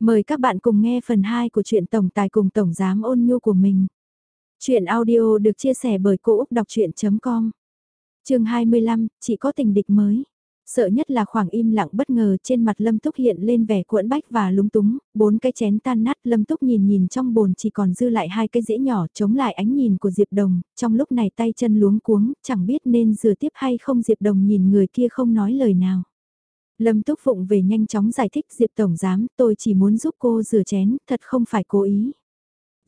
Mời các bạn cùng nghe phần 2 của truyện Tổng Tài cùng Tổng Giám ôn nhu của mình. Chuyện audio được chia sẻ bởi Cô Úc Đọc Chuyện.com Trường 25, chỉ có tình địch mới. Sợ nhất là khoảng im lặng bất ngờ trên mặt Lâm Túc hiện lên vẻ cuộn bách và lúng túng, bốn cái chén tan nát Lâm Túc nhìn nhìn trong bồn chỉ còn dư lại hai cái dĩa nhỏ chống lại ánh nhìn của Diệp Đồng, trong lúc này tay chân luống cuống, chẳng biết nên rửa tiếp hay không Diệp Đồng nhìn người kia không nói lời nào. Lâm Túc Phụng về nhanh chóng giải thích Diệp Tổng Giám, tôi chỉ muốn giúp cô rửa chén, thật không phải cố ý.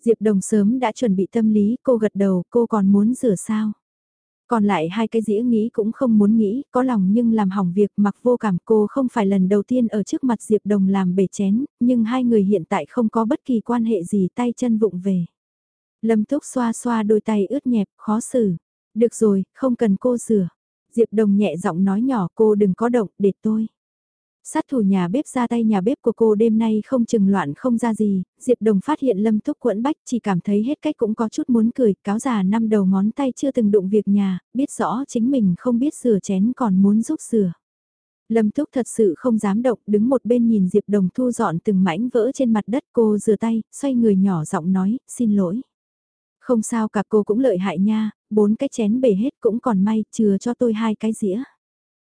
Diệp Đồng sớm đã chuẩn bị tâm lý, cô gật đầu, cô còn muốn rửa sao? Còn lại hai cái dĩa nghĩ cũng không muốn nghĩ, có lòng nhưng làm hỏng việc mặc vô cảm cô không phải lần đầu tiên ở trước mặt Diệp Đồng làm bể chén, nhưng hai người hiện tại không có bất kỳ quan hệ gì tay chân vụng về. Lâm Túc xoa xoa đôi tay ướt nhẹp, khó xử. Được rồi, không cần cô rửa. Diệp Đồng nhẹ giọng nói nhỏ cô đừng có động, để tôi. Sát thủ nhà bếp ra tay nhà bếp của cô đêm nay không chừng loạn không ra gì, Diệp Đồng phát hiện Lâm Túc quẫn bách chỉ cảm thấy hết cách cũng có chút muốn cười, cáo già năm đầu ngón tay chưa từng đụng việc nhà, biết rõ chính mình không biết rửa chén còn muốn giúp rửa. Lâm Túc thật sự không dám động, đứng một bên nhìn Diệp Đồng thu dọn từng mảnh vỡ trên mặt đất cô rửa tay, xoay người nhỏ giọng nói, xin lỗi. Không sao cả cô cũng lợi hại nha, bốn cái chén bể hết cũng còn may, chừa cho tôi hai cái dĩa.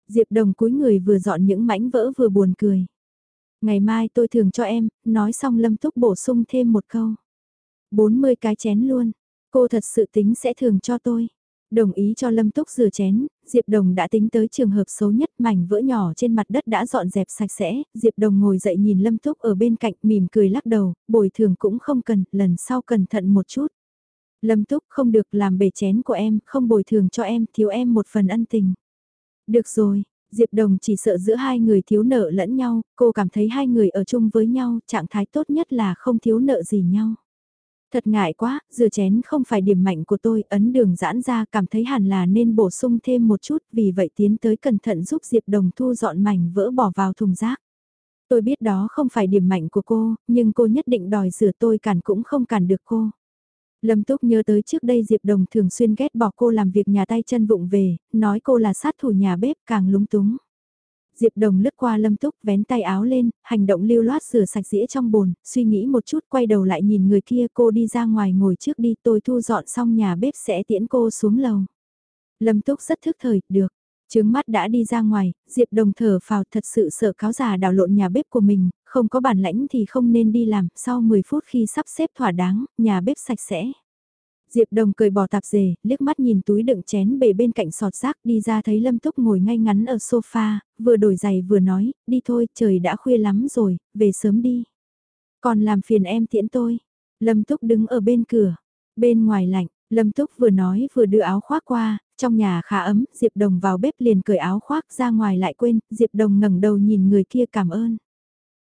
Diệp Đồng cúi người vừa dọn những mảnh vỡ vừa buồn cười. Ngày mai tôi thường cho em, nói xong Lâm Túc bổ sung thêm một câu. 40 cái chén luôn, cô thật sự tính sẽ thường cho tôi. Đồng ý cho Lâm Túc rửa chén, Diệp Đồng đã tính tới trường hợp xấu nhất mảnh vỡ nhỏ trên mặt đất đã dọn dẹp sạch sẽ, Diệp Đồng ngồi dậy nhìn Lâm Túc ở bên cạnh mỉm cười lắc đầu, bồi thường cũng không cần, lần sau cẩn thận một chút. Lâm Túc không được làm bể chén của em, không bồi thường cho em, thiếu em một phần ân tình. Được rồi, Diệp Đồng chỉ sợ giữa hai người thiếu nợ lẫn nhau, cô cảm thấy hai người ở chung với nhau, trạng thái tốt nhất là không thiếu nợ gì nhau. Thật ngại quá, rửa chén không phải điểm mạnh của tôi, ấn đường giãn ra cảm thấy hẳn là nên bổ sung thêm một chút, vì vậy tiến tới cẩn thận giúp Diệp Đồng thu dọn mảnh vỡ bỏ vào thùng rác. Tôi biết đó không phải điểm mạnh của cô, nhưng cô nhất định đòi rửa tôi cản cũng không cản được cô. Lâm Túc nhớ tới trước đây Diệp Đồng thường xuyên ghét bỏ cô làm việc nhà tay chân vụng về, nói cô là sát thủ nhà bếp càng lúng túng. Diệp Đồng lướt qua Lâm Túc vén tay áo lên, hành động lưu loát rửa sạch dĩa trong bồn, suy nghĩ một chút quay đầu lại nhìn người kia cô đi ra ngoài ngồi trước đi tôi thu dọn xong nhà bếp sẽ tiễn cô xuống lầu. Lâm Túc rất thức thời, được. Trướng mắt đã đi ra ngoài, Diệp Đồng thở phào thật sự sợ cáo già đảo lộn nhà bếp của mình, không có bản lãnh thì không nên đi làm, sau 10 phút khi sắp xếp thỏa đáng, nhà bếp sạch sẽ. Diệp Đồng cười bỏ tạp dề, liếc mắt nhìn túi đựng chén bể bên cạnh sọt rác đi ra thấy Lâm Túc ngồi ngay ngắn ở sofa, vừa đổi giày vừa nói, đi thôi, trời đã khuya lắm rồi, về sớm đi. Còn làm phiền em tiễn tôi. Lâm Túc đứng ở bên cửa, bên ngoài lạnh, Lâm Túc vừa nói vừa đưa áo khoác qua, trong nhà khá ấm, Diệp Đồng vào bếp liền cởi áo khoác ra ngoài lại quên, Diệp Đồng ngẩng đầu nhìn người kia cảm ơn.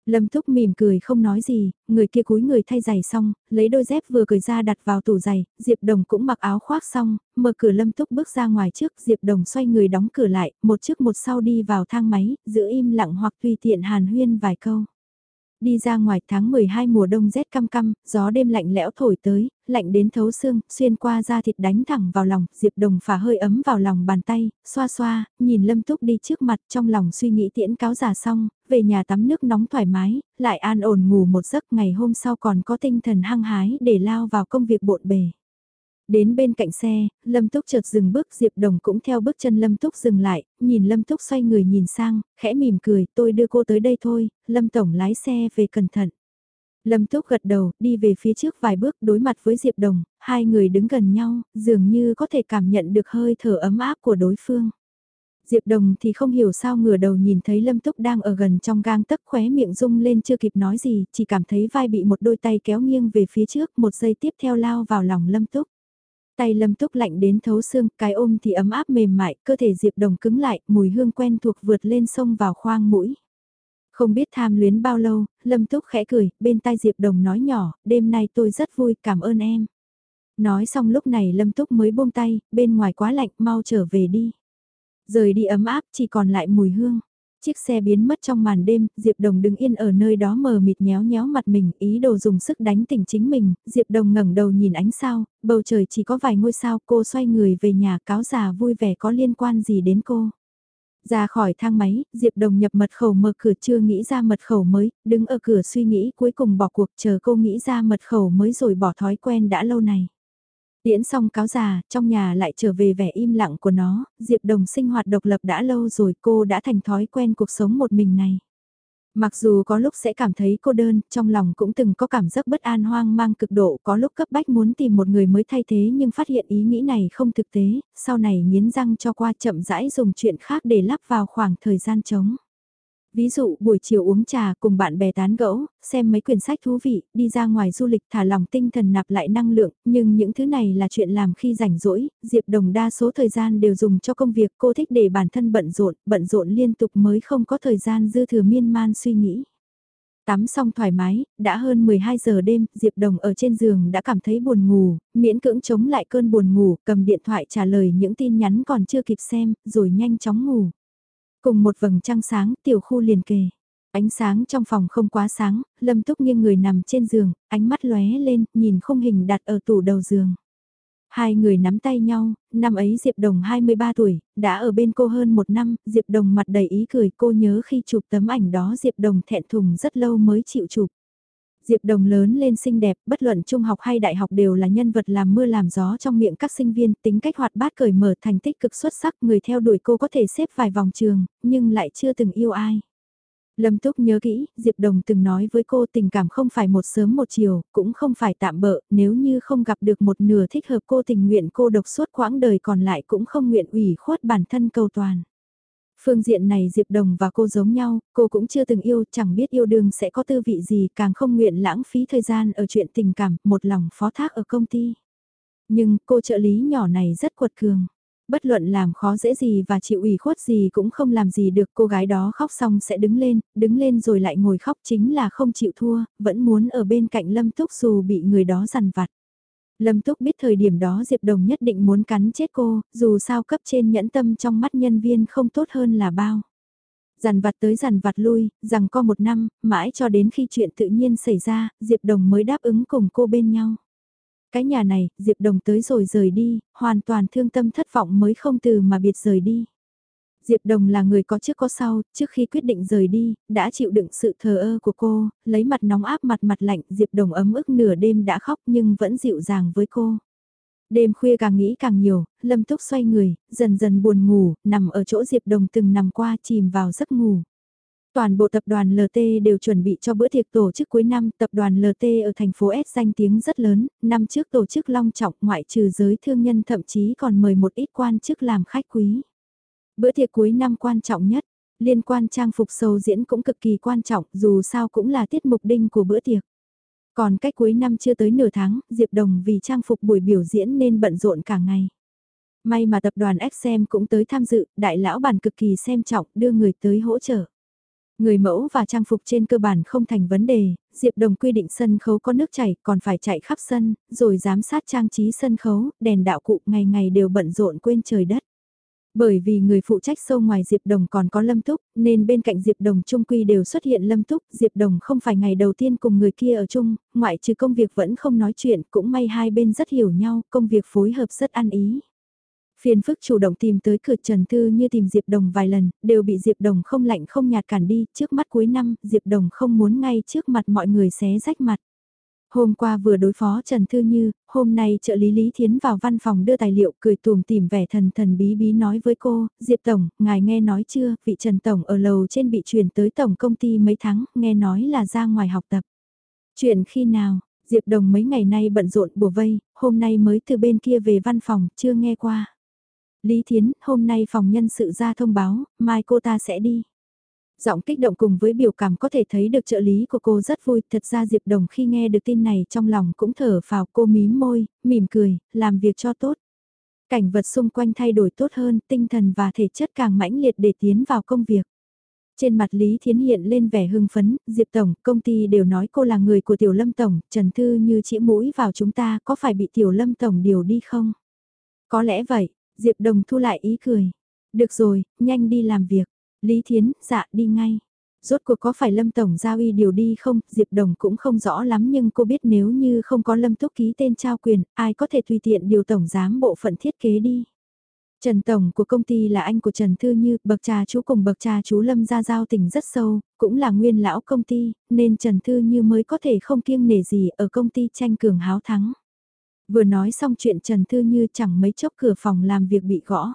Lâm Túc mỉm cười không nói gì, người kia cúi người thay giày xong, lấy đôi dép vừa cởi ra đặt vào tủ giày, Diệp Đồng cũng mặc áo khoác xong, mở cửa Lâm Túc bước ra ngoài trước, Diệp Đồng xoay người đóng cửa lại, một trước một sau đi vào thang máy, giữ im lặng hoặc tùy tiện hàn huyên vài câu. Đi ra ngoài tháng 12 mùa đông rét căm căm, gió đêm lạnh lẽo thổi tới, lạnh đến thấu xương, xuyên qua da thịt đánh thẳng vào lòng, Diệp Đồng phả hơi ấm vào lòng bàn tay, xoa xoa, nhìn Lâm Túc đi trước mặt trong lòng suy nghĩ tiễn cáo giả xong, về nhà tắm nước nóng thoải mái, lại an ổn ngủ một giấc ngày hôm sau còn có tinh thần hăng hái để lao vào công việc bộn bề. Đến bên cạnh xe, Lâm Túc chợt dừng bước Diệp Đồng cũng theo bước chân Lâm Túc dừng lại, nhìn Lâm Túc xoay người nhìn sang, khẽ mỉm cười, tôi đưa cô tới đây thôi, Lâm Tổng lái xe về cẩn thận. Lâm Túc gật đầu, đi về phía trước vài bước đối mặt với Diệp Đồng, hai người đứng gần nhau, dường như có thể cảm nhận được hơi thở ấm áp của đối phương. Diệp Đồng thì không hiểu sao ngửa đầu nhìn thấy Lâm Túc đang ở gần trong gang tấc khóe miệng rung lên chưa kịp nói gì, chỉ cảm thấy vai bị một đôi tay kéo nghiêng về phía trước, một giây tiếp theo lao vào lòng Lâm Túc. Tay lâm túc lạnh đến thấu xương, cái ôm thì ấm áp mềm mại, cơ thể Diệp Đồng cứng lại, mùi hương quen thuộc vượt lên sông vào khoang mũi. Không biết tham luyến bao lâu, Lâm Túc khẽ cười, bên tai Diệp Đồng nói nhỏ, đêm nay tôi rất vui, cảm ơn em. Nói xong lúc này Lâm Túc mới buông tay, bên ngoài quá lạnh, mau trở về đi. Rời đi ấm áp, chỉ còn lại mùi hương. Chiếc xe biến mất trong màn đêm, Diệp Đồng đứng yên ở nơi đó mờ mịt nhéo nhéo mặt mình, ý đồ dùng sức đánh tỉnh chính mình, Diệp Đồng ngẩng đầu nhìn ánh sao, bầu trời chỉ có vài ngôi sao, cô xoay người về nhà cáo già vui vẻ có liên quan gì đến cô. Ra khỏi thang máy, Diệp Đồng nhập mật khẩu mở cửa chưa nghĩ ra mật khẩu mới, đứng ở cửa suy nghĩ cuối cùng bỏ cuộc chờ cô nghĩ ra mật khẩu mới rồi bỏ thói quen đã lâu này. Tiễn xong cáo già, trong nhà lại trở về vẻ im lặng của nó, Diệp Đồng sinh hoạt độc lập đã lâu rồi cô đã thành thói quen cuộc sống một mình này. Mặc dù có lúc sẽ cảm thấy cô đơn, trong lòng cũng từng có cảm giác bất an hoang mang cực độ, có lúc cấp bách muốn tìm một người mới thay thế nhưng phát hiện ý nghĩ này không thực tế, sau này nghiến răng cho qua chậm rãi dùng chuyện khác để lắp vào khoảng thời gian trống. Ví dụ buổi chiều uống trà cùng bạn bè tán gẫu, xem mấy quyển sách thú vị, đi ra ngoài du lịch thả lòng tinh thần nạp lại năng lượng, nhưng những thứ này là chuyện làm khi rảnh rỗi, Diệp Đồng đa số thời gian đều dùng cho công việc cô thích để bản thân bận rộn, bận rộn liên tục mới không có thời gian dư thừa miên man suy nghĩ. Tắm xong thoải mái, đã hơn 12 giờ đêm, Diệp Đồng ở trên giường đã cảm thấy buồn ngủ, miễn cưỡng chống lại cơn buồn ngủ, cầm điện thoại trả lời những tin nhắn còn chưa kịp xem, rồi nhanh chóng ngủ. Cùng một vầng trăng sáng, tiểu khu liền kề. Ánh sáng trong phòng không quá sáng, Lâm Túc nghiêng người nằm trên giường, ánh mắt lóe lên, nhìn khung hình đặt ở tủ đầu giường. Hai người nắm tay nhau, năm ấy Diệp Đồng 23 tuổi, đã ở bên cô hơn một năm, Diệp Đồng mặt đầy ý cười cô nhớ khi chụp tấm ảnh đó Diệp Đồng thẹn thùng rất lâu mới chịu chụp. Diệp Đồng lớn lên xinh đẹp, bất luận trung học hay đại học đều là nhân vật làm mưa làm gió trong miệng các sinh viên, tính cách hoạt bát cởi mở thành tích cực xuất sắc, người theo đuổi cô có thể xếp vài vòng trường, nhưng lại chưa từng yêu ai. Lâm Túc nhớ kỹ, Diệp Đồng từng nói với cô tình cảm không phải một sớm một chiều, cũng không phải tạm bợ, nếu như không gặp được một nửa thích hợp cô tình nguyện cô độc suốt quãng đời còn lại cũng không nguyện ủy khuất bản thân cầu toàn. Phương diện này Diệp Đồng và cô giống nhau, cô cũng chưa từng yêu, chẳng biết yêu đương sẽ có tư vị gì, càng không nguyện lãng phí thời gian ở chuyện tình cảm, một lòng phó thác ở công ty. Nhưng cô trợ lý nhỏ này rất quật cường. Bất luận làm khó dễ gì và chịu ủy khuất gì cũng không làm gì được cô gái đó khóc xong sẽ đứng lên, đứng lên rồi lại ngồi khóc chính là không chịu thua, vẫn muốn ở bên cạnh Lâm Túc dù bị người đó dằn vặt. Lâm Túc biết thời điểm đó Diệp Đồng nhất định muốn cắn chết cô, dù sao cấp trên nhẫn tâm trong mắt nhân viên không tốt hơn là bao. Dằn vặt tới dằn vặt lui, rằng có một năm, mãi cho đến khi chuyện tự nhiên xảy ra, Diệp Đồng mới đáp ứng cùng cô bên nhau. Cái nhà này, Diệp Đồng tới rồi rời đi, hoàn toàn thương tâm thất vọng mới không từ mà biệt rời đi. Diệp Đồng là người có trước có sau, trước khi quyết định rời đi, đã chịu đựng sự thờ ơ của cô, lấy mặt nóng áp mặt mặt lạnh, Diệp Đồng ấm ức nửa đêm đã khóc nhưng vẫn dịu dàng với cô. Đêm khuya càng nghĩ càng nhiều, Lâm Túc xoay người, dần dần buồn ngủ, nằm ở chỗ Diệp Đồng từng nằm qua chìm vào giấc ngủ. Toàn bộ tập đoàn LT đều chuẩn bị cho bữa tiệc tổ chức cuối năm, tập đoàn LT ở thành phố S danh tiếng rất lớn, năm trước tổ chức long trọng ngoại trừ giới thương nhân thậm chí còn mời một ít quan chức làm khách quý. Bữa tiệc cuối năm quan trọng nhất, liên quan trang phục sầu diễn cũng cực kỳ quan trọng dù sao cũng là tiết mục đinh của bữa tiệc. Còn cách cuối năm chưa tới nửa tháng, Diệp Đồng vì trang phục buổi biểu diễn nên bận rộn cả ngày. May mà tập đoàn XM cũng tới tham dự, đại lão bản cực kỳ xem trọng đưa người tới hỗ trợ. Người mẫu và trang phục trên cơ bản không thành vấn đề, Diệp Đồng quy định sân khấu có nước chảy còn phải chạy khắp sân, rồi giám sát trang trí sân khấu, đèn đạo cụ ngày ngày đều bận rộn quên trời đất. Bởi vì người phụ trách sâu ngoài Diệp Đồng còn có Lâm Túc, nên bên cạnh Diệp Đồng trung quy đều xuất hiện Lâm Túc, Diệp Đồng không phải ngày đầu tiên cùng người kia ở chung, ngoại trừ công việc vẫn không nói chuyện, cũng may hai bên rất hiểu nhau, công việc phối hợp rất ăn ý. Phiền phức chủ động tìm tới cửa Trần Thư như tìm Diệp Đồng vài lần, đều bị Diệp Đồng không lạnh không nhạt cản đi, trước mắt cuối năm, Diệp Đồng không muốn ngay trước mặt mọi người xé rách mặt. Hôm qua vừa đối phó Trần Thư Như, hôm nay trợ lý Lý Thiến vào văn phòng đưa tài liệu cười tùm tìm vẻ thần thần bí bí nói với cô, Diệp Tổng, ngài nghe nói chưa, vị Trần Tổng ở lầu trên bị chuyển tới Tổng công ty mấy tháng, nghe nói là ra ngoài học tập. Chuyện khi nào, Diệp Đồng mấy ngày nay bận rộn bùa vây, hôm nay mới từ bên kia về văn phòng, chưa nghe qua. Lý Thiến, hôm nay phòng nhân sự ra thông báo, mai cô ta sẽ đi. Giọng kích động cùng với biểu cảm có thể thấy được trợ lý của cô rất vui, thật ra Diệp Đồng khi nghe được tin này trong lòng cũng thở phào cô mím môi, mỉm cười, làm việc cho tốt. Cảnh vật xung quanh thay đổi tốt hơn, tinh thần và thể chất càng mãnh liệt để tiến vào công việc. Trên mặt Lý Thiến hiện lên vẻ hưng phấn, Diệp Tổng, công ty đều nói cô là người của Tiểu Lâm Tổng, Trần Thư như chỉ mũi vào chúng ta có phải bị Tiểu Lâm Tổng điều đi không? Có lẽ vậy, Diệp Đồng thu lại ý cười. Được rồi, nhanh đi làm việc. Lý Thiến, dạ đi ngay. Rốt cuộc có phải Lâm Tổng giao y điều đi không, Diệp Đồng cũng không rõ lắm nhưng cô biết nếu như không có Lâm Túc ký tên trao quyền, ai có thể tùy tiện điều Tổng giám bộ phận thiết kế đi. Trần Tổng của công ty là anh của Trần Thư Như, bậc cha chú cùng bậc cha chú Lâm gia giao tình rất sâu, cũng là nguyên lão công ty, nên Trần Thư Như mới có thể không kiêng nể gì ở công ty tranh cường háo thắng. Vừa nói xong chuyện Trần Thư Như chẳng mấy chốc cửa phòng làm việc bị gõ.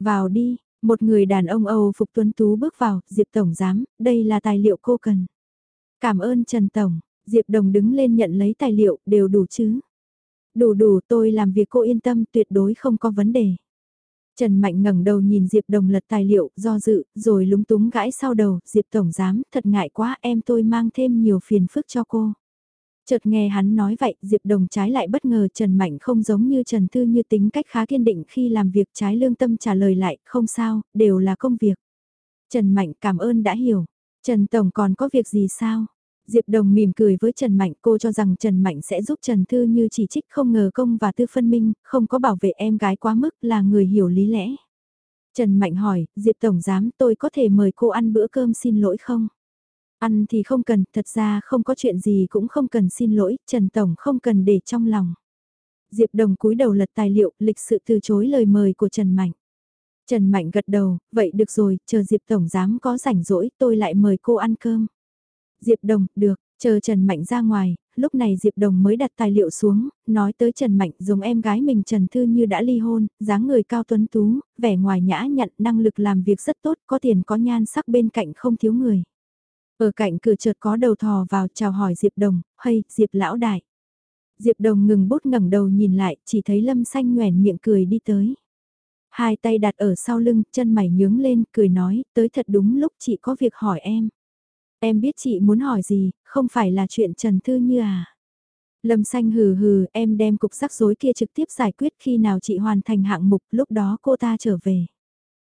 Vào đi, một người đàn ông Âu Phục Tuấn Tú bước vào, Diệp Tổng Giám, đây là tài liệu cô cần. Cảm ơn Trần Tổng, Diệp Đồng đứng lên nhận lấy tài liệu, đều đủ chứ. Đủ đủ tôi làm việc cô yên tâm tuyệt đối không có vấn đề. Trần Mạnh ngẩng đầu nhìn Diệp Đồng lật tài liệu, do dự, rồi lúng túng gãi sau đầu, Diệp Tổng Giám, thật ngại quá em tôi mang thêm nhiều phiền phức cho cô. Chợt nghe hắn nói vậy, Diệp Đồng trái lại bất ngờ Trần Mạnh không giống như Trần Thư như tính cách khá kiên định khi làm việc trái lương tâm trả lời lại, không sao, đều là công việc. Trần Mạnh cảm ơn đã hiểu. Trần Tổng còn có việc gì sao? Diệp Đồng mỉm cười với Trần Mạnh cô cho rằng Trần Mạnh sẽ giúp Trần Thư như chỉ trích không ngờ công và tư phân minh, không có bảo vệ em gái quá mức là người hiểu lý lẽ. Trần Mạnh hỏi, Diệp Tổng Giám tôi có thể mời cô ăn bữa cơm xin lỗi không? Ăn thì không cần, thật ra không có chuyện gì cũng không cần xin lỗi, Trần Tổng không cần để trong lòng. Diệp Đồng cúi đầu lật tài liệu, lịch sự từ chối lời mời của Trần Mạnh. Trần Mạnh gật đầu, vậy được rồi, chờ Diệp Tổng Giám có rảnh rỗi tôi lại mời cô ăn cơm. Diệp Đồng, được, chờ Trần Mạnh ra ngoài, lúc này Diệp Đồng mới đặt tài liệu xuống, nói tới Trần Mạnh giống em gái mình Trần Thư như đã ly hôn, dáng người cao tuấn tú, vẻ ngoài nhã nhặn, năng lực làm việc rất tốt, có tiền có nhan sắc bên cạnh không thiếu người. Ở cạnh cửa chợt có đầu thò vào chào hỏi Diệp Đồng, hay, Diệp lão đại. Diệp Đồng ngừng bút ngẩng đầu nhìn lại, chỉ thấy Lâm Xanh nhoẻn miệng cười đi tới. Hai tay đặt ở sau lưng, chân mày nhướng lên, cười nói, tới thật đúng lúc chị có việc hỏi em. Em biết chị muốn hỏi gì, không phải là chuyện Trần Thư Như à? Lâm xanh hừ hừ, em đem cục rắc rối kia trực tiếp giải quyết khi nào chị hoàn thành hạng mục, lúc đó cô ta trở về.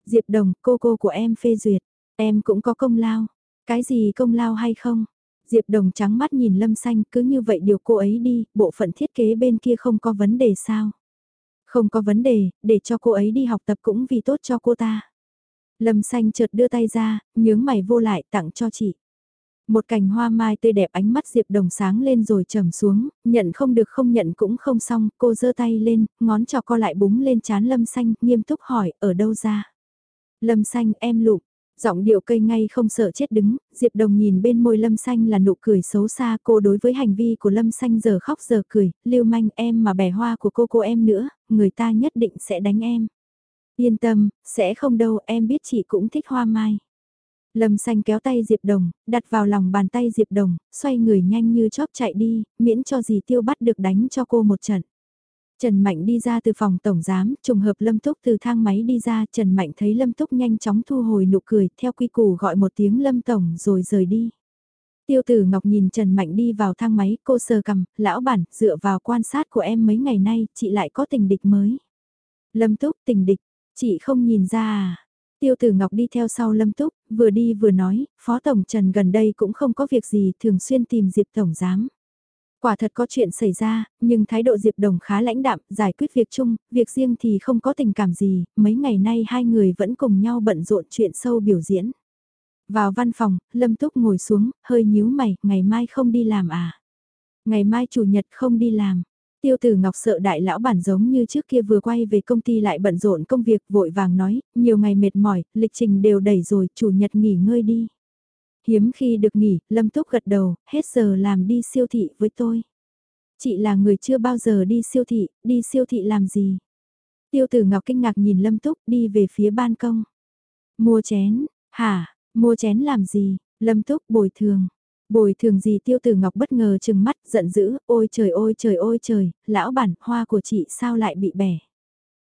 Diệp Đồng, cô cô của em phê duyệt, em cũng có công lao. Cái gì công lao hay không? Diệp Đồng trắng mắt nhìn Lâm xanh cứ như vậy điều cô ấy đi, bộ phận thiết kế bên kia không có vấn đề sao? Không có vấn đề, để cho cô ấy đi học tập cũng vì tốt cho cô ta. Lâm xanh chợt đưa tay ra, nhướng mày vô lại tặng cho chị. Một cành hoa mai tươi đẹp ánh mắt Diệp Đồng sáng lên rồi trầm xuống, nhận không được không nhận cũng không xong, cô giơ tay lên, ngón trò co lại búng lên chán Lâm Xanh, nghiêm túc hỏi, ở đâu ra? Lâm Xanh em lụm, giọng điệu cây ngay không sợ chết đứng, Diệp Đồng nhìn bên môi Lâm Xanh là nụ cười xấu xa cô đối với hành vi của Lâm Xanh giờ khóc giờ cười, lưu manh em mà bẻ hoa của cô cô em nữa, người ta nhất định sẽ đánh em. Yên tâm, sẽ không đâu em biết chị cũng thích hoa mai. Lâm xanh kéo tay Diệp Đồng, đặt vào lòng bàn tay Diệp Đồng, xoay người nhanh như chóp chạy đi, miễn cho gì tiêu bắt được đánh cho cô một trận. Trần Mạnh đi ra từ phòng tổng giám, trùng hợp Lâm Túc từ thang máy đi ra, Trần Mạnh thấy Lâm Túc nhanh chóng thu hồi nụ cười, theo quy củ gọi một tiếng Lâm Tổng rồi rời đi. Tiêu tử Ngọc nhìn Trần Mạnh đi vào thang máy, cô sờ cầm, lão bản, dựa vào quan sát của em mấy ngày nay, chị lại có tình địch mới. Lâm Túc tình địch, chị không nhìn ra à? Tiêu tử Ngọc đi theo sau Lâm Túc, vừa đi vừa nói, Phó Tổng Trần gần đây cũng không có việc gì thường xuyên tìm Diệp Tổng Giám. Quả thật có chuyện xảy ra, nhưng thái độ Diệp Đồng khá lãnh đạm, giải quyết việc chung, việc riêng thì không có tình cảm gì, mấy ngày nay hai người vẫn cùng nhau bận rộn chuyện sâu biểu diễn. Vào văn phòng, Lâm Túc ngồi xuống, hơi nhíu mày, ngày mai không đi làm à? Ngày mai chủ nhật không đi làm, Tiêu tử Ngọc sợ đại lão bản giống như trước kia vừa quay về công ty lại bận rộn công việc vội vàng nói, nhiều ngày mệt mỏi, lịch trình đều đẩy rồi, chủ nhật nghỉ ngơi đi. Hiếm khi được nghỉ, Lâm Túc gật đầu, hết giờ làm đi siêu thị với tôi. Chị là người chưa bao giờ đi siêu thị, đi siêu thị làm gì? Tiêu tử Ngọc kinh ngạc nhìn Lâm Túc đi về phía ban công. Mua chén, hả, mua chén làm gì? Lâm Túc bồi thường. Bồi thường gì tiêu tử ngọc bất ngờ chừng mắt giận dữ, ôi trời ôi trời ôi trời, lão bản, hoa của chị sao lại bị bẻ.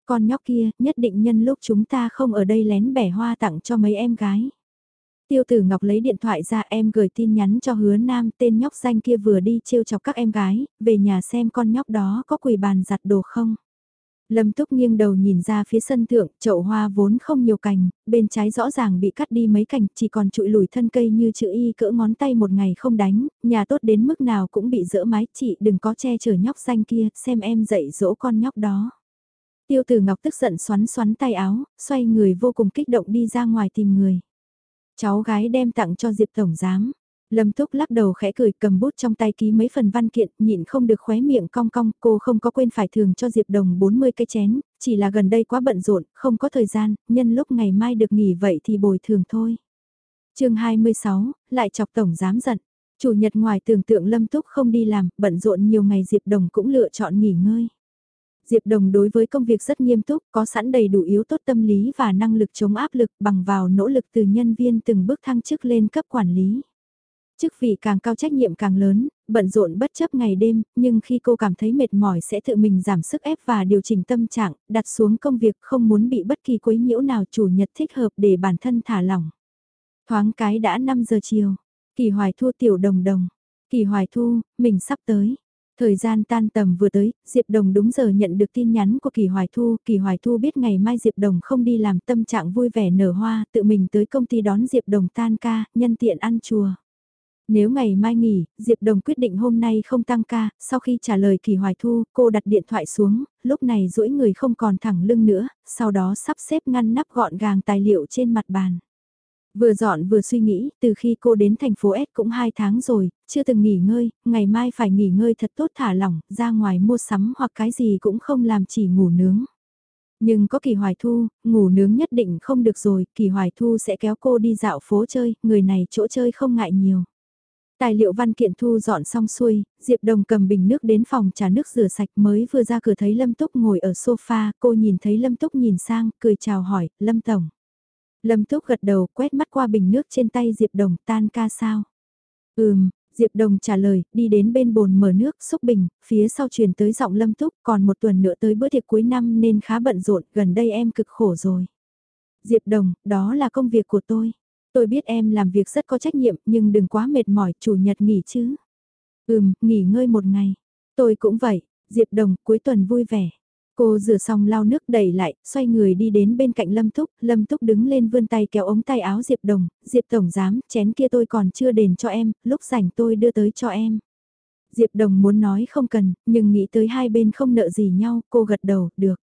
Con nhóc kia, nhất định nhân lúc chúng ta không ở đây lén bẻ hoa tặng cho mấy em gái. Tiêu tử Ngọc lấy điện thoại ra em gửi tin nhắn cho hứa nam tên nhóc danh kia vừa đi trêu chọc các em gái, về nhà xem con nhóc đó có quỳ bàn giặt đồ không. Lâm Túc nghiêng đầu nhìn ra phía sân thượng, chậu hoa vốn không nhiều cành, bên trái rõ ràng bị cắt đi mấy cành, chỉ còn trụi lùi thân cây như chữ y cỡ ngón tay một ngày không đánh, nhà tốt đến mức nào cũng bị dỡ mái, chị đừng có che chở nhóc xanh kia, xem em dạy dỗ con nhóc đó. Tiêu tử Ngọc tức giận xoắn xoắn tay áo, xoay người vô cùng kích động đi ra ngoài tìm người. Cháu gái đem tặng cho Diệp Tổng Giám. Lâm Túc lắc đầu khẽ cười cầm bút trong tay ký mấy phần văn kiện, nhịn không được khóe miệng cong cong, cô không có quên phải thường cho Diệp Đồng 40 cái chén, chỉ là gần đây quá bận rộn, không có thời gian, nhân lúc ngày mai được nghỉ vậy thì bồi thường thôi. chương 26, lại chọc tổng giám giận. Chủ nhật ngoài tưởng tượng Lâm Túc không đi làm, bận rộn nhiều ngày Diệp Đồng cũng lựa chọn nghỉ ngơi. Diệp Đồng đối với công việc rất nghiêm túc, có sẵn đầy đủ yếu tốt tâm lý và năng lực chống áp lực bằng vào nỗ lực từ nhân viên từng bước thăng chức lên cấp quản lý. Chức vị càng cao trách nhiệm càng lớn, bận rộn bất chấp ngày đêm, nhưng khi cô cảm thấy mệt mỏi sẽ tự mình giảm sức ép và điều chỉnh tâm trạng, đặt xuống công việc không muốn bị bất kỳ quấy nhiễu nào chủ nhật thích hợp để bản thân thả lỏng. Thoáng cái đã 5 giờ chiều, kỳ hoài thu tiểu đồng đồng, kỳ hoài thu, mình sắp tới. Thời gian tan tầm vừa tới, Diệp Đồng đúng giờ nhận được tin nhắn của Kỳ Hoài Thu. Kỳ Hoài Thu biết ngày mai Diệp Đồng không đi làm tâm trạng vui vẻ nở hoa, tự mình tới công ty đón Diệp Đồng tan ca, nhân tiện ăn chùa. Nếu ngày mai nghỉ, Diệp Đồng quyết định hôm nay không tăng ca, sau khi trả lời Kỳ Hoài Thu, cô đặt điện thoại xuống, lúc này duỗi người không còn thẳng lưng nữa, sau đó sắp xếp ngăn nắp gọn gàng tài liệu trên mặt bàn. Vừa dọn vừa suy nghĩ, từ khi cô đến thành phố S cũng 2 tháng rồi, chưa từng nghỉ ngơi, ngày mai phải nghỉ ngơi thật tốt thả lỏng, ra ngoài mua sắm hoặc cái gì cũng không làm chỉ ngủ nướng. Nhưng có kỳ hoài thu, ngủ nướng nhất định không được rồi, kỳ hoài thu sẽ kéo cô đi dạo phố chơi, người này chỗ chơi không ngại nhiều. Tài liệu văn kiện thu dọn xong xuôi, Diệp Đồng cầm bình nước đến phòng trà nước rửa sạch mới vừa ra cửa thấy Lâm Túc ngồi ở sofa, cô nhìn thấy Lâm Túc nhìn sang, cười chào hỏi, Lâm Tổng. Lâm Túc gật đầu quét mắt qua bình nước trên tay Diệp Đồng tan ca sao. Ừm, Diệp Đồng trả lời, đi đến bên bồn mở nước xúc bình, phía sau truyền tới giọng Lâm Túc, còn một tuần nữa tới bữa tiệc cuối năm nên khá bận rộn, gần đây em cực khổ rồi. Diệp Đồng, đó là công việc của tôi. Tôi biết em làm việc rất có trách nhiệm nhưng đừng quá mệt mỏi, chủ nhật nghỉ chứ. Ừm, nghỉ ngơi một ngày. Tôi cũng vậy, Diệp Đồng, cuối tuần vui vẻ. Cô rửa xong lau nước đẩy lại, xoay người đi đến bên cạnh Lâm Túc, Lâm Túc đứng lên vươn tay kéo ống tay áo Diệp Đồng, Diệp Tổng giám, chén kia tôi còn chưa đền cho em, lúc rảnh tôi đưa tới cho em. Diệp Đồng muốn nói không cần, nhưng nghĩ tới hai bên không nợ gì nhau, cô gật đầu, được.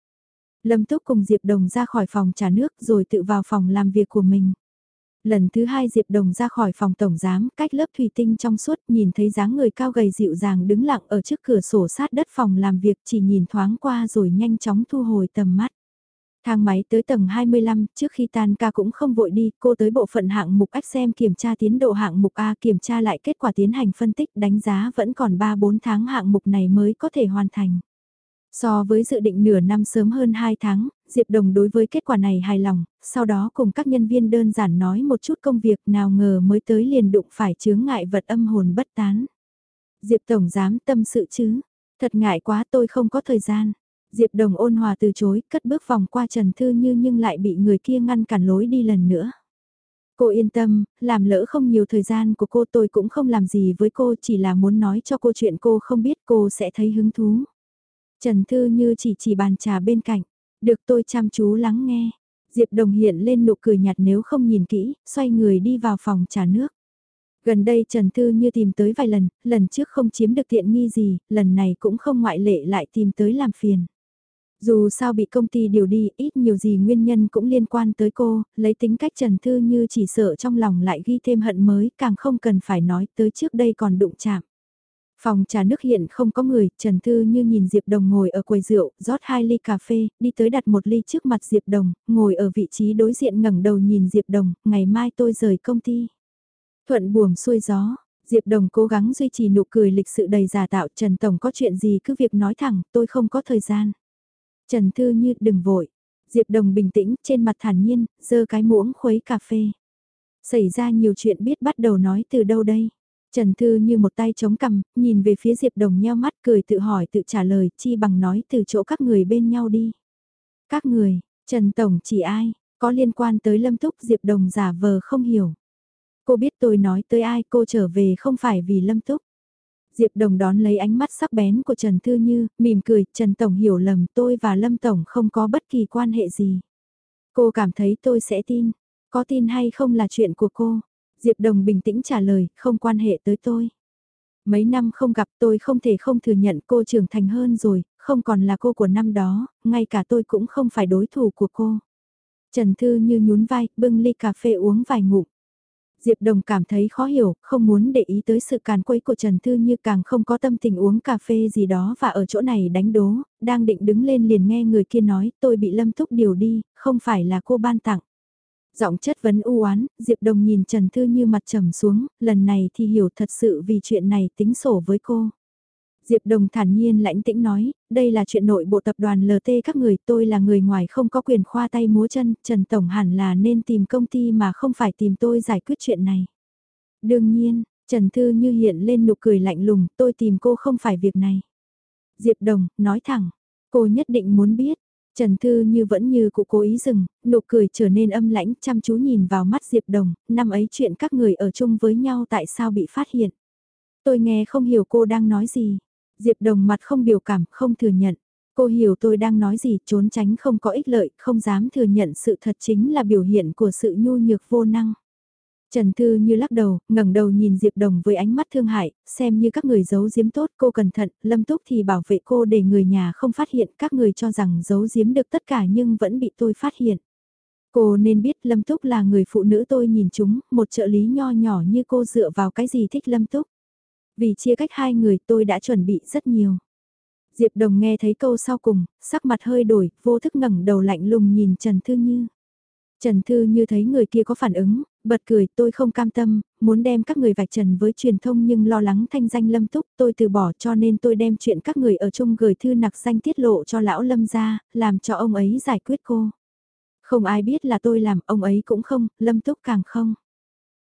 Lâm Túc cùng Diệp Đồng ra khỏi phòng trà nước rồi tự vào phòng làm việc của mình. Lần thứ hai Diệp Đồng ra khỏi phòng tổng giám, cách lớp thủy tinh trong suốt, nhìn thấy dáng người cao gầy dịu dàng đứng lặng ở trước cửa sổ sát đất phòng làm việc chỉ nhìn thoáng qua rồi nhanh chóng thu hồi tầm mắt. Thang máy tới tầng 25, trước khi tan ca cũng không vội đi, cô tới bộ phận hạng mục ách xem kiểm tra tiến độ hạng mục A kiểm tra lại kết quả tiến hành phân tích đánh giá vẫn còn 3-4 tháng hạng mục này mới có thể hoàn thành. So với dự định nửa năm sớm hơn 2 tháng, Diệp Đồng đối với kết quả này hài lòng, sau đó cùng các nhân viên đơn giản nói một chút công việc nào ngờ mới tới liền đụng phải chướng ngại vật âm hồn bất tán. Diệp Tổng dám tâm sự chứ, thật ngại quá tôi không có thời gian. Diệp Đồng ôn hòa từ chối, cất bước vòng qua Trần Thư Như nhưng lại bị người kia ngăn cản lối đi lần nữa. Cô yên tâm, làm lỡ không nhiều thời gian của cô tôi cũng không làm gì với cô chỉ là muốn nói cho cô chuyện cô không biết cô sẽ thấy hứng thú. Trần Thư Như chỉ chỉ bàn trà bên cạnh, được tôi chăm chú lắng nghe. Diệp Đồng hiện lên nụ cười nhạt nếu không nhìn kỹ, xoay người đi vào phòng trà nước. Gần đây Trần Thư Như tìm tới vài lần, lần trước không chiếm được tiện nghi gì, lần này cũng không ngoại lệ lại tìm tới làm phiền. Dù sao bị công ty điều đi, ít nhiều gì nguyên nhân cũng liên quan tới cô, lấy tính cách Trần Thư Như chỉ sợ trong lòng lại ghi thêm hận mới, càng không cần phải nói tới trước đây còn đụng chạm. Phòng trà nước hiện không có người, Trần Thư như nhìn Diệp Đồng ngồi ở quầy rượu, rót hai ly cà phê, đi tới đặt một ly trước mặt Diệp Đồng, ngồi ở vị trí đối diện ngẩng đầu nhìn Diệp Đồng, ngày mai tôi rời công ty. Thuận buồm xuôi gió, Diệp Đồng cố gắng duy trì nụ cười lịch sự đầy giả tạo, Trần Tổng có chuyện gì cứ việc nói thẳng, tôi không có thời gian. Trần Thư như đừng vội. Diệp Đồng bình tĩnh, trên mặt thản nhiên, giơ cái muỗng khuấy cà phê. Xảy ra nhiều chuyện biết bắt đầu nói từ đâu đây? Trần Thư như một tay chống cằm, nhìn về phía Diệp Đồng nheo mắt cười tự hỏi tự trả lời chi bằng nói từ chỗ các người bên nhau đi. Các người, Trần Tổng chỉ ai, có liên quan tới Lâm Túc Diệp Đồng giả vờ không hiểu. Cô biết tôi nói tới ai cô trở về không phải vì Lâm Túc. Diệp Đồng đón lấy ánh mắt sắc bén của Trần Thư Như, mỉm cười, Trần Tổng hiểu lầm tôi và Lâm Tổng không có bất kỳ quan hệ gì. Cô cảm thấy tôi sẽ tin, có tin hay không là chuyện của cô. Diệp Đồng bình tĩnh trả lời, không quan hệ tới tôi. Mấy năm không gặp tôi không thể không thừa nhận cô trưởng thành hơn rồi, không còn là cô của năm đó, ngay cả tôi cũng không phải đối thủ của cô. Trần Thư như nhún vai, bưng ly cà phê uống vài ngụm. Diệp Đồng cảm thấy khó hiểu, không muốn để ý tới sự càn quấy của Trần Thư Như càng không có tâm tình uống cà phê gì đó và ở chỗ này đánh đố, đang định đứng lên liền nghe người kia nói tôi bị Lâm thúc điều đi, không phải là cô ban tặng. Giọng chất vấn u oán Diệp Đồng nhìn Trần Thư Như mặt trầm xuống, lần này thì hiểu thật sự vì chuyện này tính sổ với cô. Diệp Đồng thản nhiên lãnh tĩnh nói, đây là chuyện nội bộ tập đoàn LT các người, tôi là người ngoài không có quyền khoa tay múa chân, Trần Tổng hẳn là nên tìm công ty mà không phải tìm tôi giải quyết chuyện này. Đương nhiên, Trần Thư như hiện lên nụ cười lạnh lùng, tôi tìm cô không phải việc này. Diệp Đồng, nói thẳng, cô nhất định muốn biết. Trần Thư như vẫn như cụ cố ý dừng, nụ cười trở nên âm lãnh chăm chú nhìn vào mắt Diệp Đồng, năm ấy chuyện các người ở chung với nhau tại sao bị phát hiện. Tôi nghe không hiểu cô đang nói gì. Diệp Đồng mặt không biểu cảm, không thừa nhận. Cô hiểu tôi đang nói gì, trốn tránh không có ích lợi, không dám thừa nhận sự thật chính là biểu hiện của sự nhu nhược vô năng. Trần Thư như lắc đầu, ngẩng đầu nhìn Diệp Đồng với ánh mắt thương hại, xem như các người giấu giếm tốt, cô cẩn thận, Lâm Túc thì bảo vệ cô để người nhà không phát hiện, các người cho rằng giấu giếm được tất cả nhưng vẫn bị tôi phát hiện. Cô nên biết Lâm Túc là người phụ nữ tôi nhìn chúng, một trợ lý nho nhỏ như cô dựa vào cái gì thích Lâm Túc. Vì chia cách hai người tôi đã chuẩn bị rất nhiều. Diệp Đồng nghe thấy câu sau cùng, sắc mặt hơi đổi, vô thức ngẩng đầu lạnh lùng nhìn Trần Thư Như. Trần Thư Như thấy người kia có phản ứng, bật cười tôi không cam tâm, muốn đem các người vạch trần với truyền thông nhưng lo lắng thanh danh lâm túc tôi từ bỏ cho nên tôi đem chuyện các người ở chung gửi thư nặc danh tiết lộ cho lão lâm ra, làm cho ông ấy giải quyết cô. Không ai biết là tôi làm, ông ấy cũng không, lâm túc càng không.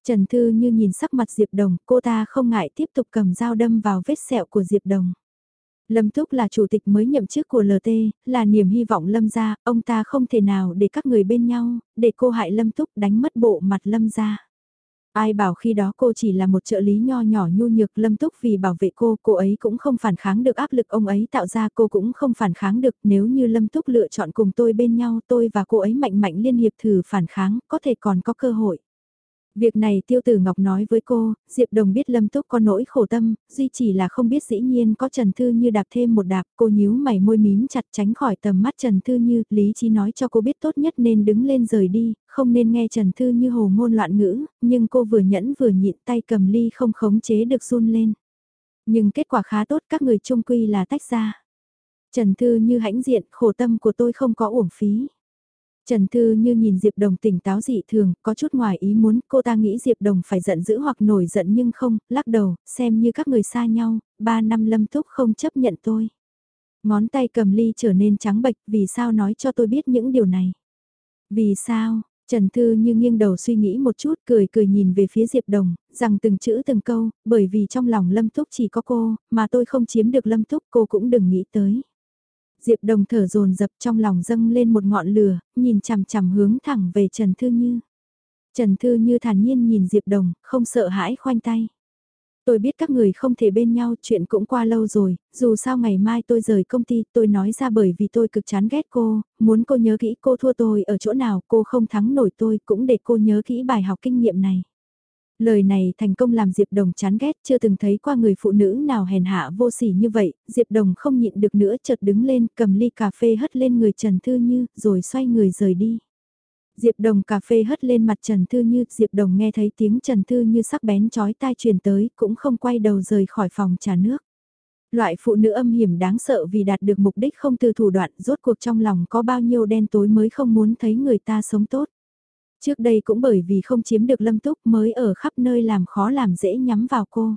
Trần Thư như nhìn sắc mặt Diệp Đồng, cô ta không ngại tiếp tục cầm dao đâm vào vết sẹo của Diệp Đồng. Lâm Túc là chủ tịch mới nhậm chức của LT, là niềm hy vọng Lâm gia, ông ta không thể nào để các người bên nhau, để cô hại Lâm Túc đánh mất bộ mặt Lâm gia. Ai bảo khi đó cô chỉ là một trợ lý nho nhỏ nhu nhược Lâm Túc vì bảo vệ cô, cô ấy cũng không phản kháng được áp lực ông ấy tạo ra cô cũng không phản kháng được nếu như Lâm Túc lựa chọn cùng tôi bên nhau tôi và cô ấy mạnh mạnh liên hiệp thử phản kháng, có thể còn có cơ hội. Việc này tiêu tử Ngọc nói với cô, Diệp Đồng biết Lâm Túc có nỗi khổ tâm, duy chỉ là không biết dĩ nhiên có Trần Thư Như đạp thêm một đạp, cô nhíu mày môi mím chặt tránh khỏi tầm mắt Trần Thư Như, lý trí nói cho cô biết tốt nhất nên đứng lên rời đi, không nên nghe Trần Thư Như hồ ngôn loạn ngữ, nhưng cô vừa nhẫn vừa nhịn tay cầm ly không khống chế được run lên. Nhưng kết quả khá tốt các người chung quy là tách ra. Trần Thư Như hãnh diện, khổ tâm của tôi không có uổng phí. Trần Thư như nhìn Diệp Đồng tỉnh táo dị thường, có chút ngoài ý muốn, cô ta nghĩ Diệp Đồng phải giận dữ hoặc nổi giận nhưng không, lắc đầu, xem như các người xa nhau, ba năm lâm túc không chấp nhận tôi. Ngón tay cầm ly trở nên trắng bệch, vì sao nói cho tôi biết những điều này? Vì sao? Trần Thư như nghiêng đầu suy nghĩ một chút, cười cười nhìn về phía Diệp Đồng, rằng từng chữ từng câu, bởi vì trong lòng Lâm Túc chỉ có cô, mà tôi không chiếm được Lâm Túc cô cũng đừng nghĩ tới. Diệp Đồng thở dồn dập trong lòng dâng lên một ngọn lửa, nhìn chằm chằm hướng thẳng về Trần Thư Như. Trần Thư Như thản nhiên nhìn Diệp Đồng, không sợ hãi khoanh tay. Tôi biết các người không thể bên nhau, chuyện cũng qua lâu rồi, dù sao ngày mai tôi rời công ty, tôi nói ra bởi vì tôi cực chán ghét cô, muốn cô nhớ kỹ cô thua tôi ở chỗ nào, cô không thắng nổi tôi, cũng để cô nhớ kỹ bài học kinh nghiệm này. Lời này thành công làm Diệp Đồng chán ghét, chưa từng thấy qua người phụ nữ nào hèn hạ vô sỉ như vậy, Diệp Đồng không nhịn được nữa chợt đứng lên cầm ly cà phê hất lên người Trần Thư Như, rồi xoay người rời đi. Diệp Đồng cà phê hất lên mặt Trần Thư Như, Diệp Đồng nghe thấy tiếng Trần Thư Như sắc bén chói tai truyền tới, cũng không quay đầu rời khỏi phòng trà nước. Loại phụ nữ âm hiểm đáng sợ vì đạt được mục đích không từ thủ đoạn, rốt cuộc trong lòng có bao nhiêu đen tối mới không muốn thấy người ta sống tốt. Trước đây cũng bởi vì không chiếm được lâm túc mới ở khắp nơi làm khó làm dễ nhắm vào cô.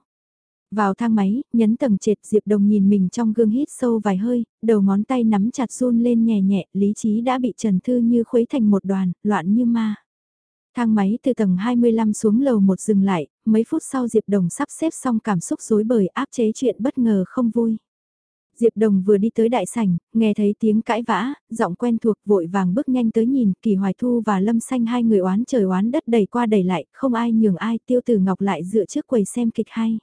Vào thang máy, nhấn tầng trệt Diệp Đồng nhìn mình trong gương hít sâu vài hơi, đầu ngón tay nắm chặt run lên nhẹ nhẹ, lý trí đã bị Trần Thư như khuấy thành một đoàn, loạn như ma. Thang máy từ tầng 25 xuống lầu một dừng lại, mấy phút sau Diệp Đồng sắp xếp xong cảm xúc rối bời áp chế chuyện bất ngờ không vui. Diệp Đồng vừa đi tới đại sảnh, nghe thấy tiếng cãi vã, giọng quen thuộc vội vàng bước nhanh tới nhìn, Kỳ Hoài Thu và Lâm Xanh hai người oán trời oán đất đẩy qua đẩy lại, không ai nhường ai, Tiêu Tử Ngọc lại dựa trước quầy xem kịch hay.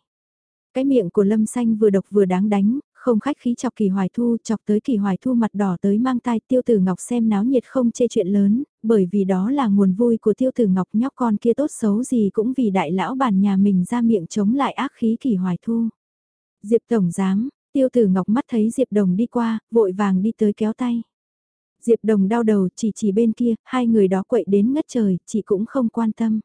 Cái miệng của Lâm Xanh vừa độc vừa đáng đánh, không khách khí chọc Kỳ Hoài Thu, chọc tới Kỳ Hoài Thu mặt đỏ tới mang tai Tiêu Tử Ngọc xem náo nhiệt không chê chuyện lớn, bởi vì đó là nguồn vui của Tiêu Tử Ngọc nhóc con kia tốt xấu gì cũng vì đại lão bản nhà mình ra miệng chống lại ác khí Kỳ Hoài Thu. Diệp Tổng Giám, Tiêu tử ngọc mắt thấy Diệp Đồng đi qua, vội vàng đi tới kéo tay. Diệp Đồng đau đầu chỉ chỉ bên kia, hai người đó quậy đến ngất trời, chị cũng không quan tâm.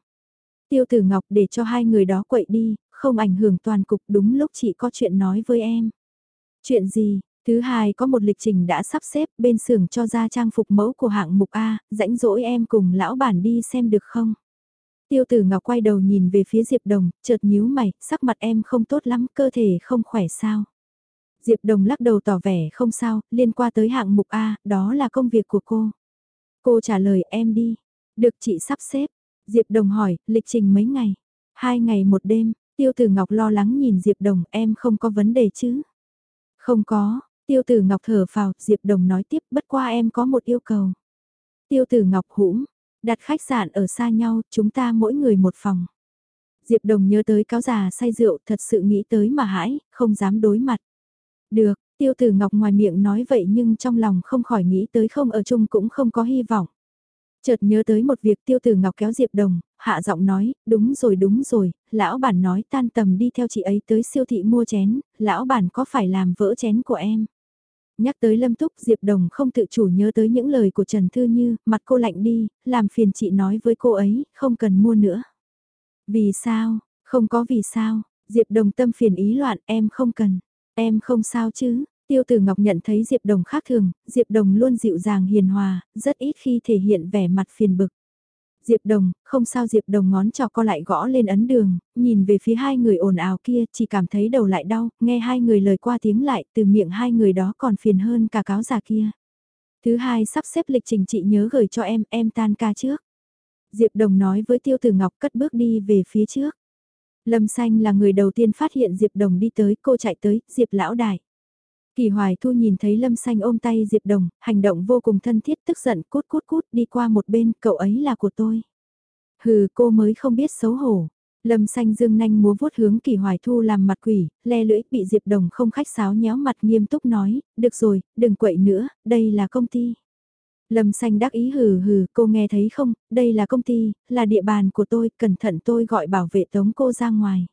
Tiêu tử Ngọc để cho hai người đó quậy đi, không ảnh hưởng toàn cục đúng lúc chị có chuyện nói với em. Chuyện gì? Thứ hai có một lịch trình đã sắp xếp bên xưởng cho ra trang phục mẫu của hạng mục A, rãnh rỗi em cùng lão bản đi xem được không? Tiêu tử Ngọc quay đầu nhìn về phía Diệp Đồng, chợt nhíu mày, sắc mặt em không tốt lắm, cơ thể không khỏe sao? Diệp Đồng lắc đầu tỏ vẻ không sao, liên quan tới hạng mục A, đó là công việc của cô. Cô trả lời em đi. Được chị sắp xếp. Diệp Đồng hỏi, lịch trình mấy ngày? Hai ngày một đêm, Tiêu Tử Ngọc lo lắng nhìn Diệp Đồng, em không có vấn đề chứ? Không có, Tiêu Tử Ngọc thở phào, Diệp Đồng nói tiếp, bất qua em có một yêu cầu. Tiêu Tử Ngọc hũm, đặt khách sạn ở xa nhau, chúng ta mỗi người một phòng. Diệp Đồng nhớ tới cáo già say rượu, thật sự nghĩ tới mà hãi, không dám đối mặt. Được, Tiêu Tử Ngọc ngoài miệng nói vậy nhưng trong lòng không khỏi nghĩ tới không ở chung cũng không có hy vọng. Chợt nhớ tới một việc Tiêu Tử Ngọc kéo Diệp Đồng, hạ giọng nói, đúng rồi đúng rồi, lão bản nói tan tầm đi theo chị ấy tới siêu thị mua chén, lão bản có phải làm vỡ chén của em? Nhắc tới Lâm Túc Diệp Đồng không tự chủ nhớ tới những lời của Trần Thư Như, mặt cô lạnh đi, làm phiền chị nói với cô ấy, không cần mua nữa. Vì sao, không có vì sao, Diệp Đồng tâm phiền ý loạn em không cần. Em không sao chứ, Tiêu Tử Ngọc nhận thấy Diệp Đồng khác thường, Diệp Đồng luôn dịu dàng hiền hòa, rất ít khi thể hiện vẻ mặt phiền bực. Diệp Đồng, không sao Diệp Đồng ngón trò co lại gõ lên ấn đường, nhìn về phía hai người ồn ào kia, chỉ cảm thấy đầu lại đau, nghe hai người lời qua tiếng lại, từ miệng hai người đó còn phiền hơn cả cáo già kia. Thứ hai sắp xếp lịch trình chị nhớ gửi cho em, em tan ca trước. Diệp Đồng nói với Tiêu Tử Ngọc cất bước đi về phía trước. Lâm Xanh là người đầu tiên phát hiện Diệp Đồng đi tới, cô chạy tới, Diệp lão đại. Kỳ Hoài Thu nhìn thấy Lâm Xanh ôm tay Diệp Đồng, hành động vô cùng thân thiết tức giận cút cút cút đi qua một bên, cậu ấy là của tôi. Hừ cô mới không biết xấu hổ. Lâm Xanh dương nanh múa vuốt hướng Kỳ Hoài Thu làm mặt quỷ, le lưỡi bị Diệp Đồng không khách sáo nhéo mặt nghiêm túc nói, được rồi, đừng quậy nữa, đây là công ty. Lâm xanh đắc ý hừ hừ, cô nghe thấy không, đây là công ty, là địa bàn của tôi, cẩn thận tôi gọi bảo vệ tống cô ra ngoài.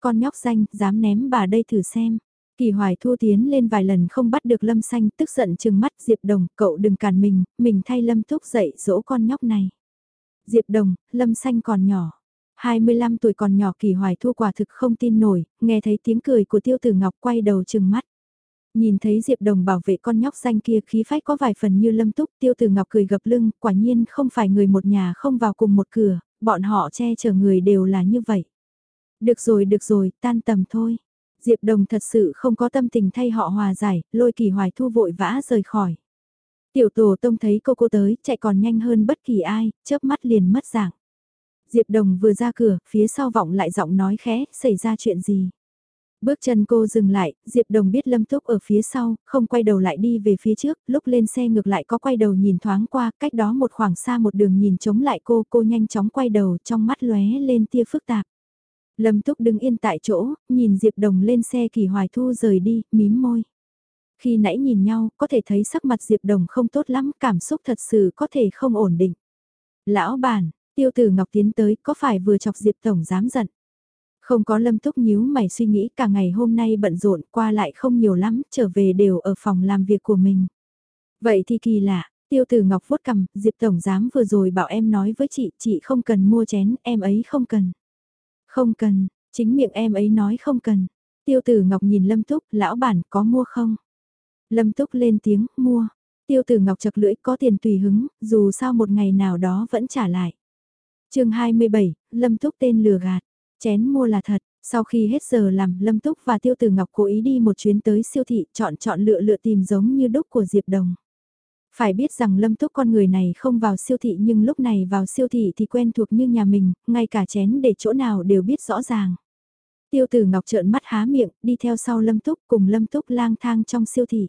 Con nhóc Xanh dám ném bà đây thử xem. Kỳ hoài thu tiến lên vài lần không bắt được lâm xanh, tức giận chừng mắt Diệp Đồng, cậu đừng cản mình, mình thay lâm thúc dậy dỗ con nhóc này. Diệp Đồng, lâm xanh còn nhỏ. 25 tuổi còn nhỏ kỳ hoài thu quả thực không tin nổi, nghe thấy tiếng cười của tiêu tử ngọc quay đầu chừng mắt. Nhìn thấy Diệp Đồng bảo vệ con nhóc xanh kia khí phách có vài phần như lâm túc tiêu từ ngọc cười gập lưng, quả nhiên không phải người một nhà không vào cùng một cửa, bọn họ che chở người đều là như vậy. Được rồi được rồi, tan tầm thôi. Diệp Đồng thật sự không có tâm tình thay họ hòa giải, lôi kỳ hoài thu vội vã rời khỏi. Tiểu tổ tông thấy cô cô tới, chạy còn nhanh hơn bất kỳ ai, chớp mắt liền mất dạng. Diệp Đồng vừa ra cửa, phía sau vọng lại giọng nói khẽ, xảy ra chuyện gì. Bước chân cô dừng lại, Diệp Đồng biết Lâm Túc ở phía sau, không quay đầu lại đi về phía trước, lúc lên xe ngược lại có quay đầu nhìn thoáng qua, cách đó một khoảng xa một đường nhìn chống lại cô, cô nhanh chóng quay đầu trong mắt lóe lên tia phức tạp. Lâm Túc đứng yên tại chỗ, nhìn Diệp Đồng lên xe kỳ hoài thu rời đi, mím môi. Khi nãy nhìn nhau, có thể thấy sắc mặt Diệp Đồng không tốt lắm, cảm xúc thật sự có thể không ổn định. Lão bản, tiêu tử Ngọc tiến tới, có phải vừa chọc Diệp Tổng dám giận? Không có lâm túc nhíu mày suy nghĩ cả ngày hôm nay bận rộn qua lại không nhiều lắm, trở về đều ở phòng làm việc của mình. Vậy thì kỳ lạ, tiêu tử ngọc vuốt cầm, Diệp Tổng Giám vừa rồi bảo em nói với chị, chị không cần mua chén, em ấy không cần. Không cần, chính miệng em ấy nói không cần. Tiêu tử ngọc nhìn lâm túc, lão bản có mua không? Lâm túc lên tiếng, mua. Tiêu tử ngọc chật lưỡi có tiền tùy hứng, dù sao một ngày nào đó vẫn trả lại. chương 27, Lâm Túc tên lừa gạt. Chén mua là thật, sau khi hết giờ làm Lâm Túc và Tiêu Tử Ngọc cố ý đi một chuyến tới siêu thị chọn chọn lựa lựa tìm giống như đúc của Diệp Đồng. Phải biết rằng Lâm Túc con người này không vào siêu thị nhưng lúc này vào siêu thị thì quen thuộc như nhà mình, ngay cả chén để chỗ nào đều biết rõ ràng. Tiêu Tử Ngọc trợn mắt há miệng, đi theo sau Lâm Túc cùng Lâm Túc lang thang trong siêu thị.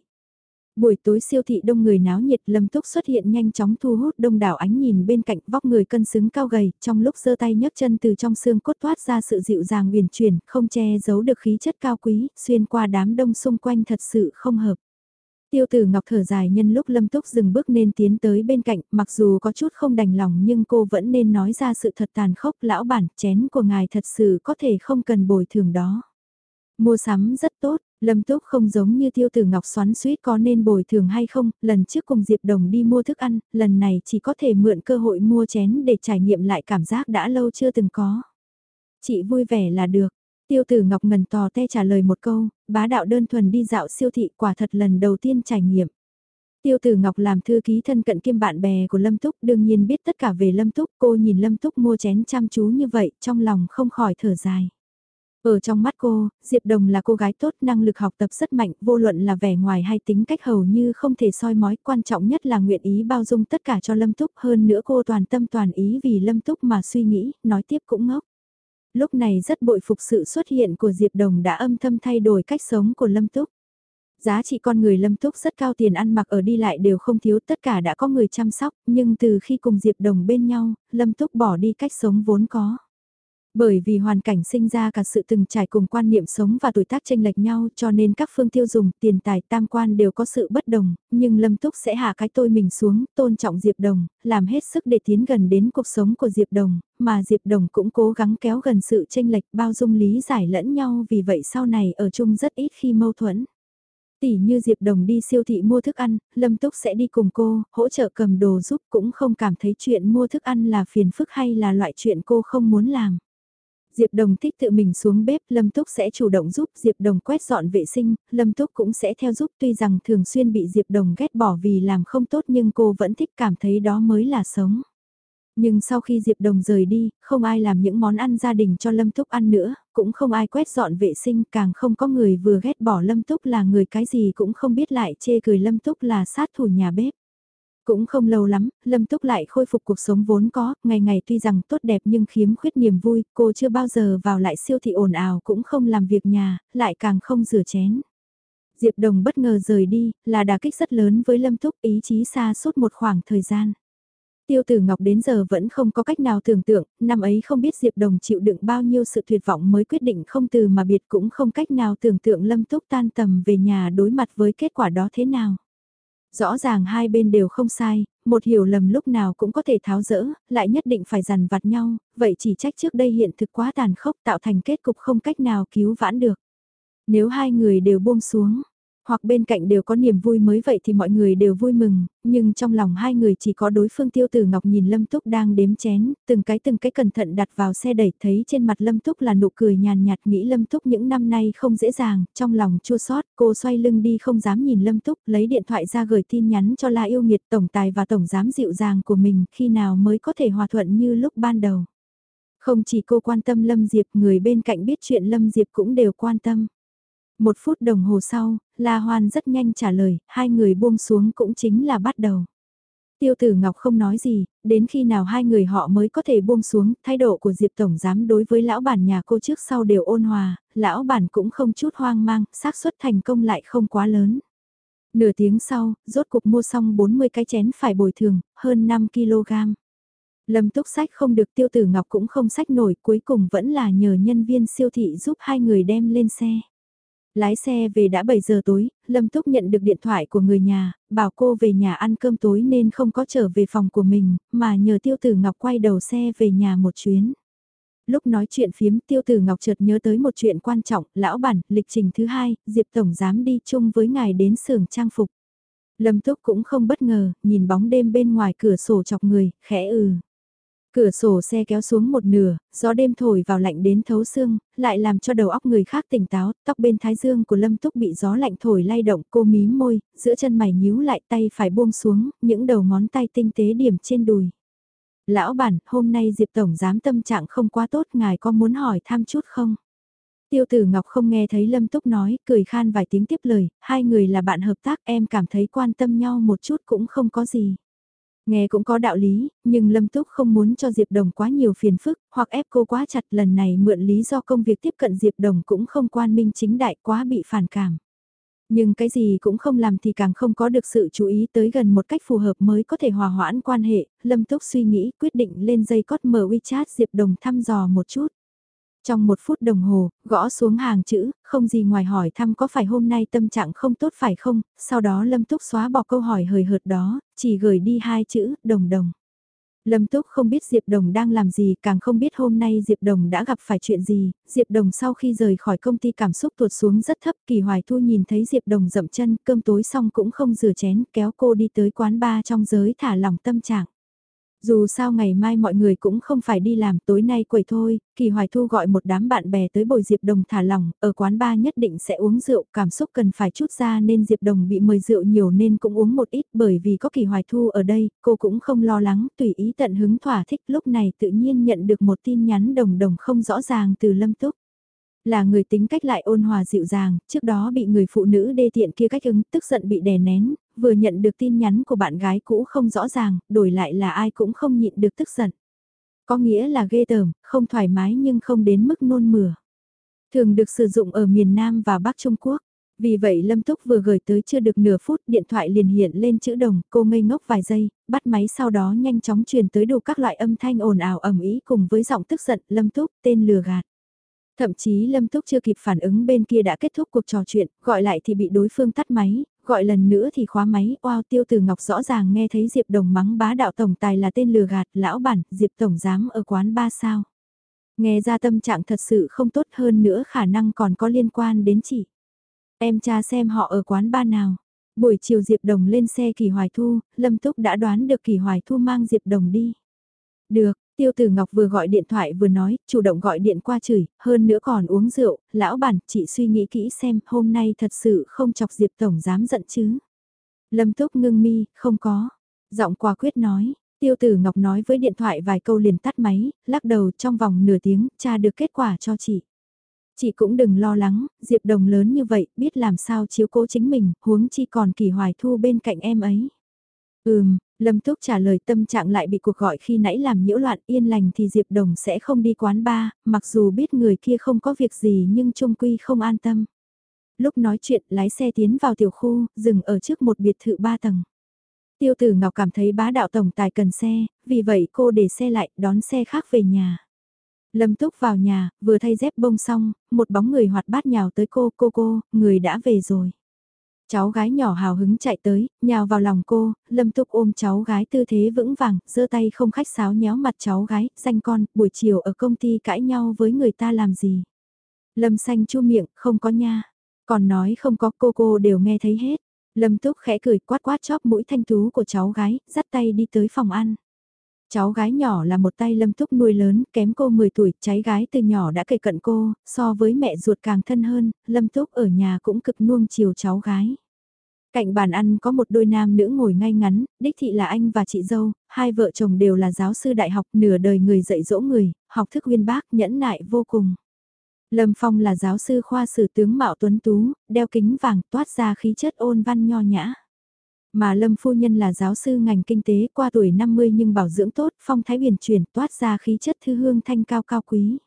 Buổi tối siêu thị đông người náo nhiệt lâm túc xuất hiện nhanh chóng thu hút đông đảo ánh nhìn bên cạnh vóc người cân xứng cao gầy, trong lúc giơ tay nhấc chân từ trong xương cốt thoát ra sự dịu dàng uyển chuyển, không che giấu được khí chất cao quý, xuyên qua đám đông xung quanh thật sự không hợp. Tiêu tử ngọc thở dài nhân lúc lâm túc dừng bước nên tiến tới bên cạnh, mặc dù có chút không đành lòng nhưng cô vẫn nên nói ra sự thật tàn khốc lão bản chén của ngài thật sự có thể không cần bồi thường đó. Mua sắm rất tốt, Lâm Túc không giống như tiêu tử ngọc xoắn suýt có nên bồi thường hay không, lần trước cùng Diệp Đồng đi mua thức ăn, lần này chỉ có thể mượn cơ hội mua chén để trải nghiệm lại cảm giác đã lâu chưa từng có. Chị vui vẻ là được, tiêu tử ngọc ngần tò te trả lời một câu, bá đạo đơn thuần đi dạo siêu thị quả thật lần đầu tiên trải nghiệm. Tiêu Tử Ngọc làm thư ký thân cận kiêm bạn bè của Lâm Túc đương nhiên biết tất cả về Lâm Túc, cô nhìn Lâm Túc mua chén chăm chú như vậy, trong lòng không khỏi thở dài. Ở trong mắt cô, Diệp Đồng là cô gái tốt, năng lực học tập rất mạnh, vô luận là vẻ ngoài hay tính cách hầu như không thể soi mói, quan trọng nhất là nguyện ý bao dung tất cả cho Lâm Túc, hơn nữa cô toàn tâm toàn ý vì Lâm Túc mà suy nghĩ, nói tiếp cũng ngốc. Lúc này rất bội phục sự xuất hiện của Diệp Đồng đã âm thầm thay đổi cách sống của Lâm Túc. Giá trị con người Lâm Túc rất cao tiền ăn mặc ở đi lại đều không thiếu tất cả đã có người chăm sóc, nhưng từ khi cùng Diệp Đồng bên nhau, Lâm Túc bỏ đi cách sống vốn có. Bởi vì hoàn cảnh sinh ra cả sự từng trải cùng quan niệm sống và tuổi tác tranh lệch nhau cho nên các phương tiêu dùng, tiền tài tam quan đều có sự bất đồng, nhưng Lâm Túc sẽ hạ cái tôi mình xuống, tôn trọng Diệp Đồng, làm hết sức để tiến gần đến cuộc sống của Diệp Đồng, mà Diệp Đồng cũng cố gắng kéo gần sự tranh lệch bao dung lý giải lẫn nhau vì vậy sau này ở chung rất ít khi mâu thuẫn. Tỷ như Diệp Đồng đi siêu thị mua thức ăn, Lâm Túc sẽ đi cùng cô, hỗ trợ cầm đồ giúp cũng không cảm thấy chuyện mua thức ăn là phiền phức hay là loại chuyện cô không muốn làm. Diệp Đồng thích tự mình xuống bếp, Lâm Túc sẽ chủ động giúp Diệp Đồng quét dọn vệ sinh, Lâm Túc cũng sẽ theo giúp tuy rằng thường xuyên bị Diệp Đồng ghét bỏ vì làm không tốt nhưng cô vẫn thích cảm thấy đó mới là sống. Nhưng sau khi Diệp Đồng rời đi, không ai làm những món ăn gia đình cho Lâm Túc ăn nữa, cũng không ai quét dọn vệ sinh, càng không có người vừa ghét bỏ Lâm Túc là người cái gì cũng không biết lại chê cười Lâm Túc là sát thủ nhà bếp. Cũng không lâu lắm, Lâm Túc lại khôi phục cuộc sống vốn có, ngày ngày tuy rằng tốt đẹp nhưng khiếm khuyết niềm vui, cô chưa bao giờ vào lại siêu thị ồn ào cũng không làm việc nhà, lại càng không rửa chén. Diệp Đồng bất ngờ rời đi, là đả kích rất lớn với Lâm Túc ý chí xa suốt một khoảng thời gian. Tiêu tử Ngọc đến giờ vẫn không có cách nào tưởng tượng, năm ấy không biết Diệp Đồng chịu đựng bao nhiêu sự tuyệt vọng mới quyết định không từ mà biệt cũng không cách nào tưởng tượng Lâm Túc tan tầm về nhà đối mặt với kết quả đó thế nào. Rõ ràng hai bên đều không sai, một hiểu lầm lúc nào cũng có thể tháo rỡ, lại nhất định phải dằn vặt nhau, vậy chỉ trách trước đây hiện thực quá tàn khốc tạo thành kết cục không cách nào cứu vãn được. Nếu hai người đều buông xuống, hoặc bên cạnh đều có niềm vui mới vậy thì mọi người đều vui mừng, nhưng trong lòng hai người chỉ có đối phương tiêu tử ngọc nhìn Lâm Túc đang đếm chén, từng cái từng cái cẩn thận đặt vào xe đẩy thấy trên mặt Lâm Túc là nụ cười nhàn nhạt nghĩ Lâm Túc những năm nay không dễ dàng, trong lòng chua sót, cô xoay lưng đi không dám nhìn Lâm Túc, lấy điện thoại ra gửi tin nhắn cho La Yêu Nghiệt tổng tài và tổng giám dịu dàng của mình khi nào mới có thể hòa thuận như lúc ban đầu. Không chỉ cô quan tâm Lâm Diệp, người bên cạnh biết chuyện Lâm Diệp cũng đều quan tâm. Một phút đồng hồ sau, La Hoan rất nhanh trả lời, hai người buông xuống cũng chính là bắt đầu. Tiêu tử Ngọc không nói gì, đến khi nào hai người họ mới có thể buông xuống, thái độ của Diệp Tổng Giám đối với lão bản nhà cô trước sau đều ôn hòa, lão bản cũng không chút hoang mang, xác suất thành công lại không quá lớn. Nửa tiếng sau, rốt cục mua xong 40 cái chén phải bồi thường, hơn 5 kg. Lâm túc sách không được tiêu tử Ngọc cũng không sách nổi, cuối cùng vẫn là nhờ nhân viên siêu thị giúp hai người đem lên xe. Lái xe về đã 7 giờ tối, Lâm Túc nhận được điện thoại của người nhà, bảo cô về nhà ăn cơm tối nên không có trở về phòng của mình, mà nhờ Tiêu Tử Ngọc quay đầu xe về nhà một chuyến. Lúc nói chuyện phiếm Tiêu Tử Ngọc chợt nhớ tới một chuyện quan trọng, lão bản, lịch trình thứ hai, Diệp Tổng dám đi chung với ngài đến xưởng trang phục. Lâm Túc cũng không bất ngờ, nhìn bóng đêm bên ngoài cửa sổ chọc người, khẽ ừ. Cửa sổ xe kéo xuống một nửa, gió đêm thổi vào lạnh đến thấu xương, lại làm cho đầu óc người khác tỉnh táo, tóc bên thái dương của Lâm Túc bị gió lạnh thổi lay động, cô mí môi, giữa chân mày nhíu lại tay phải buông xuống, những đầu ngón tay tinh tế điểm trên đùi. Lão bản, hôm nay Diệp Tổng giám tâm trạng không quá tốt, ngài có muốn hỏi thăm chút không? Tiêu tử Ngọc không nghe thấy Lâm Túc nói, cười khan vài tiếng tiếp lời, hai người là bạn hợp tác em cảm thấy quan tâm nhau một chút cũng không có gì. Nghe cũng có đạo lý, nhưng Lâm Túc không muốn cho Diệp Đồng quá nhiều phiền phức, hoặc ép cô quá chặt lần này mượn lý do công việc tiếp cận Diệp Đồng cũng không quan minh chính đại quá bị phản cảm. Nhưng cái gì cũng không làm thì càng không có được sự chú ý tới gần một cách phù hợp mới có thể hòa hoãn quan hệ, Lâm Túc suy nghĩ quyết định lên dây cót mở WeChat Diệp Đồng thăm dò một chút. Trong một phút đồng hồ, gõ xuống hàng chữ, không gì ngoài hỏi thăm có phải hôm nay tâm trạng không tốt phải không, sau đó Lâm Túc xóa bỏ câu hỏi hời hợt đó, chỉ gửi đi hai chữ, đồng đồng. Lâm Túc không biết Diệp Đồng đang làm gì, càng không biết hôm nay Diệp Đồng đã gặp phải chuyện gì. Diệp Đồng sau khi rời khỏi công ty cảm xúc tuột xuống rất thấp. Kỳ Hoài Thu nhìn thấy Diệp Đồng dậm chân, cơm tối xong cũng không rửa chén, kéo cô đi tới quán bar trong giới thả lỏng tâm trạng. Dù sao ngày mai mọi người cũng không phải đi làm tối nay quầy thôi, Kỳ Hoài Thu gọi một đám bạn bè tới bồi Diệp Đồng thả lòng, ở quán ba nhất định sẽ uống rượu, cảm xúc cần phải chút ra nên Diệp Đồng bị mời rượu nhiều nên cũng uống một ít bởi vì có Kỳ Hoài Thu ở đây, cô cũng không lo lắng, tùy ý tận hứng thỏa thích lúc này tự nhiên nhận được một tin nhắn đồng đồng không rõ ràng từ Lâm Túc là người tính cách lại ôn hòa dịu dàng, trước đó bị người phụ nữ đê tiện kia cách ứng, tức giận bị đè nén, vừa nhận được tin nhắn của bạn gái cũ không rõ ràng, đổi lại là ai cũng không nhịn được tức giận. Có nghĩa là ghê tởm, không thoải mái nhưng không đến mức nôn mửa. Thường được sử dụng ở miền Nam và Bắc Trung Quốc. Vì vậy Lâm Túc vừa gửi tới chưa được nửa phút điện thoại liền hiện lên chữ đồng, cô ngây ngốc vài giây, bắt máy sau đó nhanh chóng truyền tới đủ các loại âm thanh ồn ào ầm ĩ cùng với giọng tức giận Lâm Túc tên lừa gạt. Thậm chí Lâm Túc chưa kịp phản ứng bên kia đã kết thúc cuộc trò chuyện, gọi lại thì bị đối phương tắt máy, gọi lần nữa thì khóa máy, oao tiêu từ ngọc rõ ràng nghe thấy Diệp Đồng mắng bá đạo tổng tài là tên lừa gạt, lão bản, Diệp Tổng dám ở quán ba sao. Nghe ra tâm trạng thật sự không tốt hơn nữa khả năng còn có liên quan đến chị. Em cha xem họ ở quán ba nào. Buổi chiều Diệp Đồng lên xe Kỳ Hoài Thu, Lâm Túc đã đoán được Kỳ Hoài Thu mang Diệp Đồng đi. Được, Tiêu Tử Ngọc vừa gọi điện thoại vừa nói, chủ động gọi điện qua chửi, hơn nữa còn uống rượu, lão bản, chị suy nghĩ kỹ xem, hôm nay thật sự không chọc Diệp Tổng dám giận chứ. Lâm Túc ngưng mi, không có. Giọng quả quyết nói, Tiêu Tử Ngọc nói với điện thoại vài câu liền tắt máy, lắc đầu trong vòng nửa tiếng, tra được kết quả cho chị. Chị cũng đừng lo lắng, Diệp Đồng lớn như vậy, biết làm sao chiếu cố chính mình, huống chi còn kỳ hoài thu bên cạnh em ấy. Ừm, Lâm Túc trả lời tâm trạng lại bị cuộc gọi khi nãy làm nhiễu loạn yên lành thì Diệp Đồng sẽ không đi quán bar, mặc dù biết người kia không có việc gì nhưng trung quy không an tâm. Lúc nói chuyện lái xe tiến vào tiểu khu, dừng ở trước một biệt thự ba tầng. Tiêu tử Ngọc cảm thấy bá đạo tổng tài cần xe, vì vậy cô để xe lại đón xe khác về nhà. Lâm Túc vào nhà, vừa thay dép bông xong, một bóng người hoạt bát nhào tới cô, cô cô, người đã về rồi. Cháu gái nhỏ hào hứng chạy tới, nhào vào lòng cô, Lâm Túc ôm cháu gái tư thế vững vàng, giơ tay không khách sáo nhéo mặt cháu gái, danh con, buổi chiều ở công ty cãi nhau với người ta làm gì. Lâm xanh chu miệng, không có nha. Còn nói không có cô cô đều nghe thấy hết. Lâm Túc khẽ cười quát quát chóp mũi thanh tú của cháu gái, dắt tay đi tới phòng ăn. Cháu gái nhỏ là một tay Lâm Túc nuôi lớn, kém cô 10 tuổi, cháy gái từ nhỏ đã kề cận cô, so với mẹ ruột càng thân hơn, Lâm Túc ở nhà cũng cực nuông chiều cháu gái. Cạnh bàn ăn có một đôi nam nữ ngồi ngay ngắn, đích thị là anh và chị dâu, hai vợ chồng đều là giáo sư đại học nửa đời người dạy dỗ người, học thức uyên bác nhẫn nại vô cùng. Lâm Phong là giáo sư khoa sử tướng Mạo Tuấn Tú, đeo kính vàng toát ra khí chất ôn văn nho nhã. Mà Lâm Phu Nhân là giáo sư ngành kinh tế qua tuổi 50 nhưng bảo dưỡng tốt, phong thái huyền chuyển toát ra khí chất thư hương thanh cao cao quý.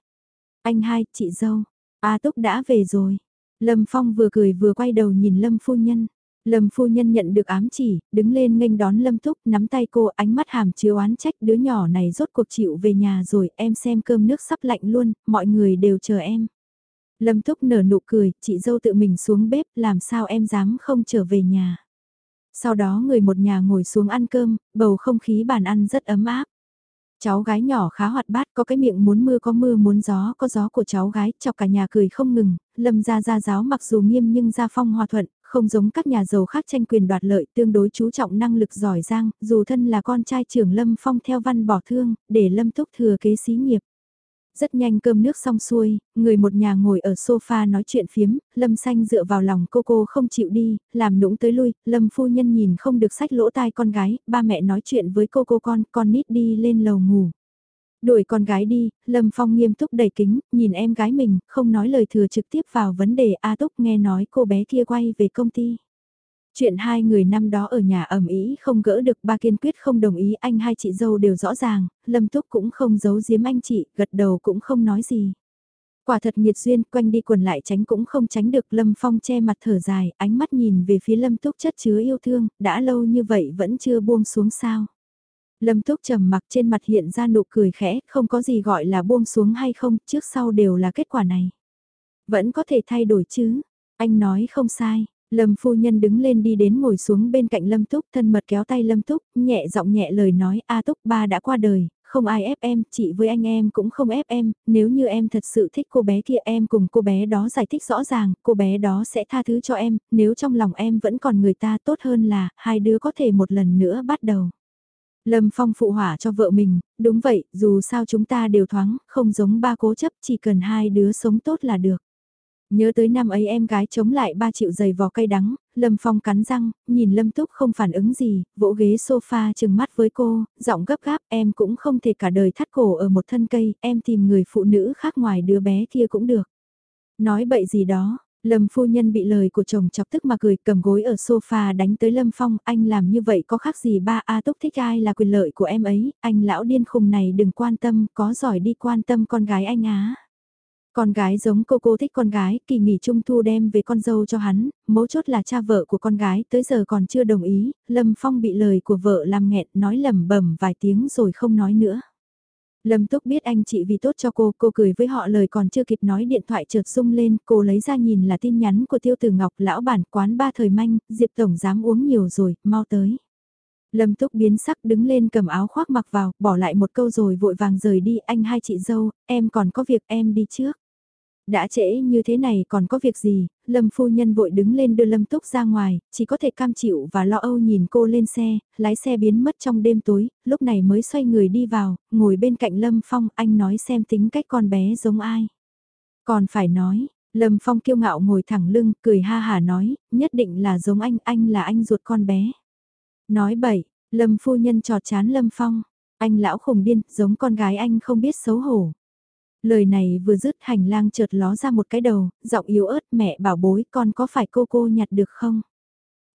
Anh hai, chị dâu, A Túc đã về rồi. Lâm Phong vừa cười vừa quay đầu nhìn Lâm Phu Nhân. Lâm Phu Nhân nhận được ám chỉ, đứng lên nghênh đón Lâm Túc, nắm tay cô ánh mắt hàm chứa oán trách đứa nhỏ này rốt cuộc chịu về nhà rồi, em xem cơm nước sắp lạnh luôn, mọi người đều chờ em. Lâm Túc nở nụ cười, chị dâu tự mình xuống bếp, làm sao em dám không trở về nhà. Sau đó người một nhà ngồi xuống ăn cơm, bầu không khí bàn ăn rất ấm áp. Cháu gái nhỏ khá hoạt bát có cái miệng muốn mưa có mưa muốn gió có gió của cháu gái, chọc cả nhà cười không ngừng, lâm ra ra giáo mặc dù nghiêm nhưng gia phong hòa thuận, không giống các nhà giàu khác tranh quyền đoạt lợi tương đối chú trọng năng lực giỏi giang, dù thân là con trai trưởng lâm phong theo văn bỏ thương, để lâm túc thừa kế xí nghiệp. Rất nhanh cơm nước xong xuôi, người một nhà ngồi ở sofa nói chuyện phiếm, Lâm Xanh dựa vào lòng cô cô không chịu đi, làm nũng tới lui, Lâm phu nhân nhìn không được sách lỗ tai con gái, ba mẹ nói chuyện với cô cô con, con nít đi lên lầu ngủ. Đuổi con gái đi, Lâm Phong nghiêm túc đầy kính, nhìn em gái mình, không nói lời thừa trực tiếp vào vấn đề A Túc nghe nói cô bé kia quay về công ty. Chuyện hai người năm đó ở nhà ẩm ý không gỡ được ba kiên quyết không đồng ý anh hai chị dâu đều rõ ràng, Lâm Túc cũng không giấu giếm anh chị, gật đầu cũng không nói gì. Quả thật nhiệt duyên, quanh đi quần lại tránh cũng không tránh được Lâm Phong che mặt thở dài, ánh mắt nhìn về phía Lâm Túc chất chứa yêu thương, đã lâu như vậy vẫn chưa buông xuống sao. Lâm Túc trầm mặc trên mặt hiện ra nụ cười khẽ, không có gì gọi là buông xuống hay không, trước sau đều là kết quả này. Vẫn có thể thay đổi chứ, anh nói không sai, Lâm phu nhân đứng lên đi đến ngồi xuống bên cạnh Lâm Túc, thân mật kéo tay Lâm Túc, nhẹ giọng nhẹ lời nói, A Túc ba đã qua đời, không ai ép em, chị với anh em cũng không ép em, nếu như em thật sự thích cô bé kia em cùng cô bé đó giải thích rõ ràng, cô bé đó sẽ tha thứ cho em, nếu trong lòng em vẫn còn người ta tốt hơn là, hai đứa có thể một lần nữa bắt đầu. Lâm Phong phụ hỏa cho vợ mình, đúng vậy, dù sao chúng ta đều thoáng, không giống ba cố chấp, chỉ cần hai đứa sống tốt là được. Nhớ tới năm ấy em gái chống lại ba triệu giày vò cây đắng, Lâm Phong cắn răng, nhìn Lâm Túc không phản ứng gì, vỗ ghế sofa chừng mắt với cô, giọng gấp gáp em cũng không thể cả đời thắt cổ ở một thân cây, em tìm người phụ nữ khác ngoài đứa bé kia cũng được. Nói bậy gì đó, Lâm phu nhân bị lời của chồng chọc tức mà cười cầm gối ở sofa đánh tới Lâm Phong, anh làm như vậy có khác gì ba A Túc thích ai là quyền lợi của em ấy, anh lão điên khùng này đừng quan tâm, có giỏi đi quan tâm con gái anh á. Con gái giống cô cô thích con gái, kỳ nghỉ trung thu đem về con dâu cho hắn, mấu chốt là cha vợ của con gái tới giờ còn chưa đồng ý, Lâm Phong bị lời của vợ làm nghẹn nói lầm bẩm vài tiếng rồi không nói nữa. Lâm Túc biết anh chị vì tốt cho cô, cô cười với họ lời còn chưa kịp nói điện thoại chợt rung lên, cô lấy ra nhìn là tin nhắn của Tiêu Tử Ngọc, lão bản quán ba thời manh, Diệp Tổng dám uống nhiều rồi, mau tới. Lâm Túc biến sắc đứng lên cầm áo khoác mặc vào, bỏ lại một câu rồi vội vàng rời đi, anh hai chị dâu, em còn có việc em đi trước. Đã trễ như thế này còn có việc gì, Lâm phu nhân vội đứng lên đưa Lâm Túc ra ngoài, chỉ có thể cam chịu và lo âu nhìn cô lên xe, lái xe biến mất trong đêm tối, lúc này mới xoay người đi vào, ngồi bên cạnh Lâm Phong, anh nói xem tính cách con bé giống ai. Còn phải nói, Lâm Phong kiêu ngạo ngồi thẳng lưng, cười ha hà nói, nhất định là giống anh, anh là anh ruột con bé. Nói bậy, Lâm phu nhân trọt chán Lâm Phong, anh lão khùng điên, giống con gái anh không biết xấu hổ. Lời này vừa dứt hành lang chợt ló ra một cái đầu, giọng yếu ớt mẹ bảo bối con có phải cô cô nhặt được không?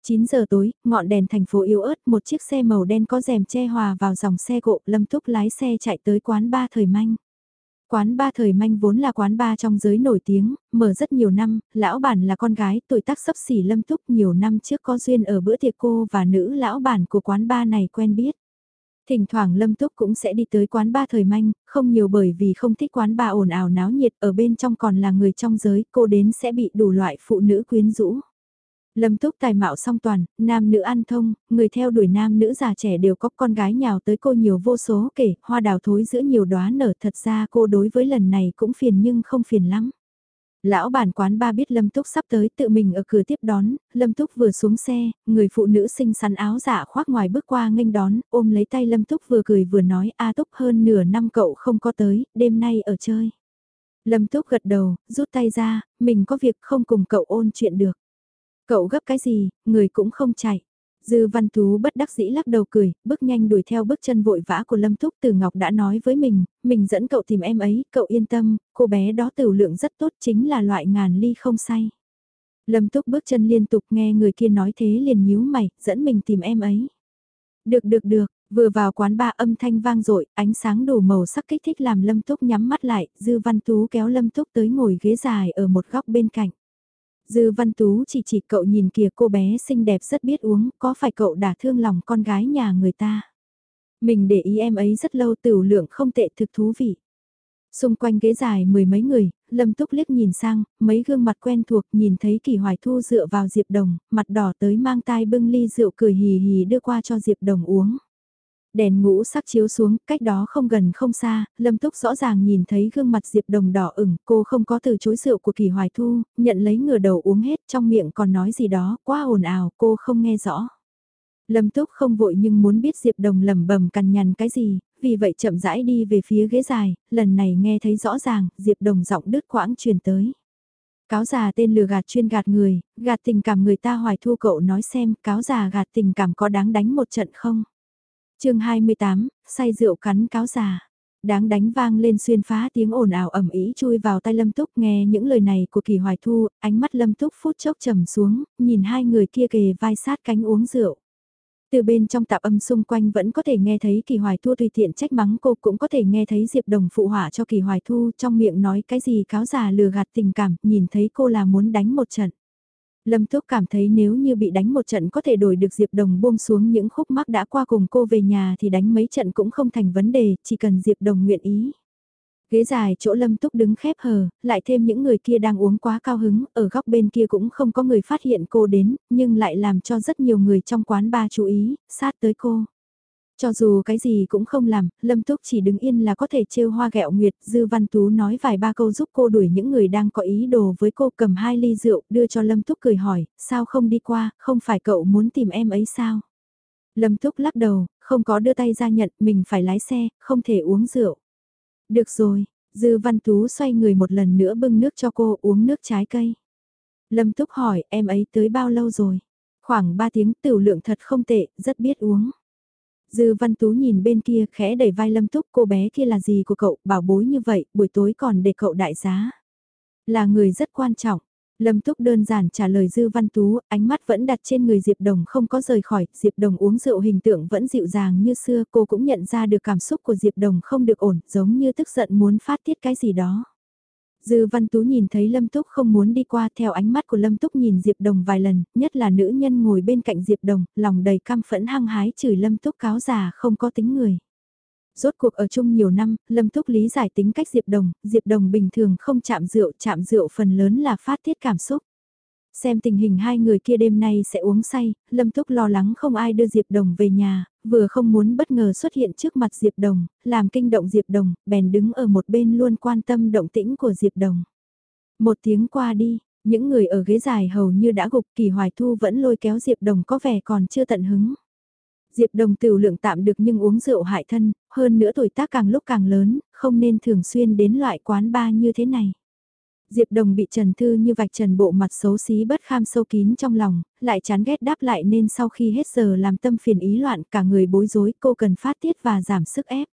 9 giờ tối, ngọn đèn thành phố yếu ớt, một chiếc xe màu đen có rèm che hòa vào dòng xe cộ, Lâm Túc lái xe chạy tới quán ba thời manh. Quán ba thời manh vốn là quán ba trong giới nổi tiếng, mở rất nhiều năm, lão bản là con gái, tuổi tác sấp xỉ Lâm Túc nhiều năm trước có duyên ở bữa tiệc cô và nữ lão bản của quán ba này quen biết. Thỉnh thoảng Lâm Túc cũng sẽ đi tới quán ba thời manh, không nhiều bởi vì không thích quán ba ồn ào náo nhiệt ở bên trong còn là người trong giới, cô đến sẽ bị đủ loại phụ nữ quyến rũ. Lâm Túc tài mạo song toàn, nam nữ ăn thông, người theo đuổi nam nữ già trẻ đều có con gái nhào tới cô nhiều vô số kể, hoa đào thối giữa nhiều đóa nở thật ra cô đối với lần này cũng phiền nhưng không phiền lắm. Lão bản quán ba biết Lâm Túc sắp tới tự mình ở cửa tiếp đón, Lâm Túc vừa xuống xe, người phụ nữ xinh xắn áo giả khoác ngoài bước qua nghênh đón, ôm lấy tay Lâm Túc vừa cười vừa nói A Túc hơn nửa năm cậu không có tới, đêm nay ở chơi. Lâm Túc gật đầu, rút tay ra, mình có việc không cùng cậu ôn chuyện được. Cậu gấp cái gì, người cũng không chạy. Dư Văn Tú bất đắc dĩ lắc đầu cười, bước nhanh đuổi theo bước chân vội vã của Lâm Túc Từ Ngọc đã nói với mình, mình dẫn cậu tìm em ấy, cậu yên tâm, cô bé đó tửu lượng rất tốt chính là loại ngàn ly không say. Lâm Túc bước chân liên tục nghe người kia nói thế liền nhíu mày, dẫn mình tìm em ấy. Được được được, vừa vào quán ba âm thanh vang dội ánh sáng đủ màu sắc kích thích làm Lâm Túc nhắm mắt lại, Dư Văn Tú kéo Lâm Túc tới ngồi ghế dài ở một góc bên cạnh. Dư Văn Tú chỉ chỉ cậu nhìn kìa cô bé xinh đẹp rất biết uống, có phải cậu đã thương lòng con gái nhà người ta? Mình để ý em ấy rất lâu tiểu lượng không tệ thực thú vị. Xung quanh ghế dài mười mấy người, Lâm Túc liếc nhìn sang, mấy gương mặt quen thuộc nhìn thấy Kỳ Hoài Thu dựa vào Diệp Đồng, mặt đỏ tới mang tai bưng ly rượu cười hì hì đưa qua cho Diệp Đồng uống. Đèn ngũ sắc chiếu xuống, cách đó không gần không xa, Lâm Túc rõ ràng nhìn thấy gương mặt Diệp Đồng đỏ ửng, cô không có từ chối rượu của Kỳ Hoài Thu, nhận lấy ngửa đầu uống hết, trong miệng còn nói gì đó, quá ồn ào, cô không nghe rõ. Lâm Túc không vội nhưng muốn biết Diệp Đồng lẩm bẩm cằn nhằn cái gì, vì vậy chậm rãi đi về phía ghế dài, lần này nghe thấy rõ ràng, Diệp Đồng giọng đứt quãng truyền tới. Cáo già tên lừa gạt chuyên gạt người, gạt tình cảm người ta hoài thu cậu nói xem cáo già gạt tình cảm có đáng đánh một trận không? Chương 28, say rượu cắn cáo già. Đáng đánh vang lên xuyên phá tiếng ồn ào ẩm ý chui vào tay Lâm Túc nghe những lời này của Kỳ Hoài Thu, ánh mắt Lâm Túc phút chốc trầm xuống, nhìn hai người kia kề vai sát cánh uống rượu. Từ bên trong tạp âm xung quanh vẫn có thể nghe thấy Kỳ Hoài Thu tùy tiện trách mắng cô cũng có thể nghe thấy Diệp Đồng phụ hỏa cho Kỳ Hoài Thu trong miệng nói cái gì cáo già lừa gạt tình cảm, nhìn thấy cô là muốn đánh một trận. Lâm Túc cảm thấy nếu như bị đánh một trận có thể đổi được Diệp Đồng buông xuống những khúc mắc đã qua cùng cô về nhà thì đánh mấy trận cũng không thành vấn đề, chỉ cần Diệp Đồng nguyện ý. Ghế dài chỗ lâm túc đứng khép hờ, lại thêm những người kia đang uống quá cao hứng, ở góc bên kia cũng không có người phát hiện cô đến, nhưng lại làm cho rất nhiều người trong quán ba chú ý, sát tới cô. Cho dù cái gì cũng không làm, Lâm Túc chỉ đứng yên là có thể trêu hoa gẹo nguyệt, Dư Văn Tú nói vài ba câu giúp cô đuổi những người đang có ý đồ với cô cầm hai ly rượu, đưa cho Lâm Túc cười hỏi, sao không đi qua, không phải cậu muốn tìm em ấy sao? Lâm Túc lắc đầu, không có đưa tay ra nhận, mình phải lái xe, không thể uống rượu. Được rồi, Dư Văn Tú xoay người một lần nữa bưng nước cho cô uống nước trái cây. Lâm Túc hỏi, em ấy tới bao lâu rồi? Khoảng 3 tiếng tiểu lượng thật không tệ, rất biết uống. Dư Văn Tú nhìn bên kia khẽ đẩy vai Lâm Túc cô bé kia là gì của cậu, bảo bối như vậy, buổi tối còn để cậu đại giá. Là người rất quan trọng. Lâm Túc đơn giản trả lời Dư Văn Tú, ánh mắt vẫn đặt trên người Diệp Đồng không có rời khỏi, Diệp Đồng uống rượu hình tượng vẫn dịu dàng như xưa, cô cũng nhận ra được cảm xúc của Diệp Đồng không được ổn, giống như tức giận muốn phát tiết cái gì đó. Dư Văn Tú nhìn thấy Lâm Túc không muốn đi qua theo ánh mắt của Lâm Túc nhìn Diệp Đồng vài lần, nhất là nữ nhân ngồi bên cạnh Diệp Đồng, lòng đầy căm phẫn hăng hái chửi Lâm Túc cáo già không có tính người. Rốt cuộc ở chung nhiều năm, Lâm Túc lý giải tính cách Diệp Đồng, Diệp Đồng bình thường không chạm rượu, chạm rượu phần lớn là phát tiết cảm xúc. Xem tình hình hai người kia đêm nay sẽ uống say, Lâm Túc lo lắng không ai đưa Diệp Đồng về nhà, vừa không muốn bất ngờ xuất hiện trước mặt Diệp Đồng, làm kinh động Diệp Đồng, bèn đứng ở một bên luôn quan tâm động tĩnh của Diệp Đồng. Một tiếng qua đi, những người ở ghế dài hầu như đã gục kỳ hoài thu vẫn lôi kéo Diệp Đồng có vẻ còn chưa tận hứng. Diệp Đồng tiểu lượng tạm được nhưng uống rượu hại thân, hơn nữa tuổi tác càng lúc càng lớn, không nên thường xuyên đến loại quán bar như thế này. Diệp Đồng bị Trần Thư như vạch trần bộ mặt xấu xí bất kham sâu kín trong lòng, lại chán ghét đáp lại nên sau khi hết giờ làm tâm phiền ý loạn cả người bối rối cô cần phát tiết và giảm sức ép.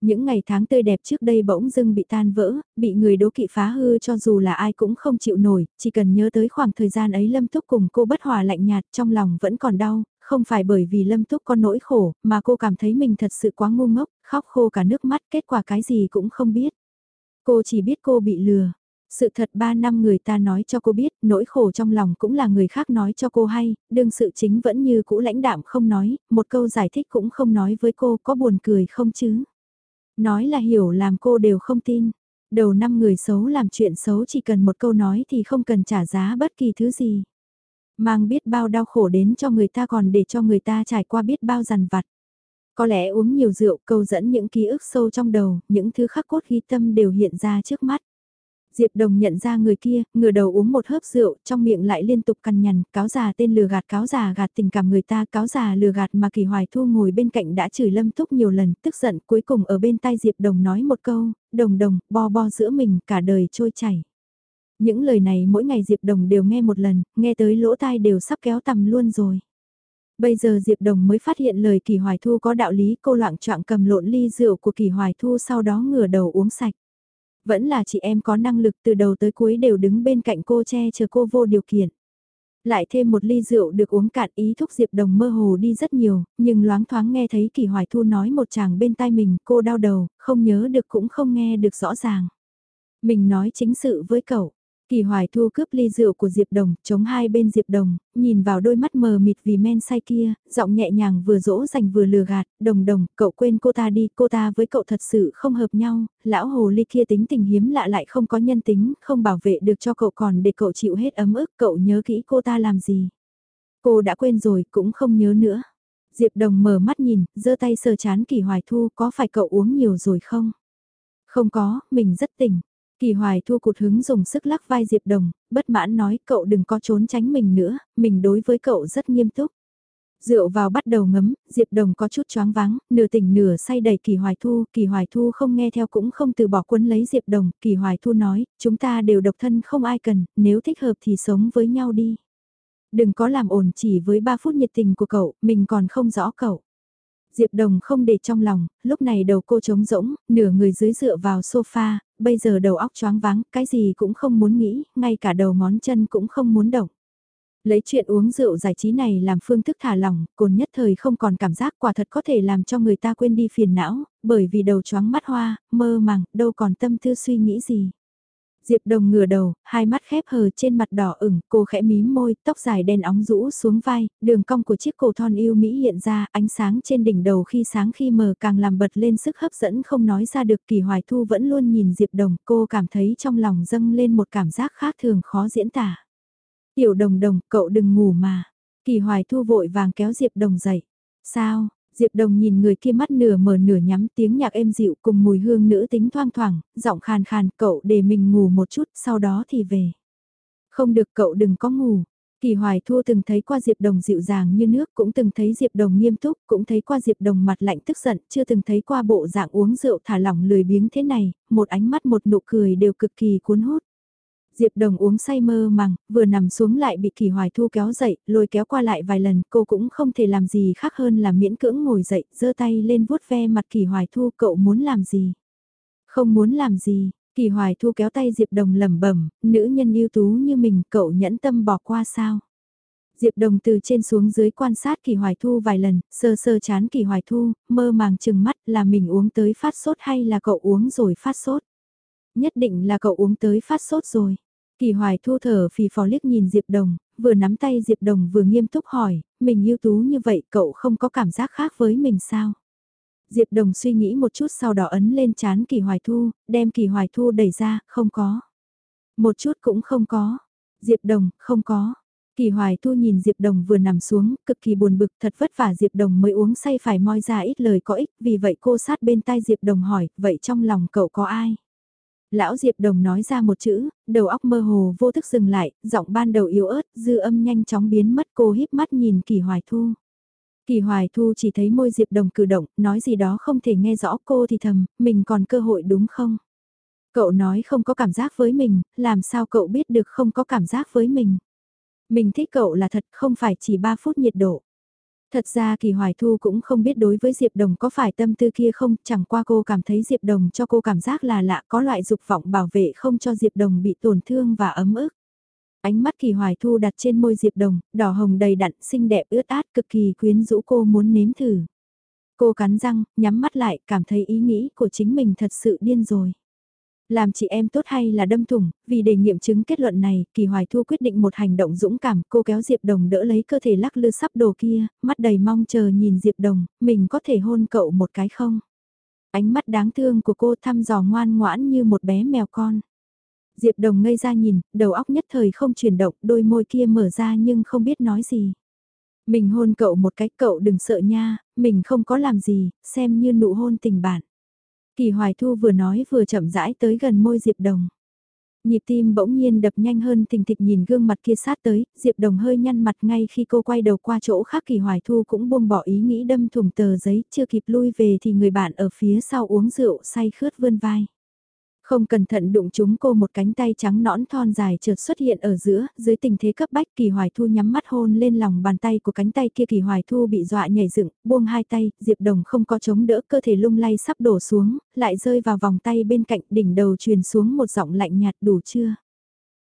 Những ngày tháng tươi đẹp trước đây bỗng dưng bị tan vỡ, bị người đố kỵ phá hư cho dù là ai cũng không chịu nổi, chỉ cần nhớ tới khoảng thời gian ấy Lâm Túc cùng cô bất hòa lạnh nhạt trong lòng vẫn còn đau, không phải bởi vì Lâm Túc có nỗi khổ, mà cô cảm thấy mình thật sự quá ngu ngốc, khóc khô cả nước mắt, kết quả cái gì cũng không biết. Cô chỉ biết cô bị lừa. Sự thật ba năm người ta nói cho cô biết, nỗi khổ trong lòng cũng là người khác nói cho cô hay, đương sự chính vẫn như cũ lãnh đạm không nói, một câu giải thích cũng không nói với cô có buồn cười không chứ. Nói là hiểu làm cô đều không tin. Đầu năm người xấu làm chuyện xấu chỉ cần một câu nói thì không cần trả giá bất kỳ thứ gì. Mang biết bao đau khổ đến cho người ta còn để cho người ta trải qua biết bao dằn vặt. Có lẽ uống nhiều rượu câu dẫn những ký ức sâu trong đầu, những thứ khắc cốt ghi tâm đều hiện ra trước mắt. Diệp Đồng nhận ra người kia, ngửa đầu uống một hớp rượu, trong miệng lại liên tục cằn nhằn, cáo già tên lừa gạt cáo già gạt tình cảm người ta, cáo già lừa gạt mà Kỳ Hoài Thu ngồi bên cạnh đã chửi Lâm Túc nhiều lần, tức giận, cuối cùng ở bên tai Diệp Đồng nói một câu, đồng đồng, bo bo giữa mình, cả đời trôi chảy. Những lời này mỗi ngày Diệp Đồng đều nghe một lần, nghe tới lỗ tai đều sắp kéo tầm luôn rồi. Bây giờ Diệp Đồng mới phát hiện lời Kỳ Hoài Thu có đạo lý cô loạn trọng cầm lộn ly rượu của Kỳ Hoài Thu sau đó ngửa đầu uống sạch. Vẫn là chị em có năng lực từ đầu tới cuối đều đứng bên cạnh cô che chờ cô vô điều kiện. Lại thêm một ly rượu được uống cạn ý thúc Diệp Đồng mơ hồ đi rất nhiều, nhưng loáng thoáng nghe thấy Kỳ Hoài Thu nói một chàng bên tai mình, cô đau đầu, không nhớ được cũng không nghe được rõ ràng. Mình nói chính sự với cậu, Kỳ Hoài Thu cướp ly rượu của Diệp Đồng, chống hai bên Diệp Đồng, nhìn vào đôi mắt mờ mịt vì men say kia, giọng nhẹ nhàng vừa dỗ dành vừa lừa gạt, đồng đồng, cậu quên cô ta đi, cô ta với cậu thật sự không hợp nhau, lão hồ ly kia tính tình hiếm lạ lại không có nhân tính, không bảo vệ được cho cậu còn để cậu chịu hết ấm ức, cậu nhớ kỹ cô ta làm gì. Cô đã quên rồi, cũng không nhớ nữa. Diệp Đồng mở mắt nhìn, giơ tay sờ chán Kỳ Hoài Thu, có phải cậu uống nhiều rồi không? Không có, mình rất tỉnh. Kỳ hoài thu cụt hứng dùng sức lắc vai Diệp Đồng, bất mãn nói cậu đừng có trốn tránh mình nữa, mình đối với cậu rất nghiêm túc. Rượu vào bắt đầu ngấm, Diệp Đồng có chút choáng váng, nửa tỉnh nửa say đầy Kỳ Hoài Thu, Kỳ Hoài Thu không nghe theo cũng không từ bỏ quân lấy Diệp Đồng, Kỳ Hoài Thu nói, chúng ta đều độc thân không ai cần, nếu thích hợp thì sống với nhau đi. Đừng có làm ổn chỉ với 3 phút nhiệt tình của cậu, mình còn không rõ cậu. Diệp Đồng không để trong lòng, lúc này đầu cô trống rỗng, nửa người dưới dựa vào sofa, bây giờ đầu óc choáng váng, cái gì cũng không muốn nghĩ, ngay cả đầu ngón chân cũng không muốn động. Lấy chuyện uống rượu giải trí này làm phương thức thả lỏng, cồn nhất thời không còn cảm giác quả thật có thể làm cho người ta quên đi phiền não, bởi vì đầu choáng mắt hoa, mơ màng, đâu còn tâm tư suy nghĩ gì. Diệp Đồng ngửa đầu, hai mắt khép hờ trên mặt đỏ ửng, cô khẽ mím môi, tóc dài đen óng rũ xuống vai, đường cong của chiếc cổ thon yêu mỹ hiện ra, ánh sáng trên đỉnh đầu khi sáng khi mờ càng làm bật lên sức hấp dẫn không nói ra được kỳ hoài thu vẫn luôn nhìn Diệp Đồng, cô cảm thấy trong lòng dâng lên một cảm giác khác thường khó diễn tả. Tiểu đồng đồng, cậu đừng ngủ mà. Kỳ hoài thu vội vàng kéo Diệp Đồng dậy. Sao, Diệp Đồng nhìn người kia mắt nửa mở nửa nhắm tiếng nhạc êm dịu cùng mùi hương nữ tính thoang thoảng, giọng khàn khàn cậu để mình ngủ một chút sau đó thì về. Không được cậu đừng có ngủ. Kỳ Hoài Thu từng thấy qua Diệp Đồng dịu dàng như nước, cũng từng thấy Diệp Đồng nghiêm túc, cũng thấy qua Diệp Đồng mặt lạnh tức giận, chưa từng thấy qua bộ dạng uống rượu thả lỏng lười biếng thế này, một ánh mắt một nụ cười đều cực kỳ cuốn hút. Diệp Đồng uống say mơ màng, vừa nằm xuống lại bị Kỳ Hoài Thu kéo dậy, lôi kéo qua lại vài lần, cô cũng không thể làm gì khác hơn là miễn cưỡng ngồi dậy, giơ tay lên vuốt ve mặt Kỳ Hoài Thu, cậu muốn làm gì? Không muốn làm gì, Kỳ Hoài Thu kéo tay Diệp Đồng lẩm bẩm, nữ nhân ưu tú như mình, cậu nhẫn tâm bỏ qua sao? Diệp Đồng từ trên xuống dưới quan sát Kỳ Hoài Thu vài lần, sơ sơ chán Kỳ Hoài Thu, mơ màng chừng mắt là mình uống tới phát sốt hay là cậu uống rồi phát sốt? Nhất định là cậu uống tới phát sốt rồi. Kỳ hoài thu thở phì phò liếc nhìn Diệp Đồng, vừa nắm tay Diệp Đồng vừa nghiêm túc hỏi, mình ưu tú như vậy cậu không có cảm giác khác với mình sao? Diệp Đồng suy nghĩ một chút sau đó ấn lên chán Kỳ Hoài Thu, đem Kỳ Hoài Thu đẩy ra, không có. Một chút cũng không có. Diệp Đồng, không có. Kỳ Hoài Thu nhìn Diệp Đồng vừa nằm xuống, cực kỳ buồn bực, thật vất vả Diệp Đồng mới uống say phải moi ra ít lời có ích, vì vậy cô sát bên tai Diệp Đồng hỏi, vậy trong lòng cậu có ai? Lão Diệp Đồng nói ra một chữ, đầu óc mơ hồ vô thức dừng lại, giọng ban đầu yếu ớt, dư âm nhanh chóng biến mất cô híp mắt nhìn Kỳ Hoài Thu. Kỳ Hoài Thu chỉ thấy môi Diệp Đồng cử động, nói gì đó không thể nghe rõ cô thì thầm, mình còn cơ hội đúng không? Cậu nói không có cảm giác với mình, làm sao cậu biết được không có cảm giác với mình? Mình thích cậu là thật không phải chỉ 3 phút nhiệt độ. Thật ra Kỳ Hoài Thu cũng không biết đối với Diệp Đồng có phải tâm tư kia không, chẳng qua cô cảm thấy Diệp Đồng cho cô cảm giác là lạ có loại dục vọng bảo vệ không cho Diệp Đồng bị tổn thương và ấm ức. Ánh mắt Kỳ Hoài Thu đặt trên môi Diệp Đồng, đỏ hồng đầy đặn, xinh đẹp ướt át cực kỳ quyến rũ cô muốn nếm thử. Cô cắn răng, nhắm mắt lại, cảm thấy ý nghĩ của chính mình thật sự điên rồi. Làm chị em tốt hay là đâm thủng, vì để nghiệm chứng kết luận này, Kỳ Hoài Thu quyết định một hành động dũng cảm, cô kéo Diệp Đồng đỡ lấy cơ thể lắc lư sắp đồ kia, mắt đầy mong chờ nhìn Diệp Đồng, mình có thể hôn cậu một cái không? Ánh mắt đáng thương của cô thăm dò ngoan ngoãn như một bé mèo con. Diệp Đồng ngây ra nhìn, đầu óc nhất thời không chuyển động, đôi môi kia mở ra nhưng không biết nói gì. Mình hôn cậu một cái, cậu đừng sợ nha, mình không có làm gì, xem như nụ hôn tình bạn. Kỳ Hoài Thu vừa nói vừa chậm rãi tới gần môi Diệp Đồng. Nhịp tim bỗng nhiên đập nhanh hơn thình thịch nhìn gương mặt kia sát tới, Diệp Đồng hơi nhăn mặt ngay khi cô quay đầu qua chỗ khác Kỳ Hoài Thu cũng buông bỏ ý nghĩ đâm thủng tờ giấy, chưa kịp lui về thì người bạn ở phía sau uống rượu say khướt vươn vai. Không cẩn thận đụng chúng cô một cánh tay trắng nõn thon dài chợt xuất hiện ở giữa, dưới tình thế cấp bách Kỳ Hoài Thu nhắm mắt hôn lên lòng bàn tay của cánh tay kia Kỳ Hoài Thu bị dọa nhảy dựng, buông hai tay, Diệp Đồng không có chống đỡ cơ thể lung lay sắp đổ xuống, lại rơi vào vòng tay bên cạnh đỉnh đầu truyền xuống một giọng lạnh nhạt đủ chưa.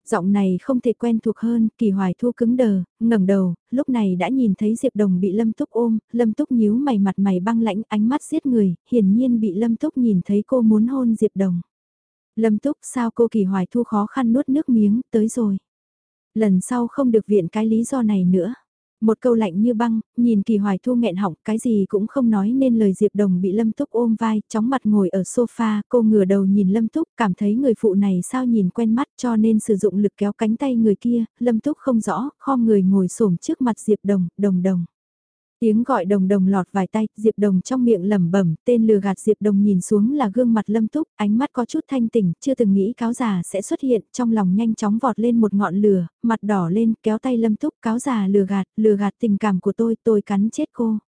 Giọng này không thể quen thuộc hơn, kỳ hoài thu cứng đờ, ngẩng đầu, lúc này đã nhìn thấy Diệp Đồng bị Lâm Túc ôm, Lâm Túc nhíu mày mặt mày băng lãnh ánh mắt giết người, hiển nhiên bị Lâm Túc nhìn thấy cô muốn hôn Diệp Đồng. Lâm Túc sao cô Kỳ Hoài Thu khó khăn nuốt nước miếng, tới rồi. Lần sau không được viện cái lý do này nữa. Một câu lạnh như băng, nhìn Kỳ Hoài Thu nghẹn họng, cái gì cũng không nói nên lời Diệp Đồng bị Lâm Túc ôm vai, chóng mặt ngồi ở sofa, cô ngửa đầu nhìn Lâm Túc, cảm thấy người phụ này sao nhìn quen mắt cho nên sử dụng lực kéo cánh tay người kia, Lâm Túc không rõ, khom người ngồi xổm trước mặt Diệp Đồng, đồng đồng. Tiếng gọi đồng đồng lọt vài tay, Diệp Đồng trong miệng lẩm bẩm, tên lừa gạt Diệp Đồng nhìn xuống là gương mặt lâm túc, ánh mắt có chút thanh tỉnh, chưa từng nghĩ cáo già sẽ xuất hiện, trong lòng nhanh chóng vọt lên một ngọn lửa, mặt đỏ lên, kéo tay lâm túc, cáo già lừa gạt, lừa gạt tình cảm của tôi, tôi cắn chết cô.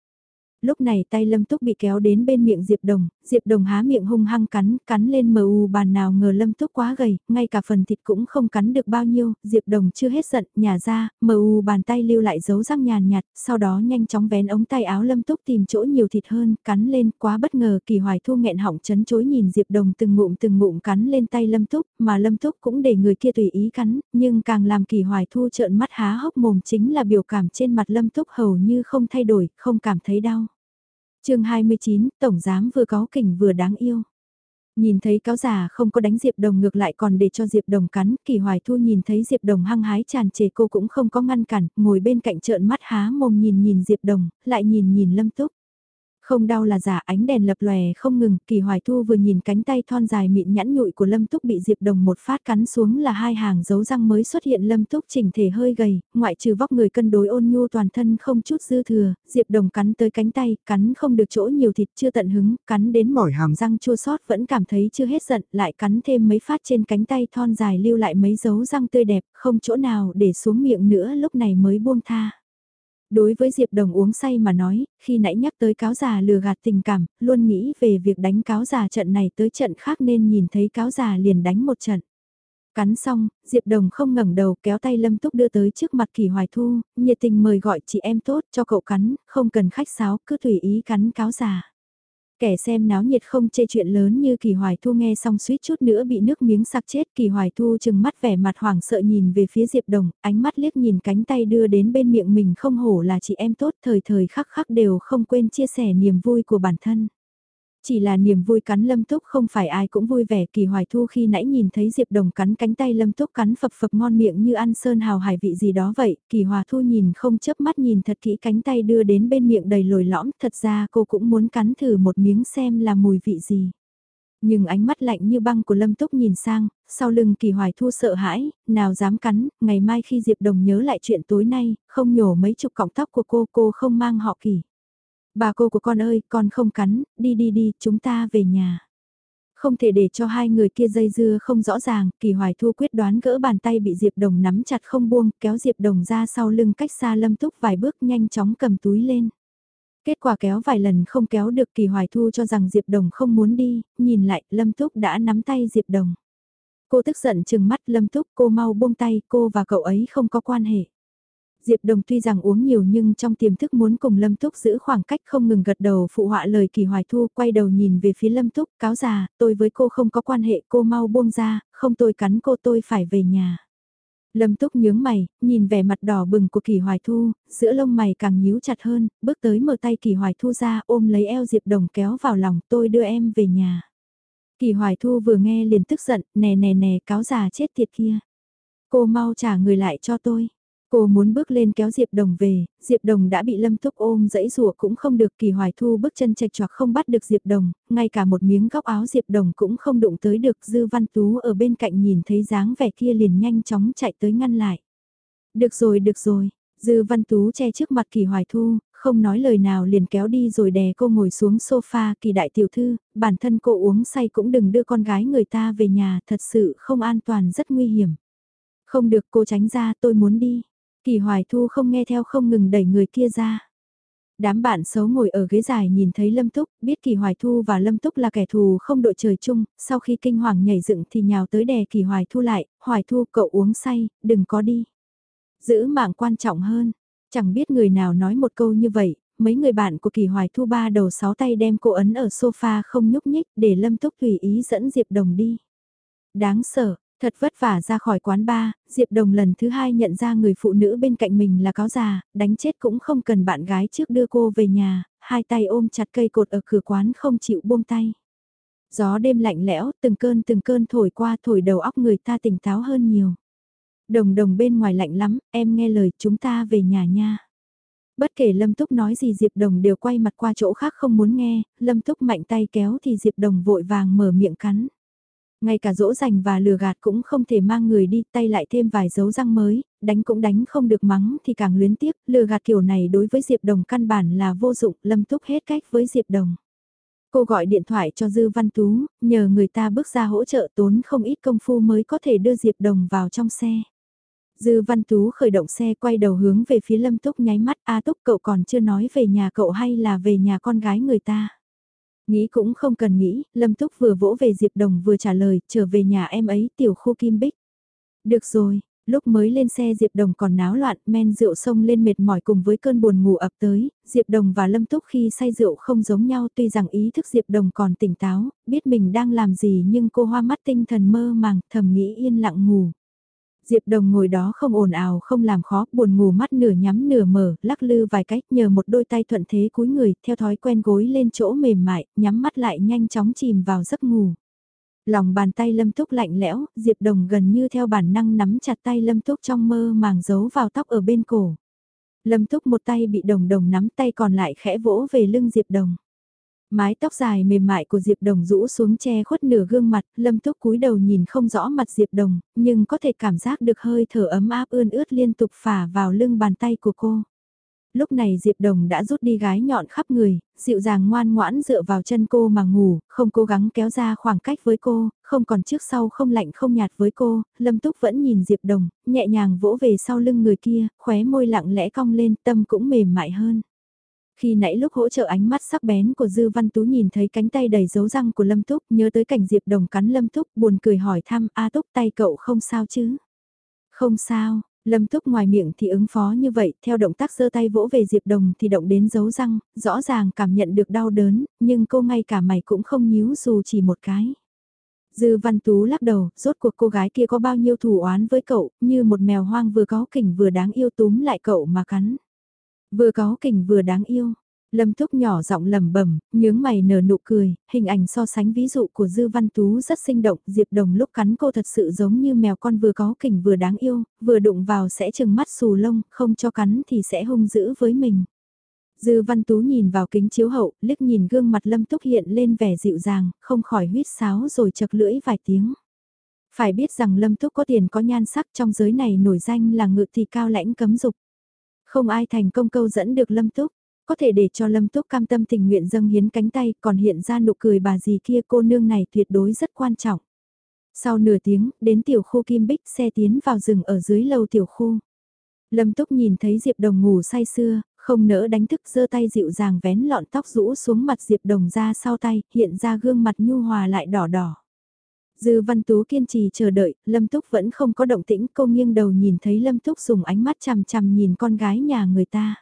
Lúc này tay Lâm Túc bị kéo đến bên miệng Diệp Đồng, Diệp Đồng há miệng hung hăng cắn, cắn lên mờ u bàn nào ngờ Lâm Túc quá gầy, ngay cả phần thịt cũng không cắn được bao nhiêu, Diệp Đồng chưa hết giận, nhả ra, mờ u bàn tay lưu lại dấu răng nhàn nhạt, sau đó nhanh chóng vén ống tay áo Lâm Túc tìm chỗ nhiều thịt hơn, cắn lên, quá bất ngờ, Kỳ Hoài Thu nghẹn họng chấn chối nhìn Diệp Đồng từng ngụm từng ngụm cắn lên tay Lâm Túc, mà Lâm Túc cũng để người kia tùy ý cắn, nhưng càng làm Kỳ Hoài Thu trợn mắt há hốc mồm chính là biểu cảm trên mặt Lâm Túc hầu như không thay đổi, không cảm thấy đau chương 29, Tổng Giám vừa có kỉnh vừa đáng yêu. Nhìn thấy cáo già không có đánh Diệp Đồng ngược lại còn để cho Diệp Đồng cắn, Kỳ Hoài Thu nhìn thấy Diệp Đồng hăng hái tràn trề cô cũng không có ngăn cản, ngồi bên cạnh trợn mắt há mồm nhìn nhìn Diệp Đồng, lại nhìn nhìn Lâm Túc. Không đau là giả ánh đèn lập lòe không ngừng, kỳ hoài thu vừa nhìn cánh tay thon dài mịn nhẵn nhụi của Lâm Túc bị Diệp Đồng một phát cắn xuống là hai hàng dấu răng mới xuất hiện Lâm Túc chỉnh thể hơi gầy, ngoại trừ vóc người cân đối ôn nhu toàn thân không chút dư thừa, Diệp Đồng cắn tới cánh tay, cắn không được chỗ nhiều thịt chưa tận hứng, cắn đến mỏi hàm răng chua sót vẫn cảm thấy chưa hết giận, lại cắn thêm mấy phát trên cánh tay thon dài lưu lại mấy dấu răng tươi đẹp, không chỗ nào để xuống miệng nữa lúc này mới buông tha. Đối với Diệp Đồng uống say mà nói, khi nãy nhắc tới cáo già lừa gạt tình cảm, luôn nghĩ về việc đánh cáo già trận này tới trận khác nên nhìn thấy cáo già liền đánh một trận. Cắn xong, Diệp Đồng không ngẩng đầu kéo tay Lâm Túc đưa tới trước mặt Kỳ Hoài Thu, nhiệt tình mời gọi chị em tốt cho cậu cắn, không cần khách sáo, cứ tùy ý cắn cáo già. Kẻ xem náo nhiệt không chê chuyện lớn như Kỳ Hoài Thu nghe xong suýt chút nữa bị nước miếng sặc chết. Kỳ Hoài Thu chừng mắt vẻ mặt hoảng sợ nhìn về phía Diệp Đồng, ánh mắt liếc nhìn cánh tay đưa đến bên miệng mình không hổ là chị em tốt thời thời khắc khắc đều không quên chia sẻ niềm vui của bản thân. Chỉ là niềm vui cắn Lâm Túc không phải ai cũng vui vẻ kỳ hoài thu khi nãy nhìn thấy Diệp Đồng cắn cánh tay Lâm Túc cắn phập phập ngon miệng như ăn sơn hào hải vị gì đó vậy, kỳ hòa thu nhìn không chớp mắt nhìn thật kỹ cánh tay đưa đến bên miệng đầy lồi lõm, thật ra cô cũng muốn cắn thử một miếng xem là mùi vị gì. Nhưng ánh mắt lạnh như băng của Lâm Túc nhìn sang, sau lưng kỳ hoài thu sợ hãi, nào dám cắn, ngày mai khi Diệp Đồng nhớ lại chuyện tối nay, không nhổ mấy chục cọng tóc của cô, cô không mang họ kỳ. Bà cô của con ơi, con không cắn, đi đi đi, chúng ta về nhà. Không thể để cho hai người kia dây dưa không rõ ràng, Kỳ Hoài Thu quyết đoán gỡ bàn tay bị Diệp Đồng nắm chặt không buông, kéo Diệp Đồng ra sau lưng cách xa Lâm Túc vài bước nhanh chóng cầm túi lên. Kết quả kéo vài lần không kéo được Kỳ Hoài Thu cho rằng Diệp Đồng không muốn đi, nhìn lại Lâm Túc đã nắm tay Diệp Đồng. Cô tức giận chừng mắt Lâm Túc cô mau buông tay cô và cậu ấy không có quan hệ. Diệp Đồng tuy rằng uống nhiều nhưng trong tiềm thức muốn cùng Lâm Túc giữ khoảng cách không ngừng gật đầu phụ họa lời kỳ hoài thu quay đầu nhìn về phía Lâm Túc cáo già, tôi với cô không có quan hệ cô mau buông ra, không tôi cắn cô tôi phải về nhà. Lâm Túc nhướng mày, nhìn vẻ mặt đỏ bừng của Kỳ Hoài Thu, giữa lông mày càng nhíu chặt hơn, bước tới mở tay Kỳ Hoài Thu ra ôm lấy eo Diệp Đồng kéo vào lòng tôi đưa em về nhà. Kỳ Hoài Thu vừa nghe liền tức giận, nè nè nè cáo già chết tiệt kia. Cô mau trả người lại cho tôi. Cô muốn bước lên kéo Diệp Đồng về, Diệp Đồng đã bị Lâm Túc ôm dẫy rùa cũng không được kỳ hoài thu bước chân chạch choạc không bắt được Diệp Đồng, ngay cả một miếng góc áo Diệp Đồng cũng không đụng tới được Dư Văn Tú ở bên cạnh nhìn thấy dáng vẻ kia liền nhanh chóng chạy tới ngăn lại. Được rồi được rồi, Dư Văn Tú che trước mặt kỳ hoài thu, không nói lời nào liền kéo đi rồi đè cô ngồi xuống sofa kỳ đại tiểu thư, bản thân cô uống say cũng đừng đưa con gái người ta về nhà thật sự không an toàn rất nguy hiểm. Không được cô tránh ra tôi muốn đi. Kỳ Hoài Thu không nghe theo không ngừng đẩy người kia ra. Đám bạn xấu ngồi ở ghế dài nhìn thấy Lâm Túc, biết Kỳ Hoài Thu và Lâm Túc là kẻ thù không đội trời chung, sau khi kinh hoàng nhảy dựng thì nhào tới đè Kỳ Hoài Thu lại, Hoài Thu cậu uống say, đừng có đi. Giữ mạng quan trọng hơn, chẳng biết người nào nói một câu như vậy, mấy người bạn của Kỳ Hoài Thu ba đầu sáu tay đem cô ấn ở sofa không nhúc nhích để Lâm Túc tùy ý dẫn Diệp Đồng đi. Đáng sợ, Thật vất vả ra khỏi quán ba Diệp Đồng lần thứ hai nhận ra người phụ nữ bên cạnh mình là cáo già, đánh chết cũng không cần bạn gái trước đưa cô về nhà, hai tay ôm chặt cây cột ở cửa quán không chịu buông tay. Gió đêm lạnh lẽo, từng cơn từng cơn thổi qua thổi đầu óc người ta tỉnh táo hơn nhiều. Đồng đồng bên ngoài lạnh lắm, em nghe lời chúng ta về nhà nha. Bất kể Lâm Túc nói gì Diệp Đồng đều quay mặt qua chỗ khác không muốn nghe, Lâm Túc mạnh tay kéo thì Diệp Đồng vội vàng mở miệng cắn. Ngay cả dỗ dành và lừa gạt cũng không thể mang người đi tay lại thêm vài dấu răng mới, đánh cũng đánh không được mắng thì càng luyến tiếc, lừa gạt kiểu này đối với Diệp Đồng căn bản là vô dụng, lâm túc hết cách với Diệp Đồng. Cô gọi điện thoại cho Dư Văn Tú, nhờ người ta bước ra hỗ trợ tốn không ít công phu mới có thể đưa Diệp Đồng vào trong xe. Dư Văn Tú khởi động xe quay đầu hướng về phía Lâm Túc nháy mắt A Túc cậu còn chưa nói về nhà cậu hay là về nhà con gái người ta. Nghĩ cũng không cần nghĩ, Lâm Túc vừa vỗ về Diệp Đồng vừa trả lời, trở về nhà em ấy, tiểu khu Kim Bích. Được rồi, lúc mới lên xe Diệp Đồng còn náo loạn, men rượu sông lên mệt mỏi cùng với cơn buồn ngủ ập tới, Diệp Đồng và Lâm Túc khi say rượu không giống nhau tuy rằng ý thức Diệp Đồng còn tỉnh táo, biết mình đang làm gì nhưng cô hoa mắt tinh thần mơ màng, thầm nghĩ yên lặng ngủ. Diệp Đồng ngồi đó không ồn ào không làm khó, buồn ngủ mắt nửa nhắm nửa mở, lắc lư vài cách nhờ một đôi tay thuận thế cúi người, theo thói quen gối lên chỗ mềm mại, nhắm mắt lại nhanh chóng chìm vào giấc ngủ. Lòng bàn tay Lâm Túc lạnh lẽo, Diệp Đồng gần như theo bản năng nắm chặt tay Lâm Túc trong mơ màng giấu vào tóc ở bên cổ. Lâm Túc một tay bị Đồng Đồng nắm tay còn lại khẽ vỗ về lưng Diệp Đồng. Mái tóc dài mềm mại của Diệp Đồng rũ xuống che khuất nửa gương mặt, Lâm Túc cúi đầu nhìn không rõ mặt Diệp Đồng, nhưng có thể cảm giác được hơi thở ấm áp ươn ướt liên tục phả vào lưng bàn tay của cô. Lúc này Diệp Đồng đã rút đi gái nhọn khắp người, dịu dàng ngoan ngoãn dựa vào chân cô mà ngủ, không cố gắng kéo ra khoảng cách với cô, không còn trước sau không lạnh không nhạt với cô, Lâm Túc vẫn nhìn Diệp Đồng, nhẹ nhàng vỗ về sau lưng người kia, khóe môi lặng lẽ cong lên, tâm cũng mềm mại hơn. Khi nãy lúc hỗ trợ ánh mắt sắc bén của Dư Văn Tú nhìn thấy cánh tay đầy dấu răng của Lâm Túc, nhớ tới cảnh Diệp Đồng cắn Lâm Túc, buồn cười hỏi thăm, A Túc tay cậu không sao chứ? Không sao, Lâm Túc ngoài miệng thì ứng phó như vậy, theo động tác giơ tay vỗ về Diệp Đồng thì động đến dấu răng, rõ ràng cảm nhận được đau đớn, nhưng cô ngay cả mày cũng không nhíu dù chỉ một cái. Dư Văn Tú lắc đầu, rốt cuộc cô gái kia có bao nhiêu thù oán với cậu, như một mèo hoang vừa có kỉnh vừa đáng yêu túm lại cậu mà cắn. Vừa có kỉnh vừa đáng yêu, Lâm Thúc nhỏ giọng lẩm bẩm, nhướng mày nở nụ cười, hình ảnh so sánh ví dụ của Dư Văn Tú rất sinh động, Diệp Đồng lúc cắn cô thật sự giống như mèo con vừa có kỉnh vừa đáng yêu, vừa đụng vào sẽ chừng mắt xù lông, không cho cắn thì sẽ hung dữ với mình. Dư Văn Tú nhìn vào kính chiếu hậu, liếc nhìn gương mặt Lâm Túc hiện lên vẻ dịu dàng, không khỏi huyết sáo rồi chật lưỡi vài tiếng. Phải biết rằng Lâm Túc có tiền có nhan sắc trong giới này nổi danh là ngự thì cao lãnh cấm dục. Không ai thành công câu dẫn được Lâm Túc, có thể để cho Lâm Túc cam tâm tình nguyện dâng hiến cánh tay còn hiện ra nụ cười bà gì kia cô nương này tuyệt đối rất quan trọng. Sau nửa tiếng, đến tiểu khu Kim Bích xe tiến vào rừng ở dưới lầu tiểu khu. Lâm Túc nhìn thấy Diệp Đồng ngủ say sưa, không nỡ đánh thức giơ tay dịu dàng vén lọn tóc rũ xuống mặt Diệp Đồng ra sau tay, hiện ra gương mặt nhu hòa lại đỏ đỏ. Dư Văn Tú kiên trì chờ đợi, Lâm Túc vẫn không có động tĩnh, cô nghiêng đầu nhìn thấy Lâm Túc dùng ánh mắt chằm chằm nhìn con gái nhà người ta.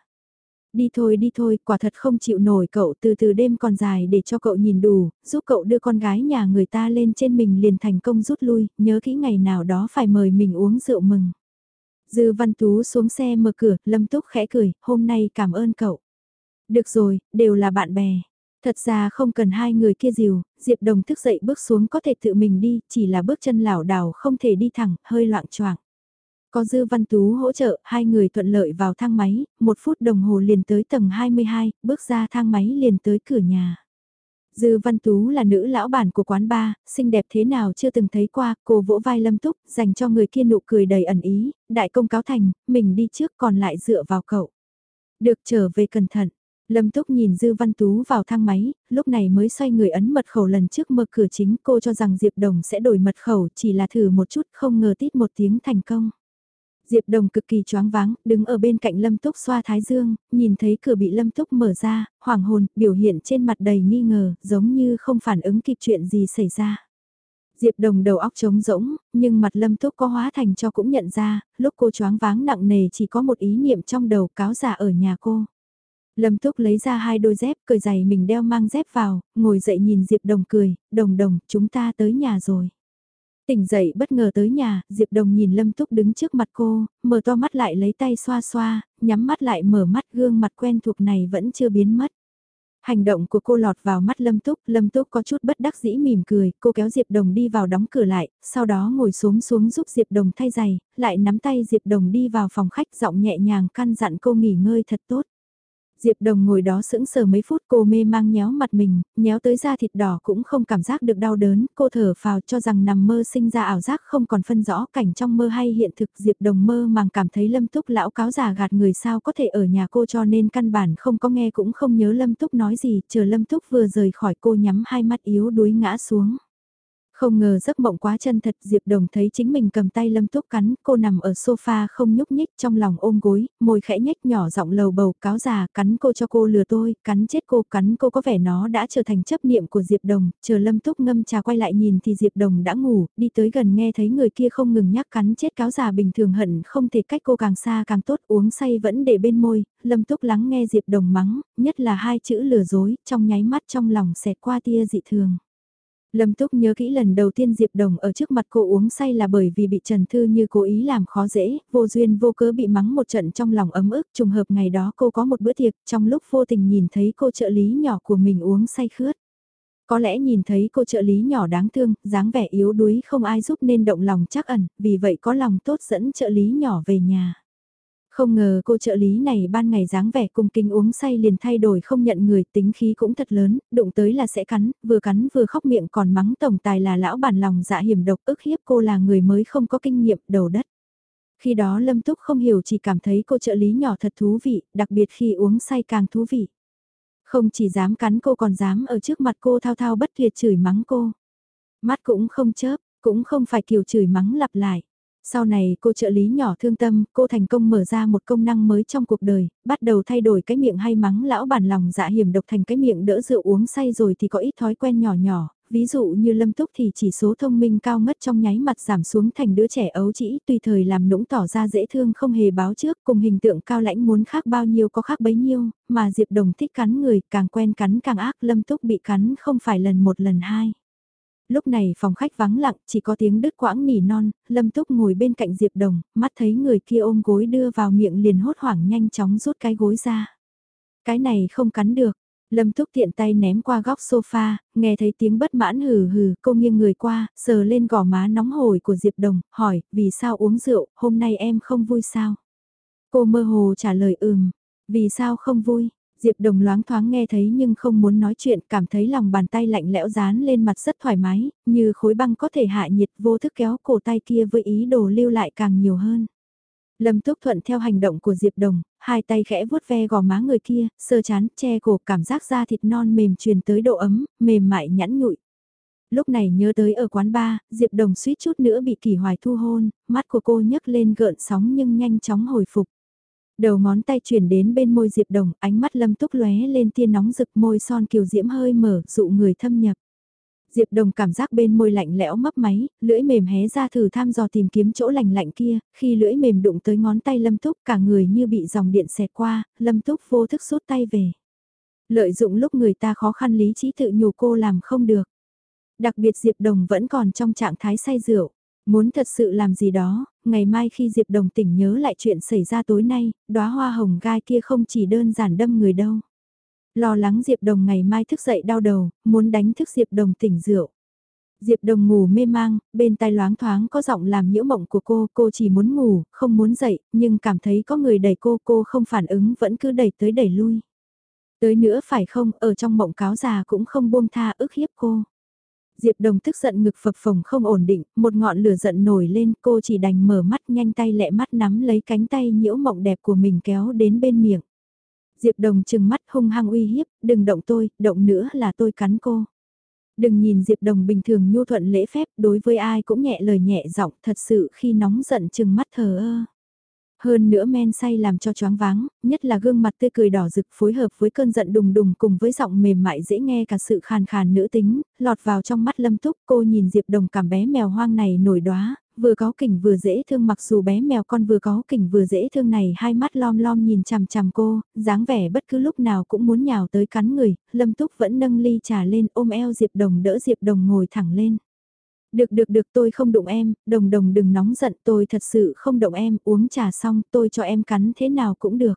Đi thôi đi thôi, quả thật không chịu nổi cậu từ từ đêm còn dài để cho cậu nhìn đủ, giúp cậu đưa con gái nhà người ta lên trên mình liền thành công rút lui, nhớ kỹ ngày nào đó phải mời mình uống rượu mừng. Dư Văn Tú xuống xe mở cửa, Lâm Túc khẽ cười, hôm nay cảm ơn cậu. Được rồi, đều là bạn bè. Thật ra không cần hai người kia dìu, Diệp Đồng thức dậy bước xuống có thể tự mình đi, chỉ là bước chân lảo đảo không thể đi thẳng, hơi loạn choạng. Có Dư Văn Tú hỗ trợ, hai người thuận lợi vào thang máy, một phút đồng hồ liền tới tầng 22, bước ra thang máy liền tới cửa nhà. Dư Văn Tú là nữ lão bản của quán bar, xinh đẹp thế nào chưa từng thấy qua, cô vỗ vai Lâm Túc, dành cho người kia nụ cười đầy ẩn ý, đại công cáo thành, mình đi trước còn lại dựa vào cậu. Được trở về cẩn thận. Lâm Túc nhìn Dư Văn Tú vào thang máy, lúc này mới xoay người ấn mật khẩu lần trước mở cửa chính cô cho rằng Diệp Đồng sẽ đổi mật khẩu chỉ là thử một chút không ngờ tít một tiếng thành công. Diệp Đồng cực kỳ choáng váng, đứng ở bên cạnh Lâm Túc xoa thái dương, nhìn thấy cửa bị Lâm Túc mở ra, hoàng hồn, biểu hiện trên mặt đầy nghi ngờ, giống như không phản ứng kịp chuyện gì xảy ra. Diệp Đồng đầu óc trống rỗng, nhưng mặt Lâm Túc có hóa thành cho cũng nhận ra, lúc cô choáng váng nặng nề chỉ có một ý niệm trong đầu cáo giả ở nhà cô. Lâm Túc lấy ra hai đôi dép, cởi giày mình đeo mang dép vào, ngồi dậy nhìn Diệp Đồng cười, đồng đồng, chúng ta tới nhà rồi. Tỉnh dậy bất ngờ tới nhà, Diệp Đồng nhìn Lâm Túc đứng trước mặt cô, mở to mắt lại lấy tay xoa xoa, nhắm mắt lại mở mắt gương mặt quen thuộc này vẫn chưa biến mất. Hành động của cô lọt vào mắt Lâm Túc, Lâm Túc có chút bất đắc dĩ mỉm cười, cô kéo Diệp Đồng đi vào đóng cửa lại, sau đó ngồi xuống xuống giúp Diệp Đồng thay giày, lại nắm tay Diệp Đồng đi vào phòng khách giọng nhẹ nhàng căn dặn cô nghỉ ngơi thật tốt. Diệp Đồng ngồi đó sững sờ mấy phút cô mê mang nhéo mặt mình, nhéo tới da thịt đỏ cũng không cảm giác được đau đớn, cô thở phào cho rằng nằm mơ sinh ra ảo giác không còn phân rõ cảnh trong mơ hay hiện thực. Diệp Đồng mơ màng cảm thấy Lâm Túc lão cáo già gạt người sao có thể ở nhà cô cho nên căn bản không có nghe cũng không nhớ Lâm Túc nói gì, chờ Lâm Túc vừa rời khỏi cô nhắm hai mắt yếu đuối ngã xuống. Không ngờ giấc mộng quá chân thật Diệp Đồng thấy chính mình cầm tay Lâm Túc cắn, cô nằm ở sofa không nhúc nhích trong lòng ôm gối, môi khẽ nhếch nhỏ giọng lầu bầu cáo già cắn cô cho cô lừa tôi, cắn chết cô, cắn cô có vẻ nó đã trở thành chấp niệm của Diệp Đồng, chờ Lâm Túc ngâm trà quay lại nhìn thì Diệp Đồng đã ngủ, đi tới gần nghe thấy người kia không ngừng nhắc cắn chết cáo già bình thường hận không thể cách cô càng xa càng tốt uống say vẫn để bên môi, Lâm Túc lắng nghe Diệp Đồng mắng, nhất là hai chữ lừa dối, trong nháy mắt trong lòng xẹt qua tia dị thường. Lâm Túc nhớ kỹ lần đầu tiên Diệp Đồng ở trước mặt cô uống say là bởi vì bị Trần Thư như cố ý làm khó dễ, vô duyên vô cớ bị mắng một trận trong lòng ấm ức, trùng hợp ngày đó cô có một bữa tiệc, trong lúc vô tình nhìn thấy cô trợ lý nhỏ của mình uống say khướt. Có lẽ nhìn thấy cô trợ lý nhỏ đáng thương, dáng vẻ yếu đuối không ai giúp nên động lòng chắc ẩn, vì vậy có lòng tốt dẫn trợ lý nhỏ về nhà. Không ngờ cô trợ lý này ban ngày dáng vẻ cùng kinh uống say liền thay đổi không nhận người tính khí cũng thật lớn, đụng tới là sẽ cắn, vừa cắn vừa khóc miệng còn mắng tổng tài là lão bản lòng dạ hiểm độc ức hiếp cô là người mới không có kinh nghiệm đầu đất. Khi đó Lâm Túc không hiểu chỉ cảm thấy cô trợ lý nhỏ thật thú vị, đặc biệt khi uống say càng thú vị. Không chỉ dám cắn cô còn dám ở trước mặt cô thao thao bất tuyệt chửi mắng cô. Mắt cũng không chớp, cũng không phải kiểu chửi mắng lặp lại. Sau này cô trợ lý nhỏ thương tâm, cô thành công mở ra một công năng mới trong cuộc đời, bắt đầu thay đổi cái miệng hay mắng lão bản lòng dạ hiểm độc thành cái miệng đỡ rượu uống say rồi thì có ít thói quen nhỏ nhỏ, ví dụ như lâm túc thì chỉ số thông minh cao ngất trong nháy mặt giảm xuống thành đứa trẻ ấu trĩ tùy thời làm nũng tỏ ra dễ thương không hề báo trước cùng hình tượng cao lãnh muốn khác bao nhiêu có khác bấy nhiêu, mà Diệp Đồng thích cắn người càng quen cắn càng ác lâm túc bị cắn không phải lần một lần hai. Lúc này phòng khách vắng lặng, chỉ có tiếng đứt quãng nỉ non, Lâm Túc ngồi bên cạnh Diệp Đồng, mắt thấy người kia ôm gối đưa vào miệng liền hốt hoảng nhanh chóng rút cái gối ra. Cái này không cắn được, Lâm Túc tiện tay ném qua góc sofa, nghe thấy tiếng bất mãn hừ hừ, cô nghiêng người qua, sờ lên gò má nóng hổi của Diệp Đồng, hỏi, vì sao uống rượu, hôm nay em không vui sao? Cô mơ hồ trả lời ừm, vì sao không vui? Diệp Đồng loáng thoáng nghe thấy nhưng không muốn nói chuyện, cảm thấy lòng bàn tay lạnh lẽo dán lên mặt rất thoải mái, như khối băng có thể hạ nhiệt vô thức kéo cổ tay kia với ý đồ lưu lại càng nhiều hơn. Lâm Túc thuận theo hành động của Diệp Đồng, hai tay khẽ vuốt ve gò má người kia, sơ chán, che cổ cảm giác da thịt non mềm truyền tới độ ấm, mềm mại nhẵn nhụi. Lúc này nhớ tới ở quán bar, Diệp Đồng suýt chút nữa bị kỳ hoài thu hôn, mắt của cô nhấc lên gợn sóng nhưng nhanh chóng hồi phục. Đầu ngón tay chuyển đến bên môi Diệp Đồng, ánh mắt lâm túc lóe lên tia nóng rực môi son kiều diễm hơi mở, dụ người thâm nhập. Diệp Đồng cảm giác bên môi lạnh lẽo mấp máy, lưỡi mềm hé ra thử tham dò tìm kiếm chỗ lành lạnh kia, khi lưỡi mềm đụng tới ngón tay Lâm Túc cả người như bị dòng điện xẹt qua, Lâm Túc vô thức rút tay về. Lợi dụng lúc người ta khó khăn lý trí tự nhủ cô làm không được. Đặc biệt Diệp Đồng vẫn còn trong trạng thái say rượu. Muốn thật sự làm gì đó, ngày mai khi Diệp Đồng tỉnh nhớ lại chuyện xảy ra tối nay, đóa hoa hồng gai kia không chỉ đơn giản đâm người đâu. Lo lắng Diệp Đồng ngày mai thức dậy đau đầu, muốn đánh thức Diệp Đồng tỉnh rượu. Diệp Đồng ngủ mê mang, bên tai loáng thoáng có giọng làm nhiễu mộng của cô, cô chỉ muốn ngủ, không muốn dậy, nhưng cảm thấy có người đẩy cô, cô không phản ứng vẫn cứ đẩy tới đẩy lui. Tới nữa phải không, ở trong mộng cáo già cũng không buông tha ức hiếp cô. Diệp Đồng tức giận ngực phập phồng không ổn định, một ngọn lửa giận nổi lên, cô chỉ đành mở mắt nhanh tay lẹ mắt nắm lấy cánh tay nhiễu mộng đẹp của mình kéo đến bên miệng. Diệp Đồng chừng mắt hung hăng uy hiếp, đừng động tôi, động nữa là tôi cắn cô. Đừng nhìn Diệp Đồng bình thường nhu thuận lễ phép, đối với ai cũng nhẹ lời nhẹ giọng, thật sự khi nóng giận chừng mắt thờ ơ. Hơn nữa men say làm cho choáng váng, nhất là gương mặt tươi cười đỏ rực phối hợp với cơn giận đùng đùng cùng với giọng mềm mại dễ nghe cả sự khàn khàn nữ tính, lọt vào trong mắt lâm túc cô nhìn Diệp Đồng cảm bé mèo hoang này nổi đóa, vừa có kỉnh vừa dễ thương mặc dù bé mèo con vừa có kỉnh vừa dễ thương này hai mắt lom lom nhìn chằm chằm cô, dáng vẻ bất cứ lúc nào cũng muốn nhào tới cắn người, lâm túc vẫn nâng ly trà lên ôm eo Diệp Đồng đỡ Diệp Đồng ngồi thẳng lên. Được được được tôi không đụng em, đồng đồng đừng nóng giận tôi thật sự không động em, uống trà xong tôi cho em cắn thế nào cũng được.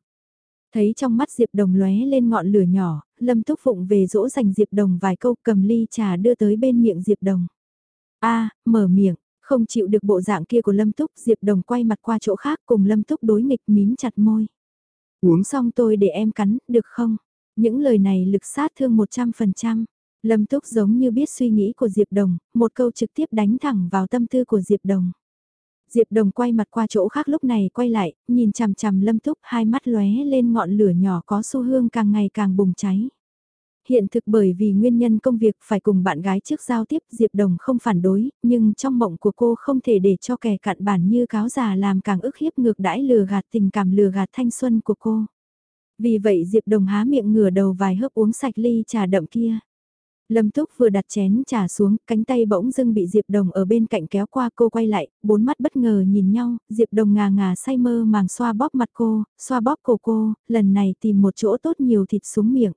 Thấy trong mắt Diệp Đồng lóe lên ngọn lửa nhỏ, Lâm Túc Phụng về dỗ dành Diệp Đồng vài câu cầm ly trà đưa tới bên miệng Diệp Đồng. a mở miệng, không chịu được bộ dạng kia của Lâm Túc, Diệp Đồng quay mặt qua chỗ khác cùng Lâm Túc đối nghịch mím chặt môi. Uống xong tôi để em cắn, được không? Những lời này lực sát thương 100%. Lâm Túc giống như biết suy nghĩ của Diệp Đồng, một câu trực tiếp đánh thẳng vào tâm tư của Diệp Đồng. Diệp Đồng quay mặt qua chỗ khác lúc này quay lại, nhìn chằm chằm Lâm Túc hai mắt lóe lên ngọn lửa nhỏ có xu hướng càng ngày càng bùng cháy. Hiện thực bởi vì nguyên nhân công việc phải cùng bạn gái trước giao tiếp Diệp Đồng không phản đối, nhưng trong mộng của cô không thể để cho kẻ cặn bản như cáo già làm càng ức hiếp ngược đãi lừa gạt tình cảm lừa gạt thanh xuân của cô. Vì vậy Diệp Đồng há miệng ngửa đầu vài hớp uống sạch ly trà đậm kia. Lâm Túc vừa đặt chén trà xuống, cánh tay bỗng dưng bị Diệp Đồng ở bên cạnh kéo qua cô quay lại, bốn mắt bất ngờ nhìn nhau, Diệp Đồng ngà ngà say mơ màng xoa bóp mặt cô, xoa bóp cổ cô, lần này tìm một chỗ tốt nhiều thịt xuống miệng.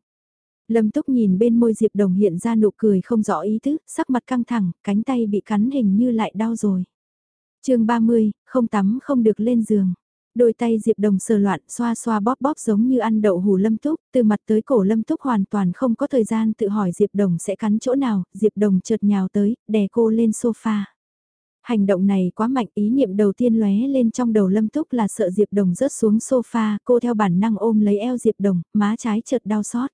Lâm Túc nhìn bên môi Diệp Đồng hiện ra nụ cười không rõ ý tứ, sắc mặt căng thẳng, cánh tay bị cắn hình như lại đau rồi. chương 30, không tắm không được lên giường. Đôi tay Diệp Đồng sờ loạn xoa xoa bóp bóp giống như ăn đậu hủ Lâm Túc, từ mặt tới cổ Lâm Túc hoàn toàn không có thời gian tự hỏi Diệp Đồng sẽ cắn chỗ nào, Diệp Đồng chợt nhào tới, đè cô lên sofa. Hành động này quá mạnh ý niệm đầu tiên lóe lên trong đầu Lâm Túc là sợ Diệp Đồng rớt xuống sofa, cô theo bản năng ôm lấy eo Diệp Đồng, má trái chợt đau xót.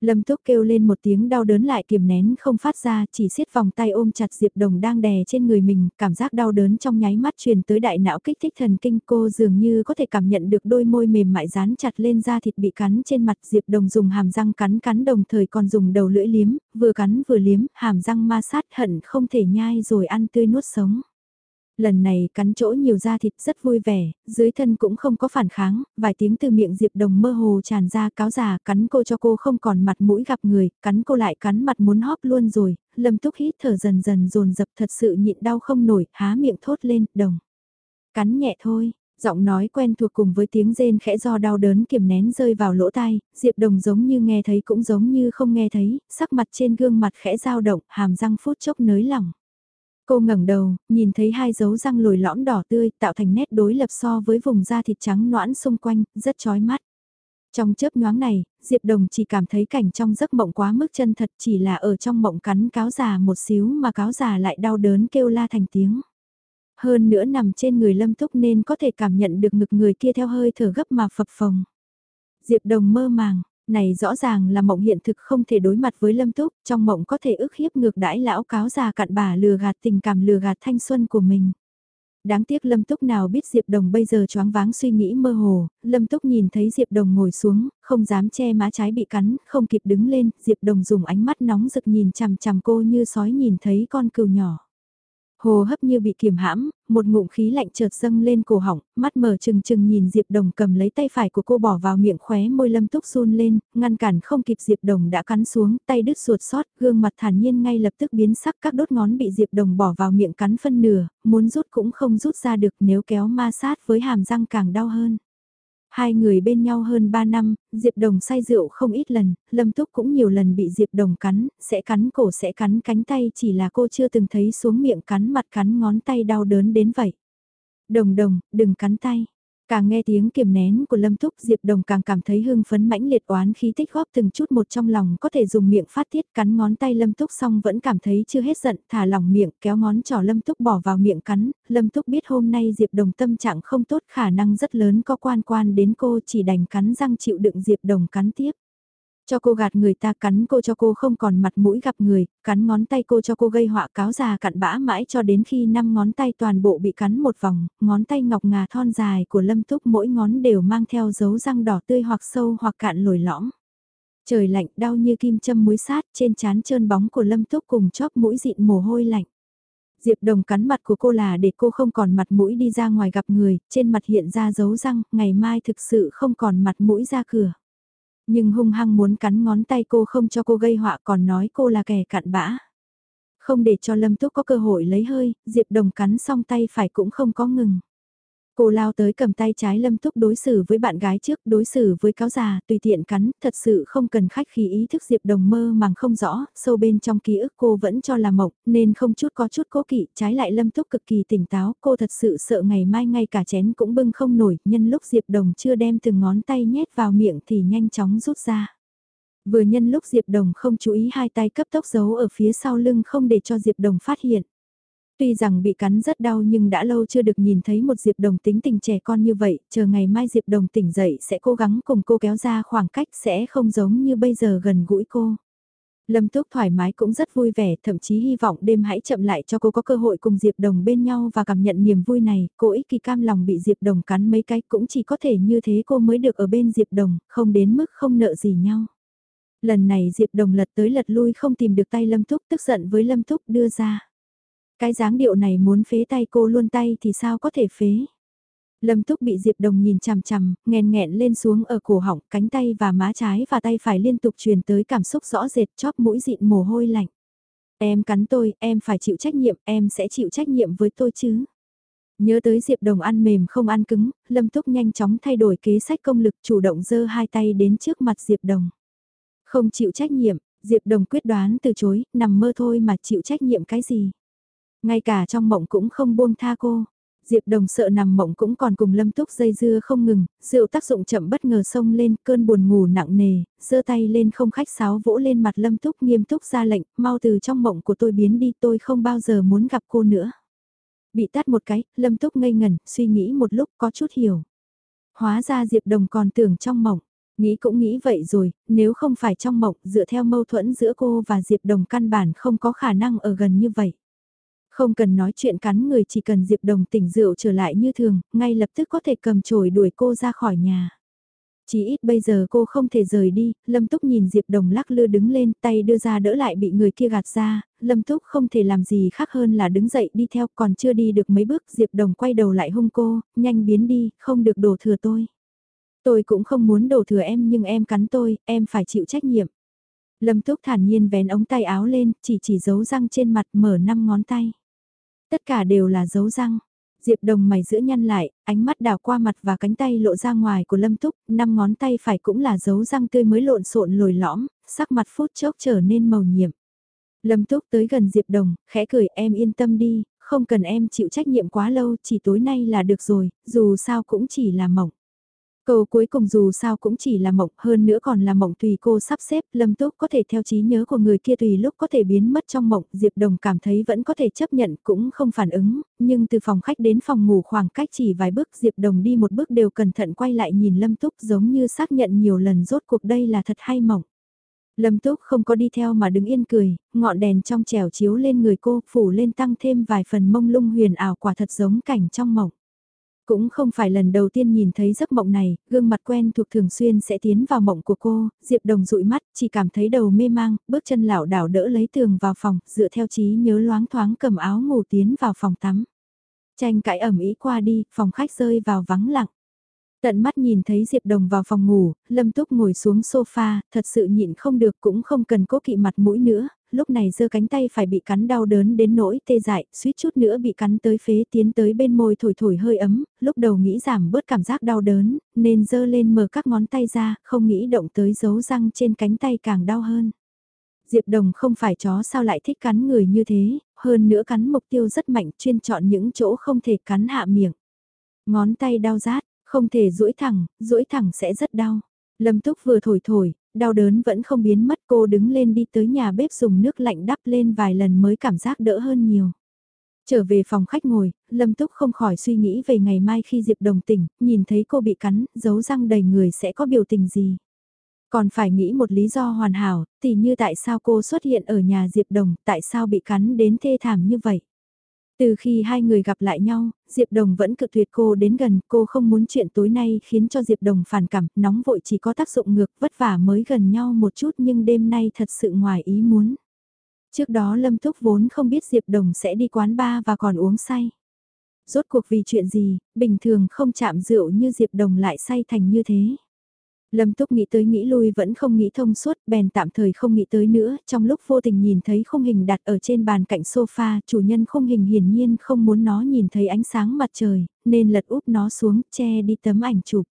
Lâm Túc kêu lên một tiếng đau đớn lại kiềm nén không phát ra, chỉ siết vòng tay ôm chặt Diệp Đồng đang đè trên người mình, cảm giác đau đớn trong nháy mắt truyền tới đại não kích thích thần kinh cô dường như có thể cảm nhận được đôi môi mềm mại dán chặt lên da thịt bị cắn trên mặt. Diệp Đồng dùng hàm răng cắn cắn đồng thời còn dùng đầu lưỡi liếm, vừa cắn vừa liếm, hàm răng ma sát hận không thể nhai rồi ăn tươi nuốt sống lần này cắn chỗ nhiều da thịt rất vui vẻ, dưới thân cũng không có phản kháng, vài tiếng từ miệng Diệp Đồng mơ hồ tràn ra cáo già cắn cô cho cô không còn mặt mũi gặp người, cắn cô lại cắn mặt muốn hóp luôn rồi, lâm túc hít thở dần dần dồn dập thật sự nhịn đau không nổi, há miệng thốt lên, đồng. Cắn nhẹ thôi, giọng nói quen thuộc cùng với tiếng rên khẽ do đau đớn kiềm nén rơi vào lỗ tai, Diệp Đồng giống như nghe thấy cũng giống như không nghe thấy, sắc mặt trên gương mặt khẽ dao động, hàm răng phút chốc nới lỏng. Cô ngẩng đầu, nhìn thấy hai dấu răng lồi lõm đỏ tươi tạo thành nét đối lập so với vùng da thịt trắng noãn xung quanh, rất chói mắt. Trong chớp nhoáng này, Diệp Đồng chỉ cảm thấy cảnh trong giấc mộng quá mức chân thật chỉ là ở trong mộng cắn cáo già một xíu mà cáo già lại đau đớn kêu la thành tiếng. Hơn nữa nằm trên người lâm túc nên có thể cảm nhận được ngực người kia theo hơi thở gấp mà phập phồng. Diệp Đồng mơ màng, này rõ ràng là mộng hiện thực không thể đối mặt với Lâm Túc, trong mộng có thể ức hiếp ngược đãi lão cáo già cặn bà lừa gạt tình cảm lừa gạt thanh xuân của mình. Đáng tiếc Lâm Túc nào biết Diệp Đồng bây giờ choáng váng suy nghĩ mơ hồ, Lâm Túc nhìn thấy Diệp Đồng ngồi xuống, không dám che má trái bị cắn, không kịp đứng lên, Diệp Đồng dùng ánh mắt nóng rực nhìn chằm chằm cô như sói nhìn thấy con cừu nhỏ. Hồ hấp như bị kiềm hãm, một ngụm khí lạnh chợt dâng lên cổ họng, mắt mở trừng trừng nhìn Diệp Đồng cầm lấy tay phải của cô bỏ vào miệng khóe môi lâm túc run lên, ngăn cản không kịp Diệp Đồng đã cắn xuống, tay đứt ruột sót, gương mặt thản nhiên ngay lập tức biến sắc các đốt ngón bị Diệp Đồng bỏ vào miệng cắn phân nửa, muốn rút cũng không rút ra được nếu kéo ma sát với hàm răng càng đau hơn. Hai người bên nhau hơn 3 năm, Diệp Đồng say rượu không ít lần, Lâm Túc cũng nhiều lần bị Diệp Đồng cắn, sẽ cắn cổ sẽ cắn cánh tay chỉ là cô chưa từng thấy xuống miệng cắn mặt cắn ngón tay đau đớn đến vậy. Đồng đồng, đừng cắn tay. Càng nghe tiếng kiềm nén của Lâm Túc Diệp Đồng càng cảm thấy hưng phấn mãnh liệt, oán khí tích góp từng chút một trong lòng, có thể dùng miệng phát tiết cắn ngón tay Lâm Túc xong vẫn cảm thấy chưa hết giận, thả lỏng miệng, kéo ngón trỏ Lâm Túc bỏ vào miệng cắn. Lâm Túc biết hôm nay Diệp Đồng tâm trạng không tốt, khả năng rất lớn có quan quan đến cô chỉ đành cắn răng chịu đựng Diệp Đồng cắn tiếp. Cho cô gạt người ta cắn cô cho cô không còn mặt mũi gặp người, cắn ngón tay cô cho cô gây họa cáo già cặn bã mãi cho đến khi năm ngón tay toàn bộ bị cắn một vòng, ngón tay ngọc ngà thon dài của Lâm Túc mỗi ngón đều mang theo dấu răng đỏ tươi hoặc sâu hoặc cạn lồi lõm. Trời lạnh đau như kim châm muối sát trên trán trơn bóng của Lâm Túc cùng chóp mũi dịn mồ hôi lạnh. Diệp Đồng cắn mặt của cô là để cô không còn mặt mũi đi ra ngoài gặp người, trên mặt hiện ra dấu răng, ngày mai thực sự không còn mặt mũi ra cửa. Nhưng hung hăng muốn cắn ngón tay cô không cho cô gây họa còn nói cô là kẻ cặn bã. Không để cho Lâm Túc có cơ hội lấy hơi, Diệp Đồng cắn xong tay phải cũng không có ngừng. Cô lao tới cầm tay trái Lâm Túc đối xử với bạn gái trước, đối xử với cáo già, tùy tiện cắn, thật sự không cần khách khí ý thức Diệp Đồng mơ màng không rõ, sâu bên trong ký ức cô vẫn cho là mộng, nên không chút có chút cố kỵ, trái lại Lâm Túc cực kỳ tỉnh táo, cô thật sự sợ ngày mai ngay cả chén cũng bưng không nổi, nhân lúc Diệp Đồng chưa đem từng ngón tay nhét vào miệng thì nhanh chóng rút ra. Vừa nhân lúc Diệp Đồng không chú ý hai tay cấp tốc giấu ở phía sau lưng không để cho Diệp Đồng phát hiện. Tuy rằng bị cắn rất đau nhưng đã lâu chưa được nhìn thấy một Diệp Đồng tính tình trẻ con như vậy, chờ ngày mai Diệp Đồng tỉnh dậy sẽ cố gắng cùng cô kéo ra khoảng cách sẽ không giống như bây giờ gần gũi cô. Lâm Túc thoải mái cũng rất vui vẻ, thậm chí hy vọng đêm hãy chậm lại cho cô có cơ hội cùng Diệp Đồng bên nhau và cảm nhận niềm vui này, cô ích kỳ cam lòng bị Diệp Đồng cắn mấy cái cũng chỉ có thể như thế cô mới được ở bên Diệp Đồng, không đến mức không nợ gì nhau. Lần này Diệp Đồng lật tới lật lui không tìm được tay Lâm Túc tức giận với Lâm Túc đưa ra. Cái dáng điệu này muốn phế tay cô luôn tay thì sao có thể phế. Lâm Túc bị Diệp Đồng nhìn chằm chằm, nghẹn nghẹn lên xuống ở cổ họng, cánh tay và má trái và tay phải liên tục truyền tới cảm xúc rõ rệt chóp mũi dịn mồ hôi lạnh. Em cắn tôi, em phải chịu trách nhiệm, em sẽ chịu trách nhiệm với tôi chứ. Nhớ tới Diệp Đồng ăn mềm không ăn cứng, Lâm Túc nhanh chóng thay đổi kế sách công lực chủ động giơ hai tay đến trước mặt Diệp Đồng. Không chịu trách nhiệm, Diệp Đồng quyết đoán từ chối, nằm mơ thôi mà chịu trách nhiệm cái gì. Ngay cả trong mộng cũng không buông tha cô. Diệp Đồng sợ nằm mộng cũng còn cùng Lâm Túc dây dưa không ngừng, rượu tác dụng chậm bất ngờ xông lên, cơn buồn ngủ nặng nề, giơ tay lên không khách sáo vỗ lên mặt Lâm Túc nghiêm túc ra lệnh, mau từ trong mộng của tôi biến đi tôi không bao giờ muốn gặp cô nữa. Bị tát một cái, Lâm Túc ngây ngẩn, suy nghĩ một lúc có chút hiểu. Hóa ra Diệp Đồng còn tưởng trong mộng. Nghĩ cũng nghĩ vậy rồi, nếu không phải trong mộng, dựa theo mâu thuẫn giữa cô và Diệp Đồng căn bản không có khả năng ở gần như vậy. Không cần nói chuyện cắn người chỉ cần Diệp Đồng tỉnh rượu trở lại như thường, ngay lập tức có thể cầm chổi đuổi cô ra khỏi nhà. Chỉ ít bây giờ cô không thể rời đi, Lâm Túc nhìn Diệp Đồng lắc lư đứng lên, tay đưa ra đỡ lại bị người kia gạt ra, Lâm Túc không thể làm gì khác hơn là đứng dậy đi theo, còn chưa đi được mấy bước, Diệp Đồng quay đầu lại hung cô, nhanh biến đi, không được đổ thừa tôi. Tôi cũng không muốn đổ thừa em nhưng em cắn tôi, em phải chịu trách nhiệm. Lâm Túc thản nhiên vén ống tay áo lên, chỉ chỉ dấu răng trên mặt mở năm ngón tay. Tất cả đều là dấu răng. Diệp Đồng mày giữa nhăn lại, ánh mắt đảo qua mặt và cánh tay lộ ra ngoài của Lâm Túc, năm ngón tay phải cũng là dấu răng tươi mới lộn xộn lồi lõm, sắc mặt phút chốc trở nên màu nhiệm. Lâm Túc tới gần Diệp Đồng, khẽ cười em yên tâm đi, không cần em chịu trách nhiệm quá lâu, chỉ tối nay là được rồi, dù sao cũng chỉ là mộng. Câu cuối cùng dù sao cũng chỉ là mộng, hơn nữa còn là mộng tùy cô sắp xếp, Lâm Túc có thể theo trí nhớ của người kia tùy lúc có thể biến mất trong mộng, Diệp Đồng cảm thấy vẫn có thể chấp nhận, cũng không phản ứng, nhưng từ phòng khách đến phòng ngủ khoảng cách chỉ vài bước, Diệp Đồng đi một bước đều cẩn thận quay lại nhìn Lâm Túc giống như xác nhận nhiều lần rốt cuộc đây là thật hay mộng. Lâm Túc không có đi theo mà đứng yên cười, ngọn đèn trong trèo chiếu lên người cô, phủ lên tăng thêm vài phần mông lung huyền ảo quả thật giống cảnh trong mộng. Cũng không phải lần đầu tiên nhìn thấy giấc mộng này, gương mặt quen thuộc thường xuyên sẽ tiến vào mộng của cô, Diệp Đồng dụi mắt, chỉ cảm thấy đầu mê mang, bước chân lảo đảo đỡ lấy tường vào phòng, dựa theo trí nhớ loáng thoáng cầm áo ngủ tiến vào phòng tắm. Tranh cãi ẩm ý qua đi, phòng khách rơi vào vắng lặng. Tận mắt nhìn thấy Diệp Đồng vào phòng ngủ, Lâm Túc ngồi xuống sofa, thật sự nhịn không được cũng không cần cố kỵ mặt mũi nữa, lúc này giơ cánh tay phải bị cắn đau đớn đến nỗi tê dại, suýt chút nữa bị cắn tới phế tiến tới bên môi thổi thổi hơi ấm, lúc đầu nghĩ giảm bớt cảm giác đau đớn, nên giơ lên mở các ngón tay ra, không nghĩ động tới dấu răng trên cánh tay càng đau hơn. Diệp Đồng không phải chó sao lại thích cắn người như thế, hơn nữa cắn mục tiêu rất mạnh chuyên chọn những chỗ không thể cắn hạ miệng. Ngón tay đau rát, không thể duỗi thẳng, duỗi thẳng sẽ rất đau. Lâm Túc vừa thổi thổi, đau đớn vẫn không biến mất cô đứng lên đi tới nhà bếp dùng nước lạnh đắp lên vài lần mới cảm giác đỡ hơn nhiều. Trở về phòng khách ngồi, Lâm Túc không khỏi suy nghĩ về ngày mai khi Diệp Đồng tỉnh, nhìn thấy cô bị cắn, dấu răng đầy người sẽ có biểu tình gì. Còn phải nghĩ một lý do hoàn hảo, tỉ như tại sao cô xuất hiện ở nhà Diệp Đồng, tại sao bị cắn đến thê thảm như vậy. Từ khi hai người gặp lại nhau, Diệp Đồng vẫn cự tuyệt cô đến gần, cô không muốn chuyện tối nay khiến cho Diệp Đồng phản cảm, nóng vội chỉ có tác dụng ngược, vất vả mới gần nhau một chút nhưng đêm nay thật sự ngoài ý muốn. Trước đó Lâm Thúc vốn không biết Diệp Đồng sẽ đi quán bar và còn uống say. Rốt cuộc vì chuyện gì, bình thường không chạm rượu như Diệp Đồng lại say thành như thế. Lâm Túc nghĩ tới nghĩ lui vẫn không nghĩ thông suốt, bèn tạm thời không nghĩ tới nữa, trong lúc vô tình nhìn thấy khung hình đặt ở trên bàn cạnh sofa, chủ nhân khung hình hiển nhiên không muốn nó nhìn thấy ánh sáng mặt trời, nên lật úp nó xuống, che đi tấm ảnh chụp.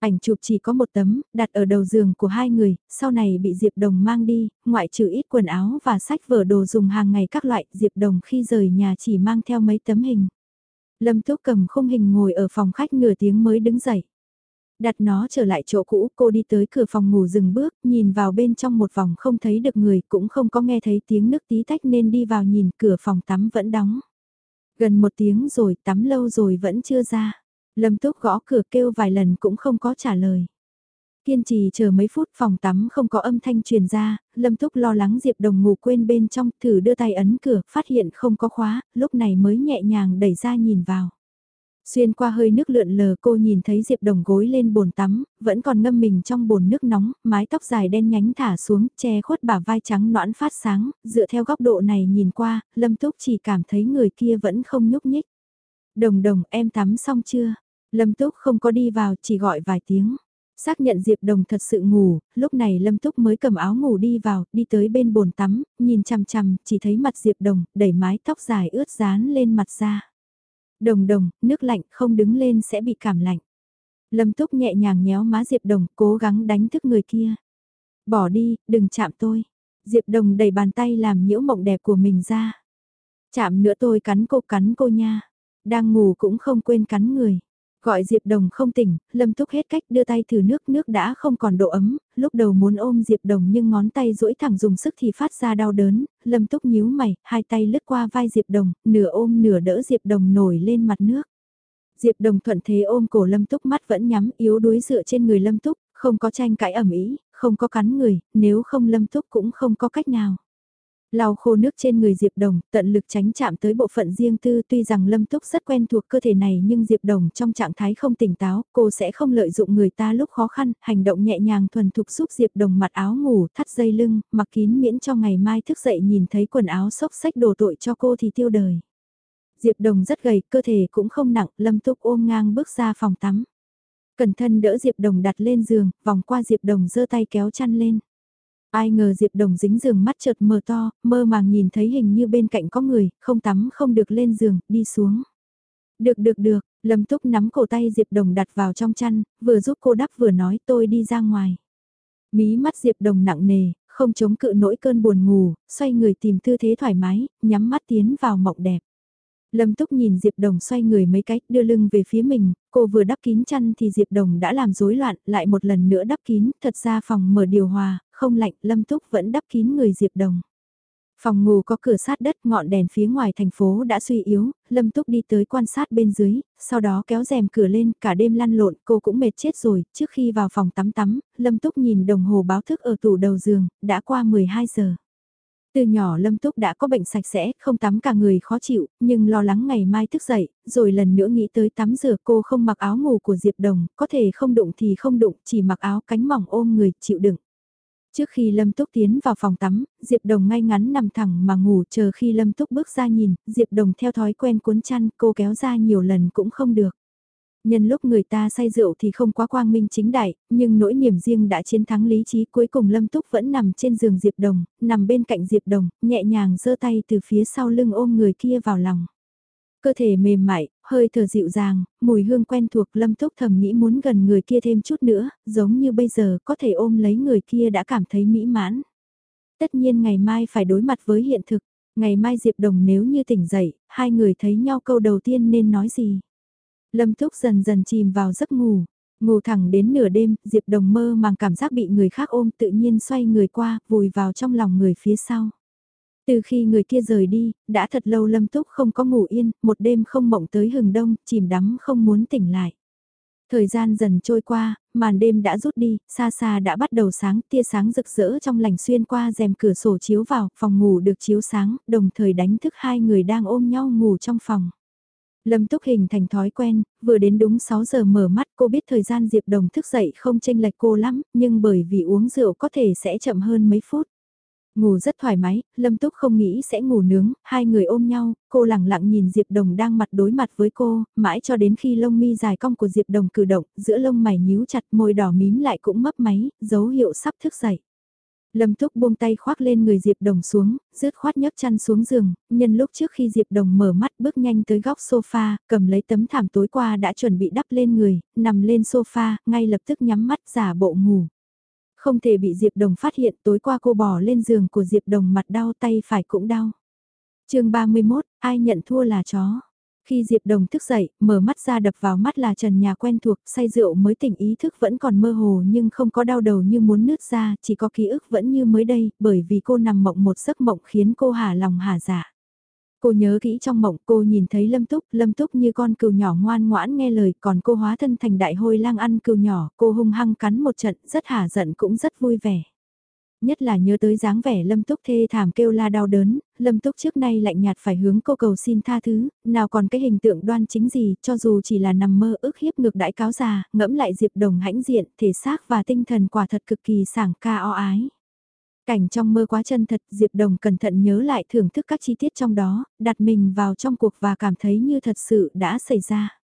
Ảnh chụp chỉ có một tấm, đặt ở đầu giường của hai người, sau này bị Diệp Đồng mang đi, ngoại trừ ít quần áo và sách vở đồ dùng hàng ngày các loại, Diệp Đồng khi rời nhà chỉ mang theo mấy tấm hình. Lâm Túc cầm khung hình ngồi ở phòng khách nửa tiếng mới đứng dậy. Đặt nó trở lại chỗ cũ, cô đi tới cửa phòng ngủ dừng bước, nhìn vào bên trong một vòng không thấy được người, cũng không có nghe thấy tiếng nước tí tách nên đi vào nhìn cửa phòng tắm vẫn đóng. Gần một tiếng rồi, tắm lâu rồi vẫn chưa ra. Lâm Túc gõ cửa kêu vài lần cũng không có trả lời. Kiên trì chờ mấy phút phòng tắm không có âm thanh truyền ra, Lâm Túc lo lắng Diệp Đồng ngủ quên bên trong, thử đưa tay ấn cửa, phát hiện không có khóa, lúc này mới nhẹ nhàng đẩy ra nhìn vào. Xuyên qua hơi nước lượn lờ cô nhìn thấy Diệp Đồng gối lên bồn tắm, vẫn còn ngâm mình trong bồn nước nóng, mái tóc dài đen nhánh thả xuống, che khuất bả vai trắng noãn phát sáng, dựa theo góc độ này nhìn qua, Lâm Túc chỉ cảm thấy người kia vẫn không nhúc nhích. Đồng đồng em tắm xong chưa? Lâm Túc không có đi vào chỉ gọi vài tiếng. Xác nhận Diệp Đồng thật sự ngủ, lúc này Lâm Túc mới cầm áo ngủ đi vào, đi tới bên bồn tắm, nhìn chằm chằm, chỉ thấy mặt Diệp Đồng, đẩy mái tóc dài ướt dán lên mặt ra. Đồng đồng, nước lạnh không đứng lên sẽ bị cảm lạnh. Lâm Túc nhẹ nhàng nhéo má Diệp Đồng, cố gắng đánh thức người kia. Bỏ đi, đừng chạm tôi. Diệp Đồng đẩy bàn tay làm nhiễu mộng đẹp của mình ra. Chạm nữa tôi cắn cô cắn cô nha. Đang ngủ cũng không quên cắn người. Gọi Diệp Đồng không tỉnh, Lâm Túc hết cách đưa tay thử nước, nước đã không còn độ ấm, lúc đầu muốn ôm Diệp Đồng nhưng ngón tay duỗi thẳng dùng sức thì phát ra đau đớn, Lâm Túc nhíu mày, hai tay lướt qua vai Diệp Đồng, nửa ôm nửa đỡ Diệp Đồng nổi lên mặt nước. Diệp Đồng thuận thế ôm cổ Lâm Túc mắt vẫn nhắm yếu đuối dựa trên người Lâm Túc, không có tranh cãi ẩm ý, không có cắn người, nếu không Lâm Túc cũng không có cách nào. Lau khô nước trên người Diệp Đồng, tận lực tránh chạm tới bộ phận riêng tư tuy rằng Lâm Túc rất quen thuộc cơ thể này nhưng Diệp Đồng trong trạng thái không tỉnh táo, cô sẽ không lợi dụng người ta lúc khó khăn, hành động nhẹ nhàng thuần thục giúp Diệp Đồng mặc áo ngủ, thắt dây lưng, mặc kín miễn cho ngày mai thức dậy nhìn thấy quần áo xốc xách đổ tội cho cô thì tiêu đời. Diệp Đồng rất gầy, cơ thể cũng không nặng, Lâm Túc ôm ngang bước ra phòng tắm. Cẩn thân đỡ Diệp Đồng đặt lên giường, vòng qua Diệp Đồng giơ tay kéo chăn lên. Ai ngờ Diệp Đồng dính giường mắt chợt mờ to, mơ màng nhìn thấy hình như bên cạnh có người, không tắm không được lên giường, đi xuống. Được được được, Lâm Túc nắm cổ tay Diệp Đồng đặt vào trong chăn, vừa giúp cô đắp vừa nói tôi đi ra ngoài. Mí mắt Diệp Đồng nặng nề, không chống cự nỗi cơn buồn ngủ, xoay người tìm tư thế thoải mái, nhắm mắt tiến vào mộng đẹp. Lâm Túc nhìn Diệp Đồng xoay người mấy cách đưa lưng về phía mình, cô vừa đắp kín chăn thì Diệp Đồng đã làm rối loạn, lại một lần nữa đắp kín, thật ra phòng mở điều hòa, không lạnh, Lâm Túc vẫn đắp kín người Diệp Đồng. Phòng ngủ có cửa sát đất, ngọn đèn phía ngoài thành phố đã suy yếu, Lâm Túc đi tới quan sát bên dưới, sau đó kéo rèm cửa lên, cả đêm lăn lộn, cô cũng mệt chết rồi, trước khi vào phòng tắm tắm, Lâm Túc nhìn đồng hồ báo thức ở tủ đầu giường, đã qua 12 giờ. Từ nhỏ Lâm Túc đã có bệnh sạch sẽ, không tắm cả người khó chịu, nhưng lo lắng ngày mai thức dậy, rồi lần nữa nghĩ tới tắm rửa cô không mặc áo ngủ của Diệp Đồng, có thể không đụng thì không đụng, chỉ mặc áo cánh mỏng ôm người, chịu đựng. Trước khi Lâm Túc tiến vào phòng tắm, Diệp Đồng ngay ngắn nằm thẳng mà ngủ chờ khi Lâm Túc bước ra nhìn, Diệp Đồng theo thói quen cuốn chăn cô kéo ra nhiều lần cũng không được. Nhân lúc người ta say rượu thì không quá quang minh chính đại, nhưng nỗi niềm riêng đã chiến thắng lý trí cuối cùng Lâm Túc vẫn nằm trên giường Diệp Đồng, nằm bên cạnh Diệp Đồng, nhẹ nhàng giơ tay từ phía sau lưng ôm người kia vào lòng. Cơ thể mềm mại, hơi thở dịu dàng, mùi hương quen thuộc Lâm Túc thầm nghĩ muốn gần người kia thêm chút nữa, giống như bây giờ có thể ôm lấy người kia đã cảm thấy mỹ mãn. Tất nhiên ngày mai phải đối mặt với hiện thực, ngày mai Diệp Đồng nếu như tỉnh dậy, hai người thấy nhau câu đầu tiên nên nói gì. Lâm Túc dần dần chìm vào giấc ngủ. Ngủ thẳng đến nửa đêm, Diệp Đồng mơ màng cảm giác bị người khác ôm tự nhiên xoay người qua, vùi vào trong lòng người phía sau. Từ khi người kia rời đi, đã thật lâu Lâm Túc không có ngủ yên, một đêm không mộng tới hừng đông, chìm đắm không muốn tỉnh lại. Thời gian dần trôi qua, màn đêm đã rút đi, xa xa đã bắt đầu sáng, tia sáng rực rỡ trong lành xuyên qua rèm cửa sổ chiếu vào, phòng ngủ được chiếu sáng, đồng thời đánh thức hai người đang ôm nhau ngủ trong phòng. Lâm Túc hình thành thói quen, vừa đến đúng 6 giờ mở mắt cô biết thời gian Diệp Đồng thức dậy không chênh lệch cô lắm, nhưng bởi vì uống rượu có thể sẽ chậm hơn mấy phút. Ngủ rất thoải mái, Lâm Túc không nghĩ sẽ ngủ nướng, hai người ôm nhau, cô lặng lặng nhìn Diệp Đồng đang mặt đối mặt với cô, mãi cho đến khi lông mi dài cong của Diệp Đồng cử động, giữa lông mày nhíu chặt môi đỏ mím lại cũng mấp máy, dấu hiệu sắp thức dậy. Lâm Túc buông tay khoác lên người Diệp Đồng xuống, rứt khoát nhấc chăn xuống giường, nhân lúc trước khi Diệp Đồng mở mắt bước nhanh tới góc sofa, cầm lấy tấm thảm tối qua đã chuẩn bị đắp lên người, nằm lên sofa, ngay lập tức nhắm mắt giả bộ ngủ. Không thể bị Diệp Đồng phát hiện tối qua cô bỏ lên giường của Diệp Đồng mặt đau tay phải cũng đau. chương 31, ai nhận thua là chó. Khi Diệp Đồng thức dậy, mở mắt ra đập vào mắt là trần nhà quen thuộc, say rượu mới tỉnh ý thức vẫn còn mơ hồ nhưng không có đau đầu như muốn nứt ra, chỉ có ký ức vẫn như mới đây, bởi vì cô nằm mộng một giấc mộng khiến cô hà lòng hà dạ. Cô nhớ kỹ trong mộng cô nhìn thấy Lâm Túc, Lâm Túc như con cừu nhỏ ngoan ngoãn nghe lời, còn cô hóa thân thành đại hôi lang ăn cừu nhỏ, cô hung hăng cắn một trận, rất hả giận cũng rất vui vẻ. Nhất là nhớ tới dáng vẻ Lâm Túc thê thảm kêu la đau đớn, Lâm Túc trước nay lạnh nhạt phải hướng cô cầu xin tha thứ, nào còn cái hình tượng đoan chính gì, cho dù chỉ là nằm mơ ức hiếp ngược đãi cáo già, ngẫm lại Diệp Đồng hãnh diện, thể xác và tinh thần quả thật cực kỳ sảng ca o ái. Cảnh trong mơ quá chân thật, Diệp Đồng cẩn thận nhớ lại thưởng thức các chi tiết trong đó, đặt mình vào trong cuộc và cảm thấy như thật sự đã xảy ra.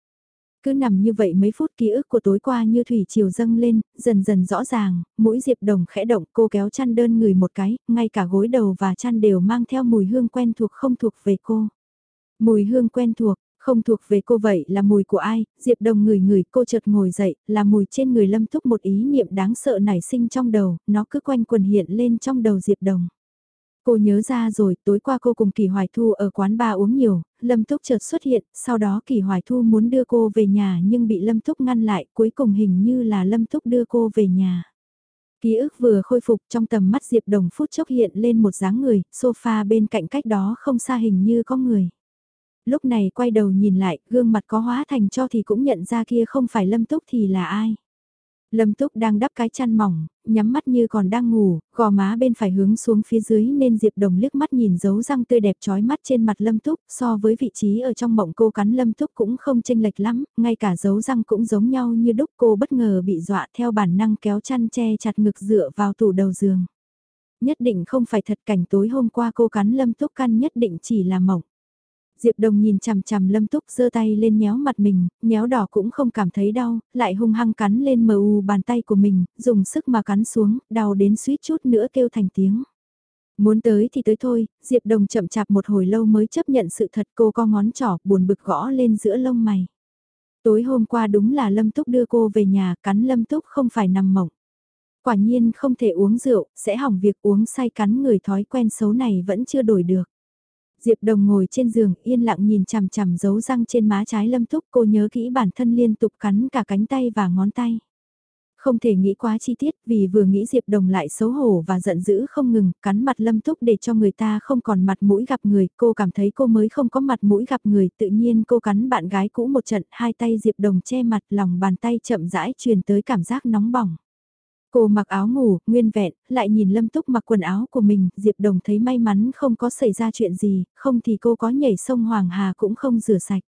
Cứ nằm như vậy mấy phút ký ức của tối qua như thủy chiều dâng lên, dần dần rõ ràng, mũi Diệp Đồng khẽ động cô kéo chăn đơn người một cái, ngay cả gối đầu và chăn đều mang theo mùi hương quen thuộc không thuộc về cô. Mùi hương quen thuộc, không thuộc về cô vậy là mùi của ai, Diệp Đồng người người cô chợt ngồi dậy, là mùi trên người lâm thúc một ý niệm đáng sợ nảy sinh trong đầu, nó cứ quanh quần hiện lên trong đầu Diệp Đồng. Cô nhớ ra rồi, tối qua cô cùng Kỳ Hoài Thu ở quán bar uống nhiều, Lâm thúc chợt xuất hiện, sau đó Kỳ Hoài Thu muốn đưa cô về nhà nhưng bị Lâm thúc ngăn lại, cuối cùng hình như là Lâm thúc đưa cô về nhà. Ký ức vừa khôi phục trong tầm mắt Diệp Đồng phút chốc hiện lên một dáng người, sofa bên cạnh cách đó không xa hình như có người. Lúc này quay đầu nhìn lại, gương mặt có hóa thành cho thì cũng nhận ra kia không phải Lâm Túc thì là ai. Lâm Túc đang đắp cái chăn mỏng, nhắm mắt như còn đang ngủ, gò má bên phải hướng xuống phía dưới nên Diệp Đồng liếc mắt nhìn dấu răng tươi đẹp trói mắt trên mặt Lâm Túc, so với vị trí ở trong mộng cô cắn Lâm Túc cũng không chênh lệch lắm, ngay cả dấu răng cũng giống nhau như đúc cô bất ngờ bị dọa theo bản năng kéo chăn che chặt ngực dựa vào tủ đầu giường. Nhất định không phải thật cảnh tối hôm qua cô cắn Lâm Túc căn nhất định chỉ là mộng. Diệp Đồng nhìn chằm chằm Lâm Túc giơ tay lên nhéo mặt mình, nhéo đỏ cũng không cảm thấy đau, lại hung hăng cắn lên mờ u bàn tay của mình, dùng sức mà cắn xuống, đau đến suýt chút nữa kêu thành tiếng. Muốn tới thì tới thôi, Diệp Đồng chậm chạp một hồi lâu mới chấp nhận sự thật cô co ngón trỏ buồn bực gõ lên giữa lông mày. Tối hôm qua đúng là Lâm Túc đưa cô về nhà, cắn Lâm Túc không phải nằm mộng. Quả nhiên không thể uống rượu, sẽ hỏng việc uống say cắn người thói quen xấu này vẫn chưa đổi được. Diệp Đồng ngồi trên giường yên lặng nhìn chằm chằm dấu răng trên má trái Lâm Túc cô nhớ kỹ bản thân liên tục cắn cả cánh tay và ngón tay. Không thể nghĩ quá chi tiết vì vừa nghĩ Diệp Đồng lại xấu hổ và giận dữ không ngừng, cắn mặt Lâm Túc để cho người ta không còn mặt mũi gặp người, cô cảm thấy cô mới không có mặt mũi gặp người, tự nhiên cô cắn bạn gái cũ một trận, hai tay Diệp Đồng che mặt lòng bàn tay chậm rãi truyền tới cảm giác nóng bỏng. Cô mặc áo ngủ, nguyên vẹn, lại nhìn Lâm Túc mặc quần áo của mình, Diệp Đồng thấy may mắn không có xảy ra chuyện gì, không thì cô có nhảy sông Hoàng Hà cũng không rửa sạch.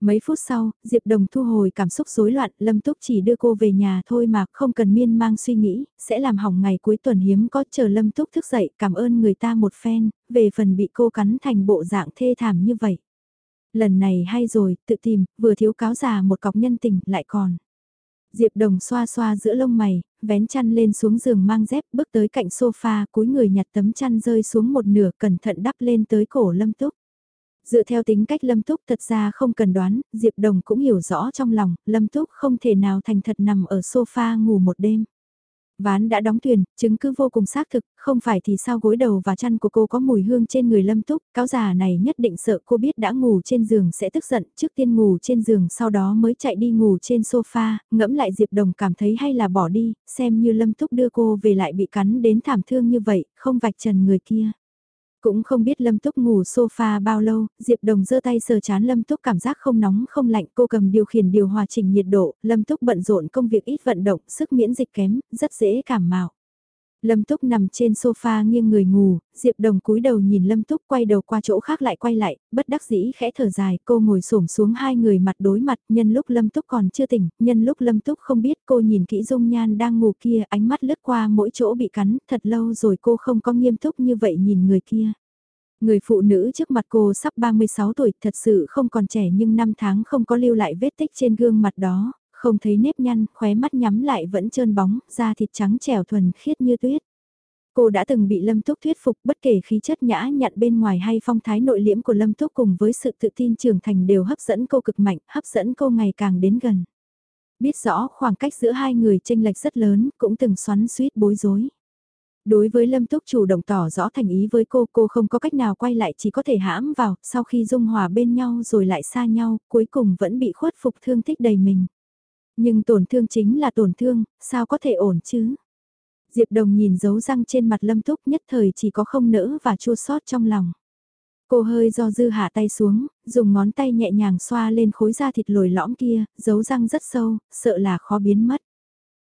Mấy phút sau, Diệp Đồng thu hồi cảm xúc rối loạn, Lâm Túc chỉ đưa cô về nhà thôi mà không cần miên mang suy nghĩ, sẽ làm hỏng ngày cuối tuần hiếm có chờ Lâm Túc thức dậy cảm ơn người ta một phen, về phần bị cô cắn thành bộ dạng thê thảm như vậy. Lần này hay rồi, tự tìm, vừa thiếu cáo già một cọc nhân tình lại còn. Diệp Đồng xoa xoa giữa lông mày, vén chăn lên xuống giường mang dép bước tới cạnh sofa cúi người nhặt tấm chăn rơi xuống một nửa cẩn thận đắp lên tới cổ Lâm Túc. Dựa theo tính cách Lâm Túc thật ra không cần đoán, Diệp Đồng cũng hiểu rõ trong lòng, Lâm Túc không thể nào thành thật nằm ở sofa ngủ một đêm. Ván đã đóng thuyền, chứng cứ vô cùng xác thực, không phải thì sao gối đầu và chăn của cô có mùi hương trên người lâm túc, cáo già này nhất định sợ cô biết đã ngủ trên giường sẽ tức giận, trước tiên ngủ trên giường sau đó mới chạy đi ngủ trên sofa, ngẫm lại Diệp Đồng cảm thấy hay là bỏ đi, xem như lâm túc đưa cô về lại bị cắn đến thảm thương như vậy, không vạch trần người kia. Cũng không biết Lâm Túc ngủ sofa bao lâu, Diệp Đồng giơ tay sờ chán Lâm Túc cảm giác không nóng không lạnh, cô cầm điều khiển điều hòa chỉnh nhiệt độ, Lâm Túc bận rộn công việc ít vận động, sức miễn dịch kém, rất dễ cảm mạo. Lâm Túc nằm trên sofa nghiêng người ngủ, Diệp Đồng cúi đầu nhìn Lâm Túc quay đầu qua chỗ khác lại quay lại, bất đắc dĩ khẽ thở dài, cô ngồi xổm xuống hai người mặt đối mặt, nhân lúc Lâm Túc còn chưa tỉnh, nhân lúc Lâm Túc không biết cô nhìn kỹ dung nhan đang ngủ kia, ánh mắt lướt qua mỗi chỗ bị cắn, thật lâu rồi cô không có nghiêm túc như vậy nhìn người kia. Người phụ nữ trước mặt cô sắp 36 tuổi thật sự không còn trẻ nhưng năm tháng không có lưu lại vết tích trên gương mặt đó, không thấy nếp nhăn, khóe mắt nhắm lại vẫn trơn bóng, da thịt trắng trẻo thuần khiết như tuyết. Cô đã từng bị Lâm Túc thuyết phục bất kể khí chất nhã nhặn bên ngoài hay phong thái nội liễm của Lâm Túc cùng với sự tự tin trưởng thành đều hấp dẫn cô cực mạnh, hấp dẫn cô ngày càng đến gần. Biết rõ khoảng cách giữa hai người tranh lệch rất lớn, cũng từng xoắn suýt bối rối. Đối với Lâm Túc chủ động tỏ rõ thành ý với cô, cô không có cách nào quay lại chỉ có thể hãm vào, sau khi dung hòa bên nhau rồi lại xa nhau, cuối cùng vẫn bị khuất phục thương thích đầy mình. Nhưng tổn thương chính là tổn thương, sao có thể ổn chứ? Diệp Đồng nhìn dấu răng trên mặt Lâm Túc nhất thời chỉ có không nỡ và chua xót trong lòng. Cô hơi do dư hạ tay xuống, dùng ngón tay nhẹ nhàng xoa lên khối da thịt lồi lõm kia, dấu răng rất sâu, sợ là khó biến mất.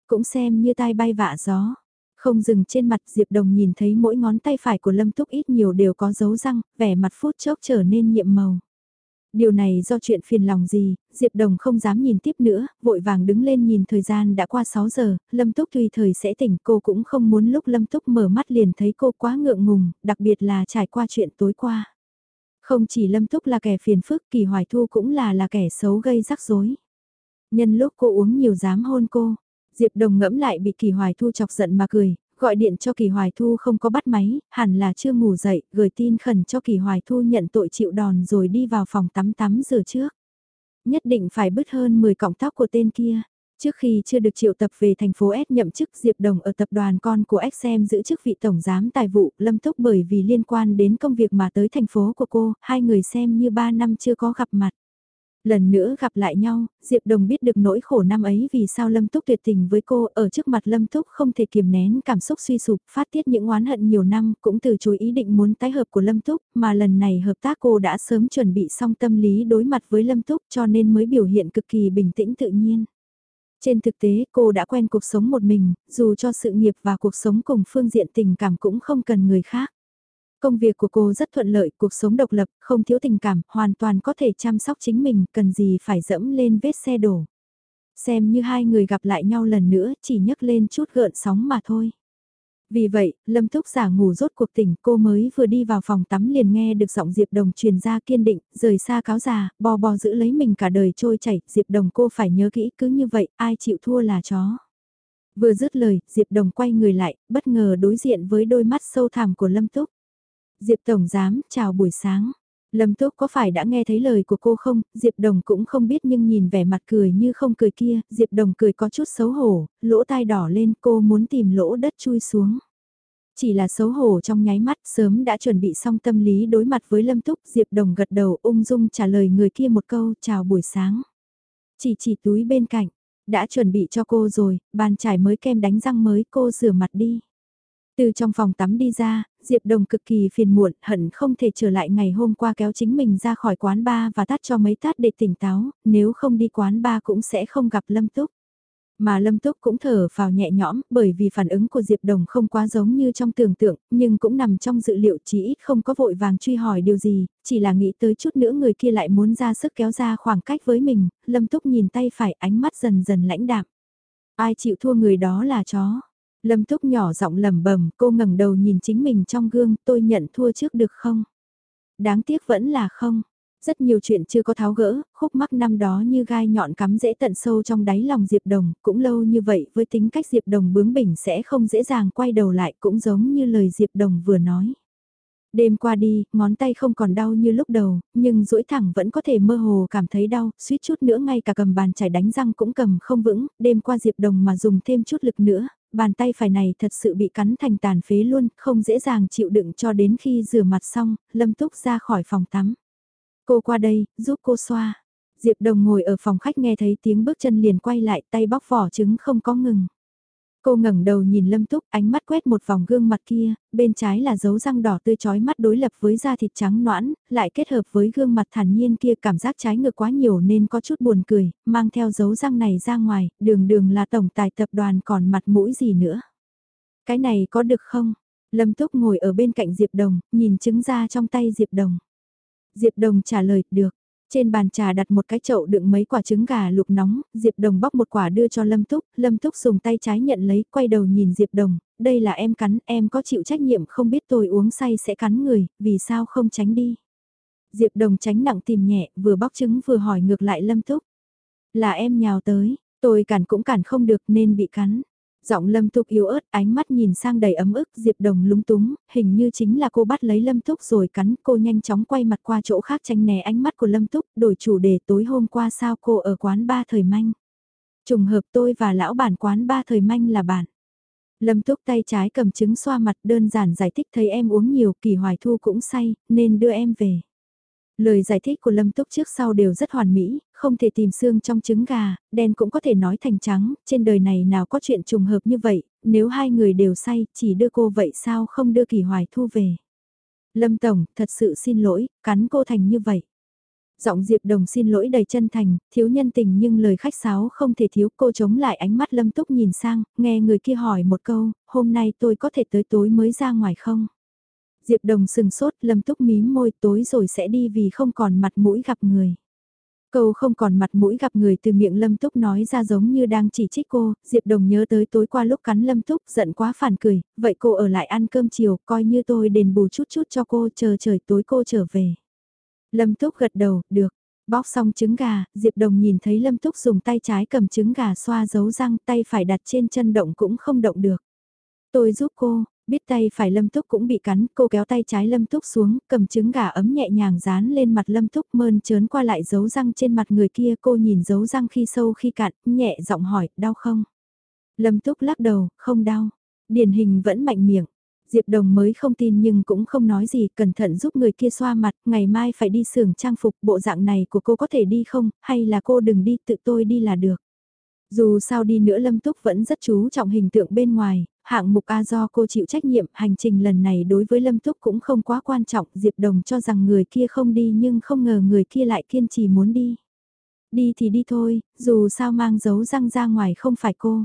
Cũng xem như tai bay vạ gió. Không dừng trên mặt Diệp Đồng nhìn thấy mỗi ngón tay phải của Lâm Túc ít nhiều đều có dấu răng, vẻ mặt phút chốc trở nên nhiệm màu. Điều này do chuyện phiền lòng gì, Diệp Đồng không dám nhìn tiếp nữa, vội vàng đứng lên nhìn thời gian đã qua 6 giờ, Lâm Túc tùy thời sẽ tỉnh cô cũng không muốn lúc Lâm Túc mở mắt liền thấy cô quá ngượng ngùng, đặc biệt là trải qua chuyện tối qua. Không chỉ Lâm Túc là kẻ phiền phức, Kỳ Hoài Thu cũng là là kẻ xấu gây rắc rối. Nhân lúc cô uống nhiều dám hôn cô, Diệp Đồng ngẫm lại bị Kỳ Hoài Thu chọc giận mà cười, gọi điện cho Kỳ Hoài Thu không có bắt máy, hẳn là chưa ngủ dậy, gửi tin khẩn cho Kỳ Hoài Thu nhận tội chịu đòn rồi đi vào phòng tắm tắm rửa trước. Nhất định phải bứt hơn 10 cọng tóc của tên kia. Trước khi chưa được triệu tập về thành phố S nhậm chức Diệp Đồng ở tập đoàn con của XM giữ chức vị tổng giám tài vụ, Lâm thúc bởi vì liên quan đến công việc mà tới thành phố của cô, hai người xem như ba năm chưa có gặp mặt. Lần nữa gặp lại nhau, Diệp Đồng biết được nỗi khổ năm ấy vì sao Lâm Túc tuyệt tình với cô ở trước mặt Lâm Túc không thể kiềm nén cảm xúc suy sụp, phát tiết những oán hận nhiều năm, cũng từ chối ý định muốn tái hợp của Lâm Túc, mà lần này hợp tác cô đã sớm chuẩn bị xong tâm lý đối mặt với Lâm Túc cho nên mới biểu hiện cực kỳ bình tĩnh tự nhiên. Trên thực tế cô đã quen cuộc sống một mình, dù cho sự nghiệp và cuộc sống cùng phương diện tình cảm cũng không cần người khác. Công việc của cô rất thuận lợi, cuộc sống độc lập, không thiếu tình cảm, hoàn toàn có thể chăm sóc chính mình, cần gì phải dẫm lên vết xe đổ. Xem như hai người gặp lại nhau lần nữa, chỉ nhấc lên chút gợn sóng mà thôi. Vì vậy, Lâm Túc giả ngủ rốt cuộc tỉnh cô mới vừa đi vào phòng tắm liền nghe được giọng Diệp Đồng truyền ra kiên định, rời xa cáo già, bò bò giữ lấy mình cả đời trôi chảy, Diệp Đồng cô phải nhớ kỹ cứ như vậy, ai chịu thua là chó. Vừa dứt lời, Diệp Đồng quay người lại, bất ngờ đối diện với đôi mắt sâu thẳm của Lâm Túc. Diệp Tổng Giám, chào buổi sáng. Lâm Túc có phải đã nghe thấy lời của cô không, Diệp Đồng cũng không biết nhưng nhìn vẻ mặt cười như không cười kia, Diệp Đồng cười có chút xấu hổ, lỗ tai đỏ lên cô muốn tìm lỗ đất chui xuống. Chỉ là xấu hổ trong nháy mắt sớm đã chuẩn bị xong tâm lý đối mặt với Lâm Túc, Diệp Đồng gật đầu ung dung trả lời người kia một câu chào buổi sáng. Chỉ chỉ túi bên cạnh, đã chuẩn bị cho cô rồi, bàn trải mới kem đánh răng mới cô rửa mặt đi. Từ trong phòng tắm đi ra, Diệp Đồng cực kỳ phiền muộn, hận không thể trở lại ngày hôm qua kéo chính mình ra khỏi quán ba và tắt cho mấy tát để tỉnh táo, nếu không đi quán ba cũng sẽ không gặp Lâm Túc. Mà Lâm Túc cũng thở vào nhẹ nhõm bởi vì phản ứng của Diệp Đồng không quá giống như trong tưởng tượng, nhưng cũng nằm trong dự liệu chỉ ít không có vội vàng truy hỏi điều gì, chỉ là nghĩ tới chút nữa người kia lại muốn ra sức kéo ra khoảng cách với mình, Lâm Túc nhìn tay phải ánh mắt dần dần lãnh đạm. Ai chịu thua người đó là chó. Lâm Túc nhỏ giọng lẩm bẩm, cô ngẩng đầu nhìn chính mình trong gương, tôi nhận thua trước được không? Đáng tiếc vẫn là không. Rất nhiều chuyện chưa có tháo gỡ, khúc mắc năm đó như gai nhọn cắm dễ tận sâu trong đáy lòng Diệp Đồng, cũng lâu như vậy với tính cách Diệp Đồng bướng bỉnh sẽ không dễ dàng quay đầu lại cũng giống như lời Diệp Đồng vừa nói. Đêm qua đi, ngón tay không còn đau như lúc đầu, nhưng duỗi thẳng vẫn có thể mơ hồ cảm thấy đau, suýt chút nữa ngay cả cầm bàn chải đánh răng cũng cầm không vững, đêm qua Diệp Đồng mà dùng thêm chút lực nữa, bàn tay phải này thật sự bị cắn thành tàn phế luôn, không dễ dàng chịu đựng cho đến khi rửa mặt xong, Lâm Túc ra khỏi phòng tắm. Cô qua đây, giúp cô xoa. Diệp Đồng ngồi ở phòng khách nghe thấy tiếng bước chân liền quay lại tay bóc vỏ trứng không có ngừng. Cô ngẩng đầu nhìn Lâm Túc, ánh mắt quét một vòng gương mặt kia, bên trái là dấu răng đỏ tươi chói mắt đối lập với da thịt trắng noãn, lại kết hợp với gương mặt thản nhiên kia cảm giác trái ngược quá nhiều nên có chút buồn cười, mang theo dấu răng này ra ngoài, đường đường là tổng tài tập đoàn còn mặt mũi gì nữa. Cái này có được không? Lâm Túc ngồi ở bên cạnh Diệp Đồng, nhìn trứng ra trong tay Diệp Đồng. Diệp Đồng trả lời, được. Trên bàn trà đặt một cái chậu đựng mấy quả trứng gà luộc nóng, Diệp Đồng bóc một quả đưa cho Lâm Túc, Lâm Túc dùng tay trái nhận lấy, quay đầu nhìn Diệp Đồng, đây là em cắn, em có chịu trách nhiệm không biết tôi uống say sẽ cắn người, vì sao không tránh đi. Diệp Đồng tránh nặng tìm nhẹ, vừa bóc trứng vừa hỏi ngược lại Lâm Túc. Là em nhào tới, tôi cản cũng cản không được nên bị cắn. Giọng Lâm Túc yếu ớt, ánh mắt nhìn sang đầy ấm ức, Diệp Đồng lúng túng, hình như chính là cô bắt lấy Lâm Túc rồi cắn, cô nhanh chóng quay mặt qua chỗ khác tránh né ánh mắt của Lâm Túc, đổi chủ đề tối hôm qua sao cô ở quán ba thời manh. Trùng hợp tôi và lão bản quán ba thời manh là bạn. Lâm Túc tay trái cầm trứng xoa mặt đơn giản giải thích thấy em uống nhiều kỳ hoài thu cũng say, nên đưa em về. Lời giải thích của Lâm Túc trước sau đều rất hoàn mỹ, không thể tìm xương trong trứng gà, đen cũng có thể nói thành trắng, trên đời này nào có chuyện trùng hợp như vậy, nếu hai người đều say, chỉ đưa cô vậy sao không đưa Kỳ Hoài Thu về. Lâm Tổng, thật sự xin lỗi, cắn cô thành như vậy. Giọng Diệp Đồng xin lỗi đầy chân thành, thiếu nhân tình nhưng lời khách sáo không thể thiếu cô chống lại ánh mắt Lâm Túc nhìn sang, nghe người kia hỏi một câu, hôm nay tôi có thể tới tối mới ra ngoài không? Diệp Đồng sừng sốt, Lâm Túc mím môi tối rồi sẽ đi vì không còn mặt mũi gặp người. Câu không còn mặt mũi gặp người từ miệng Lâm Túc nói ra giống như đang chỉ trích cô, Diệp Đồng nhớ tới tối qua lúc cắn Lâm Túc giận quá phản cười, vậy cô ở lại ăn cơm chiều, coi như tôi đền bù chút chút cho cô chờ trời tối cô trở về. Lâm Túc gật đầu, được. Bóc xong trứng gà, Diệp Đồng nhìn thấy Lâm Túc dùng tay trái cầm trứng gà xoa dấu răng tay phải đặt trên chân động cũng không động được. Tôi giúp cô, Biết tay phải Lâm Túc cũng bị cắn, cô kéo tay trái Lâm Túc xuống, cầm trứng gà ấm nhẹ nhàng dán lên mặt Lâm Túc mơn trớn qua lại dấu răng trên mặt người kia cô nhìn dấu răng khi sâu khi cạn, nhẹ giọng hỏi, đau không? Lâm Túc lắc đầu, không đau. Điển hình vẫn mạnh miệng. Diệp Đồng mới không tin nhưng cũng không nói gì, cẩn thận giúp người kia xoa mặt, ngày mai phải đi xưởng trang phục, bộ dạng này của cô có thể đi không, hay là cô đừng đi, tự tôi đi là được. Dù sao đi nữa Lâm Túc vẫn rất chú trọng hình tượng bên ngoài, hạng mục A do cô chịu trách nhiệm, hành trình lần này đối với Lâm Túc cũng không quá quan trọng, Diệp Đồng cho rằng người kia không đi nhưng không ngờ người kia lại kiên trì muốn đi. Đi thì đi thôi, dù sao mang dấu răng ra ngoài không phải cô.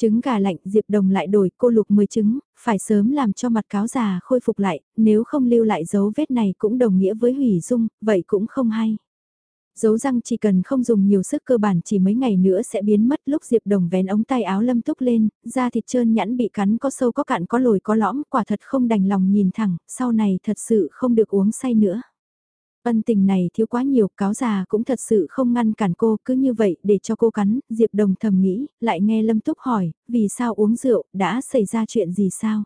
Trứng gà lạnh Diệp Đồng lại đổi cô lục 10 trứng, phải sớm làm cho mặt cáo già khôi phục lại, nếu không lưu lại dấu vết này cũng đồng nghĩa với hủy dung, vậy cũng không hay. Dấu răng chỉ cần không dùng nhiều sức cơ bản chỉ mấy ngày nữa sẽ biến mất lúc Diệp Đồng vén ống tay áo lâm túc lên, da thịt trơn nhẵn bị cắn có sâu có cạn có lồi có lõm, quả thật không đành lòng nhìn thẳng, sau này thật sự không được uống say nữa. Ân tình này thiếu quá nhiều, cáo già cũng thật sự không ngăn cản cô, cứ như vậy để cho cô cắn, Diệp Đồng thầm nghĩ, lại nghe Lâm Túc hỏi, vì sao uống rượu, đã xảy ra chuyện gì sao?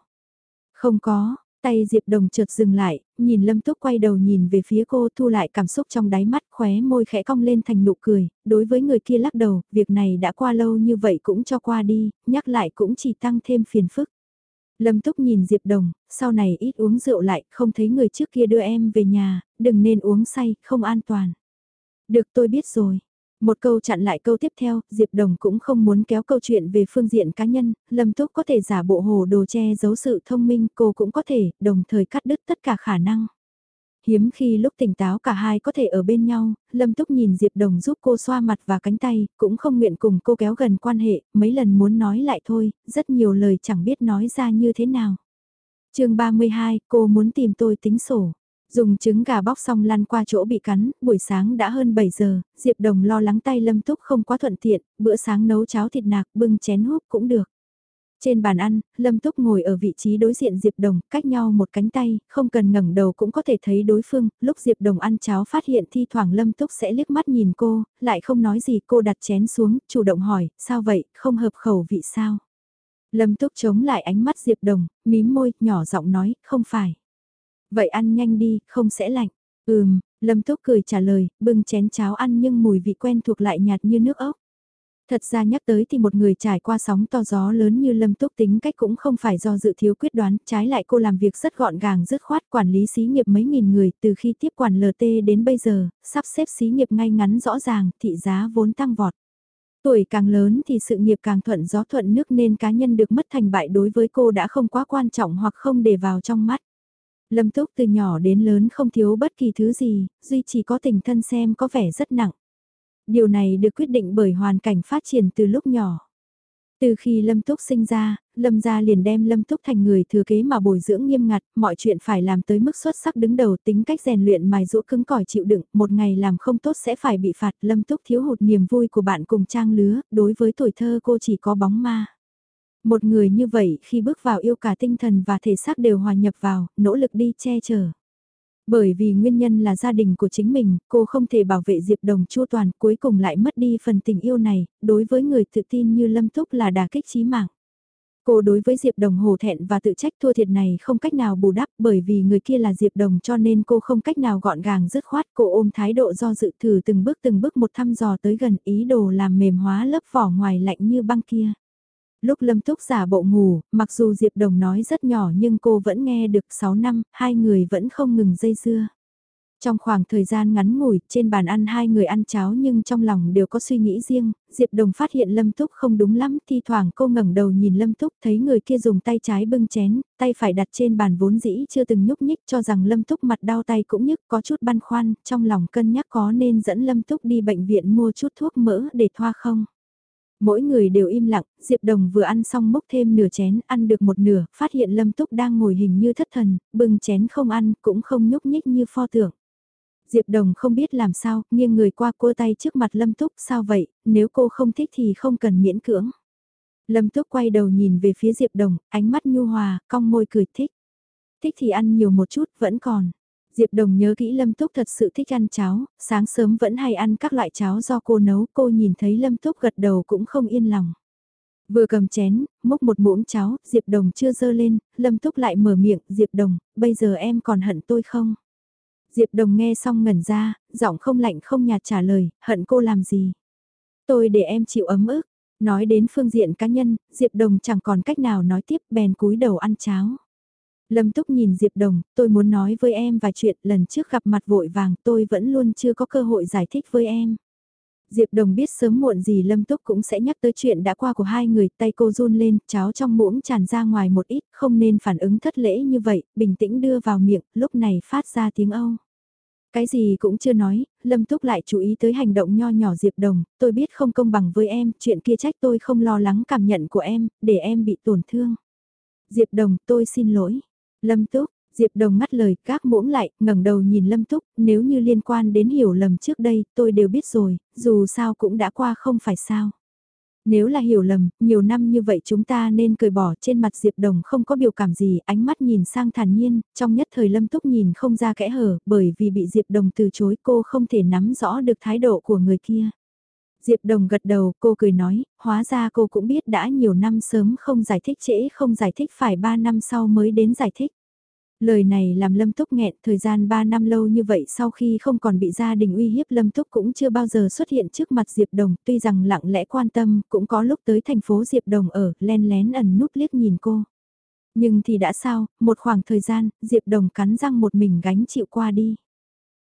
Không có, tay Diệp Đồng chợt dừng lại, nhìn Lâm Túc quay đầu nhìn về phía cô thu lại cảm xúc trong đáy mắt khóe môi khẽ cong lên thành nụ cười, đối với người kia lắc đầu, việc này đã qua lâu như vậy cũng cho qua đi, nhắc lại cũng chỉ tăng thêm phiền phức. Lâm Túc nhìn Diệp Đồng, sau này ít uống rượu lại, không thấy người trước kia đưa em về nhà, đừng nên uống say, không an toàn. Được tôi biết rồi. Một câu chặn lại câu tiếp theo, Diệp Đồng cũng không muốn kéo câu chuyện về phương diện cá nhân, Lâm Túc có thể giả bộ hồ đồ che giấu sự thông minh, cô cũng có thể, đồng thời cắt đứt tất cả khả năng. Hiếm khi lúc tỉnh táo cả hai có thể ở bên nhau, Lâm Túc nhìn Diệp Đồng giúp cô xoa mặt và cánh tay, cũng không nguyện cùng cô kéo gần quan hệ, mấy lần muốn nói lại thôi, rất nhiều lời chẳng biết nói ra như thế nào. chương 32, cô muốn tìm tôi tính sổ. Dùng trứng gà bóc xong lăn qua chỗ bị cắn, buổi sáng đã hơn 7 giờ, Diệp Đồng lo lắng tay Lâm Túc không quá thuận tiện, bữa sáng nấu cháo thịt nạc bưng chén húp cũng được. Trên bàn ăn, Lâm Túc ngồi ở vị trí đối diện Diệp Đồng, cách nhau một cánh tay, không cần ngẩng đầu cũng có thể thấy đối phương, lúc Diệp Đồng ăn cháo phát hiện thi thoảng Lâm Túc sẽ liếc mắt nhìn cô, lại không nói gì cô đặt chén xuống, chủ động hỏi, sao vậy, không hợp khẩu vị sao? Lâm Túc chống lại ánh mắt Diệp Đồng, mím môi, nhỏ giọng nói, không phải. Vậy ăn nhanh đi, không sẽ lạnh. Ừm, Lâm Túc cười trả lời, bưng chén cháo ăn nhưng mùi vị quen thuộc lại nhạt như nước ốc. Thật ra nhắc tới thì một người trải qua sóng to gió lớn như Lâm Túc tính cách cũng không phải do dự thiếu quyết đoán, trái lại cô làm việc rất gọn gàng dứt khoát quản lý xí nghiệp mấy nghìn người từ khi tiếp quản LT đến bây giờ, sắp xếp xí nghiệp ngay ngắn rõ ràng, thị giá vốn tăng vọt. Tuổi càng lớn thì sự nghiệp càng thuận gió thuận nước nên cá nhân được mất thành bại đối với cô đã không quá quan trọng hoặc không để vào trong mắt. Lâm Túc từ nhỏ đến lớn không thiếu bất kỳ thứ gì, duy chỉ có tình thân xem có vẻ rất nặng. Điều này được quyết định bởi hoàn cảnh phát triển từ lúc nhỏ. Từ khi Lâm Túc sinh ra, Lâm gia liền đem Lâm Túc thành người thừa kế mà bồi dưỡng nghiêm ngặt, mọi chuyện phải làm tới mức xuất sắc đứng đầu tính cách rèn luyện mài dũa cứng cỏi chịu đựng, một ngày làm không tốt sẽ phải bị phạt. Lâm Túc thiếu hụt niềm vui của bạn cùng trang lứa, đối với tuổi thơ cô chỉ có bóng ma. Một người như vậy khi bước vào yêu cả tinh thần và thể xác đều hòa nhập vào, nỗ lực đi che chở. Bởi vì nguyên nhân là gia đình của chính mình, cô không thể bảo vệ Diệp Đồng chua toàn, cuối cùng lại mất đi phần tình yêu này, đối với người tự tin như Lâm Túc là đà kích chí mạng. Cô đối với Diệp Đồng hổ thẹn và tự trách thua thiệt này không cách nào bù đắp bởi vì người kia là Diệp Đồng cho nên cô không cách nào gọn gàng dứt khoát cô ôm thái độ do dự thử từng bước từng bước một thăm dò tới gần ý đồ làm mềm hóa lớp vỏ ngoài lạnh như băng kia. Lúc Lâm Túc giả bộ ngủ, mặc dù Diệp Đồng nói rất nhỏ nhưng cô vẫn nghe được 6 năm, hai người vẫn không ngừng dây dưa. Trong khoảng thời gian ngắn ngủi, trên bàn ăn hai người ăn cháo nhưng trong lòng đều có suy nghĩ riêng, Diệp Đồng phát hiện Lâm Túc không đúng lắm, thi thoảng cô ngẩng đầu nhìn Lâm Túc thấy người kia dùng tay trái bưng chén, tay phải đặt trên bàn vốn dĩ chưa từng nhúc nhích cho rằng Lâm Túc mặt đau tay cũng nhức có chút băn khoăn, trong lòng cân nhắc có nên dẫn Lâm Túc đi bệnh viện mua chút thuốc mỡ để thoa không. Mỗi người đều im lặng, Diệp Đồng vừa ăn xong mốc thêm nửa chén, ăn được một nửa, phát hiện Lâm Túc đang ngồi hình như thất thần, bưng chén không ăn, cũng không nhúc nhích như pho tượng. Diệp Đồng không biết làm sao, nghiêng người qua cô tay trước mặt Lâm Túc, sao vậy, nếu cô không thích thì không cần miễn cưỡng. Lâm Túc quay đầu nhìn về phía Diệp Đồng, ánh mắt nhu hòa, cong môi cười thích. Thích thì ăn nhiều một chút, vẫn còn. Diệp Đồng nhớ kỹ Lâm Túc thật sự thích ăn cháo, sáng sớm vẫn hay ăn các loại cháo do cô nấu, cô nhìn thấy Lâm Túc gật đầu cũng không yên lòng. Vừa cầm chén, múc một muỗng cháo, Diệp Đồng chưa dơ lên, Lâm Túc lại mở miệng, Diệp Đồng, bây giờ em còn hận tôi không? Diệp Đồng nghe xong ngẩn ra, giọng không lạnh không nhạt trả lời, hận cô làm gì? Tôi để em chịu ấm ức. Nói đến phương diện cá nhân, Diệp Đồng chẳng còn cách nào nói tiếp bèn cúi đầu ăn cháo. Lâm Túc nhìn Diệp Đồng, tôi muốn nói với em vài chuyện lần trước gặp mặt vội vàng tôi vẫn luôn chưa có cơ hội giải thích với em. Diệp Đồng biết sớm muộn gì Lâm Túc cũng sẽ nhắc tới chuyện đã qua của hai người, tay cô run lên, cháo trong muỗng tràn ra ngoài một ít, không nên phản ứng thất lễ như vậy, bình tĩnh đưa vào miệng, lúc này phát ra tiếng Âu. Cái gì cũng chưa nói, Lâm Túc lại chú ý tới hành động nho nhỏ Diệp Đồng, tôi biết không công bằng với em, chuyện kia trách tôi không lo lắng cảm nhận của em, để em bị tổn thương. Diệp Đồng, tôi xin lỗi. Lâm Túc, Diệp Đồng ngắt lời, các muỗng lại, ngẩng đầu nhìn Lâm Túc, nếu như liên quan đến hiểu lầm trước đây, tôi đều biết rồi, dù sao cũng đã qua không phải sao. Nếu là hiểu lầm, nhiều năm như vậy chúng ta nên cười bỏ trên mặt Diệp Đồng không có biểu cảm gì, ánh mắt nhìn sang thản nhiên, trong nhất thời Lâm Túc nhìn không ra kẽ hở, bởi vì bị Diệp Đồng từ chối cô không thể nắm rõ được thái độ của người kia. Diệp Đồng gật đầu, cô cười nói, hóa ra cô cũng biết đã nhiều năm sớm không giải thích trễ không giải thích phải 3 năm sau mới đến giải thích. Lời này làm Lâm Túc nghẹn thời gian 3 năm lâu như vậy sau khi không còn bị gia đình uy hiếp Lâm Túc cũng chưa bao giờ xuất hiện trước mặt Diệp Đồng tuy rằng lặng lẽ quan tâm cũng có lúc tới thành phố Diệp Đồng ở len lén ẩn núp liếc nhìn cô. Nhưng thì đã sao, một khoảng thời gian, Diệp Đồng cắn răng một mình gánh chịu qua đi.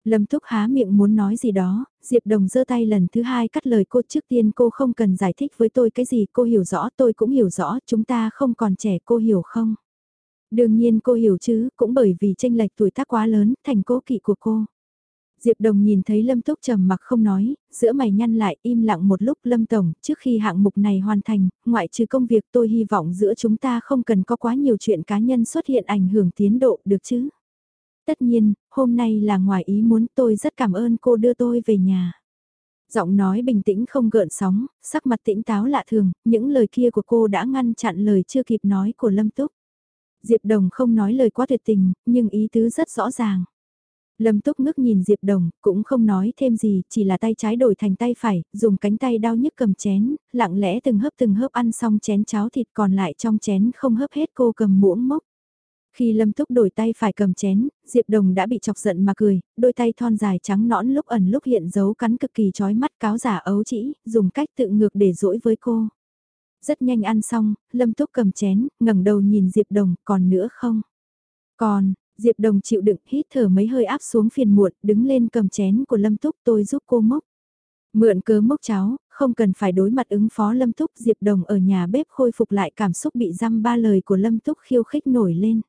Lâm Túc há miệng muốn nói gì đó, Diệp Đồng giơ tay lần thứ hai cắt lời cô trước tiên cô không cần giải thích với tôi cái gì cô hiểu rõ tôi cũng hiểu rõ chúng ta không còn trẻ cô hiểu không? Đương nhiên cô hiểu chứ, cũng bởi vì tranh lệch tuổi tác quá lớn, thành cố kỵ của cô. Diệp Đồng nhìn thấy Lâm Túc trầm mặc không nói, giữa mày nhăn lại im lặng một lúc Lâm Tổng, trước khi hạng mục này hoàn thành, ngoại trừ công việc tôi hy vọng giữa chúng ta không cần có quá nhiều chuyện cá nhân xuất hiện ảnh hưởng tiến độ được chứ. Tất nhiên, hôm nay là ngoài ý muốn tôi rất cảm ơn cô đưa tôi về nhà. Giọng nói bình tĩnh không gợn sóng, sắc mặt tĩnh táo lạ thường, những lời kia của cô đã ngăn chặn lời chưa kịp nói của Lâm Túc. Diệp Đồng không nói lời quá tuyệt tình, nhưng ý tứ rất rõ ràng. Lâm Túc ngước nhìn Diệp Đồng, cũng không nói thêm gì, chỉ là tay trái đổi thành tay phải, dùng cánh tay đau nhức cầm chén, lặng lẽ từng hớp từng hớp ăn xong chén cháo thịt còn lại trong chén không hớp hết cô cầm muỗng mốc. Khi Lâm Túc đổi tay phải cầm chén, Diệp Đồng đã bị chọc giận mà cười, đôi tay thon dài trắng nõn lúc ẩn lúc hiện dấu cắn cực kỳ chói mắt cáo giả ấu chỉ, dùng cách tự ngược để dỗi với cô. Rất nhanh ăn xong, Lâm Túc cầm chén, ngẩng đầu nhìn Diệp Đồng, còn nữa không? Còn, Diệp Đồng chịu đựng, hít thở mấy hơi áp xuống phiền muộn, đứng lên cầm chén của Lâm Túc tôi giúp cô mốc. Mượn cớ mốc cháo, không cần phải đối mặt ứng phó Lâm Túc Diệp Đồng ở nhà bếp khôi phục lại cảm xúc bị răm ba lời của Lâm Túc khiêu khích nổi lên.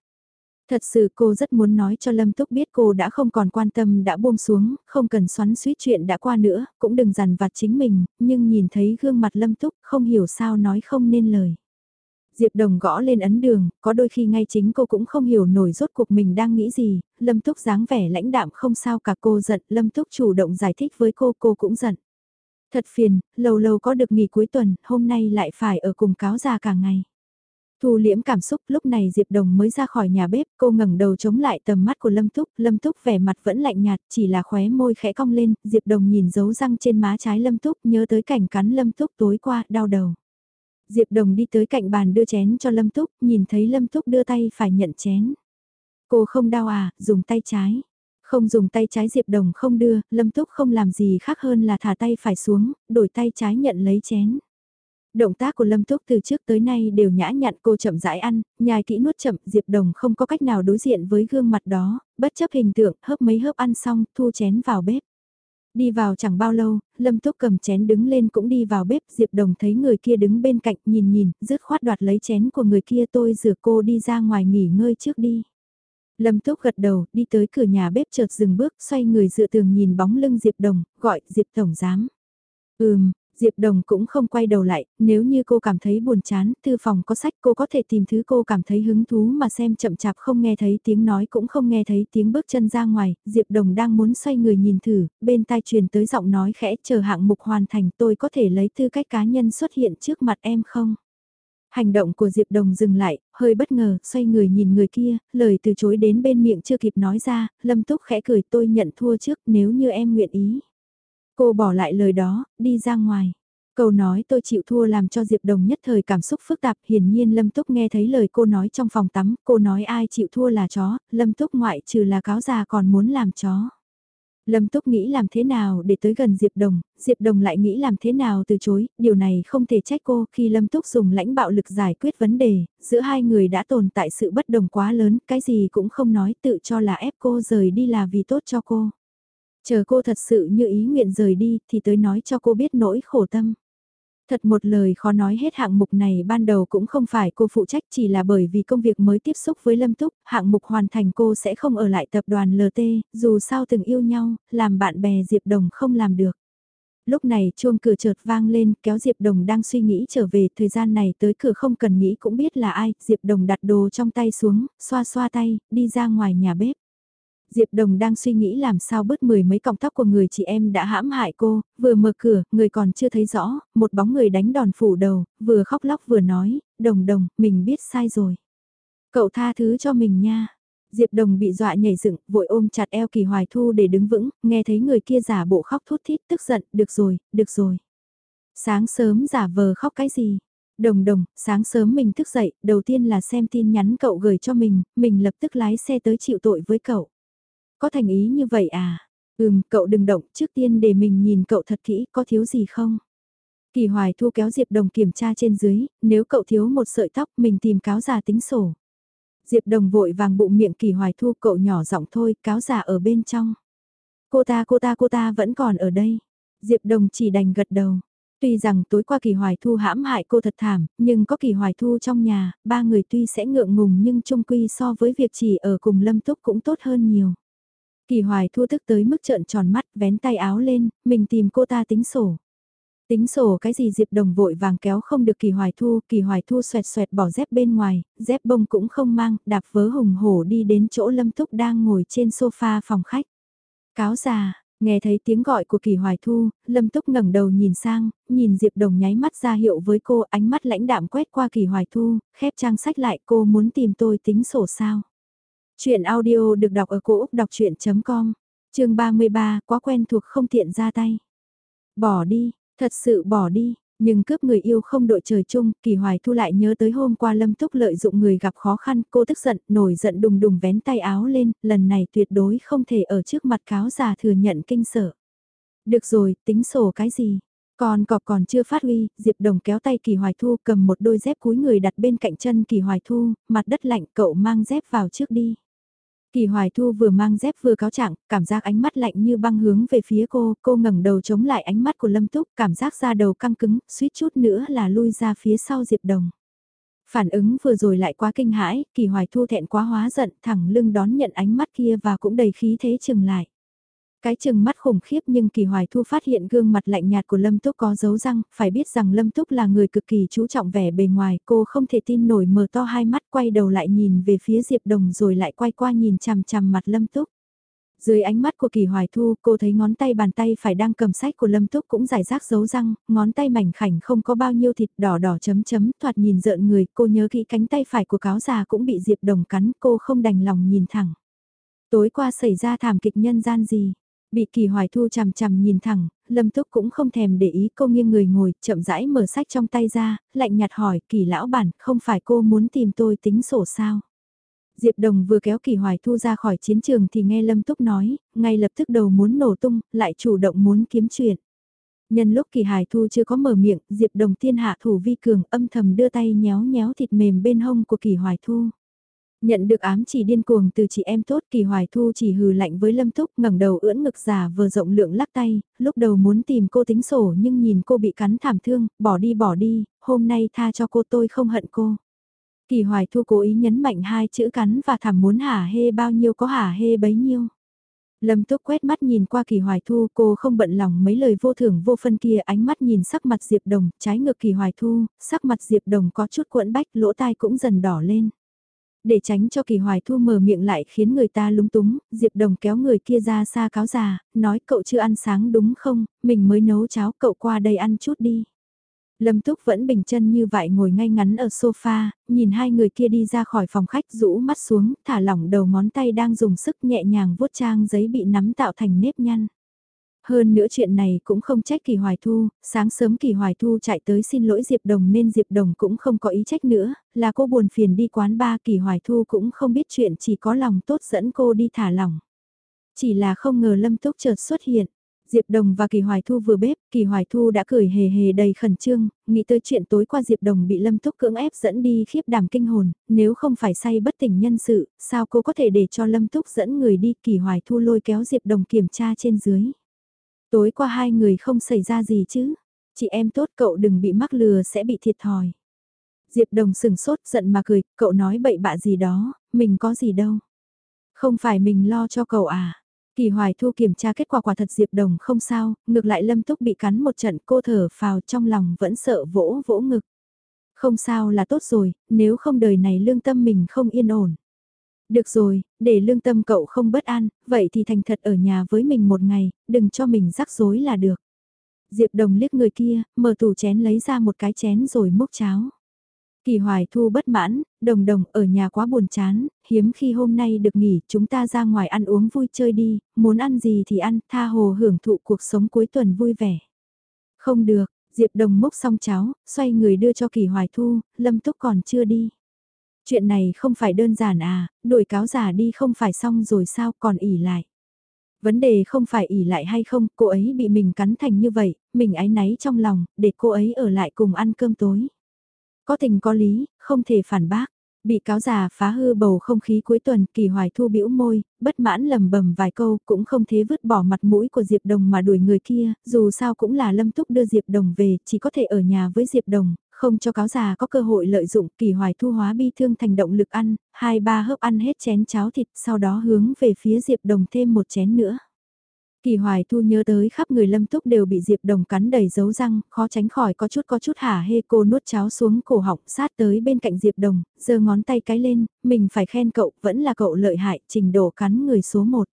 Thật sự cô rất muốn nói cho Lâm Túc biết cô đã không còn quan tâm đã buông xuống, không cần xoắn suýt chuyện đã qua nữa, cũng đừng dằn vặt chính mình, nhưng nhìn thấy gương mặt Lâm Túc không hiểu sao nói không nên lời. Diệp Đồng gõ lên ấn đường, có đôi khi ngay chính cô cũng không hiểu nổi rốt cuộc mình đang nghĩ gì, Lâm Túc dáng vẻ lãnh đạm không sao cả cô giận, Lâm Túc chủ động giải thích với cô, cô cũng giận. Thật phiền, lâu lâu có được nghỉ cuối tuần, hôm nay lại phải ở cùng cáo già cả ngày. Thu liễm cảm xúc lúc này Diệp Đồng mới ra khỏi nhà bếp, cô ngẩng đầu chống lại tầm mắt của Lâm Túc, Lâm Túc vẻ mặt vẫn lạnh nhạt, chỉ là khóe môi khẽ cong lên, Diệp Đồng nhìn dấu răng trên má trái Lâm Túc, nhớ tới cảnh cắn Lâm Túc tối qua, đau đầu. Diệp Đồng đi tới cạnh bàn đưa chén cho Lâm Túc, nhìn thấy Lâm Túc đưa tay phải nhận chén. Cô không đau à, dùng tay trái. Không dùng tay trái Diệp Đồng không đưa, Lâm Túc không làm gì khác hơn là thả tay phải xuống, đổi tay trái nhận lấy chén. Động tác của Lâm Túc từ trước tới nay đều nhã nhặn cô chậm rãi ăn, nhai kỹ nuốt chậm, Diệp Đồng không có cách nào đối diện với gương mặt đó, bất chấp hình tượng, hớp mấy hớp ăn xong, thu chén vào bếp. Đi vào chẳng bao lâu, Lâm Túc cầm chén đứng lên cũng đi vào bếp, Diệp Đồng thấy người kia đứng bên cạnh, nhìn nhìn, rứt khoát đoạt lấy chén của người kia tôi rửa cô đi ra ngoài nghỉ ngơi trước đi. Lâm Túc gật đầu, đi tới cửa nhà bếp chợt dừng bước, xoay người dựa tường nhìn bóng lưng Diệp Đồng, gọi Diệp Tổng Giám. Ừm, Diệp Đồng cũng không quay đầu lại, nếu như cô cảm thấy buồn chán, thư phòng có sách cô có thể tìm thứ cô cảm thấy hứng thú mà xem chậm chạp không nghe thấy tiếng nói cũng không nghe thấy tiếng bước chân ra ngoài, Diệp Đồng đang muốn xoay người nhìn thử, bên tai truyền tới giọng nói khẽ chờ hạng mục hoàn thành tôi có thể lấy tư cách cá nhân xuất hiện trước mặt em không? Hành động của Diệp Đồng dừng lại, hơi bất ngờ, xoay người nhìn người kia, lời từ chối đến bên miệng chưa kịp nói ra, Lâm Túc khẽ cười tôi nhận thua trước nếu như em nguyện ý. Cô bỏ lại lời đó, đi ra ngoài. Câu nói tôi chịu thua làm cho Diệp Đồng nhất thời cảm xúc phức tạp, hiển nhiên Lâm Túc nghe thấy lời cô nói trong phòng tắm, cô nói ai chịu thua là chó, Lâm Túc ngoại trừ là cáo già còn muốn làm chó. Lâm Túc nghĩ làm thế nào để tới gần Diệp Đồng, Diệp Đồng lại nghĩ làm thế nào từ chối, điều này không thể trách cô khi Lâm Túc dùng lãnh bạo lực giải quyết vấn đề, giữa hai người đã tồn tại sự bất đồng quá lớn, cái gì cũng không nói tự cho là ép cô rời đi là vì tốt cho cô. Chờ cô thật sự như ý nguyện rời đi thì tới nói cho cô biết nỗi khổ tâm. Thật một lời khó nói hết hạng mục này ban đầu cũng không phải cô phụ trách chỉ là bởi vì công việc mới tiếp xúc với Lâm Túc, hạng mục hoàn thành cô sẽ không ở lại tập đoàn LT, dù sao từng yêu nhau, làm bạn bè Diệp Đồng không làm được. Lúc này chuông cửa chợt vang lên, kéo Diệp Đồng đang suy nghĩ trở về, thời gian này tới cửa không cần nghĩ cũng biết là ai, Diệp Đồng đặt đồ trong tay xuống, xoa xoa tay, đi ra ngoài nhà bếp. Diệp Đồng đang suy nghĩ làm sao bớt mười mấy cọng tóc của người chị em đã hãm hại cô, vừa mở cửa, người còn chưa thấy rõ, một bóng người đánh đòn phủ đầu, vừa khóc lóc vừa nói, Đồng Đồng, mình biết sai rồi. Cậu tha thứ cho mình nha. Diệp Đồng bị dọa nhảy dựng, vội ôm chặt eo Kỳ Hoài Thu để đứng vững, nghe thấy người kia giả bộ khóc thút thít tức giận, được rồi, được rồi. Sáng sớm giả vờ khóc cái gì? Đồng đồng, sáng sớm mình thức dậy, đầu tiên là xem tin nhắn cậu gửi cho mình, mình lập tức lái xe tới chịu tội với cậu. Có thành ý như vậy à? Ừm, cậu đừng động, trước tiên để mình nhìn cậu thật kỹ, có thiếu gì không? Kỳ Hoài Thu kéo Diệp Đồng kiểm tra trên dưới, nếu cậu thiếu một sợi tóc mình tìm cáo già tính sổ. Diệp Đồng vội vàng bụng miệng Kỳ Hoài Thu cậu nhỏ giọng thôi, cáo già ở bên trong. Cô ta cô ta cô ta vẫn còn ở đây. Diệp Đồng chỉ đành gật đầu. Tuy rằng tối qua Kỳ Hoài Thu hãm hại cô thật thảm, nhưng có Kỳ Hoài Thu trong nhà, ba người tuy sẽ ngượng ngùng nhưng chung quy so với việc chỉ ở cùng Lâm Túc cũng tốt hơn nhiều. Kỳ hoài thu thức tới mức trợn tròn mắt, vén tay áo lên, mình tìm cô ta tính sổ. Tính sổ cái gì Diệp Đồng vội vàng kéo không được kỳ hoài thu, kỳ hoài thu xoẹt xoẹt bỏ dép bên ngoài, dép bông cũng không mang, đạp vớ hùng hổ đi đến chỗ Lâm Túc đang ngồi trên sofa phòng khách. Cáo già, nghe thấy tiếng gọi của kỳ hoài thu, Lâm Túc ngẩng đầu nhìn sang, nhìn Diệp Đồng nháy mắt ra hiệu với cô ánh mắt lãnh đạm quét qua kỳ hoài thu, khép trang sách lại cô muốn tìm tôi tính sổ sao. Chuyện audio được đọc ở cổ Úc đọc chuyện.com, chương 33, quá quen thuộc không tiện ra tay. Bỏ đi, thật sự bỏ đi, nhưng cướp người yêu không đội trời chung, kỳ hoài thu lại nhớ tới hôm qua lâm túc lợi dụng người gặp khó khăn, cô tức giận, nổi giận đùng đùng vén tay áo lên, lần này tuyệt đối không thể ở trước mặt cáo già thừa nhận kinh sợ. Được rồi, tính sổ cái gì? Còn cọp còn chưa phát huy, Diệp Đồng kéo tay Kỳ Hoài Thu cầm một đôi dép cúi người đặt bên cạnh chân Kỳ Hoài Thu, mặt đất lạnh cậu mang dép vào trước đi. Kỳ Hoài Thu vừa mang dép vừa cáo trạng, cảm giác ánh mắt lạnh như băng hướng về phía cô, cô ngẩng đầu chống lại ánh mắt của Lâm Túc, cảm giác da đầu căng cứng, suýt chút nữa là lui ra phía sau Diệp Đồng. Phản ứng vừa rồi lại quá kinh hãi, Kỳ Hoài Thu thẹn quá hóa giận, thẳng lưng đón nhận ánh mắt kia và cũng đầy khí thế chừng lại. Cái chừng mắt khủng khiếp nhưng Kỳ Hoài Thu phát hiện gương mặt lạnh nhạt của Lâm Túc có dấu răng, phải biết rằng Lâm Túc là người cực kỳ chú trọng vẻ bề ngoài, cô không thể tin nổi mở to hai mắt quay đầu lại nhìn về phía Diệp Đồng rồi lại quay qua nhìn chằm chằm mặt Lâm Túc. Dưới ánh mắt của Kỳ Hoài Thu, cô thấy ngón tay bàn tay phải đang cầm sách của Lâm Túc cũng giải rác dấu răng, ngón tay mảnh khảnh không có bao nhiêu thịt đỏ đỏ chấm chấm, thoạt nhìn rợn người, cô nhớ kỹ cánh tay phải của cáo già cũng bị Diệp Đồng cắn, cô không đành lòng nhìn thẳng. Tối qua xảy ra thảm kịch nhân gian gì? Bị kỳ hoài thu chằm chằm nhìn thẳng, lâm túc cũng không thèm để ý cô nghiêng người ngồi, chậm rãi mở sách trong tay ra, lạnh nhạt hỏi kỳ lão bản, không phải cô muốn tìm tôi tính sổ sao? Diệp Đồng vừa kéo Kỳ Hoài Thu ra khỏi chiến trường thì nghe Lâm Túc nói, ngay lập tức đầu muốn nổ tung, lại chủ động muốn kiếm chuyện. Nhân lúc Kỳ Hải Thu chưa có mở miệng, Diệp Đồng tiên hạ thủ vi cường âm thầm đưa tay nhéo nhéo thịt mềm bên hông của Kỳ Hoài Thu. Nhận được ám chỉ điên cuồng từ chị em tốt kỳ hoài thu chỉ hừ lạnh với lâm túc ngẩng đầu ưỡn ngực giả vừa rộng lượng lắc tay, lúc đầu muốn tìm cô tính sổ nhưng nhìn cô bị cắn thảm thương, bỏ đi bỏ đi, hôm nay tha cho cô tôi không hận cô. Kỳ hoài thu cố ý nhấn mạnh hai chữ cắn và thảm muốn hả hê bao nhiêu có hả hê bấy nhiêu. Lâm Túc quét mắt nhìn qua Kỳ Hoài Thu, cô không bận lòng mấy lời vô thưởng vô phân kia, ánh mắt nhìn sắc mặt Diệp Đồng, trái ngược Kỳ Hoài Thu, sắc mặt Diệp Đồng có chút cuộn bách, lỗ tai cũng dần đỏ lên. Để tránh cho kỳ hoài thu mở miệng lại khiến người ta lúng túng, Diệp Đồng kéo người kia ra xa cáo già, nói cậu chưa ăn sáng đúng không, mình mới nấu cháo cậu qua đây ăn chút đi. Lâm Túc vẫn bình chân như vậy ngồi ngay ngắn ở sofa, nhìn hai người kia đi ra khỏi phòng khách rũ mắt xuống, thả lỏng đầu ngón tay đang dùng sức nhẹ nhàng vuốt trang giấy bị nắm tạo thành nếp nhăn. Hơn nữa chuyện này cũng không trách Kỳ Hoài Thu, sáng sớm Kỳ Hoài Thu chạy tới xin lỗi Diệp Đồng nên Diệp Đồng cũng không có ý trách nữa, là cô buồn phiền đi quán ba Kỳ Hoài Thu cũng không biết chuyện chỉ có lòng tốt dẫn cô đi thả lỏng. Chỉ là không ngờ Lâm Túc chợt xuất hiện. Diệp Đồng và Kỳ Hoài Thu vừa bếp, Kỳ Hoài Thu đã cười hề hề đầy khẩn trương, nghĩ tới chuyện tối qua Diệp Đồng bị Lâm Túc cưỡng ép dẫn đi khiếp đảm kinh hồn, nếu không phải say bất tỉnh nhân sự, sao cô có thể để cho Lâm Túc dẫn người đi Kỳ Hoài Thu lôi kéo Diệp Đồng kiểm tra trên dưới. Tối qua hai người không xảy ra gì chứ, chị em tốt cậu đừng bị mắc lừa sẽ bị thiệt thòi. Diệp Đồng sừng sốt giận mà cười, cậu nói bậy bạ gì đó, mình có gì đâu. Không phải mình lo cho cậu à. Kỳ Hoài Thu kiểm tra kết quả quả thật Diệp Đồng không sao, ngược lại Lâm Túc bị cắn một trận cô thở phào trong lòng vẫn sợ vỗ vỗ ngực. Không sao là tốt rồi, nếu không đời này lương tâm mình không yên ổn. Được rồi, để lương tâm cậu không bất an, vậy thì thành thật ở nhà với mình một ngày, đừng cho mình rắc rối là được. Diệp Đồng liếc người kia, mở tủ chén lấy ra một cái chén rồi múc cháo. Kỳ Hoài Thu bất mãn, đồng đồng ở nhà quá buồn chán, hiếm khi hôm nay được nghỉ, chúng ta ra ngoài ăn uống vui chơi đi, muốn ăn gì thì ăn, tha hồ hưởng thụ cuộc sống cuối tuần vui vẻ. Không được, Diệp Đồng múc xong cháo, xoay người đưa cho Kỳ Hoài Thu, Lâm Túc còn chưa đi. Chuyện này không phải đơn giản à, đổi cáo giả đi không phải xong rồi sao còn ỉ lại. Vấn đề không phải ỉ lại hay không, cô ấy bị mình cắn thành như vậy, mình ái náy trong lòng, để cô ấy ở lại cùng ăn cơm tối. Có tình có lý, không thể phản bác. Bị cáo già phá hư bầu không khí cuối tuần, kỳ hoài thu bĩu môi, bất mãn lầm bầm vài câu, cũng không thế vứt bỏ mặt mũi của Diệp Đồng mà đuổi người kia, dù sao cũng là lâm túc đưa Diệp Đồng về, chỉ có thể ở nhà với Diệp Đồng, không cho cáo già có cơ hội lợi dụng kỳ hoài thu hóa bi thương thành động lực ăn, hai ba hớp ăn hết chén cháo thịt, sau đó hướng về phía Diệp Đồng thêm một chén nữa. Kỳ hoài thu nhớ tới khắp người lâm túc đều bị Diệp Đồng cắn đầy dấu răng, khó tránh khỏi có chút có chút hả hê cô nuốt cháo xuống cổ họng sát tới bên cạnh Diệp Đồng, giơ ngón tay cái lên, mình phải khen cậu, vẫn là cậu lợi hại, trình độ cắn người số một.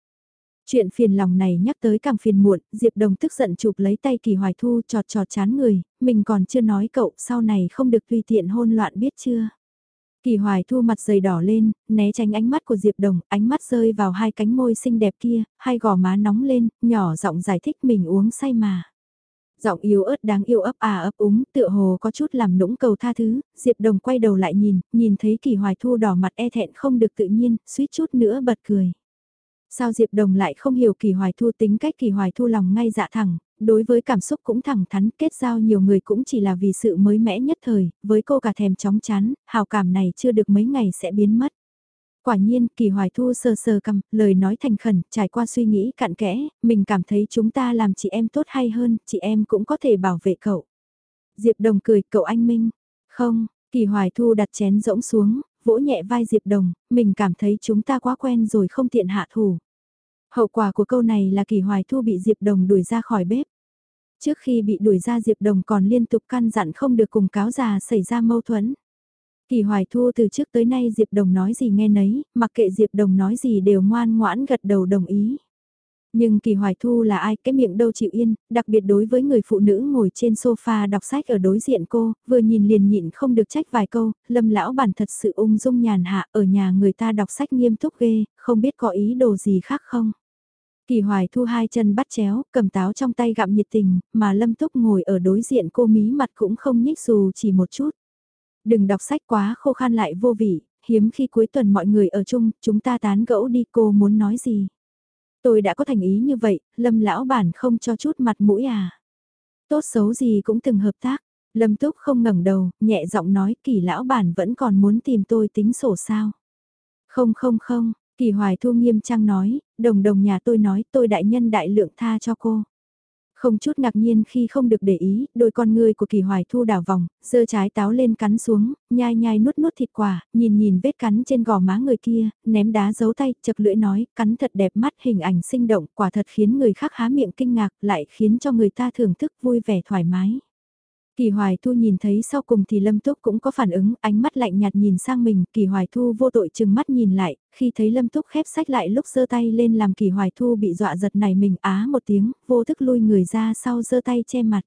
Chuyện phiền lòng này nhắc tới càng phiền muộn, Diệp Đồng tức giận chụp lấy tay Kỳ Hoài Thu trọt trọt chán người, mình còn chưa nói cậu, sau này không được tùy tiện hôn loạn biết chưa. Kỳ hoài thu mặt dày đỏ lên, né tránh ánh mắt của Diệp Đồng, ánh mắt rơi vào hai cánh môi xinh đẹp kia, hai gò má nóng lên, nhỏ giọng giải thích mình uống say mà. Giọng yếu ớt đáng yêu ấp à ấp úng, tựa hồ có chút làm nũng cầu tha thứ, Diệp Đồng quay đầu lại nhìn, nhìn thấy kỳ hoài thu đỏ mặt e thẹn không được tự nhiên, suýt chút nữa bật cười. Sao Diệp Đồng lại không hiểu kỳ hoài thu tính cách kỳ hoài thu lòng ngay dạ thẳng, đối với cảm xúc cũng thẳng thắn kết giao nhiều người cũng chỉ là vì sự mới mẻ nhất thời, với cô cả thèm chóng chán, hào cảm này chưa được mấy ngày sẽ biến mất. Quả nhiên, kỳ hoài thu sơ sơ cầm, lời nói thành khẩn, trải qua suy nghĩ cặn kẽ, mình cảm thấy chúng ta làm chị em tốt hay hơn, chị em cũng có thể bảo vệ cậu. Diệp Đồng cười, cậu anh Minh. Không, kỳ hoài thu đặt chén rỗng xuống, vỗ nhẹ vai Diệp Đồng, mình cảm thấy chúng ta quá quen rồi không tiện hạ thủ. Hậu quả của câu này là Kỳ Hoài Thu bị Diệp Đồng đuổi ra khỏi bếp. Trước khi bị đuổi ra Diệp Đồng còn liên tục căn dặn không được cùng cáo già xảy ra mâu thuẫn. Kỳ Hoài Thu từ trước tới nay Diệp Đồng nói gì nghe nấy, mặc kệ Diệp Đồng nói gì đều ngoan ngoãn gật đầu đồng ý. Nhưng Kỳ Hoài Thu là ai cái miệng đâu chịu yên, đặc biệt đối với người phụ nữ ngồi trên sofa đọc sách ở đối diện cô, vừa nhìn liền nhịn không được trách vài câu, lâm lão bản thật sự ung dung nhàn hạ ở nhà người ta đọc sách nghiêm túc ghê, không biết có ý đồ gì khác không. Kỳ Hoài Thu hai chân bắt chéo, cầm táo trong tay gặm nhiệt tình, mà Lâm Túc ngồi ở đối diện cô mí mặt cũng không nhích dù chỉ một chút. Đừng đọc sách quá khô khan lại vô vị, hiếm khi cuối tuần mọi người ở chung, chúng ta tán gẫu đi cô muốn nói gì. Tôi đã có thành ý như vậy, Lâm lão bản không cho chút mặt mũi à. Tốt xấu gì cũng từng hợp tác, Lâm Túc không ngẩng đầu, nhẹ giọng nói kỳ lão bản vẫn còn muốn tìm tôi tính sổ sao. Không không không, kỳ hoài thu nghiêm trang nói, đồng đồng nhà tôi nói tôi đại nhân đại lượng tha cho cô. Không chút ngạc nhiên khi không được để ý, đôi con người của kỳ hoài thu đảo vòng, giơ trái táo lên cắn xuống, nhai nhai nuốt nuốt thịt quả, nhìn nhìn vết cắn trên gò má người kia, ném đá giấu tay, chập lưỡi nói, cắn thật đẹp mắt hình ảnh sinh động, quả thật khiến người khác há miệng kinh ngạc, lại khiến cho người ta thưởng thức vui vẻ thoải mái. Kỳ Hoài Thu nhìn thấy sau cùng thì Lâm Túc cũng có phản ứng, ánh mắt lạnh nhạt nhìn sang mình, Kỳ Hoài Thu vô tội chừng mắt nhìn lại, khi thấy Lâm Túc khép sách lại lúc giơ tay lên làm Kỳ Hoài Thu bị dọa giật này mình á một tiếng, vô thức lui người ra sau giơ tay che mặt.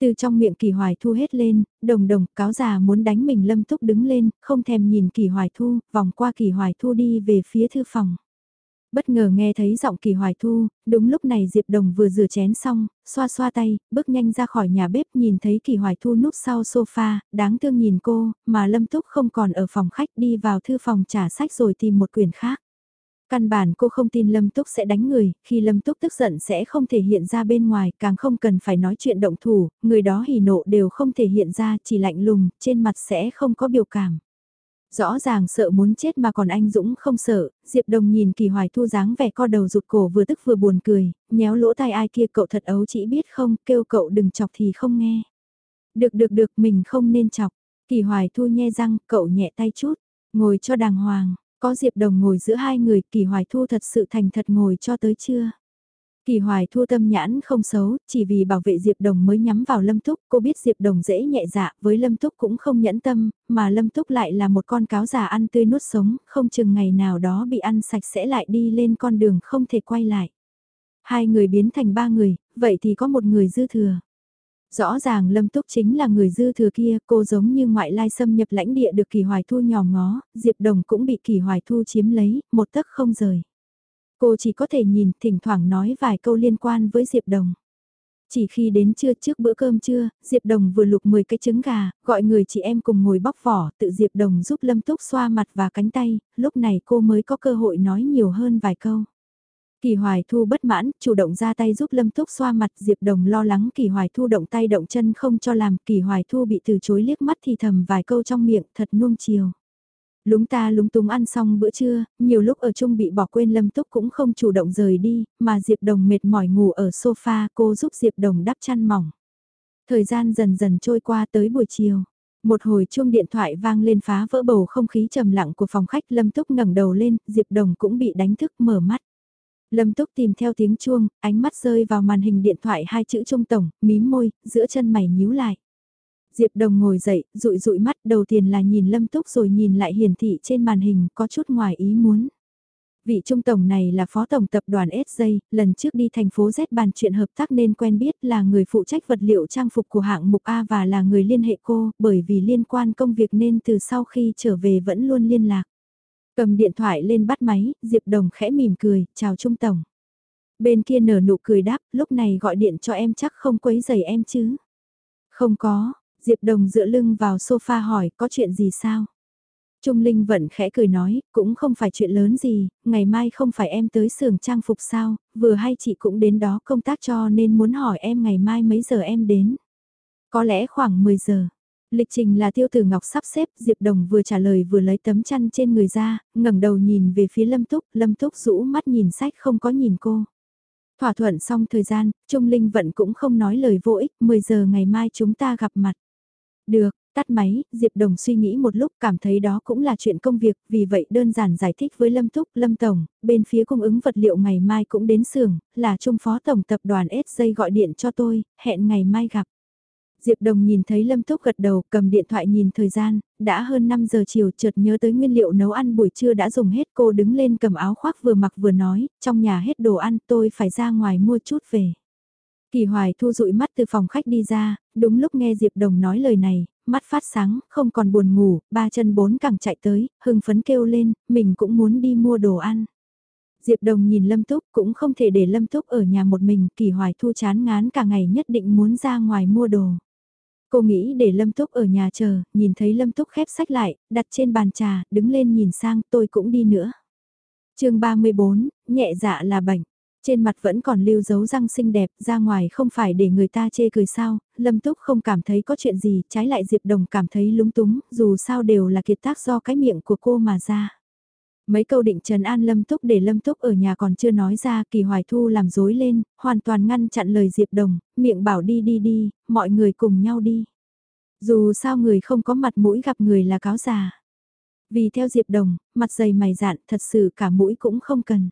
Từ trong miệng Kỳ Hoài Thu hết lên, đồng đồng, cáo già muốn đánh mình Lâm Túc đứng lên, không thèm nhìn Kỳ Hoài Thu, vòng qua Kỳ Hoài Thu đi về phía thư phòng. Bất ngờ nghe thấy giọng kỳ hoài thu, đúng lúc này Diệp Đồng vừa rửa chén xong, xoa xoa tay, bước nhanh ra khỏi nhà bếp nhìn thấy kỳ hoài thu núp sau sofa, đáng thương nhìn cô, mà Lâm Túc không còn ở phòng khách đi vào thư phòng trả sách rồi tìm một quyển khác. Căn bản cô không tin Lâm Túc sẽ đánh người, khi Lâm Túc tức giận sẽ không thể hiện ra bên ngoài, càng không cần phải nói chuyện động thủ, người đó hỉ nộ đều không thể hiện ra, chỉ lạnh lùng, trên mặt sẽ không có biểu cảm. Rõ ràng sợ muốn chết mà còn anh Dũng không sợ, Diệp Đồng nhìn kỳ hoài thu dáng vẻ co đầu rụt cổ vừa tức vừa buồn cười, nhéo lỗ tai ai kia cậu thật ấu chỉ biết không, kêu cậu đừng chọc thì không nghe. Được được được mình không nên chọc, kỳ hoài thu nhe răng, cậu nhẹ tay chút, ngồi cho đàng hoàng, có Diệp Đồng ngồi giữa hai người, Kỳ Hoài Thu thật sự thành thật ngồi cho tới chưa? Kỳ Hoài Thu tâm nhãn không xấu, chỉ vì bảo vệ Diệp Đồng mới nhắm vào Lâm Túc, cô biết Diệp Đồng dễ nhẹ dạ, với Lâm Túc cũng không nhẫn tâm, mà Lâm Túc lại là một con cáo già ăn tươi nuốt sống, không chừng ngày nào đó bị ăn sạch sẽ lại đi lên con đường không thể quay lại. Hai người biến thành ba người, vậy thì có một người dư thừa. Rõ ràng Lâm Túc chính là người dư thừa kia, cô giống như ngoại lai xâm nhập lãnh địa được Kỳ Hoài Thu nhòm ngó, Diệp Đồng cũng bị Kỳ Hoài Thu chiếm lấy, một tấc không rời. Cô chỉ có thể nhìn, thỉnh thoảng nói vài câu liên quan với Diệp Đồng. Chỉ khi đến trưa trước bữa cơm trưa, Diệp Đồng vừa lục 10 cái trứng gà, gọi người chị em cùng ngồi bóc vỏ, tự Diệp Đồng giúp Lâm Túc xoa mặt và cánh tay, lúc này cô mới có cơ hội nói nhiều hơn vài câu. Kỳ Hoài Thu bất mãn, chủ động ra tay giúp Lâm Túc xoa mặt, Diệp Đồng lo lắng Kỳ Hoài Thu động tay động chân không cho làm, Kỳ Hoài Thu bị từ chối liếc mắt thì thầm vài câu trong miệng, thật nuông chiều. Lúng ta lúng túng ăn xong bữa trưa, nhiều lúc ở chung bị bỏ quên Lâm Túc cũng không chủ động rời đi, mà Diệp Đồng mệt mỏi ngủ ở sofa, cô giúp Diệp Đồng đắp chăn mỏng. Thời gian dần dần trôi qua tới buổi chiều. Một hồi chuông điện thoại vang lên phá vỡ bầu không khí trầm lặng của phòng khách Lâm Túc ngẩng đầu lên, Diệp Đồng cũng bị đánh thức mở mắt. Lâm Túc tìm theo tiếng chuông, ánh mắt rơi vào màn hình điện thoại hai chữ trung tổng, mím môi, giữa chân mày nhíu lại. Diệp Đồng ngồi dậy, rụi rụi mắt đầu tiên là nhìn Lâm Túc rồi nhìn lại hiển thị trên màn hình có chút ngoài ý muốn. Vị trung tổng này là phó tổng tập đoàn SJ, lần trước đi thành phố Z bàn chuyện hợp tác nên quen biết là người phụ trách vật liệu trang phục của hạng mục A và là người liên hệ cô, bởi vì liên quan công việc nên từ sau khi trở về vẫn luôn liên lạc. Cầm điện thoại lên bắt máy, Diệp Đồng khẽ mỉm cười, chào Trung Tổng. Bên kia nở nụ cười đáp, lúc này gọi điện cho em chắc không quấy giày em chứ. Không có, Diệp Đồng dựa lưng vào sofa hỏi có chuyện gì sao? Trung Linh vẫn khẽ cười nói, cũng không phải chuyện lớn gì, ngày mai không phải em tới xưởng trang phục sao, vừa hay chị cũng đến đó công tác cho nên muốn hỏi em ngày mai mấy giờ em đến. Có lẽ khoảng 10 giờ. Lịch trình là tiêu tử ngọc sắp xếp, Diệp Đồng vừa trả lời vừa lấy tấm chăn trên người ra, ngẩng đầu nhìn về phía Lâm Túc, Lâm Túc rũ mắt nhìn sách không có nhìn cô. Thỏa thuận xong thời gian, Trung Linh Vận cũng không nói lời vô ích, 10 giờ ngày mai chúng ta gặp mặt. Được, tắt máy, Diệp Đồng suy nghĩ một lúc cảm thấy đó cũng là chuyện công việc, vì vậy đơn giản giải thích với Lâm Túc, Lâm Tổng, bên phía cung ứng vật liệu ngày mai cũng đến xưởng, là Trung Phó Tổng Tập đoàn SJ gọi điện cho tôi, hẹn ngày mai gặp. Diệp Đồng nhìn thấy Lâm Túc gật đầu, cầm điện thoại nhìn thời gian, đã hơn 5 giờ chiều chợt nhớ tới nguyên liệu nấu ăn buổi trưa đã dùng hết cô đứng lên cầm áo khoác vừa mặc vừa nói, trong nhà hết đồ ăn tôi phải ra ngoài mua chút về. Kỳ Hoài thu dụi mắt từ phòng khách đi ra, đúng lúc nghe Diệp Đồng nói lời này, mắt phát sáng, không còn buồn ngủ, ba chân bốn cẳng chạy tới, hưng phấn kêu lên, mình cũng muốn đi mua đồ ăn. Diệp Đồng nhìn Lâm Túc cũng không thể để Lâm Túc ở nhà một mình, Kỳ Hoài thu chán ngán cả ngày nhất định muốn ra ngoài mua đồ. Cô nghĩ để Lâm Túc ở nhà chờ, nhìn thấy Lâm Túc khép sách lại, đặt trên bàn trà, đứng lên nhìn sang, tôi cũng đi nữa. chương 34, nhẹ dạ là bệnh. Trên mặt vẫn còn lưu dấu răng xinh đẹp, ra ngoài không phải để người ta chê cười sao, Lâm Túc không cảm thấy có chuyện gì, trái lại Diệp Đồng cảm thấy lúng túng, dù sao đều là kiệt tác do cái miệng của cô mà ra. Mấy câu định trần an Lâm Túc để Lâm Túc ở nhà còn chưa nói ra kỳ hoài thu làm dối lên, hoàn toàn ngăn chặn lời Diệp Đồng, miệng bảo đi đi đi, mọi người cùng nhau đi. Dù sao người không có mặt mũi gặp người là cáo già. Vì theo Diệp Đồng, mặt dày mày dạn thật sự cả mũi cũng không cần.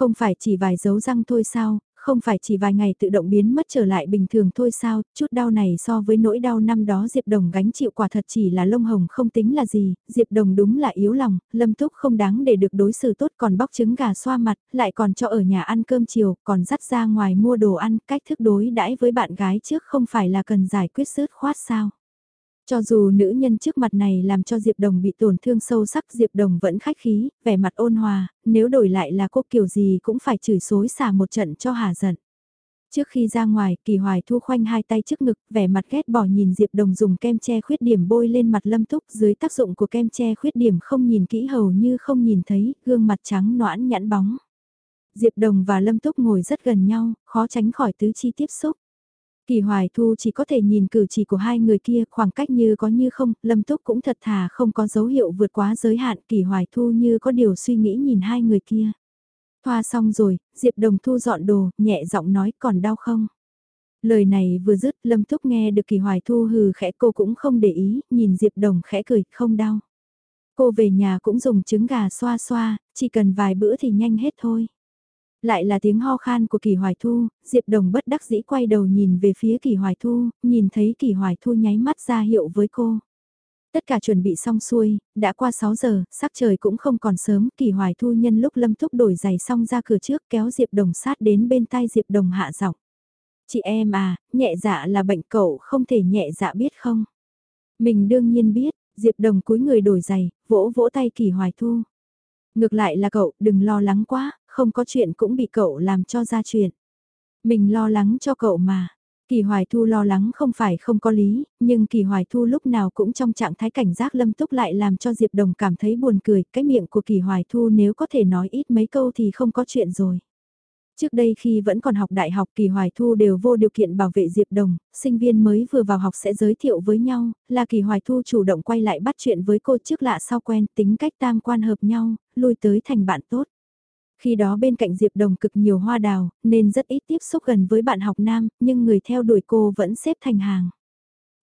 Không phải chỉ vài dấu răng thôi sao, không phải chỉ vài ngày tự động biến mất trở lại bình thường thôi sao, chút đau này so với nỗi đau năm đó Diệp Đồng gánh chịu quả thật chỉ là lông hồng không tính là gì, Diệp Đồng đúng là yếu lòng, Lâm Túc không đáng để được đối xử tốt còn bóc trứng gà xoa mặt, lại còn cho ở nhà ăn cơm chiều, còn dắt ra ngoài mua đồ ăn, cách thức đối đãi với bạn gái trước không phải là cần giải quyết sứt khoát sao. Cho dù nữ nhân trước mặt này làm cho Diệp Đồng bị tổn thương sâu sắc Diệp Đồng vẫn khách khí, vẻ mặt ôn hòa, nếu đổi lại là cô kiểu gì cũng phải chửi xối xả một trận cho hà giận. Trước khi ra ngoài, Kỳ Hoài thu khoanh hai tay trước ngực, vẻ mặt ghét bỏ nhìn Diệp Đồng dùng kem che khuyết điểm bôi lên mặt Lâm Túc dưới tác dụng của kem che khuyết điểm không nhìn kỹ hầu như không nhìn thấy, gương mặt trắng noãn nhẵn bóng. Diệp Đồng và Lâm Túc ngồi rất gần nhau, khó tránh khỏi tứ chi tiếp xúc. Kỳ Hoài Thu chỉ có thể nhìn cử chỉ của hai người kia khoảng cách như có như không, Lâm Túc cũng thật thà không có dấu hiệu vượt quá giới hạn Kỳ Hoài Thu như có điều suy nghĩ nhìn hai người kia. Thoa xong rồi, Diệp Đồng Thu dọn đồ, nhẹ giọng nói còn đau không? Lời này vừa dứt Lâm Túc nghe được Kỳ Hoài Thu hừ khẽ cô cũng không để ý, nhìn Diệp Đồng khẽ cười, không đau. Cô về nhà cũng dùng trứng gà xoa xoa, chỉ cần vài bữa thì nhanh hết thôi. Lại là tiếng ho khan của Kỳ Hoài Thu, Diệp Đồng bất đắc dĩ quay đầu nhìn về phía Kỳ Hoài Thu, nhìn thấy Kỳ Hoài Thu nháy mắt ra hiệu với cô. Tất cả chuẩn bị xong xuôi, đã qua 6 giờ, sắc trời cũng không còn sớm, Kỳ Hoài Thu nhân lúc Lâm Thúc đổi giày xong ra cửa trước kéo Diệp Đồng sát đến bên tai Diệp Đồng hạ giọng. Chị em à, nhẹ dạ là bệnh cậu không thể nhẹ dạ biết không? Mình đương nhiên biết, Diệp Đồng cúi người đổi giày, vỗ vỗ tay Kỳ Hoài Thu. Ngược lại là cậu, đừng lo lắng quá, không có chuyện cũng bị cậu làm cho ra chuyện. Mình lo lắng cho cậu mà. Kỳ Hoài Thu lo lắng không phải không có lý, nhưng Kỳ Hoài Thu lúc nào cũng trong trạng thái cảnh giác lâm túc lại làm cho Diệp Đồng cảm thấy buồn cười, cái miệng của Kỳ Hoài Thu nếu có thể nói ít mấy câu thì không có chuyện rồi. Trước đây khi vẫn còn học đại học Kỳ Hoài Thu đều vô điều kiện bảo vệ Diệp Đồng, sinh viên mới vừa vào học sẽ giới thiệu với nhau, là Kỳ Hoài Thu chủ động quay lại bắt chuyện với cô trước lạ sau quen tính cách tam quan hợp nhau, lui tới thành bạn tốt. Khi đó bên cạnh Diệp Đồng cực nhiều hoa đào, nên rất ít tiếp xúc gần với bạn học nam, nhưng người theo đuổi cô vẫn xếp thành hàng.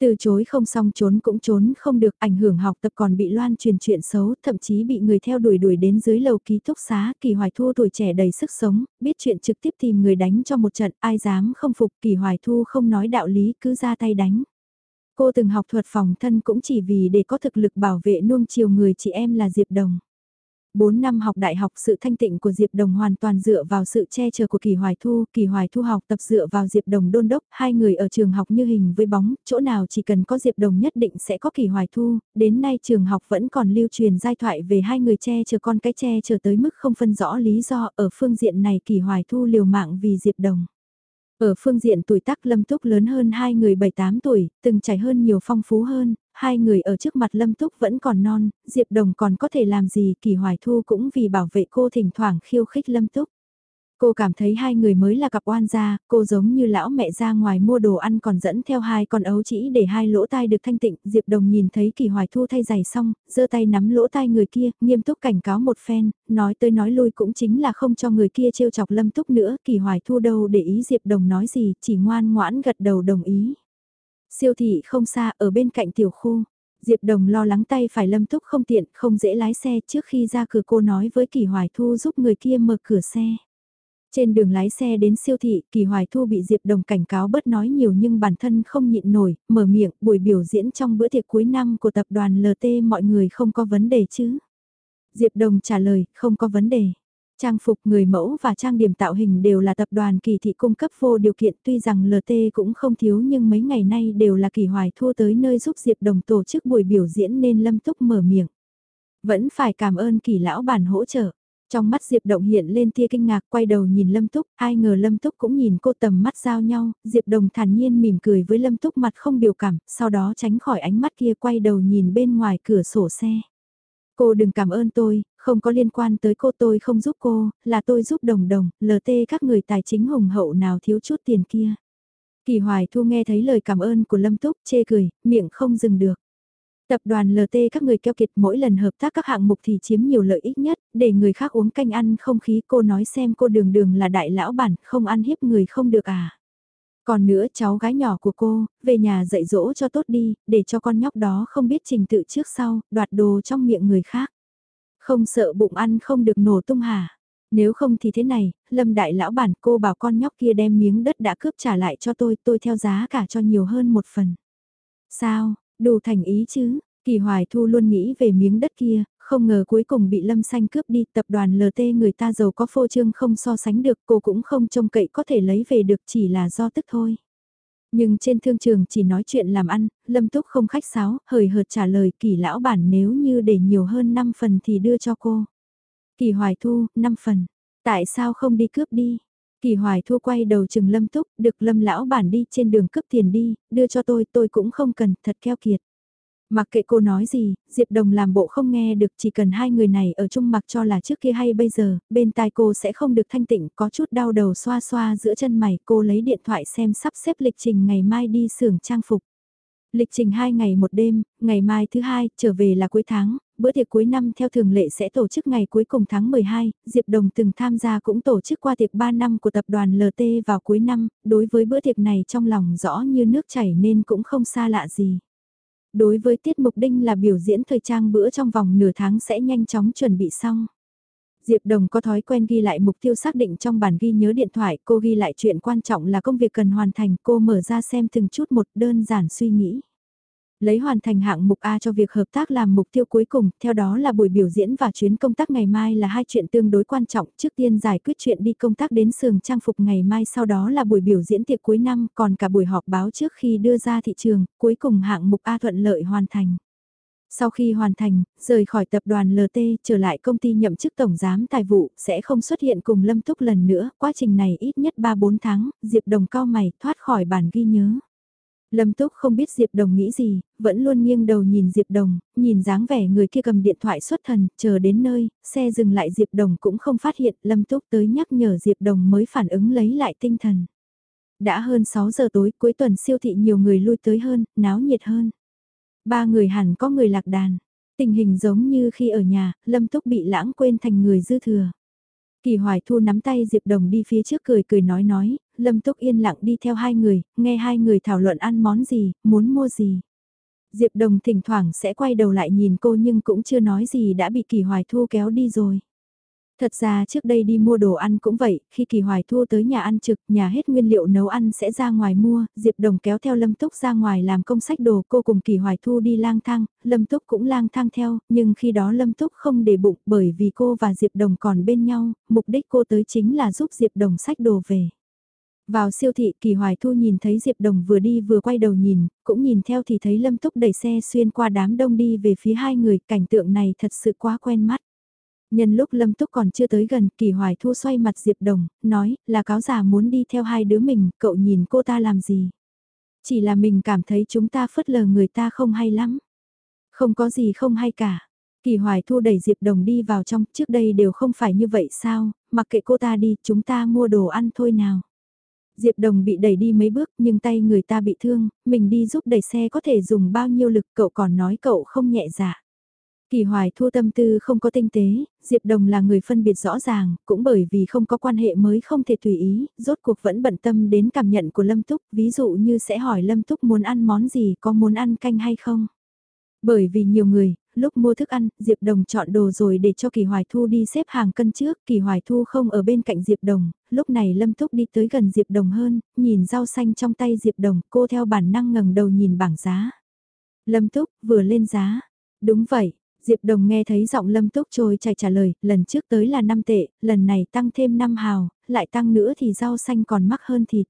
Từ chối không xong trốn cũng trốn không được ảnh hưởng học tập còn bị loan truyền chuyện xấu, thậm chí bị người theo đuổi đuổi đến dưới lầu ký túc xá, kỳ hoài thu tuổi trẻ đầy sức sống, biết chuyện trực tiếp tìm người đánh cho một trận, ai dám không phục, kỳ hoài thu không nói đạo lý cứ ra tay đánh. Cô từng học thuật phòng thân cũng chỉ vì để có thực lực bảo vệ nuông chiều người chị em là Diệp Đồng. 4 năm học đại học sự thanh tịnh của Diệp Đồng hoàn toàn dựa vào sự che chở của Kỳ Hoài Thu, Kỳ Hoài Thu học tập dựa vào Diệp Đồng đôn đốc, hai người ở trường học như hình với bóng, chỗ nào chỉ cần có Diệp Đồng nhất định sẽ có Kỳ Hoài Thu, đến nay trường học vẫn còn lưu truyền giai thoại về hai người che chở con cái che chở tới mức không phân rõ lý do, ở phương diện này Kỳ Hoài Thu liều mạng vì Diệp Đồng. Ở phương diện tuổi tác Lâm Túc lớn hơn hai người 7-8 tuổi, từng trải hơn nhiều phong phú hơn, hai người ở trước mặt Lâm Túc vẫn còn non, Diệp Đồng còn có thể làm gì Kỳ Hoài Thu cũng vì bảo vệ cô thỉnh thoảng khiêu khích Lâm Túc. Cô cảm thấy hai người mới là cặp oan gia, cô giống như lão mẹ ra ngoài mua đồ ăn còn dẫn theo hai con ấu chỉ để hai lỗ tai được thanh tịnh. Diệp Đồng nhìn thấy Kỳ Hoài Thu thay giày xong, giơ tay nắm lỗ tai người kia, nghiêm túc cảnh cáo một phen, nói tới nói lui cũng chính là không cho người kia trêu chọc lâm túc nữa. Kỳ Hoài Thu đâu để ý Diệp Đồng nói gì, chỉ ngoan ngoãn gật đầu đồng ý. Siêu thị không xa ở bên cạnh tiểu khu. Diệp Đồng lo lắng tay phải lâm túc không tiện, không dễ lái xe trước khi ra cửa cô nói với Kỳ Hoài Thu giúp người kia mở cửa xe. Trên đường lái xe đến siêu thị, Kỳ Hoài Thu bị Diệp Đồng cảnh cáo bớt nói nhiều nhưng bản thân không nhịn nổi, mở miệng, buổi biểu diễn trong bữa tiệc cuối năm của tập đoàn LT mọi người không có vấn đề chứ. Diệp Đồng trả lời, không có vấn đề. Trang phục người mẫu và trang điểm tạo hình đều là tập đoàn kỳ thị cung cấp vô điều kiện tuy rằng LT cũng không thiếu nhưng mấy ngày nay đều là kỳ hoài thua tới nơi giúp Diệp Đồng tổ chức buổi biểu diễn nên lâm túc mở miệng. Vẫn phải cảm ơn kỳ lão bản hỗ trợ. Trong mắt Diệp Động hiện lên tia kinh ngạc quay đầu nhìn Lâm Túc, ai ngờ Lâm Túc cũng nhìn cô tầm mắt giao nhau, Diệp Đồng thản nhiên mỉm cười với Lâm Túc mặt không biểu cảm, sau đó tránh khỏi ánh mắt kia quay đầu nhìn bên ngoài cửa sổ xe. Cô đừng cảm ơn tôi, không có liên quan tới cô tôi không giúp cô, là tôi giúp đồng đồng, LT các người tài chính hùng hậu nào thiếu chút tiền kia. Kỳ Hoài Thu nghe thấy lời cảm ơn của Lâm Túc chê cười, miệng không dừng được. Tập đoàn LT các người keo kiệt mỗi lần hợp tác các hạng mục thì chiếm nhiều lợi ích nhất, để người khác uống canh ăn không khí cô nói xem cô đường đường là đại lão bản, không ăn hiếp người không được à. Còn nữa cháu gái nhỏ của cô, về nhà dạy dỗ cho tốt đi, để cho con nhóc đó không biết trình tự trước sau, đoạt đồ trong miệng người khác. Không sợ bụng ăn không được nổ tung hả? Nếu không thì thế này, lâm đại lão bản cô bảo con nhóc kia đem miếng đất đã cướp trả lại cho tôi, tôi theo giá cả cho nhiều hơn một phần. Sao, đủ thành ý chứ, kỳ hoài thu luôn nghĩ về miếng đất kia, không ngờ cuối cùng bị lâm xanh cướp đi, tập đoàn LT người ta giàu có phô trương không so sánh được, cô cũng không trông cậy có thể lấy về được chỉ là do tức thôi. Nhưng trên thương trường chỉ nói chuyện làm ăn, Lâm Túc không khách sáo, hời hợt trả lời kỳ lão bản nếu như để nhiều hơn 5 phần thì đưa cho cô. Kỳ hoài thu, 5 phần. Tại sao không đi cướp đi? Kỳ hoài thu quay đầu chừng Lâm Túc, được Lâm lão bản đi trên đường cướp tiền đi, đưa cho tôi, tôi cũng không cần, thật keo kiệt. Mặc kệ cô nói gì, Diệp Đồng làm bộ không nghe được chỉ cần hai người này ở chung mặc cho là trước kia hay bây giờ, bên tai cô sẽ không được thanh tịnh, có chút đau đầu xoa xoa giữa chân mày, cô lấy điện thoại xem sắp xếp lịch trình ngày mai đi xưởng trang phục. Lịch trình 2 ngày một đêm, ngày mai thứ hai, trở về là cuối tháng, bữa tiệc cuối năm theo thường lệ sẽ tổ chức ngày cuối cùng tháng 12, Diệp Đồng từng tham gia cũng tổ chức qua tiệc 3 năm của tập đoàn LT vào cuối năm, đối với bữa tiệc này trong lòng rõ như nước chảy nên cũng không xa lạ gì. Đối với tiết mục đinh là biểu diễn thời trang bữa trong vòng nửa tháng sẽ nhanh chóng chuẩn bị xong. Diệp Đồng có thói quen ghi lại mục tiêu xác định trong bản ghi nhớ điện thoại, cô ghi lại chuyện quan trọng là công việc cần hoàn thành, cô mở ra xem từng chút một đơn giản suy nghĩ. Lấy hoàn thành hạng mục A cho việc hợp tác làm mục tiêu cuối cùng, theo đó là buổi biểu diễn và chuyến công tác ngày mai là hai chuyện tương đối quan trọng, trước tiên giải quyết chuyện đi công tác đến sườn trang phục ngày mai sau đó là buổi biểu diễn tiệc cuối năm, còn cả buổi họp báo trước khi đưa ra thị trường, cuối cùng hạng mục A thuận lợi hoàn thành. Sau khi hoàn thành, rời khỏi tập đoàn LT trở lại công ty nhậm chức tổng giám tài vụ sẽ không xuất hiện cùng Lâm Túc lần nữa, quá trình này ít nhất 3-4 tháng, Diệp Đồng cao mày thoát khỏi bản ghi nhớ. Lâm Túc không biết Diệp Đồng nghĩ gì, vẫn luôn nghiêng đầu nhìn Diệp Đồng, nhìn dáng vẻ người kia cầm điện thoại xuất thần, chờ đến nơi, xe dừng lại Diệp Đồng cũng không phát hiện, Lâm Túc tới nhắc nhở Diệp Đồng mới phản ứng lấy lại tinh thần. Đã hơn 6 giờ tối cuối tuần siêu thị nhiều người lui tới hơn, náo nhiệt hơn. Ba người hẳn có người lạc đàn. Tình hình giống như khi ở nhà, Lâm Túc bị lãng quên thành người dư thừa. Kỳ Hoài Thu nắm tay Diệp Đồng đi phía trước cười cười nói nói, Lâm Túc yên lặng đi theo hai người, nghe hai người thảo luận ăn món gì, muốn mua gì. Diệp Đồng thỉnh thoảng sẽ quay đầu lại nhìn cô nhưng cũng chưa nói gì đã bị Kỳ Hoài Thu kéo đi rồi. Thật ra trước đây đi mua đồ ăn cũng vậy, khi Kỳ Hoài Thu tới nhà ăn trực, nhà hết nguyên liệu nấu ăn sẽ ra ngoài mua, Diệp Đồng kéo theo Lâm Túc ra ngoài làm công sách đồ cô cùng Kỳ Hoài Thu đi lang thang, Lâm Túc cũng lang thang theo, nhưng khi đó Lâm Túc không để bụng bởi vì cô và Diệp Đồng còn bên nhau, mục đích cô tới chính là giúp Diệp Đồng sách đồ về. Vào siêu thị Kỳ Hoài Thu nhìn thấy Diệp Đồng vừa đi vừa quay đầu nhìn, cũng nhìn theo thì thấy Lâm Túc đẩy xe xuyên qua đám đông đi về phía hai người, cảnh tượng này thật sự quá quen mắt. Nhân lúc Lâm Túc còn chưa tới gần, Kỳ Hoài Thu xoay mặt Diệp Đồng, nói, là cáo già muốn đi theo hai đứa mình, cậu nhìn cô ta làm gì? Chỉ là mình cảm thấy chúng ta phớt lờ người ta không hay lắm. Không có gì không hay cả. Kỳ Hoài Thu đẩy Diệp Đồng đi vào trong, trước đây đều không phải như vậy sao, mặc kệ cô ta đi, chúng ta mua đồ ăn thôi nào. Diệp Đồng bị đẩy đi mấy bước nhưng tay người ta bị thương, mình đi giúp đẩy xe có thể dùng bao nhiêu lực cậu còn nói cậu không nhẹ dạ. Kỳ hoài thu tâm tư không có tinh tế, Diệp Đồng là người phân biệt rõ ràng, cũng bởi vì không có quan hệ mới không thể tùy ý, rốt cuộc vẫn bận tâm đến cảm nhận của Lâm Túc, ví dụ như sẽ hỏi Lâm Túc muốn ăn món gì, có muốn ăn canh hay không. Bởi vì nhiều người, lúc mua thức ăn, Diệp Đồng chọn đồ rồi để cho Kỳ Hoài Thu đi xếp hàng cân trước, Kỳ Hoài Thu không ở bên cạnh Diệp Đồng, lúc này Lâm Túc đi tới gần Diệp Đồng hơn, nhìn rau xanh trong tay Diệp Đồng, cô theo bản năng ngẩng đầu nhìn bảng giá. Lâm Túc vừa lên giá. Đúng vậy, Diệp Đồng nghe thấy giọng Lâm Túc trôi chảy trả lời, lần trước tới là 5 tệ, lần này tăng thêm 5 hào, lại tăng nữa thì rau xanh còn mắc hơn thịt.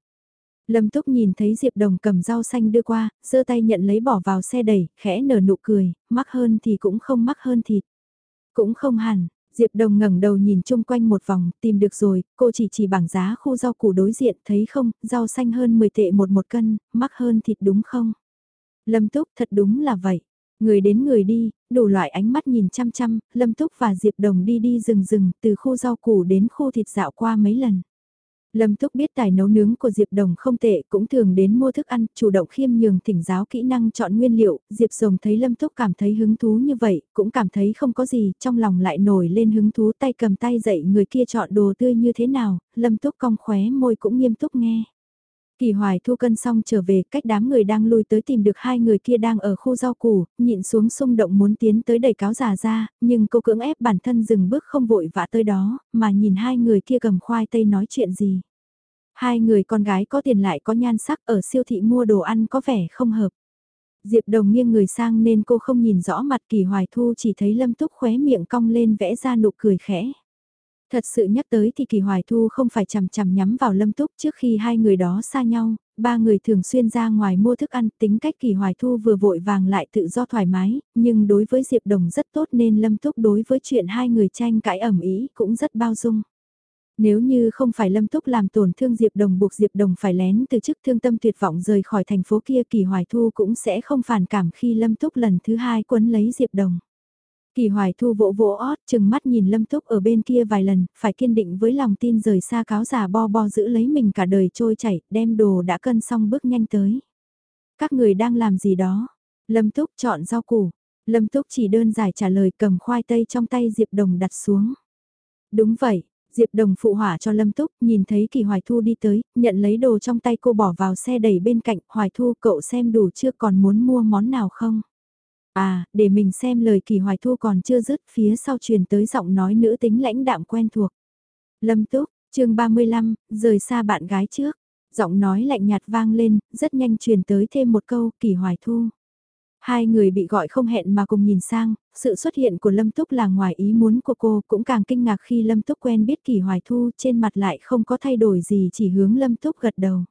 Lâm Túc nhìn thấy Diệp Đồng cầm rau xanh đưa qua, giơ tay nhận lấy bỏ vào xe đẩy, khẽ nở nụ cười, mắc hơn thì cũng không mắc hơn thịt. Cũng không hẳn, Diệp Đồng ngẩng đầu nhìn chung quanh một vòng, tìm được rồi, cô chỉ chỉ bảng giá khu rau củ đối diện, thấy không, rau xanh hơn 10 tệ một một cân, mắc hơn thịt đúng không? Lâm Túc thật đúng là vậy. Người đến người đi, đủ loại ánh mắt nhìn chăm chăm, Lâm Túc và Diệp Đồng đi đi rừng rừng, từ khu rau củ đến khu thịt dạo qua mấy lần. Lâm Túc biết tài nấu nướng của Diệp Đồng không tệ, cũng thường đến mua thức ăn, chủ động khiêm nhường thỉnh giáo kỹ năng chọn nguyên liệu, Diệp Rồng thấy Lâm Túc cảm thấy hứng thú như vậy, cũng cảm thấy không có gì, trong lòng lại nổi lên hứng thú tay cầm tay dạy người kia chọn đồ tươi như thế nào, Lâm Túc cong khóe môi cũng nghiêm túc nghe. Kỳ hoài thu cân xong trở về cách đám người đang lui tới tìm được hai người kia đang ở khu rau củ, nhịn xuống xung động muốn tiến tới đẩy cáo già ra, nhưng cô cưỡng ép bản thân dừng bước không vội vã tới đó, mà nhìn hai người kia cầm khoai tây nói chuyện gì. Hai người con gái có tiền lại có nhan sắc ở siêu thị mua đồ ăn có vẻ không hợp. Diệp đồng nghiêng người sang nên cô không nhìn rõ mặt kỳ hoài thu chỉ thấy lâm túc khóe miệng cong lên vẽ ra nụ cười khẽ. Thật sự nhắc tới thì Kỳ Hoài Thu không phải chằm chằm nhắm vào Lâm Túc trước khi hai người đó xa nhau, ba người thường xuyên ra ngoài mua thức ăn, tính cách Kỳ Hoài Thu vừa vội vàng lại tự do thoải mái, nhưng đối với Diệp Đồng rất tốt nên Lâm Túc đối với chuyện hai người tranh cãi ẩm ý cũng rất bao dung. Nếu như không phải Lâm Túc làm tổn thương Diệp Đồng buộc Diệp Đồng phải lén từ chức thương tâm tuyệt vọng rời khỏi thành phố kia Kỳ Hoài Thu cũng sẽ không phản cảm khi Lâm Túc lần thứ hai quấn lấy Diệp Đồng. Kỳ Hoài Thu vỗ vỗ ót chừng mắt nhìn Lâm Túc ở bên kia vài lần, phải kiên định với lòng tin rời xa cáo giả bo bo giữ lấy mình cả đời trôi chảy, đem đồ đã cân xong bước nhanh tới. Các người đang làm gì đó? Lâm Túc chọn rau củ. Lâm Túc chỉ đơn giản trả lời cầm khoai tây trong tay Diệp Đồng đặt xuống. Đúng vậy, Diệp Đồng phụ hỏa cho Lâm Túc, nhìn thấy Kỳ Hoài Thu đi tới, nhận lấy đồ trong tay cô bỏ vào xe đẩy bên cạnh, Hoài Thu cậu xem đủ chưa còn muốn mua món nào không? À, để mình xem lời Kỳ Hoài Thu còn chưa dứt, phía sau truyền tới giọng nói nữ tính lãnh đạm quen thuộc. Lâm Túc, chương 35, rời xa bạn gái trước. Giọng nói lạnh nhạt vang lên, rất nhanh truyền tới thêm một câu, Kỳ Hoài Thu. Hai người bị gọi không hẹn mà cùng nhìn sang, sự xuất hiện của Lâm Túc là ngoài ý muốn của cô cũng càng kinh ngạc khi Lâm Túc quen biết Kỳ Hoài Thu trên mặt lại không có thay đổi gì chỉ hướng Lâm Túc gật đầu.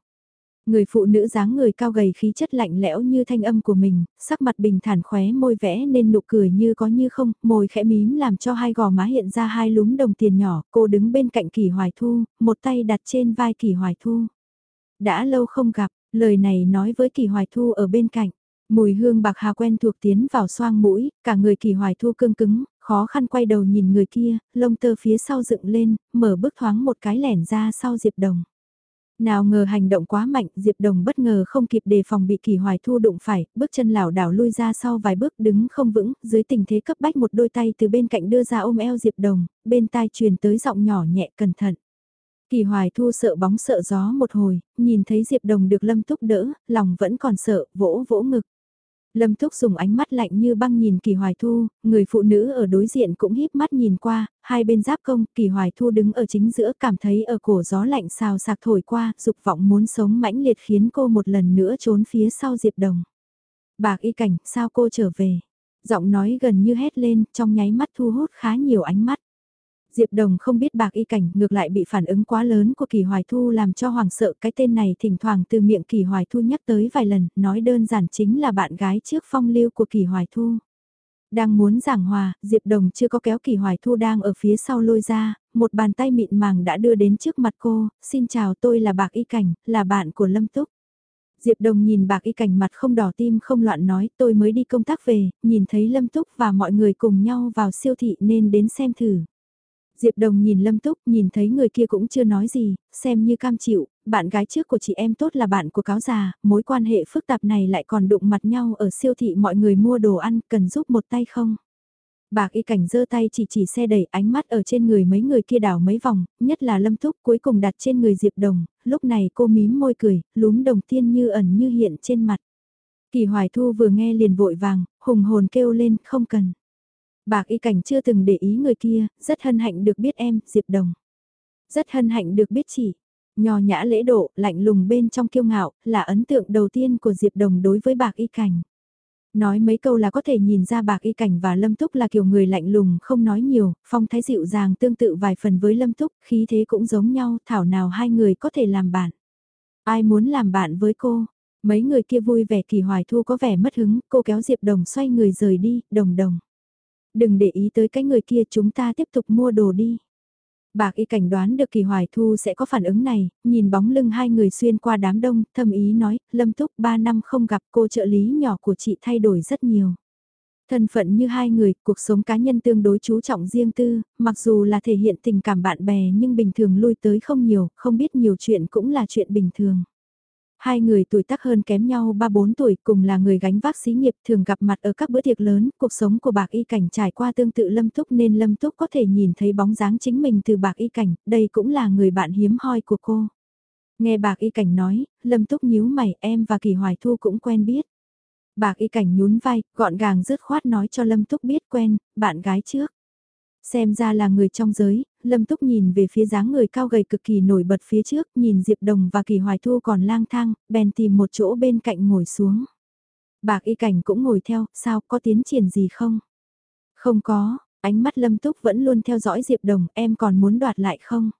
Người phụ nữ dáng người cao gầy khí chất lạnh lẽo như thanh âm của mình, sắc mặt bình thản khóe môi vẽ nên nụ cười như có như không, môi khẽ mím làm cho hai gò má hiện ra hai lúm đồng tiền nhỏ, cô đứng bên cạnh Kỳ Hoài Thu, một tay đặt trên vai Kỳ Hoài Thu. Đã lâu không gặp, lời này nói với Kỳ Hoài Thu ở bên cạnh. Mùi hương bạc hà quen thuộc tiến vào xoang mũi, cả người kỳ hoài thu cương cứng, khó khăn quay đầu nhìn người kia, lông tơ phía sau dựng lên, mở bước thoáng một cái lẻn ra sau Diệp Đồng. Nào ngờ hành động quá mạnh, Diệp Đồng bất ngờ không kịp đề phòng bị kỳ hoài thu đụng phải, bước chân lảo đảo lui ra sau vài bước đứng không vững, dưới tình thế cấp bách một đôi tay từ bên cạnh đưa ra ôm eo Diệp Đồng, bên tai truyền tới giọng nhỏ nhẹ cẩn thận. Kỳ hoài thu sợ bóng sợ gió một hồi, nhìn thấy Diệp Đồng được Lâm Túc đỡ, lòng vẫn còn sợ, vỗ vỗ ngực. Lâm thúc dùng ánh mắt lạnh như băng nhìn Kỳ Hoài Thu, người phụ nữ ở đối diện cũng híp mắt nhìn qua, hai bên giáp công, Kỳ Hoài Thu đứng ở chính giữa cảm thấy ở cổ gió lạnh xào sạc thổi qua, dục vọng muốn sống mãnh liệt khiến cô một lần nữa trốn phía sau Diệp Đồng. Bạc y cảnh, sao cô trở về? Giọng nói gần như hét lên, trong nháy mắt thu hút khá nhiều ánh mắt. Diệp Đồng không biết bạc y cảnh ngược lại bị phản ứng quá lớn của Kỳ Hoài Thu làm cho hoàng sợ cái tên này thỉnh thoảng từ miệng Kỳ Hoài Thu nhắc tới vài lần, nói đơn giản chính là bạn gái trước phong lưu của Kỳ Hoài Thu. Đang muốn giảng hòa, Diệp Đồng chưa có kéo Kỳ Hoài Thu đang ở phía sau lôi ra, một bàn tay mịn màng đã đưa đến trước mặt cô, xin chào tôi là Bạc Y Cảnh, là bạn của Lâm Túc. Diệp Đồng nhìn bạc y cảnh mặt không đỏ tim không loạn nói tôi mới đi công tác về, nhìn thấy Lâm Túc và mọi người cùng nhau vào siêu thị nên đến xem thử. Diệp Đồng nhìn Lâm Túc, nhìn thấy người kia cũng chưa nói gì, xem như cam chịu, bạn gái trước của chị em tốt là bạn của cáo già, mối quan hệ phức tạp này lại còn đụng mặt nhau ở siêu thị mọi người mua đồ ăn, cần giúp một tay không? Bạc y cảnh giơ tay chỉ chỉ xe đẩy ánh mắt ở trên người mấy người kia đảo mấy vòng, nhất là Lâm Túc cuối cùng đặt trên người Diệp Đồng, lúc này cô mím môi cười, lúm đồng tiên như ẩn như hiện trên mặt. Kỳ Hoài Thu vừa nghe liền vội vàng, hùng hồn kêu lên, không cần. Bạc y cảnh chưa từng để ý người kia, rất hân hạnh được biết em, Diệp Đồng. Rất hân hạnh được biết chỉ. nhò nhã lễ độ, lạnh lùng bên trong kiêu ngạo, là ấn tượng đầu tiên của Diệp Đồng đối với bạc y cảnh. Nói mấy câu là có thể nhìn ra bạc y cảnh và Lâm Túc là kiểu người lạnh lùng không nói nhiều, phong thái dịu dàng tương tự vài phần với Lâm Túc, khí thế cũng giống nhau, thảo nào hai người có thể làm bạn. Ai muốn làm bạn với cô? Mấy người kia vui vẻ kỳ hoài thu có vẻ mất hứng, cô kéo Diệp Đồng xoay người rời đi, đồng đồng. Đừng để ý tới cái người kia chúng ta tiếp tục mua đồ đi. Bạc y cảnh đoán được kỳ hoài thu sẽ có phản ứng này, nhìn bóng lưng hai người xuyên qua đám đông, thâm ý nói, lâm túc ba năm không gặp cô trợ lý nhỏ của chị thay đổi rất nhiều. Thân phận như hai người, cuộc sống cá nhân tương đối chú trọng riêng tư, mặc dù là thể hiện tình cảm bạn bè nhưng bình thường lui tới không nhiều, không biết nhiều chuyện cũng là chuyện bình thường. Hai người tuổi tác hơn kém nhau 3-4 tuổi cùng là người gánh vác xí nghiệp thường gặp mặt ở các bữa tiệc lớn, cuộc sống của bạc y cảnh trải qua tương tự Lâm Túc nên Lâm Túc có thể nhìn thấy bóng dáng chính mình từ bạc y cảnh, đây cũng là người bạn hiếm hoi của cô. Nghe bạc y cảnh nói, Lâm Túc nhíu mày em và Kỳ Hoài Thu cũng quen biết. Bạc y cảnh nhún vai, gọn gàng dứt khoát nói cho Lâm Túc biết quen, bạn gái trước. Xem ra là người trong giới, Lâm Túc nhìn về phía dáng người cao gầy cực kỳ nổi bật phía trước, nhìn Diệp Đồng và Kỳ Hoài Thu còn lang thang, bèn tìm một chỗ bên cạnh ngồi xuống. Bạc y cảnh cũng ngồi theo, sao có tiến triển gì không? Không có, Ánh mắt Lâm Túc vẫn luôn theo dõi Diệp Đồng, em còn muốn đoạt lại không?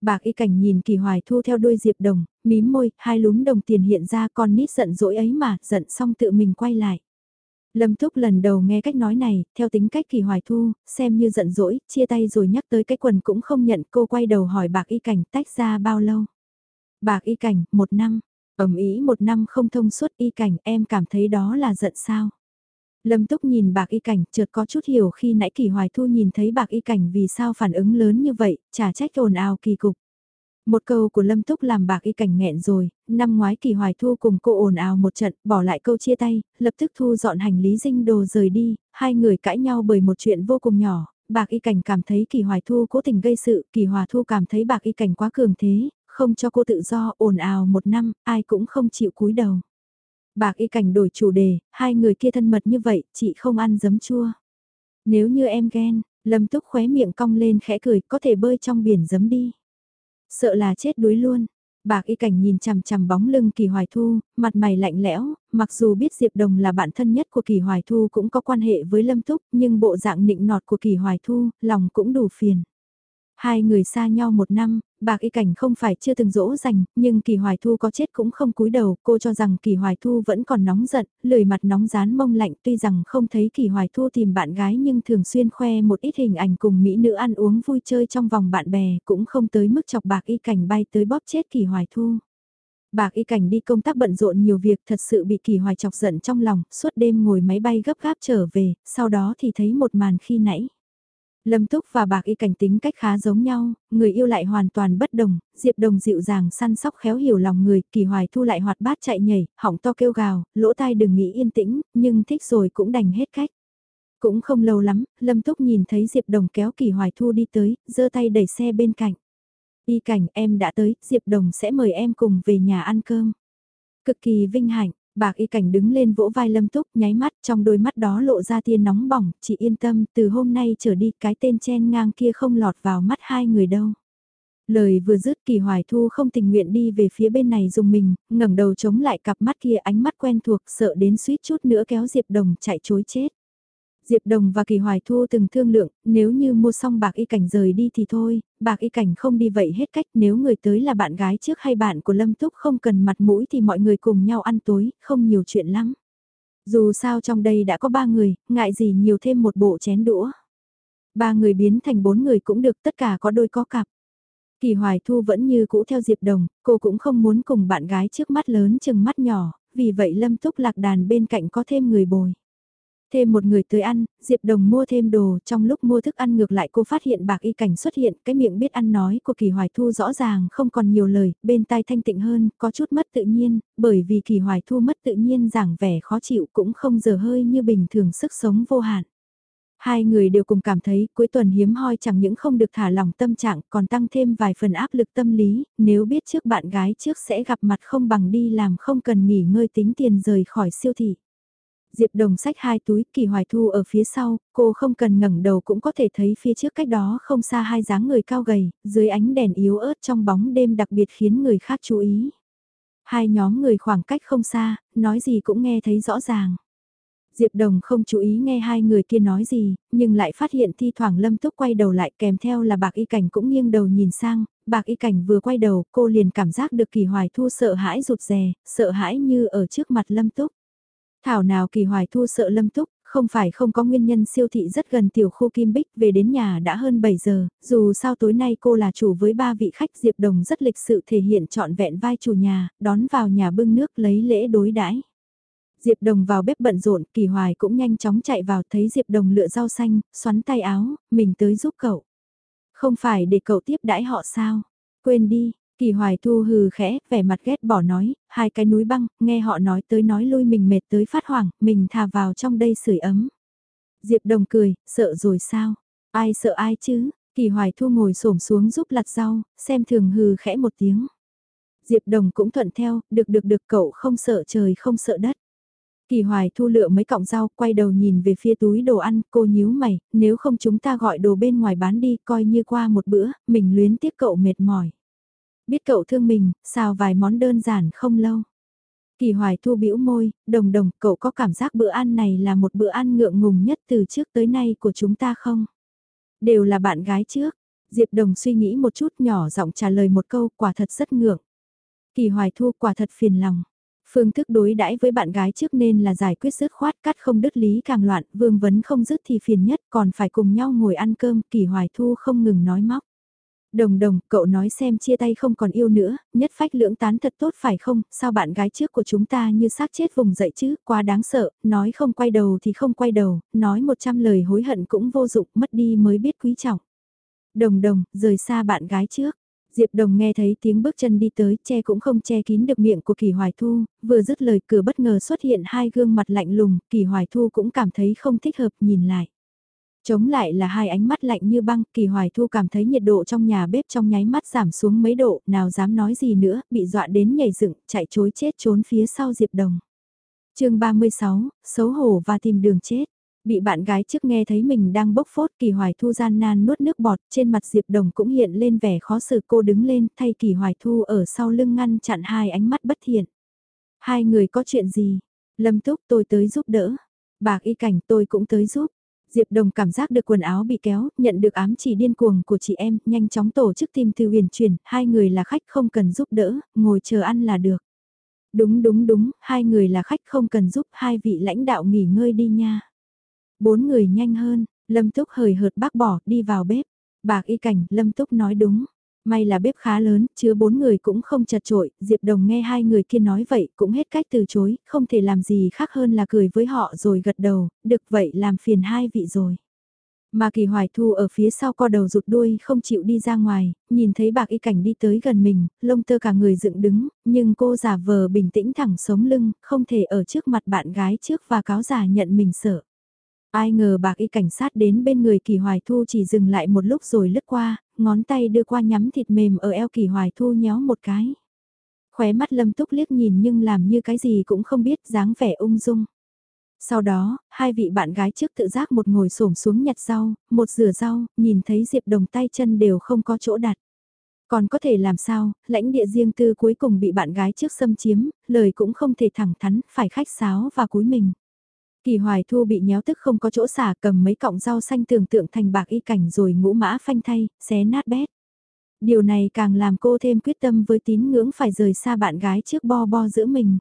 Bạc y cảnh nhìn kỳ hoài thu theo đuôi Diệp Đồng, mím môi, hai lúm đồng tiền hiện ra con nít giận dỗi ấy mà, giận xong tự mình quay lại. Lâm Túc lần đầu nghe cách nói này, theo tính cách kỳ hoài thu, xem như giận dỗi, chia tay rồi nhắc tới cái quần cũng không nhận cô quay đầu hỏi bạc y cảnh tách ra bao lâu. Bạc y cảnh, một năm, ẩm ý một năm không thông suốt y cảnh em cảm thấy đó là giận sao. Lâm Túc nhìn bạc y cảnh chợt có chút hiểu khi nãy kỳ hoài thu nhìn thấy bạc y cảnh vì sao phản ứng lớn như vậy, trả trách ồn ào kỳ cục. Một câu của Lâm Túc làm bạc y cảnh nghẹn rồi, năm ngoái kỳ hoài thu cùng cô ồn ào một trận, bỏ lại câu chia tay, lập tức thu dọn hành lý dinh đồ rời đi, hai người cãi nhau bởi một chuyện vô cùng nhỏ, bạc y cảnh cảm thấy kỳ hoài thu cố tình gây sự, kỳ hòa thu cảm thấy bạc y cảnh quá cường thế, không cho cô tự do ồn ào một năm, ai cũng không chịu cúi đầu. Bạc y cảnh đổi chủ đề, hai người kia thân mật như vậy, chị không ăn giấm chua. Nếu như em ghen, Lâm Túc khóe miệng cong lên khẽ cười, có thể bơi trong biển giấm đi. Sợ là chết đuối luôn. Bạc y cảnh nhìn chằm chằm bóng lưng kỳ hoài thu, mặt mày lạnh lẽo, mặc dù biết Diệp Đồng là bạn thân nhất của kỳ hoài thu cũng có quan hệ với Lâm Túc, nhưng bộ dạng nịnh nọt của kỳ hoài thu, lòng cũng đủ phiền. Hai người xa nhau một năm, bạc y cảnh không phải chưa từng dỗ dành, nhưng kỳ hoài thu có chết cũng không cúi đầu, cô cho rằng kỳ hoài thu vẫn còn nóng giận, lười mặt nóng rán mông lạnh tuy rằng không thấy kỳ hoài thu tìm bạn gái nhưng thường xuyên khoe một ít hình ảnh cùng mỹ nữ ăn uống vui chơi trong vòng bạn bè, cũng không tới mức chọc bạc y cảnh bay tới bóp chết kỳ hoài thu. Bạc y cảnh đi công tác bận rộn nhiều việc thật sự bị kỳ hoài chọc giận trong lòng, suốt đêm ngồi máy bay gấp gáp trở về, sau đó thì thấy một màn khi nãy. Lâm Túc và Bạc Y Cảnh tính cách khá giống nhau, người yêu lại hoàn toàn bất đồng, Diệp Đồng dịu dàng săn sóc khéo hiểu lòng người, Kỳ Hoài Thu lại hoạt bát chạy nhảy, hỏng to kêu gào, lỗ tai đừng nghĩ yên tĩnh, nhưng thích rồi cũng đành hết cách. Cũng không lâu lắm, Lâm Túc nhìn thấy Diệp Đồng kéo Kỳ Hoài Thu đi tới, giơ tay đẩy xe bên cạnh. Y Cảnh em đã tới, Diệp Đồng sẽ mời em cùng về nhà ăn cơm. Cực kỳ vinh hạnh, Bạc y cảnh đứng lên vỗ vai lâm túc nháy mắt trong đôi mắt đó lộ ra tia nóng bỏng, chị yên tâm từ hôm nay trở đi cái tên chen ngang kia không lọt vào mắt hai người đâu. Lời vừa dứt kỳ hoài thu không tình nguyện đi về phía bên này dùng mình, ngẩng đầu chống lại cặp mắt kia ánh mắt quen thuộc sợ đến suýt chút nữa kéo Diệp Đồng chạy chối chết. Diệp Đồng và Kỳ Hoài Thu từng thương lượng, nếu như mua xong bạc y cảnh rời đi thì thôi, bạc y cảnh không đi vậy hết cách nếu người tới là bạn gái trước hay bạn của Lâm Túc không cần mặt mũi thì mọi người cùng nhau ăn tối, không nhiều chuyện lắm. Dù sao trong đây đã có ba người, ngại gì nhiều thêm một bộ chén đũa. Ba người biến thành bốn người cũng được tất cả có đôi có cặp. Kỳ Hoài Thu vẫn như cũ theo Diệp Đồng, cô cũng không muốn cùng bạn gái trước mắt lớn chừng mắt nhỏ, vì vậy Lâm Túc lạc đàn bên cạnh có thêm người bồi. Thêm một người tới ăn, Diệp Đồng mua thêm đồ, trong lúc mua thức ăn ngược lại cô phát hiện bạc y cảnh xuất hiện, cái miệng biết ăn nói của Kỳ Hoài Thu rõ ràng không còn nhiều lời, bên tai thanh tịnh hơn, có chút mất tự nhiên, bởi vì Kỳ Hoài Thu mất tự nhiên giảng vẻ khó chịu cũng không giờ hơi như bình thường sức sống vô hạn. Hai người đều cùng cảm thấy cuối tuần hiếm hoi chẳng những không được thả lỏng tâm trạng còn tăng thêm vài phần áp lực tâm lý, nếu biết trước bạn gái trước sẽ gặp mặt không bằng đi làm không cần nghỉ ngơi tính tiền rời khỏi siêu thị. Diệp Đồng sách hai túi kỳ hoài thu ở phía sau, cô không cần ngẩng đầu cũng có thể thấy phía trước cách đó không xa hai dáng người cao gầy, dưới ánh đèn yếu ớt trong bóng đêm đặc biệt khiến người khác chú ý. Hai nhóm người khoảng cách không xa, nói gì cũng nghe thấy rõ ràng. Diệp Đồng không chú ý nghe hai người kia nói gì, nhưng lại phát hiện thi thoảng Lâm Túc quay đầu lại kèm theo là bạc y cảnh cũng nghiêng đầu nhìn sang, bạc y cảnh vừa quay đầu cô liền cảm giác được kỳ hoài thu sợ hãi rụt rè, sợ hãi như ở trước mặt Lâm Túc. Thảo nào kỳ hoài thu sợ lâm túc, không phải không có nguyên nhân siêu thị rất gần tiểu khu Kim Bích về đến nhà đã hơn 7 giờ, dù sao tối nay cô là chủ với ba vị khách Diệp Đồng rất lịch sự thể hiện trọn vẹn vai chủ nhà, đón vào nhà bưng nước lấy lễ đối đãi. Diệp Đồng vào bếp bận rộn, Kỳ Hoài cũng nhanh chóng chạy vào thấy Diệp Đồng lựa rau xanh, xoắn tay áo, mình tới giúp cậu. Không phải để cậu tiếp đãi họ sao? Quên đi, Kỳ hoài thu hừ khẽ, vẻ mặt ghét bỏ nói, hai cái núi băng, nghe họ nói tới nói lui mình mệt tới phát hoảng, mình thà vào trong đây sưởi ấm. Diệp đồng cười, sợ rồi sao? Ai sợ ai chứ? Kỳ hoài thu ngồi xổm xuống giúp lặt rau, xem thường hừ khẽ một tiếng. Diệp đồng cũng thuận theo, được được được cậu không sợ trời không sợ đất. Kỳ hoài thu lựa mấy cọng rau, quay đầu nhìn về phía túi đồ ăn, cô nhíu mày, nếu không chúng ta gọi đồ bên ngoài bán đi, coi như qua một bữa, mình luyến tiếc cậu mệt mỏi. Biết cậu thương mình, xào vài món đơn giản không lâu. Kỳ Hoài Thu bĩu môi, đồng đồng, cậu có cảm giác bữa ăn này là một bữa ăn ngượng ngùng nhất từ trước tới nay của chúng ta không? Đều là bạn gái trước. Diệp Đồng suy nghĩ một chút nhỏ giọng trả lời một câu quả thật rất ngượng. Kỳ Hoài Thu quả thật phiền lòng. Phương thức đối đãi với bạn gái trước nên là giải quyết dứt khoát cắt không đứt lý càng loạn, vương vấn không dứt thì phiền nhất còn phải cùng nhau ngồi ăn cơm, kỳ hoài thu không ngừng nói móc. Đồng đồng, cậu nói xem chia tay không còn yêu nữa, nhất phách lưỡng tán thật tốt phải không, sao bạn gái trước của chúng ta như xác chết vùng dậy chứ, quá đáng sợ, nói không quay đầu thì không quay đầu, nói một trăm lời hối hận cũng vô dụng, mất đi mới biết quý trọng. Đồng đồng, rời xa bạn gái trước. Diệp Đồng nghe thấy tiếng bước chân đi tới, che cũng không che kín được miệng của Kỳ Hoài Thu, vừa dứt lời cửa bất ngờ xuất hiện hai gương mặt lạnh lùng, Kỳ Hoài Thu cũng cảm thấy không thích hợp nhìn lại. Chống lại là hai ánh mắt lạnh như băng, Kỳ Hoài Thu cảm thấy nhiệt độ trong nhà bếp trong nháy mắt giảm xuống mấy độ, nào dám nói gì nữa, bị dọa đến nhảy dựng, chạy chối chết trốn phía sau Diệp Đồng. chương 36, xấu hổ và tìm đường chết. Bị bạn gái trước nghe thấy mình đang bốc phốt kỳ hoài thu gian nan nuốt nước bọt, trên mặt Diệp Đồng cũng hiện lên vẻ khó xử cô đứng lên thay kỳ hoài thu ở sau lưng ngăn chặn hai ánh mắt bất thiện. Hai người có chuyện gì? Lâm túc tôi tới giúp đỡ. Bạc y cảnh tôi cũng tới giúp. Diệp Đồng cảm giác được quần áo bị kéo, nhận được ám chỉ điên cuồng của chị em, nhanh chóng tổ chức tìm từ huyền truyền, hai người là khách không cần giúp đỡ, ngồi chờ ăn là được. Đúng đúng đúng, hai người là khách không cần giúp, hai vị lãnh đạo nghỉ ngơi đi nha. Bốn người nhanh hơn, Lâm Túc hời hợt bác bỏ, đi vào bếp. Bạc y cảnh, Lâm Túc nói đúng. May là bếp khá lớn, chứa bốn người cũng không chật trội, Diệp Đồng nghe hai người kia nói vậy cũng hết cách từ chối, không thể làm gì khác hơn là cười với họ rồi gật đầu, được vậy làm phiền hai vị rồi. Mà kỳ hoài thu ở phía sau co đầu rụt đuôi không chịu đi ra ngoài, nhìn thấy bạc y cảnh đi tới gần mình, lông tơ cả người dựng đứng, nhưng cô giả vờ bình tĩnh thẳng sống lưng, không thể ở trước mặt bạn gái trước và cáo giả nhận mình sợ. Ai ngờ bạc y cảnh sát đến bên người kỳ hoài thu chỉ dừng lại một lúc rồi lướt qua, ngón tay đưa qua nhắm thịt mềm ở eo kỳ hoài thu nhéo một cái. Khóe mắt lâm túc liếc nhìn nhưng làm như cái gì cũng không biết dáng vẻ ung dung. Sau đó, hai vị bạn gái trước tự giác một ngồi xổm xuống nhặt rau, một rửa rau, nhìn thấy Diệp Đồng tay chân đều không có chỗ đặt. Còn có thể làm sao, lãnh địa riêng tư cuối cùng bị bạn gái trước xâm chiếm, lời cũng không thể thẳng thắn, phải khách sáo và cúi mình. Kỳ hoài thu bị nhéo tức không có chỗ xả cầm mấy cọng rau xanh tưởng tượng thành bạc y cảnh rồi ngũ mã phanh thay, xé nát bét. Điều này càng làm cô thêm quyết tâm với tín ngưỡng phải rời xa bạn gái trước bo bo giữa mình.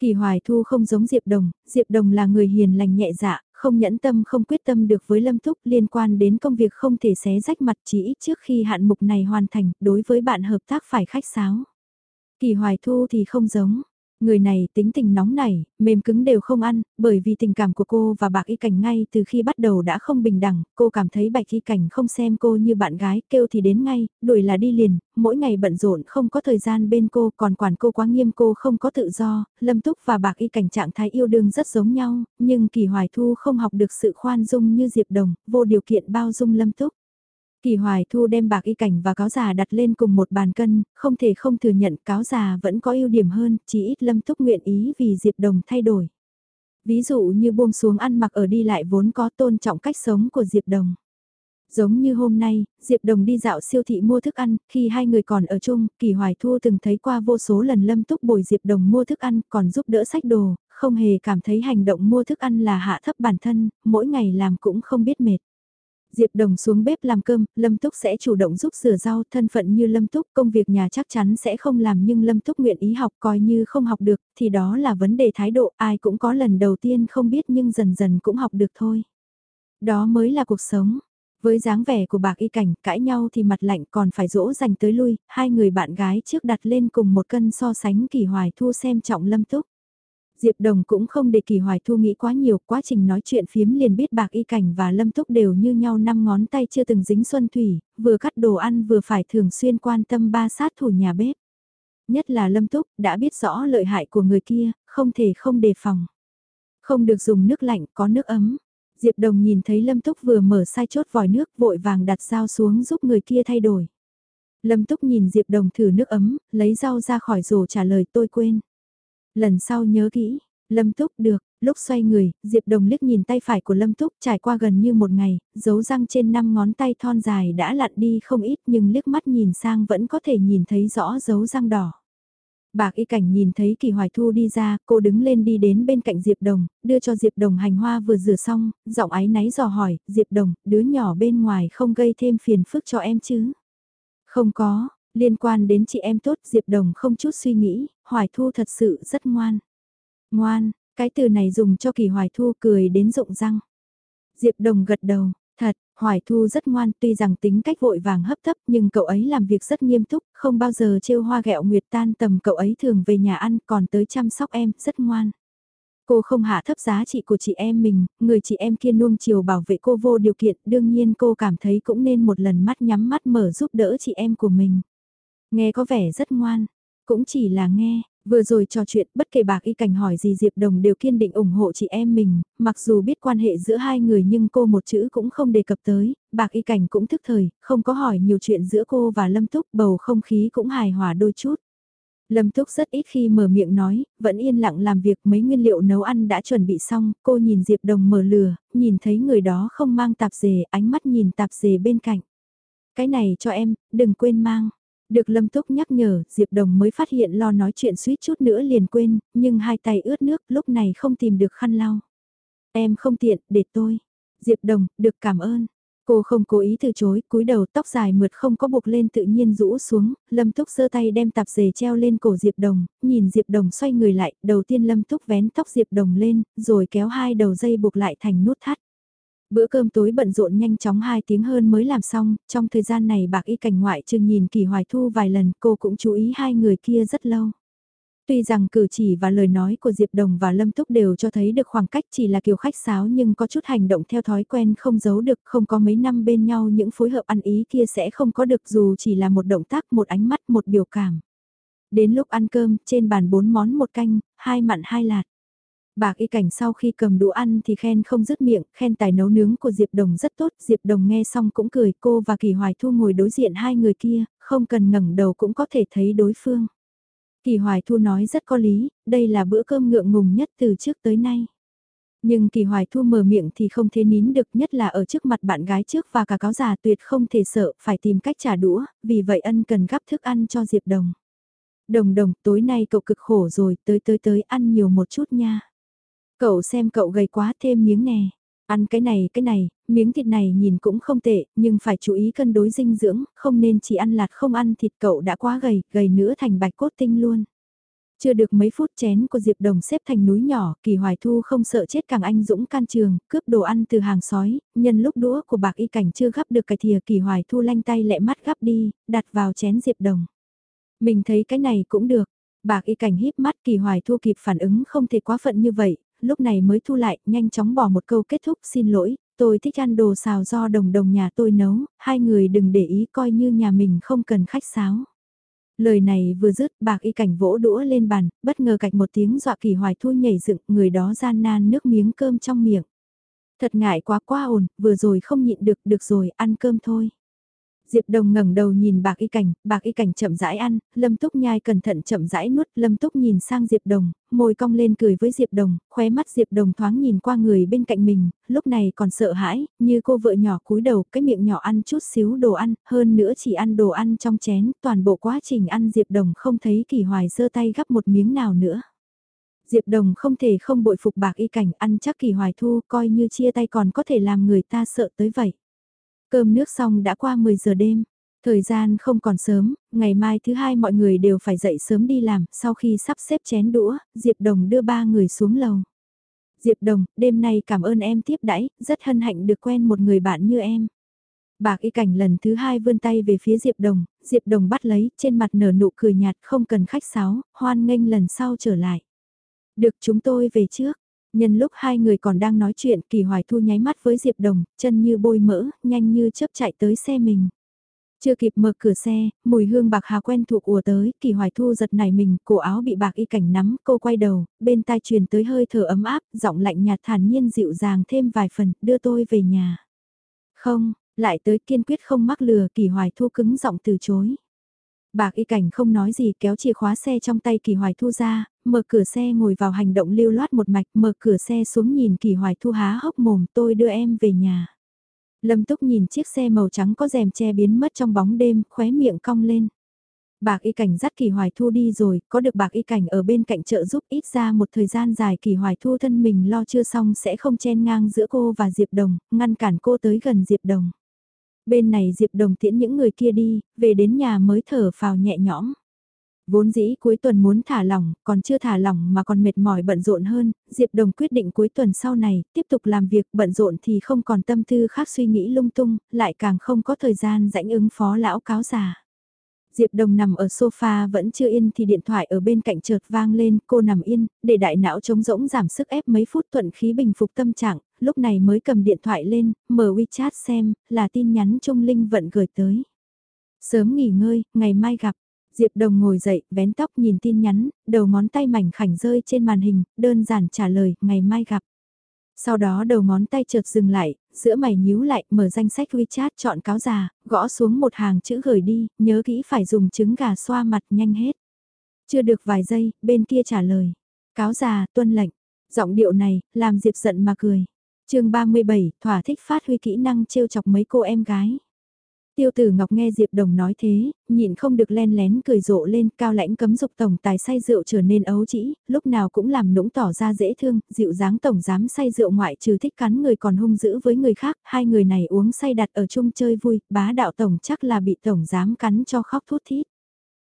Kỳ hoài thu không giống Diệp Đồng, Diệp Đồng là người hiền lành nhẹ dạ, không nhẫn tâm không quyết tâm được với Lâm Thúc liên quan đến công việc không thể xé rách mặt chỉ ít trước khi hạn mục này hoàn thành, đối với bạn hợp tác phải khách sáo. Kỳ hoài thu thì không giống, Người này tính tình nóng nảy, mềm cứng đều không ăn, bởi vì tình cảm của cô và bạc y cảnh ngay từ khi bắt đầu đã không bình đẳng, cô cảm thấy bạch y cảnh không xem cô như bạn gái, kêu thì đến ngay, đuổi là đi liền, mỗi ngày bận rộn không có thời gian bên cô, còn quản cô quá nghiêm cô không có tự do, lâm túc và bạc y cảnh trạng thái yêu đương rất giống nhau, nhưng kỳ hoài thu không học được sự khoan dung như Diệp Đồng, vô điều kiện bao dung lâm túc. Kỳ Hoài Thu đem bạc y cảnh và cáo già đặt lên cùng một bàn cân, không thể không thừa nhận cáo già vẫn có ưu điểm hơn, chỉ ít Lâm Túc nguyện ý vì Diệp Đồng thay đổi. Ví dụ như buông xuống ăn mặc ở đi lại vốn có tôn trọng cách sống của Diệp Đồng. Giống như hôm nay, Diệp Đồng đi dạo siêu thị mua thức ăn, khi hai người còn ở chung, Kỳ Hoài Thu từng thấy qua vô số lần Lâm Túc bồi Diệp Đồng mua thức ăn, còn giúp đỡ sách đồ, không hề cảm thấy hành động mua thức ăn là hạ thấp bản thân, mỗi ngày làm cũng không biết mệt. Diệp Đồng xuống bếp làm cơm, Lâm Túc sẽ chủ động giúp rửa rau, thân phận như Lâm Túc, công việc nhà chắc chắn sẽ không làm nhưng Lâm Túc nguyện ý học coi như không học được, thì đó là vấn đề thái độ, ai cũng có lần đầu tiên không biết nhưng dần dần cũng học được thôi. Đó mới là cuộc sống. Với dáng vẻ của bạc y cảnh, cãi nhau thì mặt lạnh còn phải dỗ dành tới lui, hai người bạn gái trước đặt lên cùng một cân so sánh kỳ hoài thu xem trọng Lâm Túc. Diệp Đồng cũng không để Kỳ Hoài Thu nghĩ quá nhiều, quá trình nói chuyện phiếm liền biết bạc y cảnh và lâm túc đều như nhau năm ngón tay chưa từng dính xuân thủy, vừa cắt đồ ăn vừa phải thường xuyên quan tâm ba sát thủ nhà bếp. Nhất là lâm túc đã biết rõ lợi hại của người kia, không thể không đề phòng. Không được dùng nước lạnh, có nước ấm. Diệp Đồng nhìn thấy Lâm Túc vừa mở sai chốt vòi nước vội vàng đặt dao xuống giúp người kia thay đổi. Lâm Túc nhìn Diệp Đồng thử nước ấm, lấy dao ra khỏi rổ trả lời tôi quên. Lần sau nhớ kỹ, Lâm Túc được, lúc xoay người, Diệp Đồng liếc nhìn tay phải của Lâm Túc trải qua gần như một ngày, dấu răng trên năm ngón tay thon dài đã lặn đi không ít nhưng liếc mắt nhìn sang vẫn có thể nhìn thấy rõ dấu răng đỏ. Bạc y cảnh nhìn thấy kỳ hoài thu đi ra, cô đứng lên đi đến bên cạnh Diệp Đồng, đưa cho Diệp Đồng hành hoa vừa rửa xong, giọng ái náy dò hỏi, Diệp Đồng, đứa nhỏ bên ngoài không gây thêm phiền phức cho em chứ? Không có, liên quan đến chị em tốt Diệp Đồng không chút suy nghĩ, hoài thu thật sự rất ngoan. Ngoan, cái từ này dùng cho kỳ hoài thu cười đến rụng răng. Diệp Đồng gật đầu, thật, Hoài Thu rất ngoan tuy rằng tính cách vội vàng hấp tấp nhưng cậu ấy làm việc rất nghiêm túc, không bao giờ trêu hoa gẹo nguyệt tan tầm cậu ấy thường về nhà ăn còn tới chăm sóc em, rất ngoan. Cô không hạ thấp giá trị của chị em mình, người chị em kia nuông chiều bảo vệ cô vô điều kiện, đương nhiên cô cảm thấy cũng nên một lần mắt nhắm mắt mở giúp đỡ chị em của mình. Nghe có vẻ rất ngoan, cũng chỉ là nghe, Vừa rồi trò chuyện bất kể bạc y cảnh hỏi gì Diệp Đồng đều kiên định ủng hộ chị em mình, mặc dù biết quan hệ giữa hai người nhưng cô một chữ cũng không đề cập tới, bạc y cảnh cũng thức thời, không có hỏi nhiều chuyện giữa cô và Lâm Túc bầu không khí cũng hài hòa đôi chút. Lâm Túc rất ít khi mở miệng nói, vẫn yên lặng làm việc mấy nguyên liệu nấu ăn đã chuẩn bị xong, cô nhìn Diệp Đồng mở lửa, nhìn thấy người đó không mang tạp dề, ánh mắt nhìn tạp dề bên cạnh. Cái này cho em, đừng quên mang. Được Lâm Túc nhắc nhở, Diệp Đồng mới phát hiện lo nói chuyện suýt chút nữa liền quên, nhưng hai tay ướt nước lúc này không tìm được khăn lau. Em không tiện, để tôi. Diệp Đồng, được cảm ơn. Cô không cố ý từ chối, cúi đầu tóc dài mượt không có buộc lên tự nhiên rũ xuống, Lâm Túc giơ tay đem tạp dề treo lên cổ Diệp Đồng, nhìn Diệp Đồng xoay người lại, đầu tiên Lâm Túc vén tóc Diệp Đồng lên, rồi kéo hai đầu dây buộc lại thành nút thắt. Bữa cơm tối bận rộn nhanh chóng 2 tiếng hơn mới làm xong, trong thời gian này bạc y cảnh ngoại chừng nhìn kỳ hoài thu vài lần cô cũng chú ý hai người kia rất lâu. Tuy rằng cử chỉ và lời nói của Diệp Đồng và Lâm Túc đều cho thấy được khoảng cách chỉ là kiểu khách sáo nhưng có chút hành động theo thói quen không giấu được không có mấy năm bên nhau những phối hợp ăn ý kia sẽ không có được dù chỉ là một động tác một ánh mắt một biểu cảm. Đến lúc ăn cơm trên bàn bốn món một canh, hai mặn hai lạt. Bạc y cảnh sau khi cầm đũa ăn thì khen không dứt miệng, khen tài nấu nướng của Diệp Đồng rất tốt, Diệp Đồng nghe xong cũng cười cô và Kỳ Hoài Thu ngồi đối diện hai người kia, không cần ngẩng đầu cũng có thể thấy đối phương. Kỳ Hoài Thu nói rất có lý, đây là bữa cơm ngượng ngùng nhất từ trước tới nay. Nhưng Kỳ Hoài Thu mở miệng thì không thể nín được nhất là ở trước mặt bạn gái trước và cả cáo già tuyệt không thể sợ phải tìm cách trả đũa, vì vậy ân cần gắp thức ăn cho Diệp Đồng. Đồng đồng tối nay cậu cực khổ rồi tới tới tới ăn nhiều một chút nha. Cậu xem cậu gầy quá thêm miếng nè. Ăn cái này cái này, miếng thịt này nhìn cũng không tệ, nhưng phải chú ý cân đối dinh dưỡng, không nên chỉ ăn lạt không ăn thịt cậu đã quá gầy, gầy nữa thành bạch cốt tinh luôn. Chưa được mấy phút chén của Diệp Đồng xếp thành núi nhỏ, kỳ hoài thu không sợ chết càng anh dũng can trường, cướp đồ ăn từ hàng sói, nhân lúc đũa của bạc y cảnh chưa gắp được cái thìa kỳ hoài thu lanh tay lẹ mắt gắp đi, đặt vào chén Diệp Đồng. Mình thấy cái này cũng được, bạc y cảnh híp mắt kỳ hoài thu kịp phản ứng không thể quá phận như vậy, lúc này mới thu lại, nhanh chóng bỏ một câu kết thúc xin lỗi, tôi thích ăn đồ xào do đồng đồng nhà tôi nấu, hai người đừng để ý coi như nhà mình không cần khách sáo. Lời này vừa dứt bạc y cảnh vỗ đũa lên bàn, bất ngờ cạch một tiếng dọa kỳ hoài thu nhảy dựng người đó gian nan nước miếng cơm trong miệng. Thật ngại quá quá ồn, vừa rồi không nhịn được, được rồi, ăn cơm thôi. Diệp Đồng ngẩng đầu nhìn bạc y cảnh, bạc y cảnh chậm rãi ăn, Lâm Túc nhai cẩn thận chậm rãi nuốt, Lâm Túc nhìn sang Diệp Đồng, môi cong lên cười với Diệp Đồng, khóe mắt Diệp Đồng thoáng nhìn qua người bên cạnh mình, lúc này còn sợ hãi, như cô vợ nhỏ cúi đầu, cái miệng nhỏ ăn chút xíu đồ ăn, hơn nữa chỉ ăn đồ ăn trong chén, toàn bộ quá trình ăn Diệp Đồng không thấy kỳ hoài giơ tay gắp một miếng nào nữa. Diệp Đồng không thể không bội phục bạc y cảnh ăn chắc kỳ hoài thu coi như chia tay còn có thể làm người ta sợ tới vậy. Cơm nước xong đã qua 10 giờ đêm. Thời gian không còn sớm, ngày mai thứ hai mọi người đều phải dậy sớm đi làm, sau khi sắp xếp chén đũa, Diệp Đồng đưa ba người xuống lầu. Diệp Đồng, đêm nay cảm ơn em tiếp đãi, rất hân hạnh được quen một người bạn như em. Bạc y cảnh lần thứ hai vươn tay về phía Diệp Đồng, Diệp Đồng bắt lấy, trên mặt nở nụ cười nhạt không cần khách sáo, hoan nghênh lần sau trở lại. Được chúng tôi về trước, Nhân lúc hai người còn đang nói chuyện Kỳ Hoài Thu nháy mắt với Diệp Đồng, chân như bôi mỡ, nhanh như chớp chạy tới xe mình. Chưa kịp mở cửa xe, mùi hương bạc hà quen thuộc ùa tới, Kỳ Hoài Thu giật nảy mình, cổ áo bị bạc y cảnh nắm, cô quay đầu, bên tai truyền tới hơi thở ấm áp, giọng lạnh nhạt thản nhiên dịu dàng thêm vài phần, đưa tôi về nhà. Không, lại tới kiên quyết không mắc lừa, Kỳ Hoài Thu cứng giọng từ chối. Bạc y cảnh không nói gì kéo chìa khóa xe trong tay kỳ hoài thu ra, mở cửa xe ngồi vào hành động lưu loát một mạch, mở cửa xe xuống nhìn kỳ hoài thu há hốc mồm tôi đưa em về nhà. Lâm túc nhìn chiếc xe màu trắng có rèm che biến mất trong bóng đêm, khóe miệng cong lên. Bạc y cảnh dắt kỳ hoài thu đi rồi, có được bạc y cảnh ở bên cạnh trợ giúp ít ra một thời gian dài kỳ hoài thu thân mình lo chưa xong sẽ không chen ngang giữa cô và Diệp Đồng, ngăn cản cô tới gần Diệp Đồng. Bên này Diệp Đồng tiễn những người kia đi, về đến nhà mới thở phào nhẹ nhõm. Vốn dĩ cuối tuần muốn thả lỏng, còn chưa thả lỏng mà còn mệt mỏi bận rộn hơn, Diệp Đồng quyết định cuối tuần sau này, tiếp tục làm việc bận rộn thì không còn tâm tư khác suy nghĩ lung tung, lại càng không có thời gian rãnh ứng phó lão cáo già. Diệp Đồng nằm ở sofa vẫn chưa yên thì điện thoại ở bên cạnh chợt vang lên, cô nằm yên, để đại não trống rỗng giảm sức ép mấy phút thuận khí bình phục tâm trạng, lúc này mới cầm điện thoại lên, mở WeChat xem, là tin nhắn Trung Linh vận gửi tới. Sớm nghỉ ngơi, ngày mai gặp. Diệp Đồng ngồi dậy, vén tóc nhìn tin nhắn, đầu ngón tay mảnh khảnh rơi trên màn hình, đơn giản trả lời, ngày mai gặp. Sau đó đầu ngón tay chợt dừng lại, giữa mày nhíu lại, mở danh sách WeChat chọn cáo già, gõ xuống một hàng chữ gửi đi, nhớ kỹ phải dùng trứng gà xoa mặt nhanh hết. Chưa được vài giây, bên kia trả lời. Cáo già, tuân lệnh. Giọng điệu này, làm Diệp giận mà cười. chương 37, thỏa thích phát huy kỹ năng trêu chọc mấy cô em gái. Tiêu tử Ngọc nghe Diệp Đồng nói thế, nhịn không được len lén cười rộ lên, cao lãnh cấm dục tổng tài say rượu trở nên ấu trĩ, lúc nào cũng làm nũng tỏ ra dễ thương, dịu dáng tổng dám say rượu ngoại trừ thích cắn người còn hung dữ với người khác, hai người này uống say đặt ở chung chơi vui, bá đạo tổng chắc là bị tổng dám cắn cho khóc thút thít.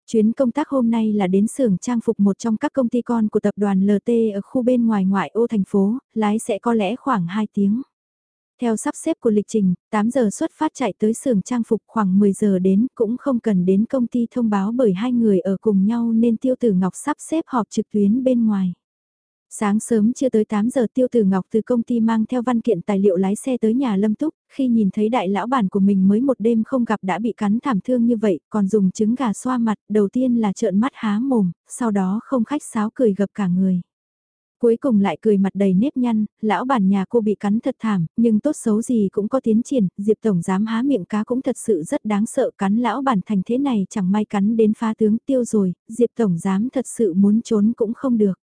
Chuyến công tác hôm nay là đến xưởng trang phục một trong các công ty con của tập đoàn LT ở khu bên ngoài ngoại ô thành phố, lái sẽ có lẽ khoảng 2 tiếng. Theo sắp xếp của lịch trình, 8 giờ xuất phát chạy tới xưởng trang phục khoảng 10 giờ đến cũng không cần đến công ty thông báo bởi hai người ở cùng nhau nên Tiêu Tử Ngọc sắp xếp họp trực tuyến bên ngoài. Sáng sớm chưa tới 8 giờ Tiêu Tử Ngọc từ công ty mang theo văn kiện tài liệu lái xe tới nhà Lâm Túc, khi nhìn thấy đại lão bản của mình mới một đêm không gặp đã bị cắn thảm thương như vậy, còn dùng trứng gà xoa mặt, đầu tiên là trợn mắt há mồm, sau đó không khách sáo cười gập cả người. Cuối cùng lại cười mặt đầy nếp nhăn, lão bản nhà cô bị cắn thật thảm, nhưng tốt xấu gì cũng có tiến triển, Diệp Tổng dám há miệng cá cũng thật sự rất đáng sợ cắn lão bản thành thế này chẳng may cắn đến phá tướng tiêu rồi, Diệp Tổng dám thật sự muốn trốn cũng không được.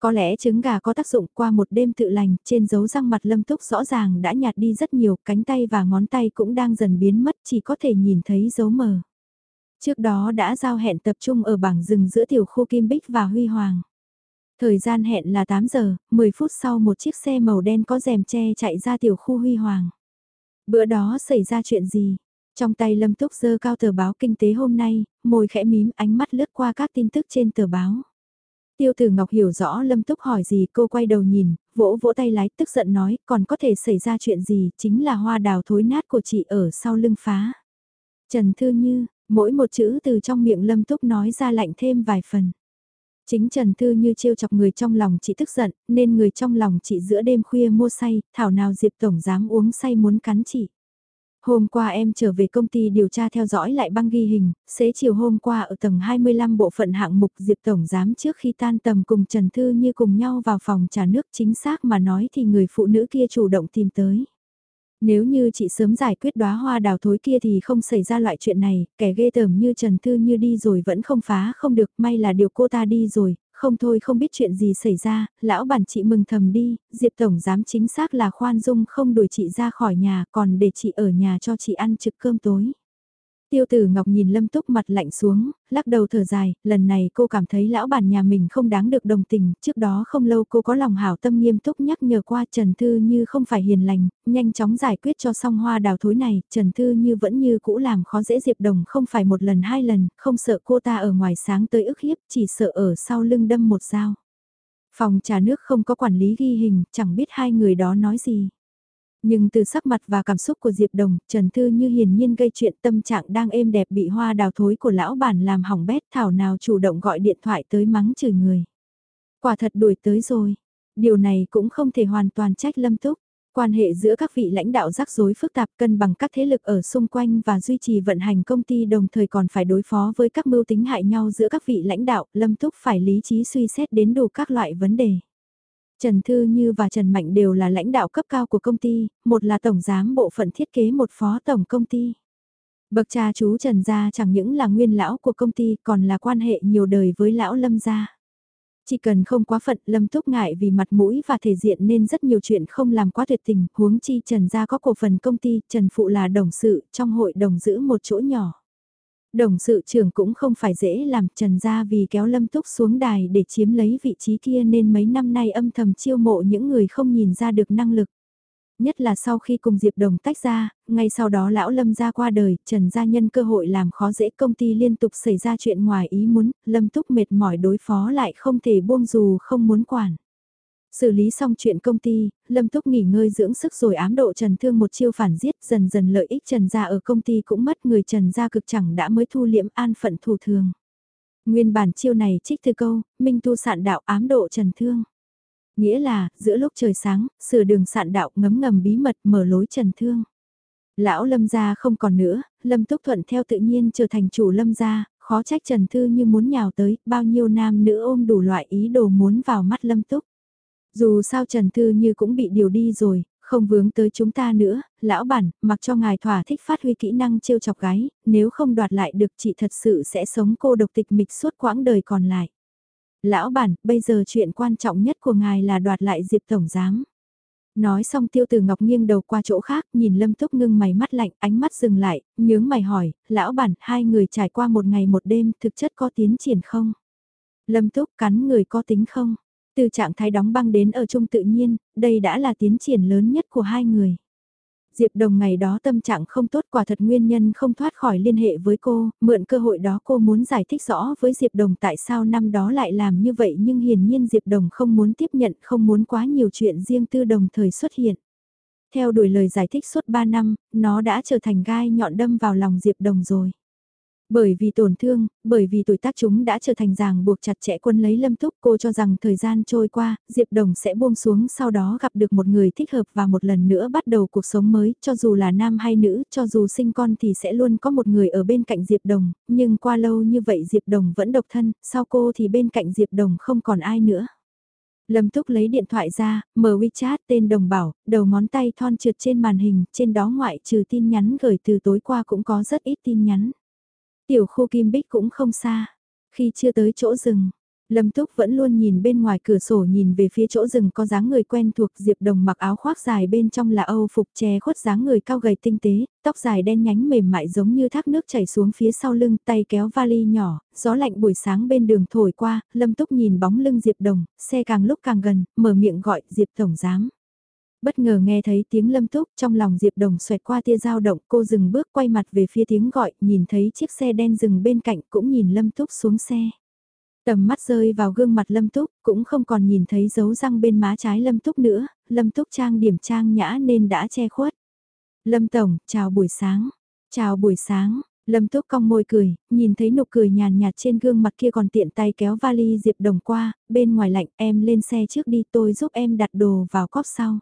Có lẽ trứng gà có tác dụng qua một đêm tự lành, trên dấu răng mặt lâm túc rõ ràng đã nhạt đi rất nhiều, cánh tay và ngón tay cũng đang dần biến mất chỉ có thể nhìn thấy dấu mờ. Trước đó đã giao hẹn tập trung ở bảng rừng giữa tiểu khu Kim Bích và Huy Hoàng. Thời gian hẹn là 8 giờ, 10 phút sau một chiếc xe màu đen có rèm che chạy ra tiểu khu huy hoàng. Bữa đó xảy ra chuyện gì? Trong tay Lâm Túc dơ cao tờ báo kinh tế hôm nay, môi khẽ mím ánh mắt lướt qua các tin tức trên tờ báo. Tiêu tử Ngọc hiểu rõ Lâm Túc hỏi gì cô quay đầu nhìn, vỗ vỗ tay lái tức giận nói còn có thể xảy ra chuyện gì chính là hoa đào thối nát của chị ở sau lưng phá. Trần Thư Như, mỗi một chữ từ trong miệng Lâm Túc nói ra lạnh thêm vài phần. Chính Trần Thư như trêu chọc người trong lòng chị tức giận, nên người trong lòng chị giữa đêm khuya mua say, thảo nào Diệp Tổng dám uống say muốn cắn chị. Hôm qua em trở về công ty điều tra theo dõi lại băng ghi hình, xế chiều hôm qua ở tầng 25 bộ phận hạng mục Diệp Tổng giám trước khi tan tầm cùng Trần Thư như cùng nhau vào phòng trà nước chính xác mà nói thì người phụ nữ kia chủ động tìm tới. Nếu như chị sớm giải quyết đóa hoa đào thối kia thì không xảy ra loại chuyện này, kẻ ghê tởm như Trần Thư như đi rồi vẫn không phá không được, may là điều cô ta đi rồi, không thôi không biết chuyện gì xảy ra, lão bản chị mừng thầm đi, Diệp Tổng dám chính xác là khoan dung không đuổi chị ra khỏi nhà còn để chị ở nhà cho chị ăn trực cơm tối. Tiêu tử Ngọc nhìn Lâm Túc mặt lạnh xuống, lắc đầu thở dài, lần này cô cảm thấy lão bản nhà mình không đáng được đồng tình, trước đó không lâu cô có lòng hảo tâm nghiêm túc nhắc nhở qua Trần Thư Như không phải hiền lành, nhanh chóng giải quyết cho xong hoa đào thối này, Trần Thư Như vẫn như cũ làm khó dễ Diệp Đồng không phải một lần hai lần, không sợ cô ta ở ngoài sáng tới ức hiếp, chỉ sợ ở sau lưng đâm một dao. Phòng trà nước không có quản lý ghi hình, chẳng biết hai người đó nói gì. Nhưng từ sắc mặt và cảm xúc của Diệp Đồng, Trần Thư như hiển nhiên gây chuyện tâm trạng đang êm đẹp bị hoa đào thối của lão bản làm hỏng bét thảo nào chủ động gọi điện thoại tới mắng chửi người. Quả thật đuổi tới rồi. Điều này cũng không thể hoàn toàn trách lâm túc. Quan hệ giữa các vị lãnh đạo rắc rối phức tạp cân bằng các thế lực ở xung quanh và duy trì vận hành công ty đồng thời còn phải đối phó với các mưu tính hại nhau giữa các vị lãnh đạo, Lâm Túc phải lý trí suy xét đến đủ các loại vấn đề. Trần Thư Như và Trần Mạnh đều là lãnh đạo cấp cao của công ty, một là tổng giám bộ phận thiết kế một phó tổng công ty. Bậc cha chú Trần Gia chẳng những là nguyên lão của công ty còn là quan hệ nhiều đời với lão Lâm Gia. Chỉ cần không quá phận Lâm Túc ngại vì mặt mũi và thể diện nên rất nhiều chuyện không làm quá tuyệt tình, huống chi Trần Gia có cổ phần công ty, Trần Phụ là đồng sự, trong hội đồng giữ một chỗ nhỏ. Đồng sự trưởng cũng không phải dễ làm trần ra vì kéo Lâm Túc xuống đài để chiếm lấy vị trí kia nên mấy năm nay âm thầm chiêu mộ những người không nhìn ra được năng lực. Nhất là sau khi cùng Diệp Đồng tách ra, ngay sau đó lão Lâm ra qua đời, Trần gia nhân cơ hội làm khó dễ công ty liên tục xảy ra chuyện ngoài ý muốn, Lâm Túc mệt mỏi đối phó lại không thể buông dù không muốn quản. Xử lý xong chuyện công ty, Lâm Túc nghỉ ngơi dưỡng sức rồi ám độ Trần Thương một chiêu phản giết dần dần lợi ích Trần gia ở công ty cũng mất người Trần gia cực chẳng đã mới thu liễm an phận thù thường. Nguyên bản chiêu này trích từ câu, Minh tu sạn đạo ám độ Trần Thương. Nghĩa là, giữa lúc trời sáng, sửa đường sạn đạo ngấm ngầm bí mật mở lối Trần Thương. Lão Lâm gia không còn nữa, Lâm Túc Thuận theo tự nhiên trở thành chủ Lâm gia, khó trách Trần Thư như muốn nhào tới, bao nhiêu nam nữ ôm đủ loại ý đồ muốn vào mắt Lâm Túc. Dù sao Trần Thư Như cũng bị điều đi rồi, không vướng tới chúng ta nữa, lão bản, mặc cho ngài thỏa thích phát huy kỹ năng trêu chọc gái, nếu không đoạt lại được chị thật sự sẽ sống cô độc tịch mịch suốt quãng đời còn lại. Lão bản, bây giờ chuyện quan trọng nhất của ngài là đoạt lại Diệp Tổng Giám. Nói xong tiêu từ ngọc nghiêng đầu qua chỗ khác, nhìn lâm túc ngưng mày mắt lạnh, ánh mắt dừng lại, nhướng mày hỏi, lão bản, hai người trải qua một ngày một đêm, thực chất có tiến triển không? Lâm túc cắn người có tính không? Từ trạng thái đóng băng đến ở chung tự nhiên, đây đã là tiến triển lớn nhất của hai người. Diệp Đồng ngày đó tâm trạng không tốt quả thật nguyên nhân không thoát khỏi liên hệ với cô, mượn cơ hội đó cô muốn giải thích rõ với Diệp Đồng tại sao năm đó lại làm như vậy nhưng hiển nhiên Diệp Đồng không muốn tiếp nhận không muốn quá nhiều chuyện riêng tư đồng thời xuất hiện. Theo đuổi lời giải thích suốt 3 năm, nó đã trở thành gai nhọn đâm vào lòng Diệp Đồng rồi. Bởi vì tổn thương, bởi vì tuổi tác chúng đã trở thành ràng buộc chặt chẽ quân lấy lâm túc cô cho rằng thời gian trôi qua, Diệp Đồng sẽ buông xuống sau đó gặp được một người thích hợp và một lần nữa bắt đầu cuộc sống mới, cho dù là nam hay nữ, cho dù sinh con thì sẽ luôn có một người ở bên cạnh Diệp Đồng, nhưng qua lâu như vậy Diệp Đồng vẫn độc thân, sau cô thì bên cạnh Diệp Đồng không còn ai nữa. Lâm Túc lấy điện thoại ra, mở WeChat tên đồng bảo, đầu ngón tay thon trượt trên màn hình, trên đó ngoại trừ tin nhắn gửi từ tối qua cũng có rất ít tin nhắn. Tiểu khu Kim Bích cũng không xa. Khi chưa tới chỗ rừng, Lâm Túc vẫn luôn nhìn bên ngoài cửa sổ nhìn về phía chỗ rừng có dáng người quen thuộc Diệp Đồng mặc áo khoác dài bên trong là Âu phục che khuất dáng người cao gầy tinh tế, tóc dài đen nhánh mềm mại giống như thác nước chảy xuống phía sau lưng tay kéo vali nhỏ, gió lạnh buổi sáng bên đường thổi qua, Lâm Túc nhìn bóng lưng Diệp Đồng, xe càng lúc càng gần, mở miệng gọi Diệp Tổng Giám. Bất ngờ nghe thấy tiếng lâm túc trong lòng Diệp Đồng xoẹt qua tia dao động cô dừng bước quay mặt về phía tiếng gọi nhìn thấy chiếc xe đen dừng bên cạnh cũng nhìn lâm túc xuống xe. Tầm mắt rơi vào gương mặt lâm túc cũng không còn nhìn thấy dấu răng bên má trái lâm túc nữa, lâm túc trang điểm trang nhã nên đã che khuất. Lâm Tổng, chào buổi sáng. Chào buổi sáng, Lâm Túc cong môi cười, nhìn thấy nụ cười nhàn nhạt trên gương mặt kia còn tiện tay kéo vali Diệp Đồng qua, bên ngoài lạnh em lên xe trước đi tôi giúp em đặt đồ vào cóp sau.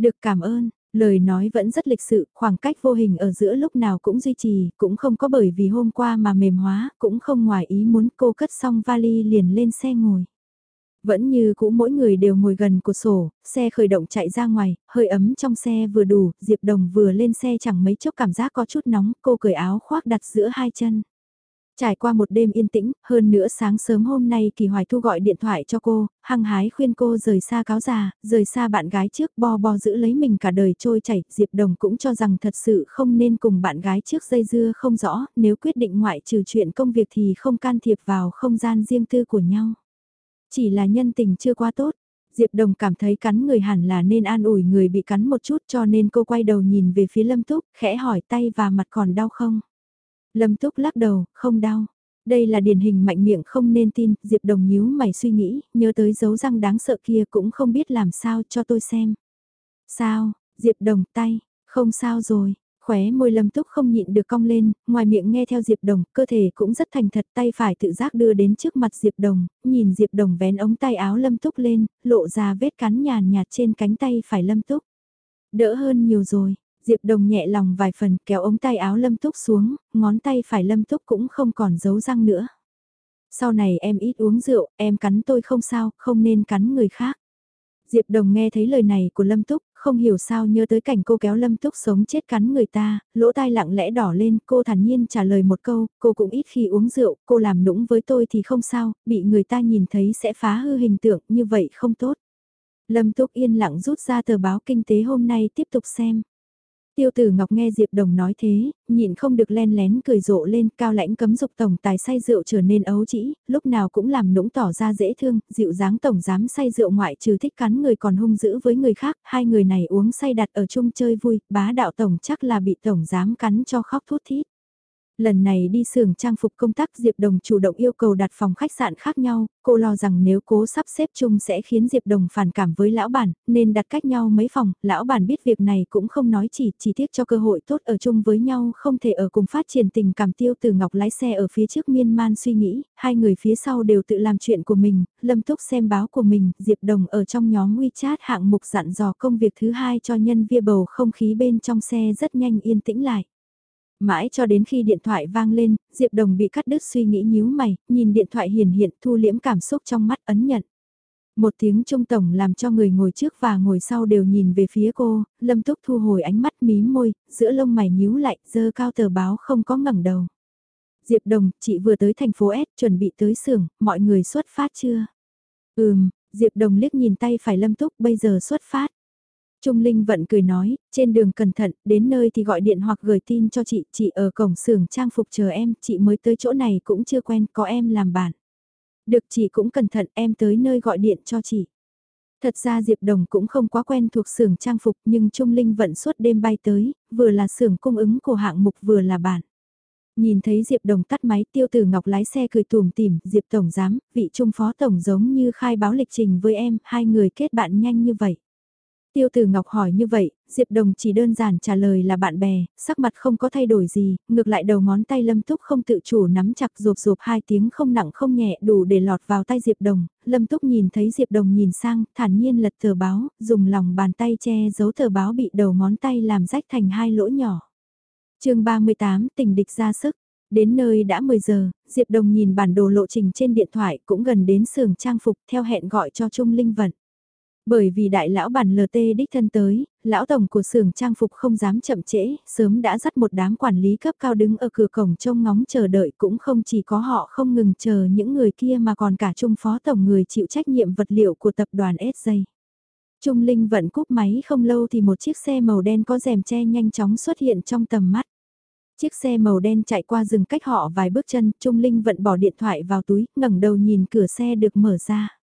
Được cảm ơn, lời nói vẫn rất lịch sự, khoảng cách vô hình ở giữa lúc nào cũng duy trì, cũng không có bởi vì hôm qua mà mềm hóa, cũng không ngoài ý muốn cô cất xong vali liền lên xe ngồi. Vẫn như cũ mỗi người đều ngồi gần cửa sổ, xe khởi động chạy ra ngoài, hơi ấm trong xe vừa đủ, Diệp Đồng vừa lên xe chẳng mấy chốc cảm giác có chút nóng, cô cởi áo khoác đặt giữa hai chân. Trải qua một đêm yên tĩnh, hơn nữa sáng sớm hôm nay Kỳ Hoài Thu gọi điện thoại cho cô, hăng hái khuyên cô rời xa cáo già, rời xa bạn gái trước bo bo giữ lấy mình cả đời trôi chảy. Diệp Đồng cũng cho rằng thật sự không nên cùng bạn gái trước dây dưa không rõ, nếu quyết định ngoại trừ chuyện công việc thì không can thiệp vào không gian riêng tư của nhau. Chỉ là nhân tình chưa quá tốt. Diệp Đồng cảm thấy cắn người hẳn là nên an ủi người bị cắn một chút cho nên cô quay đầu nhìn về phía Lâm Túc, khẽ hỏi tay và mặt còn đau không? Lâm Túc lắc đầu, không đau. Đây là điển hình mạnh miệng không nên tin, Diệp Đồng nhíu mày suy nghĩ, nhớ tới dấu răng đáng sợ kia cũng không biết làm sao cho tôi xem. Sao, Diệp Đồng tay, không sao rồi, khóe môi Lâm Túc không nhịn được cong lên, ngoài miệng nghe theo Diệp Đồng, cơ thể cũng rất thành thật tay phải tự giác đưa đến trước mặt Diệp Đồng, nhìn Diệp Đồng vén ống tay áo Lâm Túc lên, lộ ra vết cắn nhàn nhạt trên cánh tay phải Lâm Túc. Đỡ hơn nhiều rồi, Diệp Đồng nhẹ lòng vài phần kéo ống tay áo Lâm Túc xuống, ngón tay phải Lâm Túc cũng không còn giấu răng nữa. Sau này em ít uống rượu, em cắn tôi không sao, không nên cắn người khác. Diệp Đồng nghe thấy lời này của Lâm Túc, không hiểu sao nhớ tới cảnh cô kéo Lâm Túc sống chết cắn người ta, lỗ tai lặng lẽ đỏ lên, cô thản nhiên trả lời một câu, cô cũng ít khi uống rượu, cô làm nũng với tôi thì không sao, bị người ta nhìn thấy sẽ phá hư hình tượng, như vậy không tốt. Lâm Túc yên lặng rút ra tờ báo kinh tế hôm nay tiếp tục xem. Tiêu tử Ngọc nghe Diệp Đồng nói thế, nhịn không được len lén cười rộ lên cao lãnh cấm dục tổng tài say rượu trở nên ấu trĩ, lúc nào cũng làm nũng tỏ ra dễ thương, dịu dáng tổng dám say rượu ngoại trừ thích cắn người còn hung dữ với người khác, hai người này uống say đặt ở chung chơi vui, bá đạo tổng chắc là bị tổng dám cắn cho khóc thút thít. Lần này đi xưởng trang phục công tác Diệp Đồng chủ động yêu cầu đặt phòng khách sạn khác nhau, cô lo rằng nếu cố sắp xếp chung sẽ khiến Diệp Đồng phản cảm với lão bản, nên đặt cách nhau mấy phòng, lão bản biết việc này cũng không nói chỉ, chỉ tiếc cho cơ hội tốt ở chung với nhau không thể ở cùng phát triển tình cảm tiêu từ Ngọc lái xe ở phía trước miên man suy nghĩ, hai người phía sau đều tự làm chuyện của mình, lâm túc xem báo của mình, Diệp Đồng ở trong nhóm WeChat hạng mục dặn dò công việc thứ hai cho nhân viên bầu không khí bên trong xe rất nhanh yên tĩnh lại. Mãi cho đến khi điện thoại vang lên, Diệp Đồng bị cắt đứt suy nghĩ nhíu mày, nhìn điện thoại hiển hiện thu liễm cảm xúc trong mắt ấn nhận. Một tiếng trung tổng làm cho người ngồi trước và ngồi sau đều nhìn về phía cô, lâm túc thu hồi ánh mắt mí môi, giữa lông mày nhíu lại, dơ cao tờ báo không có ngẩng đầu. Diệp Đồng, chị vừa tới thành phố S, chuẩn bị tới xưởng, mọi người xuất phát chưa? Ừm, Diệp Đồng liếc nhìn tay phải lâm túc, bây giờ xuất phát. Trung Linh vận cười nói, trên đường cẩn thận, đến nơi thì gọi điện hoặc gửi tin cho chị, chị ở cổng xưởng trang phục chờ em, chị mới tới chỗ này cũng chưa quen, có em làm bạn. Được chị cũng cẩn thận, em tới nơi gọi điện cho chị. Thật ra Diệp Đồng cũng không quá quen thuộc xưởng trang phục nhưng Trung Linh vận suốt đêm bay tới, vừa là xưởng cung ứng của hạng mục vừa là bạn. Nhìn thấy Diệp Đồng tắt máy tiêu tử Ngọc lái xe cười tùm tìm, Diệp Tổng giám, vị Trung Phó Tổng giống như khai báo lịch trình với em, hai người kết bạn nhanh như vậy. Tiêu Tử Ngọc hỏi như vậy, Diệp Đồng chỉ đơn giản trả lời là bạn bè, sắc mặt không có thay đổi gì, ngược lại đầu ngón tay Lâm Túc không tự chủ nắm chặt rụp rụp hai tiếng không nặng không nhẹ đủ để lọt vào tay Diệp Đồng, Lâm Túc nhìn thấy Diệp Đồng nhìn sang, thản nhiên lật tờ báo, dùng lòng bàn tay che giấu tờ báo bị đầu ngón tay làm rách thành hai lỗ nhỏ. chương 38 tình địch ra sức. Đến nơi đã 10 giờ, Diệp Đồng nhìn bản đồ lộ trình trên điện thoại cũng gần đến xưởng trang phục theo hẹn gọi cho Trung Linh Vận. Bởi vì đại lão bản LT đích thân tới, lão tổng của xưởng trang phục không dám chậm trễ, sớm đã dắt một đám quản lý cấp cao đứng ở cửa cổng trông ngóng chờ đợi cũng không chỉ có họ không ngừng chờ những người kia mà còn cả trung phó tổng người chịu trách nhiệm vật liệu của tập đoàn SJ. Trung Linh vận cúp máy không lâu thì một chiếc xe màu đen có rèm che nhanh chóng xuất hiện trong tầm mắt. Chiếc xe màu đen chạy qua rừng cách họ vài bước chân, Trung Linh vận bỏ điện thoại vào túi, ngẩng đầu nhìn cửa xe được mở ra.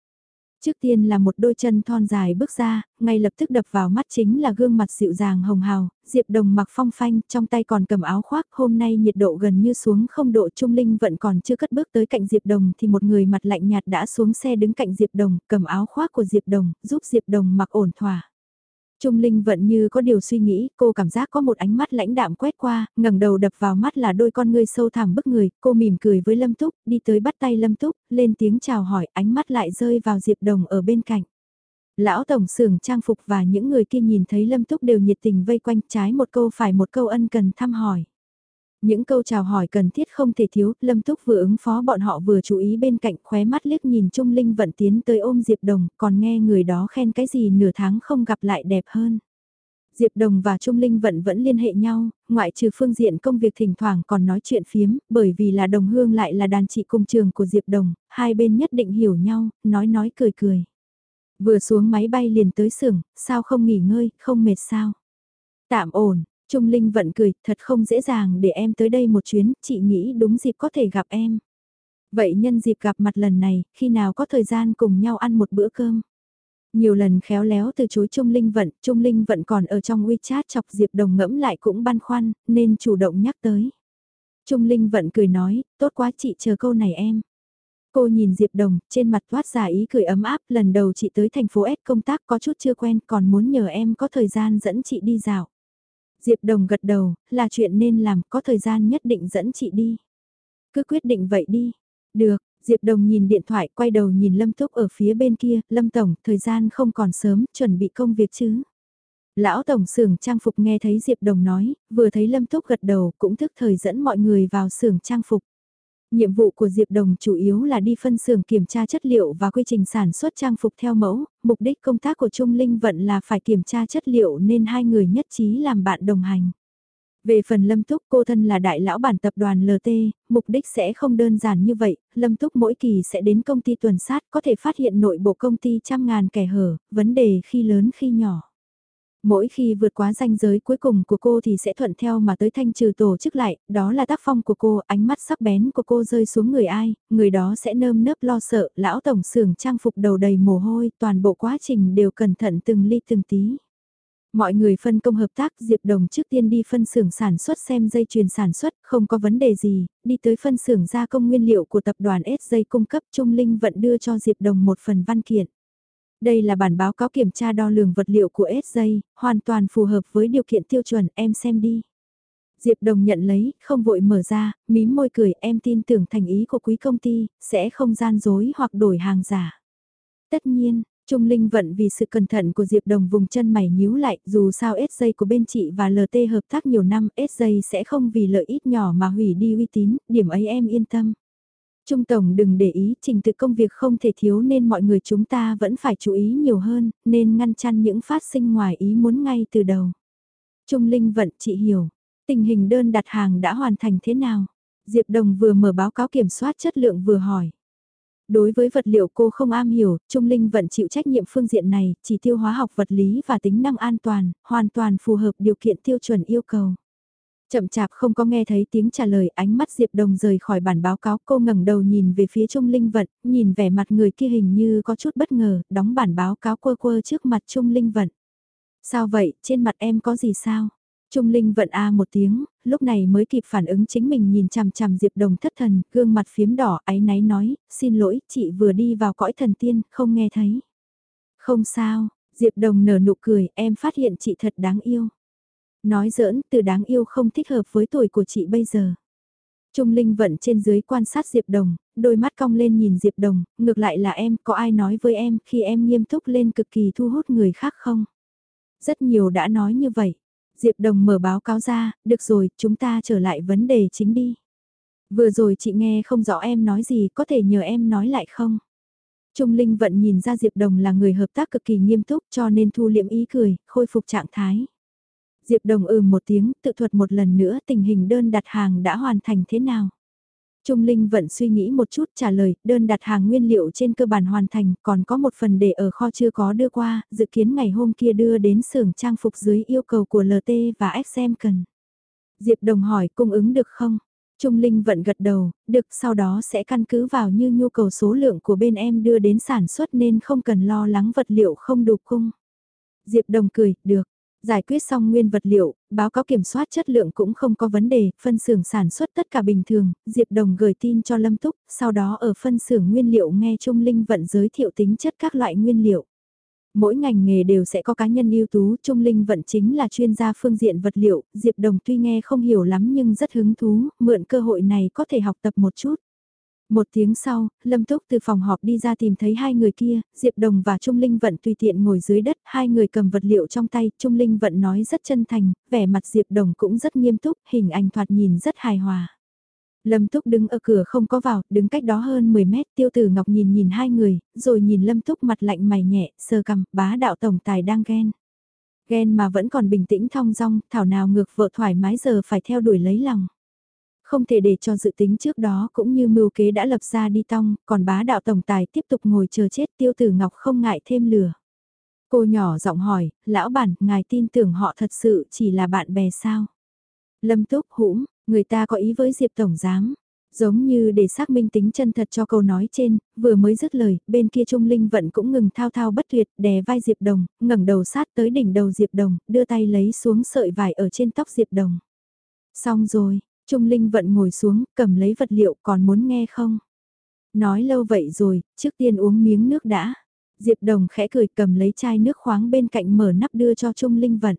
Trước tiên là một đôi chân thon dài bước ra, ngay lập tức đập vào mắt chính là gương mặt dịu dàng hồng hào, Diệp Đồng mặc phong phanh, trong tay còn cầm áo khoác, hôm nay nhiệt độ gần như xuống không độ trung linh vẫn còn chưa cất bước tới cạnh Diệp Đồng thì một người mặt lạnh nhạt đã xuống xe đứng cạnh Diệp Đồng, cầm áo khoác của Diệp Đồng, giúp Diệp Đồng mặc ổn thỏa. Trung Linh vận như có điều suy nghĩ, cô cảm giác có một ánh mắt lãnh đạm quét qua, ngẩng đầu đập vào mắt là đôi con ngươi sâu thẳm bức người, cô mỉm cười với Lâm Túc, đi tới bắt tay Lâm Túc, lên tiếng chào hỏi, ánh mắt lại rơi vào Diệp Đồng ở bên cạnh. Lão tổng xưởng trang phục và những người kia nhìn thấy Lâm Túc đều nhiệt tình vây quanh trái một câu phải một câu ân cần thăm hỏi. Những câu chào hỏi cần thiết không thể thiếu, Lâm Túc vừa ứng phó bọn họ vừa chú ý bên cạnh khóe mắt liếc nhìn Trung Linh vận tiến tới ôm Diệp Đồng, còn nghe người đó khen cái gì nửa tháng không gặp lại đẹp hơn. Diệp Đồng và Trung Linh Vận vẫn liên hệ nhau, ngoại trừ phương diện công việc thỉnh thoảng còn nói chuyện phiếm, bởi vì là đồng hương lại là đàn chị cùng trường của Diệp Đồng, hai bên nhất định hiểu nhau, nói nói cười cười. Vừa xuống máy bay liền tới xưởng, sao không nghỉ ngơi, không mệt sao? Tạm ổn, Trung Linh vận cười, thật không dễ dàng để em tới đây một chuyến, chị nghĩ đúng dịp có thể gặp em. Vậy nhân dịp gặp mặt lần này, khi nào có thời gian cùng nhau ăn một bữa cơm? Nhiều lần khéo léo từ chối Trung Linh vận, Trung Linh vận còn ở trong WeChat chọc Diệp Đồng ngẫm lại cũng băn khoăn, nên chủ động nhắc tới. Trung Linh vận cười nói, tốt quá chị chờ câu này em. Cô nhìn Diệp Đồng, trên mặt thoát ra ý cười ấm áp, lần đầu chị tới thành phố S công tác có chút chưa quen, còn muốn nhờ em có thời gian dẫn chị đi dạo. Diệp Đồng gật đầu, là chuyện nên làm, có thời gian nhất định dẫn chị đi. Cứ quyết định vậy đi. Được, Diệp Đồng nhìn điện thoại, quay đầu nhìn Lâm Túc ở phía bên kia, Lâm Tổng, thời gian không còn sớm, chuẩn bị công việc chứ. Lão Tổng xưởng trang phục nghe thấy Diệp Đồng nói, vừa thấy Lâm Túc gật đầu cũng thức thời dẫn mọi người vào xưởng trang phục. Nhiệm vụ của Diệp Đồng chủ yếu là đi phân xưởng kiểm tra chất liệu và quy trình sản xuất trang phục theo mẫu, mục đích công tác của Trung Linh Vận là phải kiểm tra chất liệu nên hai người nhất trí làm bạn đồng hành. Về phần Lâm Túc cô thân là đại lão bản tập đoàn LT, mục đích sẽ không đơn giản như vậy, Lâm Túc mỗi kỳ sẽ đến công ty tuần sát có thể phát hiện nội bộ công ty trăm ngàn kẻ hở, vấn đề khi lớn khi nhỏ. Mỗi khi vượt quá ranh giới cuối cùng của cô thì sẽ thuận theo mà tới thanh trừ tổ chức lại, đó là tác phong của cô, ánh mắt sắc bén của cô rơi xuống người ai, người đó sẽ nơm nớp lo sợ, lão tổng xưởng trang phục đầu đầy mồ hôi, toàn bộ quá trình đều cẩn thận từng ly từng tí. Mọi người phân công hợp tác, Diệp Đồng trước tiên đi phân xưởng sản xuất xem dây chuyền sản xuất, không có vấn đề gì, đi tới phân xưởng gia công nguyên liệu của tập đoàn S dây cung cấp Trung Linh vận đưa cho Diệp Đồng một phần văn kiện. Đây là bản báo cáo kiểm tra đo lường vật liệu của S hoàn toàn phù hợp với điều kiện tiêu chuẩn, em xem đi. Diệp Đồng nhận lấy, không vội mở ra, mím môi cười, em tin tưởng thành ý của quý công ty, sẽ không gian dối hoặc đổi hàng giả. Tất nhiên, Trung Linh vận vì sự cẩn thận của Diệp Đồng vùng chân mày nhíu lại, dù sao S của bên chị và LT hợp tác nhiều năm, S sẽ không vì lợi ích nhỏ mà hủy đi uy tín, điểm ấy em yên tâm. Trung Tổng đừng để ý, trình tự công việc không thể thiếu nên mọi người chúng ta vẫn phải chú ý nhiều hơn, nên ngăn chặn những phát sinh ngoài ý muốn ngay từ đầu. Trung Linh vận chị hiểu, tình hình đơn đặt hàng đã hoàn thành thế nào? Diệp Đồng vừa mở báo cáo kiểm soát chất lượng vừa hỏi. Đối với vật liệu cô không am hiểu, Trung Linh vẫn chịu trách nhiệm phương diện này, chỉ tiêu hóa học vật lý và tính năng an toàn, hoàn toàn phù hợp điều kiện tiêu chuẩn yêu cầu. Chậm chạp không có nghe thấy tiếng trả lời ánh mắt Diệp Đồng rời khỏi bản báo cáo cô ngẩng đầu nhìn về phía Trung Linh Vận, nhìn vẻ mặt người kia hình như có chút bất ngờ, đóng bản báo cáo quơ quơ trước mặt Trung Linh Vận. Sao vậy, trên mặt em có gì sao? Trung Linh vận a một tiếng, lúc này mới kịp phản ứng chính mình nhìn chằm chằm Diệp Đồng thất thần, gương mặt phiếm đỏ áy náy nói, xin lỗi, chị vừa đi vào cõi thần tiên, không nghe thấy. Không sao, Diệp Đồng nở nụ cười, em phát hiện chị thật đáng yêu. Nói giỡn, từ đáng yêu không thích hợp với tuổi của chị bây giờ. Trung Linh vận trên dưới quan sát Diệp Đồng, đôi mắt cong lên nhìn Diệp Đồng, ngược lại là em, có ai nói với em khi em nghiêm túc lên cực kỳ thu hút người khác không? Rất nhiều đã nói như vậy. Diệp Đồng mở báo cáo ra, được rồi, chúng ta trở lại vấn đề chính đi. Vừa rồi chị nghe không rõ em nói gì, có thể nhờ em nói lại không? Trung Linh vận nhìn ra Diệp Đồng là người hợp tác cực kỳ nghiêm túc cho nên thu liệm ý cười, khôi phục trạng thái. Diệp Đồng ừ một tiếng, tự thuật một lần nữa tình hình đơn đặt hàng đã hoàn thành thế nào. Trung Linh vẫn suy nghĩ một chút trả lời, đơn đặt hàng nguyên liệu trên cơ bản hoàn thành, còn có một phần để ở kho chưa có đưa qua, dự kiến ngày hôm kia đưa đến xưởng trang phục dưới yêu cầu của LT và XM cần. Diệp Đồng hỏi cung ứng được không? Trung Linh vẫn gật đầu, được sau đó sẽ căn cứ vào như nhu cầu số lượng của bên em đưa đến sản xuất nên không cần lo lắng vật liệu không đủ cung. Diệp Đồng cười, được. Giải quyết xong nguyên vật liệu, báo cáo kiểm soát chất lượng cũng không có vấn đề, phân xưởng sản xuất tất cả bình thường, Diệp Đồng gửi tin cho Lâm Túc, sau đó ở phân xưởng nguyên liệu nghe Trung Linh vận giới thiệu tính chất các loại nguyên liệu. Mỗi ngành nghề đều sẽ có cá nhân ưu tú, Trung Linh vận chính là chuyên gia phương diện vật liệu, Diệp Đồng tuy nghe không hiểu lắm nhưng rất hứng thú, mượn cơ hội này có thể học tập một chút. Một tiếng sau, Lâm Túc từ phòng họp đi ra tìm thấy hai người kia, Diệp Đồng và Trung Linh Vận tùy tiện ngồi dưới đất, hai người cầm vật liệu trong tay, Trung Linh Vận nói rất chân thành, vẻ mặt Diệp Đồng cũng rất nghiêm túc, hình ảnh thoạt nhìn rất hài hòa. Lâm Túc đứng ở cửa không có vào, đứng cách đó hơn 10 mét, tiêu tử Ngọc nhìn nhìn hai người, rồi nhìn Lâm Túc mặt lạnh mày nhẹ, sơ cầm, bá đạo tổng tài đang ghen. Ghen mà vẫn còn bình tĩnh thong dong, thảo nào ngược vợ thoải mái giờ phải theo đuổi lấy lòng không thể để cho dự tính trước đó cũng như mưu kế đã lập ra đi tong, còn bá đạo tổng tài tiếp tục ngồi chờ chết tiêu tử ngọc không ngại thêm lửa. Cô nhỏ giọng hỏi, lão bản, ngài tin tưởng họ thật sự chỉ là bạn bè sao? Lâm túc hũm, người ta có ý với Diệp Tổng Giám. Giống như để xác minh tính chân thật cho câu nói trên, vừa mới dứt lời, bên kia Trung Linh vẫn cũng ngừng thao thao bất tuyệt, đè vai Diệp Đồng, ngẩng đầu sát tới đỉnh đầu Diệp Đồng, đưa tay lấy xuống sợi vải ở trên tóc Diệp Đồng. Xong rồi, Trung Linh vận ngồi xuống, cầm lấy vật liệu còn muốn nghe không? Nói lâu vậy rồi, trước tiên uống miếng nước đã. Diệp Đồng khẽ cười cầm lấy chai nước khoáng bên cạnh mở nắp đưa cho Trung Linh vận.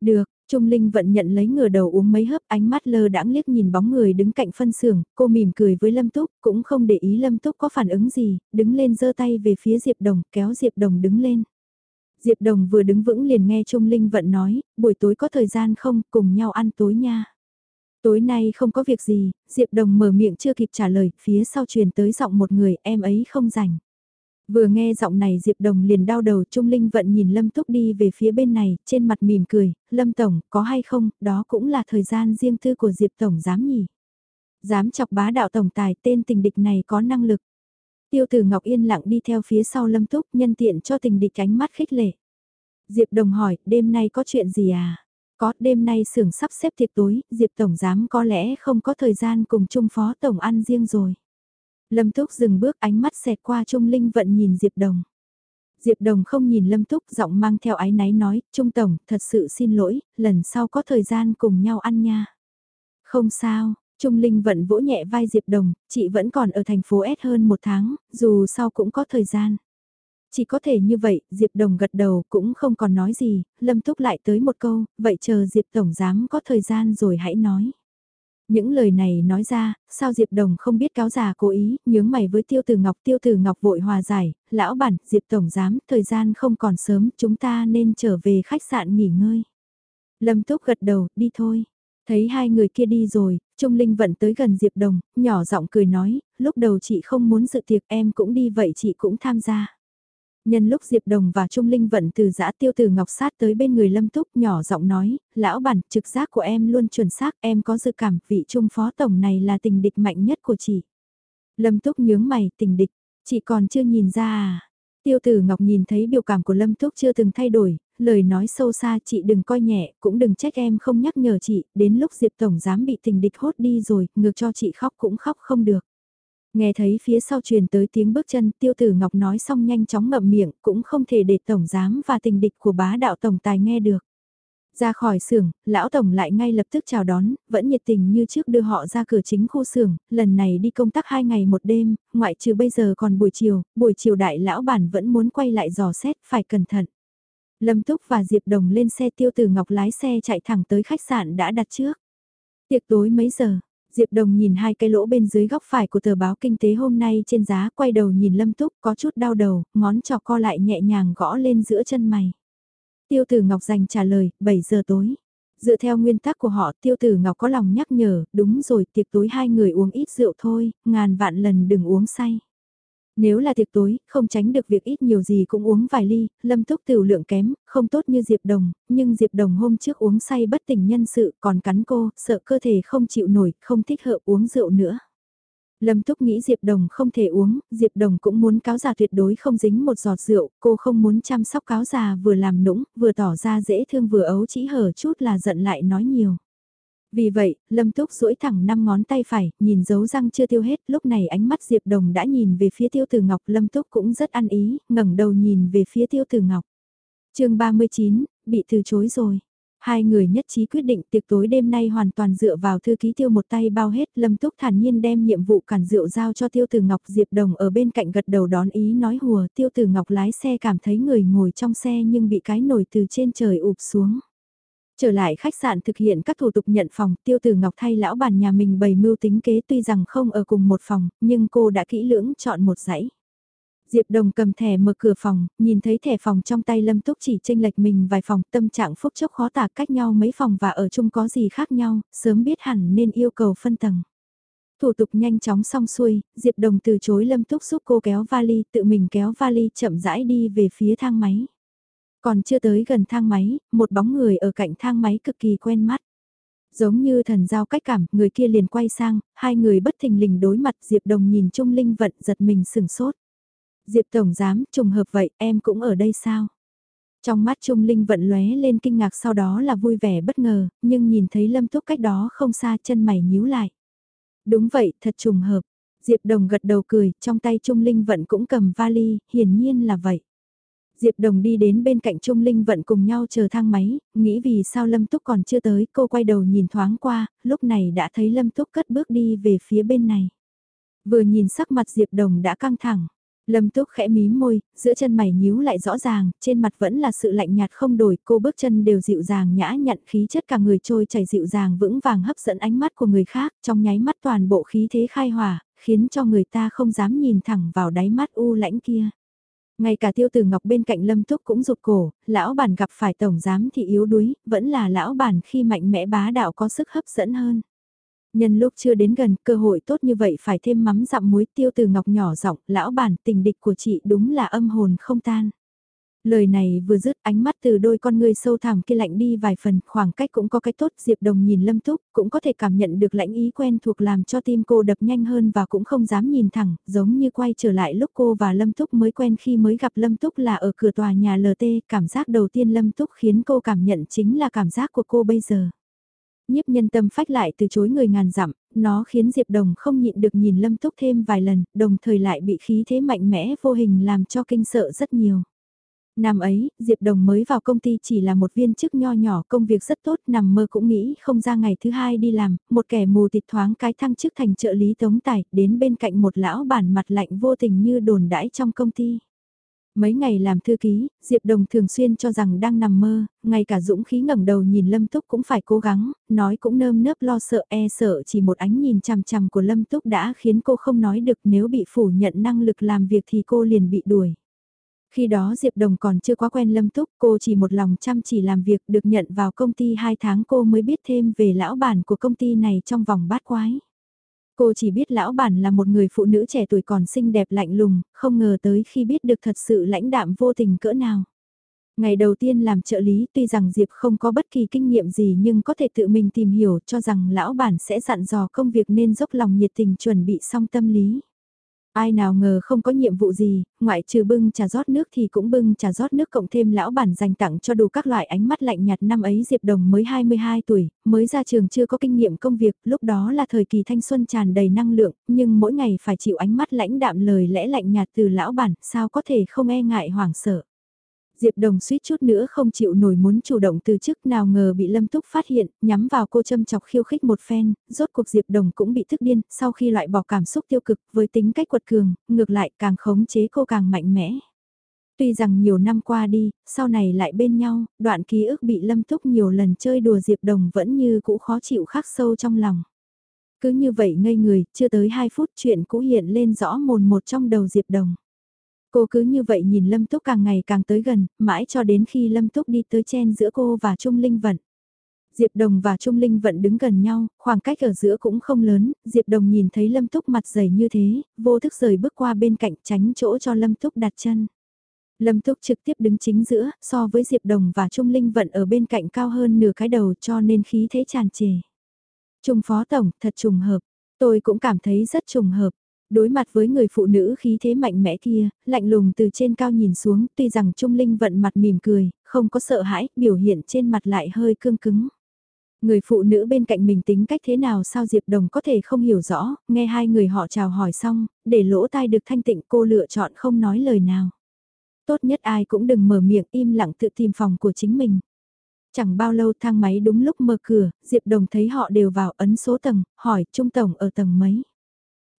Được, Trung Linh vận nhận lấy ngửa đầu uống mấy hớp ánh mắt lơ đãng liếc nhìn bóng người đứng cạnh phân xưởng, cô mỉm cười với Lâm Túc, cũng không để ý Lâm Túc có phản ứng gì, đứng lên giơ tay về phía Diệp Đồng, kéo Diệp Đồng đứng lên. Diệp Đồng vừa đứng vững liền nghe Trung Linh vận nói, buổi tối có thời gian không, cùng nhau ăn tối nha. Tối nay không có việc gì, Diệp Đồng mở miệng chưa kịp trả lời, phía sau truyền tới giọng một người, em ấy không rảnh. Vừa nghe giọng này Diệp Đồng liền đau đầu Trung Linh vận nhìn Lâm Túc đi về phía bên này, trên mặt mỉm cười, Lâm Tổng, có hay không, đó cũng là thời gian riêng tư của Diệp Tổng dám nhỉ. Dám chọc bá đạo tổng tài tên tình địch này có năng lực. Tiêu tử Ngọc yên lặng đi theo phía sau Lâm Túc nhân tiện cho tình địch ánh mắt khích lệ. Diệp Đồng hỏi, đêm nay có chuyện gì à? Có, đêm nay xưởng sắp xếp tiệc tối, Diệp Tổng Giám có lẽ không có thời gian cùng Trung Phó Tổng ăn riêng rồi. Lâm Túc dừng bước ánh mắt xẹt qua Trung Linh vận nhìn Diệp Đồng. Diệp Đồng không nhìn Lâm Túc giọng mang theo ái náy nói, Trung Tổng, thật sự xin lỗi, lần sau có thời gian cùng nhau ăn nha. Không sao, Trung Linh vận vỗ nhẹ vai Diệp Đồng, chị vẫn còn ở thành phố S hơn một tháng, dù sau cũng có thời gian. Chỉ có thể như vậy, Diệp Đồng gật đầu cũng không còn nói gì, Lâm Túc lại tới một câu, vậy chờ Diệp Tổng giám có thời gian rồi hãy nói. Những lời này nói ra, sao Diệp Đồng không biết cáo già cố ý, nhướng mày với Tiêu Tử Ngọc, Tiêu Tử Ngọc vội hòa giải, lão bản, Diệp Tổng giám, thời gian không còn sớm, chúng ta nên trở về khách sạn nghỉ ngơi. Lâm Túc gật đầu, đi thôi. Thấy hai người kia đi rồi, Trung Linh vẫn tới gần Diệp Đồng, nhỏ giọng cười nói, lúc đầu chị không muốn dự tiệc em cũng đi vậy chị cũng tham gia. Nhân lúc Diệp Đồng và Trung Linh vận từ giã tiêu từ ngọc sát tới bên người Lâm Túc nhỏ giọng nói, lão bản, trực giác của em luôn chuẩn xác, em có dự cảm vị Trung Phó Tổng này là tình địch mạnh nhất của chị. Lâm Túc nhướng mày, tình địch, chị còn chưa nhìn ra à? Tiêu tử Ngọc nhìn thấy biểu cảm của Lâm Túc chưa từng thay đổi, lời nói sâu xa chị đừng coi nhẹ, cũng đừng trách em không nhắc nhở chị, đến lúc Diệp Tổng dám bị tình địch hốt đi rồi, ngược cho chị khóc cũng khóc không được. Nghe thấy phía sau truyền tới tiếng bước chân tiêu tử Ngọc nói xong nhanh chóng ngậm miệng cũng không thể để tổng giám và tình địch của bá đạo tổng tài nghe được. Ra khỏi xưởng, lão tổng lại ngay lập tức chào đón, vẫn nhiệt tình như trước đưa họ ra cửa chính khu xưởng, lần này đi công tác hai ngày một đêm, ngoại trừ bây giờ còn buổi chiều, buổi chiều đại lão bản vẫn muốn quay lại dò xét, phải cẩn thận. Lâm Túc và Diệp Đồng lên xe tiêu tử Ngọc lái xe chạy thẳng tới khách sạn đã đặt trước. Tiệc tối mấy giờ, Diệp Đồng nhìn hai cái lỗ bên dưới góc phải của tờ báo kinh tế hôm nay trên giá quay đầu nhìn Lâm Túc có chút đau đầu, ngón trò co lại nhẹ nhàng gõ lên giữa chân mày. Tiêu tử Ngọc dành trả lời, 7 giờ tối. Dựa theo nguyên tắc của họ tiêu tử Ngọc có lòng nhắc nhở, đúng rồi tiệc tối hai người uống ít rượu thôi, ngàn vạn lần đừng uống say. Nếu là tiệc tối, không tránh được việc ít nhiều gì cũng uống vài ly, lâm túc tiểu lượng kém, không tốt như Diệp Đồng, nhưng Diệp Đồng hôm trước uống say bất tỉnh nhân sự, còn cắn cô, sợ cơ thể không chịu nổi, không thích hợp uống rượu nữa. Lâm Túc nghĩ Diệp Đồng không thể uống, Diệp Đồng cũng muốn cáo già tuyệt đối không dính một giọt rượu, cô không muốn chăm sóc cáo già vừa làm nũng, vừa tỏ ra dễ thương vừa ấu chỉ hở chút là giận lại nói nhiều. Vì vậy, Lâm Túc duỗi thẳng năm ngón tay phải, nhìn dấu răng chưa tiêu hết, lúc này ánh mắt Diệp Đồng đã nhìn về phía Tiêu Tử Ngọc, Lâm Túc cũng rất ăn ý, ngẩng đầu nhìn về phía Tiêu Tử Ngọc. Chương 39, bị từ chối rồi. Hai người nhất trí quyết định tiệc tối đêm nay hoàn toàn dựa vào thư ký tiêu một tay bao hết, Lâm Túc thản nhiên đem nhiệm vụ cản rượu giao cho Tiêu Tử Ngọc Diệp Đồng ở bên cạnh gật đầu đón ý nói hùa, Tiêu Tử Ngọc lái xe cảm thấy người ngồi trong xe nhưng bị cái nổi từ trên trời ụp xuống. Trở lại khách sạn thực hiện các thủ tục nhận phòng, tiêu tử Ngọc thay lão bản nhà mình bày mưu tính kế tuy rằng không ở cùng một phòng, nhưng cô đã kỹ lưỡng chọn một dãy. Diệp Đồng cầm thẻ mở cửa phòng, nhìn thấy thẻ phòng trong tay Lâm Túc chỉ tranh lệch mình vài phòng, tâm trạng phúc chốc khó tả cách nhau mấy phòng và ở chung có gì khác nhau, sớm biết hẳn nên yêu cầu phân tầng. Thủ tục nhanh chóng xong xuôi, Diệp Đồng từ chối Lâm Túc giúp cô kéo vali, tự mình kéo vali chậm rãi đi về phía thang máy. Còn chưa tới gần thang máy, một bóng người ở cạnh thang máy cực kỳ quen mắt. Giống như thần giao cách cảm, người kia liền quay sang, hai người bất thình lình đối mặt Diệp Đồng nhìn Trung Linh Vận giật mình sừng sốt. Diệp Tổng giám, trùng hợp vậy, em cũng ở đây sao? Trong mắt Trung Linh Vận lóe lên kinh ngạc sau đó là vui vẻ bất ngờ, nhưng nhìn thấy Lâm Túc cách đó không xa chân mày nhíu lại. Đúng vậy, thật trùng hợp. Diệp Đồng gật đầu cười, trong tay Trung Linh Vận cũng cầm vali, hiển nhiên là vậy. Diệp Đồng đi đến bên cạnh Trung Linh Vận cùng nhau chờ thang máy, nghĩ vì sao Lâm Túc còn chưa tới, cô quay đầu nhìn thoáng qua, lúc này đã thấy Lâm Túc cất bước đi về phía bên này. Vừa nhìn sắc mặt Diệp Đồng đã căng thẳng. Lâm Túc khẽ mím môi, giữa chân mày nhíu lại rõ ràng, trên mặt vẫn là sự lạnh nhạt không đổi, cô bước chân đều dịu dàng nhã nhặn khí chất cả người trôi chảy dịu dàng vững vàng hấp dẫn ánh mắt của người khác, trong nháy mắt toàn bộ khí thế khai hỏa, khiến cho người ta không dám nhìn thẳng vào đáy mắt u lãnh kia. Ngay cả tiêu tử ngọc bên cạnh lâm túc cũng rụt cổ, lão bản gặp phải tổng giám thì yếu đuối, vẫn là lão bản khi mạnh mẽ bá đạo có sức hấp dẫn hơn. Nhân lúc chưa đến gần, cơ hội tốt như vậy phải thêm mắm dặm muối tiêu từ ngọc nhỏ giọng, lão bản tình địch của chị đúng là âm hồn không tan. Lời này vừa dứt ánh mắt từ đôi con người sâu thẳm kia lạnh đi vài phần, khoảng cách cũng có cái tốt, Diệp Đồng nhìn Lâm Túc, cũng có thể cảm nhận được lãnh ý quen thuộc làm cho tim cô đập nhanh hơn và cũng không dám nhìn thẳng, giống như quay trở lại lúc cô và Lâm Túc mới quen khi mới gặp Lâm Túc là ở cửa tòa nhà LT, cảm giác đầu tiên Lâm Túc khiến cô cảm nhận chính là cảm giác của cô bây giờ nhiếp nhân tâm phách lại từ chối người ngàn dặm, nó khiến Diệp Đồng không nhịn được nhìn Lâm Túc thêm vài lần, đồng thời lại bị khí thế mạnh mẽ vô hình làm cho kinh sợ rất nhiều. Năm ấy, Diệp Đồng mới vào công ty chỉ là một viên chức nho nhỏ công việc rất tốt nằm mơ cũng nghĩ không ra ngày thứ hai đi làm, một kẻ mù tịt thoáng cái thăng chức thành trợ lý tống tài, đến bên cạnh một lão bản mặt lạnh vô tình như đồn đãi trong công ty. Mấy ngày làm thư ký, Diệp Đồng thường xuyên cho rằng đang nằm mơ, ngay cả dũng khí ngẩng đầu nhìn Lâm Túc cũng phải cố gắng, nói cũng nơm nớp lo sợ e sợ chỉ một ánh nhìn chằm chằm của Lâm Túc đã khiến cô không nói được nếu bị phủ nhận năng lực làm việc thì cô liền bị đuổi. Khi đó Diệp Đồng còn chưa quá quen Lâm Túc, cô chỉ một lòng chăm chỉ làm việc được nhận vào công ty 2 tháng cô mới biết thêm về lão bản của công ty này trong vòng bát quái. Cô chỉ biết lão bản là một người phụ nữ trẻ tuổi còn xinh đẹp lạnh lùng, không ngờ tới khi biết được thật sự lãnh đạm vô tình cỡ nào. Ngày đầu tiên làm trợ lý tuy rằng Diệp không có bất kỳ kinh nghiệm gì nhưng có thể tự mình tìm hiểu cho rằng lão bản sẽ dặn dò công việc nên dốc lòng nhiệt tình chuẩn bị xong tâm lý. Ai nào ngờ không có nhiệm vụ gì, ngoại trừ bưng trà rót nước thì cũng bưng trà rót nước cộng thêm lão bản dành tặng cho đủ các loại ánh mắt lạnh nhạt năm ấy Diệp Đồng mới 22 tuổi, mới ra trường chưa có kinh nghiệm công việc, lúc đó là thời kỳ thanh xuân tràn đầy năng lượng, nhưng mỗi ngày phải chịu ánh mắt lãnh đạm lời lẽ lạnh nhạt từ lão bản, sao có thể không e ngại hoảng sợ. Diệp Đồng suýt chút nữa không chịu nổi muốn chủ động từ chức nào ngờ bị Lâm Túc phát hiện, nhắm vào cô châm chọc khiêu khích một phen, rốt cuộc Diệp Đồng cũng bị thức điên, sau khi loại bỏ cảm xúc tiêu cực với tính cách quật cường, ngược lại càng khống chế cô càng mạnh mẽ. Tuy rằng nhiều năm qua đi, sau này lại bên nhau, đoạn ký ức bị Lâm Túc nhiều lần chơi đùa Diệp Đồng vẫn như cũ khó chịu khắc sâu trong lòng. Cứ như vậy ngây người, chưa tới 2 phút chuyện cũ hiện lên rõ mồn một trong đầu Diệp Đồng. Cô cứ như vậy nhìn Lâm Túc càng ngày càng tới gần, mãi cho đến khi Lâm Túc đi tới chen giữa cô và Trung Linh Vận. Diệp Đồng và Trung Linh Vận đứng gần nhau, khoảng cách ở giữa cũng không lớn, Diệp Đồng nhìn thấy Lâm Túc mặt dày như thế, vô thức rời bước qua bên cạnh tránh chỗ cho Lâm Túc đặt chân. Lâm Túc trực tiếp đứng chính giữa, so với Diệp Đồng và Trung Linh Vận ở bên cạnh cao hơn nửa cái đầu cho nên khí thế tràn trề. Trung Phó Tổng, thật trùng hợp, tôi cũng cảm thấy rất trùng hợp. Đối mặt với người phụ nữ khí thế mạnh mẽ kia, lạnh lùng từ trên cao nhìn xuống, tuy rằng Trung Linh vận mặt mỉm cười, không có sợ hãi, biểu hiện trên mặt lại hơi cương cứng. Người phụ nữ bên cạnh mình tính cách thế nào sao Diệp Đồng có thể không hiểu rõ, nghe hai người họ chào hỏi xong, để lỗ tai được thanh tịnh cô lựa chọn không nói lời nào. Tốt nhất ai cũng đừng mở miệng im lặng tự tìm phòng của chính mình. Chẳng bao lâu thang máy đúng lúc mở cửa, Diệp Đồng thấy họ đều vào ấn số tầng, hỏi Trung Tổng ở tầng mấy.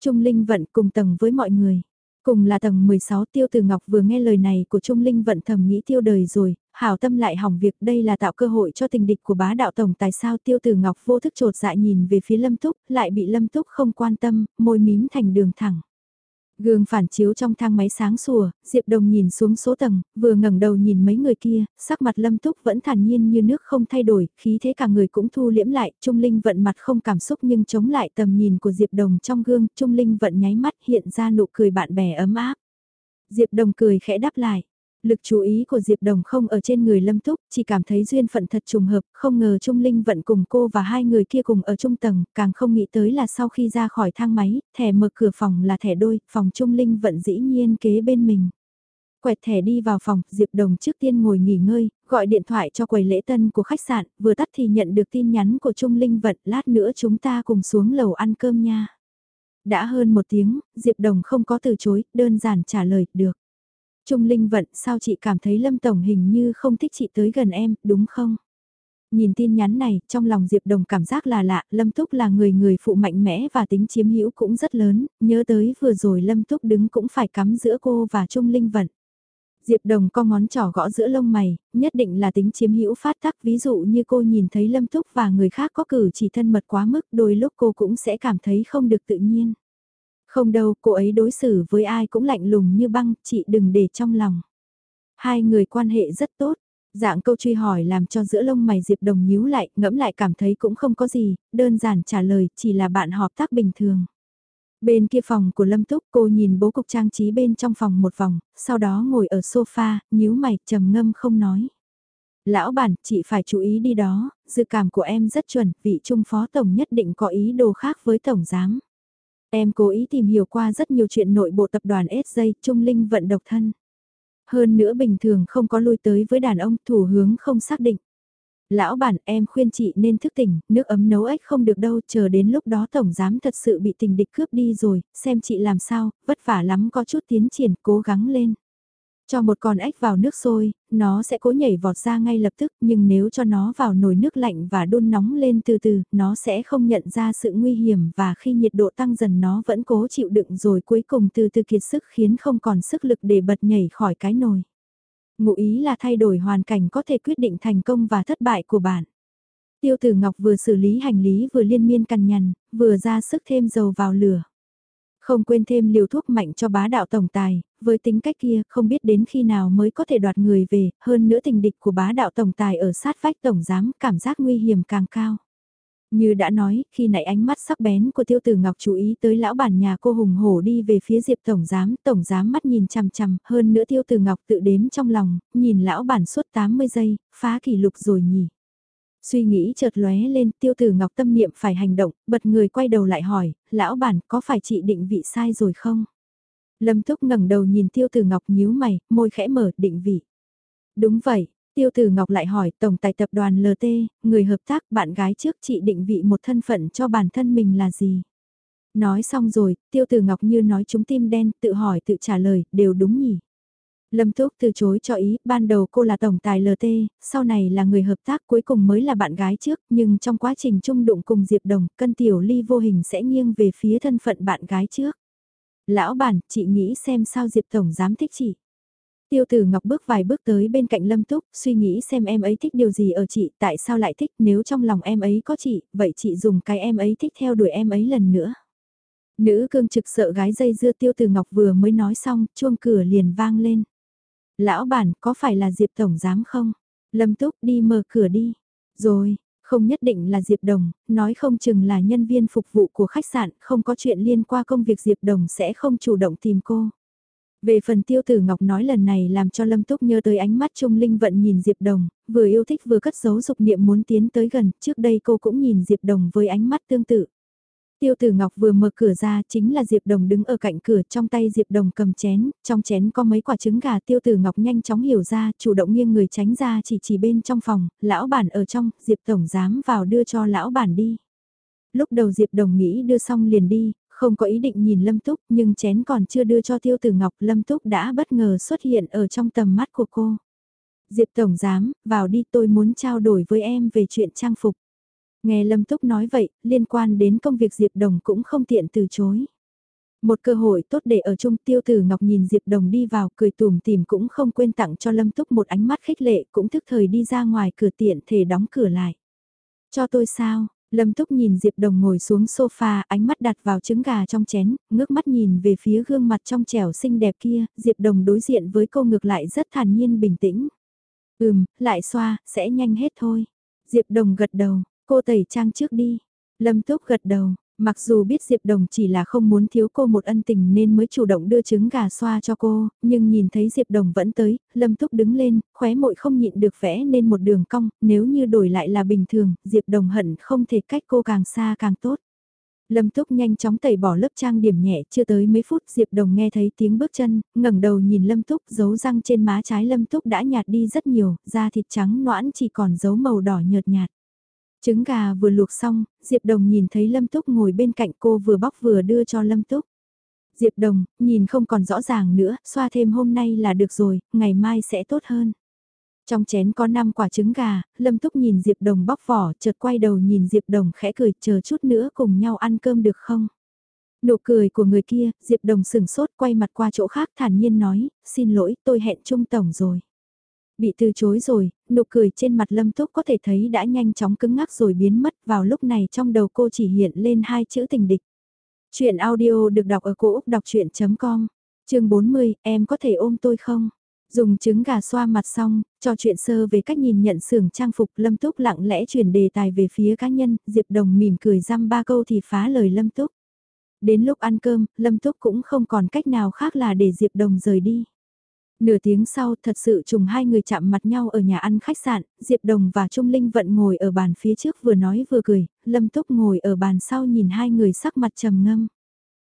Trung Linh Vận cùng tầng với mọi người. Cùng là tầng 16 Tiêu Từ Ngọc vừa nghe lời này của Trung Linh Vận thầm nghĩ tiêu đời rồi, hảo tâm lại hỏng việc đây là tạo cơ hội cho tình địch của bá đạo tổng tại sao Tiêu Từ Ngọc vô thức trột dạ nhìn về phía Lâm Túc, lại bị Lâm Túc không quan tâm, môi mím thành đường thẳng. Gương phản chiếu trong thang máy sáng sủa, Diệp Đồng nhìn xuống số tầng, vừa ngẩng đầu nhìn mấy người kia, sắc mặt Lâm Túc vẫn thản nhiên như nước không thay đổi, khí thế cả người cũng thu liễm lại, Trung Linh vận mặt không cảm xúc nhưng chống lại tầm nhìn của Diệp Đồng trong gương, Trung Linh vận nháy mắt hiện ra nụ cười bạn bè ấm áp. Diệp Đồng cười khẽ đáp lại. Lực chú ý của Diệp Đồng không ở trên người Lâm Túc, chỉ cảm thấy duyên phận thật trùng hợp, không ngờ Trung Linh vận cùng cô và hai người kia cùng ở trung tầng, càng không nghĩ tới là sau khi ra khỏi thang máy, thẻ mở cửa phòng là thẻ đôi, phòng Trung Linh vận dĩ nhiên kế bên mình. Quẹt thẻ đi vào phòng, Diệp Đồng trước tiên ngồi nghỉ ngơi, gọi điện thoại cho quầy lễ tân của khách sạn, vừa tắt thì nhận được tin nhắn của Trung Linh vận, lát nữa chúng ta cùng xuống lầu ăn cơm nha. Đã hơn một tiếng, Diệp Đồng không có từ chối, đơn giản trả lời, được. Trung Linh Vận, sao chị cảm thấy Lâm Tổng hình như không thích chị tới gần em, đúng không? Nhìn tin nhắn này, trong lòng Diệp Đồng cảm giác là lạ, Lâm Túc là người người phụ mạnh mẽ và tính chiếm hữu cũng rất lớn, nhớ tới vừa rồi Lâm Túc đứng cũng phải cắm giữa cô và Trung Linh Vận. Diệp Đồng có ngón trỏ gõ giữa lông mày, nhất định là tính chiếm hữu phát tắc ví dụ như cô nhìn thấy Lâm Túc và người khác có cử chỉ thân mật quá mức đôi lúc cô cũng sẽ cảm thấy không được tự nhiên. Không đâu, cô ấy đối xử với ai cũng lạnh lùng như băng, chị đừng để trong lòng. Hai người quan hệ rất tốt, dạng câu truy hỏi làm cho giữa lông mày Diệp Đồng nhíu lại, ngẫm lại cảm thấy cũng không có gì, đơn giản trả lời chỉ là bạn họp tác bình thường. Bên kia phòng của Lâm Túc cô nhìn bố cục trang trí bên trong phòng một vòng, sau đó ngồi ở sofa, nhíu mày, trầm ngâm không nói. Lão bản, chị phải chú ý đi đó, dự cảm của em rất chuẩn, vị trung phó tổng nhất định có ý đồ khác với tổng giám. Em cố ý tìm hiểu qua rất nhiều chuyện nội bộ tập đoàn SJ, Trung Linh vận độc thân. Hơn nữa bình thường không có lui tới với đàn ông thủ hướng không xác định. Lão bản em khuyên chị nên thức tỉnh, nước ấm nấu ếch không được đâu, chờ đến lúc đó tổng giám thật sự bị tình địch cướp đi rồi, xem chị làm sao, vất vả lắm có chút tiến triển, cố gắng lên. Cho một con ếch vào nước sôi, nó sẽ cố nhảy vọt ra ngay lập tức nhưng nếu cho nó vào nồi nước lạnh và đun nóng lên từ từ, nó sẽ không nhận ra sự nguy hiểm và khi nhiệt độ tăng dần nó vẫn cố chịu đựng rồi cuối cùng từ từ kiệt sức khiến không còn sức lực để bật nhảy khỏi cái nồi. Ngụ ý là thay đổi hoàn cảnh có thể quyết định thành công và thất bại của bạn. Tiêu tử Ngọc vừa xử lý hành lý vừa liên miên cằn nhằn, vừa ra sức thêm dầu vào lửa. Không quên thêm liều thuốc mạnh cho bá đạo tổng tài, với tính cách kia không biết đến khi nào mới có thể đoạt người về, hơn nữa tình địch của bá đạo tổng tài ở sát vách tổng giám cảm giác nguy hiểm càng cao. Như đã nói, khi nãy ánh mắt sắc bén của tiêu tử Ngọc chú ý tới lão bản nhà cô hùng hổ đi về phía Diệp Tổng Giám, Tổng Giám mắt nhìn chằm chằm, hơn nữa tiêu tử Ngọc tự đếm trong lòng, nhìn lão bản suốt 80 giây, phá kỷ lục rồi nhỉ. Suy nghĩ chợt lóe lên tiêu tử ngọc tâm niệm phải hành động, bật người quay đầu lại hỏi, lão bản có phải chị định vị sai rồi không? Lâm Túc ngẩng đầu nhìn tiêu tử ngọc nhíu mày, môi khẽ mở định vị. Đúng vậy, tiêu tử ngọc lại hỏi tổng tài tập đoàn LT, người hợp tác bạn gái trước chị định vị một thân phận cho bản thân mình là gì? Nói xong rồi, tiêu tử ngọc như nói chúng tim đen, tự hỏi tự trả lời, đều đúng nhỉ? Lâm Túc từ chối cho ý, ban đầu cô là tổng tài LT, sau này là người hợp tác cuối cùng mới là bạn gái trước, nhưng trong quá trình chung đụng cùng Diệp Đồng, cân tiểu ly vô hình sẽ nghiêng về phía thân phận bạn gái trước. Lão bản, chị nghĩ xem sao Diệp Tổng dám thích chị. Tiêu tử Ngọc bước vài bước tới bên cạnh Lâm Túc, suy nghĩ xem em ấy thích điều gì ở chị, tại sao lại thích, nếu trong lòng em ấy có chị, vậy chị dùng cái em ấy thích theo đuổi em ấy lần nữa. Nữ cương trực sợ gái dây dưa tiêu tử Ngọc vừa mới nói xong, chuông cửa liền vang lên. Lão bản, có phải là Diệp Tổng Giám không? Lâm Túc đi mở cửa đi. Rồi, không nhất định là Diệp Đồng, nói không chừng là nhân viên phục vụ của khách sạn, không có chuyện liên quan công việc Diệp Đồng sẽ không chủ động tìm cô. Về phần tiêu tử Ngọc nói lần này làm cho Lâm Túc nhớ tới ánh mắt Trung Linh vận nhìn Diệp Đồng, vừa yêu thích vừa cất giấu dục niệm muốn tiến tới gần, trước đây cô cũng nhìn Diệp Đồng với ánh mắt tương tự. Tiêu Tử Ngọc vừa mở cửa ra chính là Diệp Đồng đứng ở cạnh cửa trong tay Diệp Đồng cầm chén, trong chén có mấy quả trứng gà Tiêu Tử Ngọc nhanh chóng hiểu ra, chủ động nghiêng người tránh ra chỉ chỉ bên trong phòng, lão bản ở trong, Diệp Tổng dám vào đưa cho lão bản đi. Lúc đầu Diệp Đồng nghĩ đưa xong liền đi, không có ý định nhìn Lâm Túc nhưng chén còn chưa đưa cho Tiêu Tử Ngọc Lâm Túc đã bất ngờ xuất hiện ở trong tầm mắt của cô. Diệp Tổng Giám, vào đi tôi muốn trao đổi với em về chuyện trang phục. Nghe Lâm Túc nói vậy, liên quan đến công việc Diệp Đồng cũng không tiện từ chối. Một cơ hội tốt để ở chung tiêu tử Ngọc nhìn Diệp Đồng đi vào cười tùm tìm cũng không quên tặng cho Lâm Túc một ánh mắt khích lệ cũng thức thời đi ra ngoài cửa tiện thể đóng cửa lại. Cho tôi sao? Lâm Túc nhìn Diệp Đồng ngồi xuống sofa, ánh mắt đặt vào trứng gà trong chén, ngước mắt nhìn về phía gương mặt trong trẻo xinh đẹp kia, Diệp Đồng đối diện với cô ngược lại rất thản nhiên bình tĩnh. Ừm, lại xoa, sẽ nhanh hết thôi. Diệp Đồng gật đầu, Cô tẩy trang trước đi. Lâm Túc gật đầu, mặc dù biết Diệp Đồng chỉ là không muốn thiếu cô một ân tình nên mới chủ động đưa trứng gà xoa cho cô, nhưng nhìn thấy Diệp Đồng vẫn tới, Lâm Túc đứng lên, khóe mội không nhịn được vẽ nên một đường cong, nếu như đổi lại là bình thường, Diệp Đồng hận không thể cách cô càng xa càng tốt. Lâm Túc nhanh chóng tẩy bỏ lớp trang điểm nhẹ, chưa tới mấy phút Diệp Đồng nghe thấy tiếng bước chân, ngẩng đầu nhìn Lâm Túc, dấu răng trên má trái Lâm Túc đã nhạt đi rất nhiều, da thịt trắng noãn chỉ còn dấu màu đỏ nhợt nhạt. Trứng gà vừa luộc xong, Diệp Đồng nhìn thấy Lâm Túc ngồi bên cạnh cô vừa bóc vừa đưa cho Lâm Túc. Diệp Đồng, nhìn không còn rõ ràng nữa, xoa thêm hôm nay là được rồi, ngày mai sẽ tốt hơn. Trong chén có 5 quả trứng gà, Lâm Túc nhìn Diệp Đồng bóc vỏ, chợt quay đầu nhìn Diệp Đồng khẽ cười, chờ chút nữa cùng nhau ăn cơm được không? Nụ cười của người kia, Diệp Đồng sừng sốt quay mặt qua chỗ khác thản nhiên nói, xin lỗi tôi hẹn Trung Tổng rồi. Bị từ chối rồi, nụ cười trên mặt Lâm Túc có thể thấy đã nhanh chóng cứng ngắc rồi biến mất vào lúc này trong đầu cô chỉ hiện lên hai chữ tình địch. Chuyện audio được đọc ở cổ Úc đọc chuyện.com, chương 40, em có thể ôm tôi không? Dùng trứng gà xoa mặt xong, cho chuyện sơ về cách nhìn nhận xưởng trang phục Lâm Túc lặng lẽ chuyển đề tài về phía cá nhân, Diệp Đồng mỉm cười răm ba câu thì phá lời Lâm Túc. Đến lúc ăn cơm, Lâm Túc cũng không còn cách nào khác là để Diệp Đồng rời đi. Nửa tiếng sau thật sự trùng hai người chạm mặt nhau ở nhà ăn khách sạn, Diệp Đồng và Trung Linh vận ngồi ở bàn phía trước vừa nói vừa cười, Lâm Túc ngồi ở bàn sau nhìn hai người sắc mặt trầm ngâm.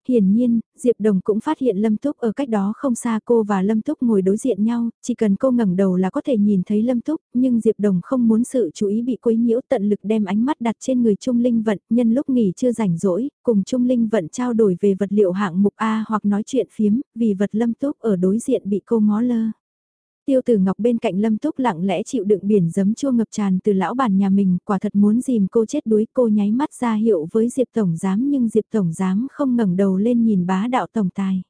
Hiển nhiên, Diệp Đồng cũng phát hiện Lâm Túc ở cách đó không xa cô và Lâm Túc ngồi đối diện nhau, chỉ cần cô ngẩng đầu là có thể nhìn thấy Lâm Túc, nhưng Diệp Đồng không muốn sự chú ý bị quấy nhiễu tận lực đem ánh mắt đặt trên người Trung Linh Vận, nhân lúc nghỉ chưa rảnh rỗi, cùng Trung Linh Vận trao đổi về vật liệu hạng mục A hoặc nói chuyện phiếm, vì vật Lâm Túc ở đối diện bị cô ngó lơ. Tiêu tử ngọc bên cạnh lâm túc lặng lẽ chịu đựng biển giấm chua ngập tràn từ lão bản nhà mình, quả thật muốn dìm cô chết đuối cô nháy mắt ra hiệu với Diệp Tổng Giám nhưng Diệp Tổng Giám không ngẩng đầu lên nhìn bá đạo Tổng Tài.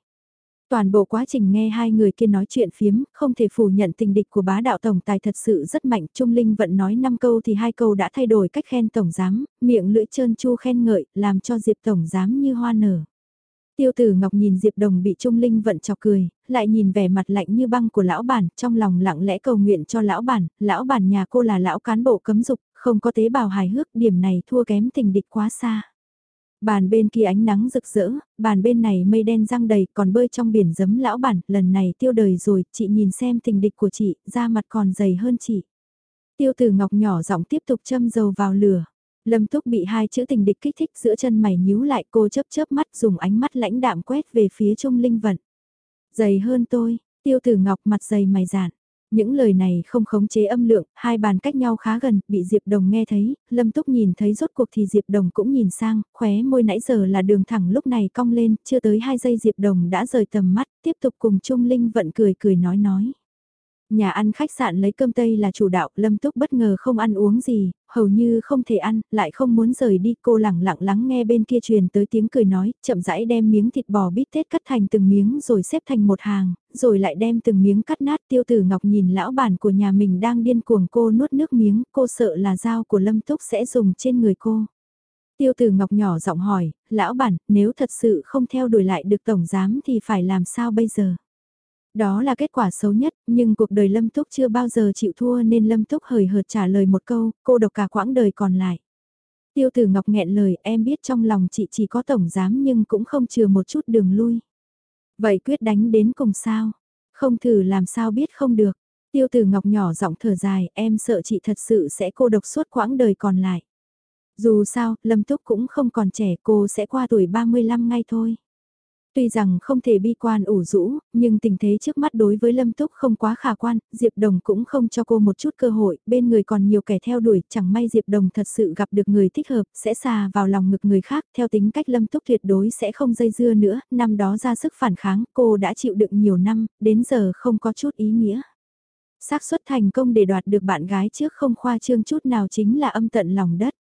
Toàn bộ quá trình nghe hai người kia nói chuyện phiếm, không thể phủ nhận tình địch của bá đạo tổng tài thật sự rất mạnh. Trung Linh vẫn nói 5 câu thì hai câu đã thay đổi cách khen tổng giám, miệng lưỡi trơn chu khen ngợi, làm cho Diệp tổng giám như hoa nở. Tiêu tử Ngọc nhìn Diệp Đồng bị Trung Linh vận chọc cười, lại nhìn vẻ mặt lạnh như băng của lão bản, trong lòng lặng lẽ cầu nguyện cho lão bản, lão bản nhà cô là lão cán bộ cấm dục, không có tế bào hài hước, điểm này thua kém tình địch quá xa. Bàn bên kia ánh nắng rực rỡ, bàn bên này mây đen răng đầy còn bơi trong biển giấm lão bản, lần này tiêu đời rồi, chị nhìn xem tình địch của chị, da mặt còn dày hơn chị. Tiêu tử Ngọc nhỏ giọng tiếp tục châm dầu vào lửa. Lâm Túc bị hai chữ tình địch kích thích giữa chân mày nhíu lại cô chớp chớp mắt dùng ánh mắt lãnh đạm quét về phía Trung Linh Vận. Dày hơn tôi, tiêu tử ngọc mặt dày mày dạn. Những lời này không khống chế âm lượng, hai bàn cách nhau khá gần, bị Diệp Đồng nghe thấy, Lâm Túc nhìn thấy rốt cuộc thì Diệp Đồng cũng nhìn sang, khóe môi nãy giờ là đường thẳng lúc này cong lên, chưa tới hai giây Diệp Đồng đã rời tầm mắt, tiếp tục cùng Trung Linh vận cười cười nói nói. Nhà ăn khách sạn lấy cơm tây là chủ đạo, Lâm Túc bất ngờ không ăn uống gì, hầu như không thể ăn, lại không muốn rời đi, cô lẳng lặng lắng nghe bên kia truyền tới tiếng cười nói, chậm rãi đem miếng thịt bò bít tết cắt thành từng miếng rồi xếp thành một hàng, rồi lại đem từng miếng cắt nát tiêu tử ngọc nhìn lão bản của nhà mình đang điên cuồng cô nuốt nước miếng, cô sợ là dao của Lâm Túc sẽ dùng trên người cô. Tiêu tử ngọc nhỏ giọng hỏi, lão bản, nếu thật sự không theo đuổi lại được tổng giám thì phải làm sao bây giờ? Đó là kết quả xấu nhất, nhưng cuộc đời Lâm Túc chưa bao giờ chịu thua nên Lâm Túc hời hợt trả lời một câu, cô độc cả quãng đời còn lại. Tiêu tử Ngọc nghẹn lời em biết trong lòng chị chỉ có tổng giám nhưng cũng không chừa một chút đường lui. Vậy quyết đánh đến cùng sao? Không thử làm sao biết không được. Tiêu tử Ngọc nhỏ giọng thở dài em sợ chị thật sự sẽ cô độc suốt quãng đời còn lại. Dù sao, Lâm Túc cũng không còn trẻ cô sẽ qua tuổi 35 ngay thôi. Tuy rằng không thể bi quan ủ rũ, nhưng tình thế trước mắt đối với Lâm Túc không quá khả quan, Diệp Đồng cũng không cho cô một chút cơ hội, bên người còn nhiều kẻ theo đuổi, chẳng may Diệp Đồng thật sự gặp được người thích hợp, sẽ xà vào lòng ngực người khác, theo tính cách Lâm Túc tuyệt đối sẽ không dây dưa nữa, năm đó ra sức phản kháng, cô đã chịu đựng nhiều năm, đến giờ không có chút ý nghĩa. xác suất thành công để đoạt được bạn gái trước không khoa trương chút nào chính là âm tận lòng đất.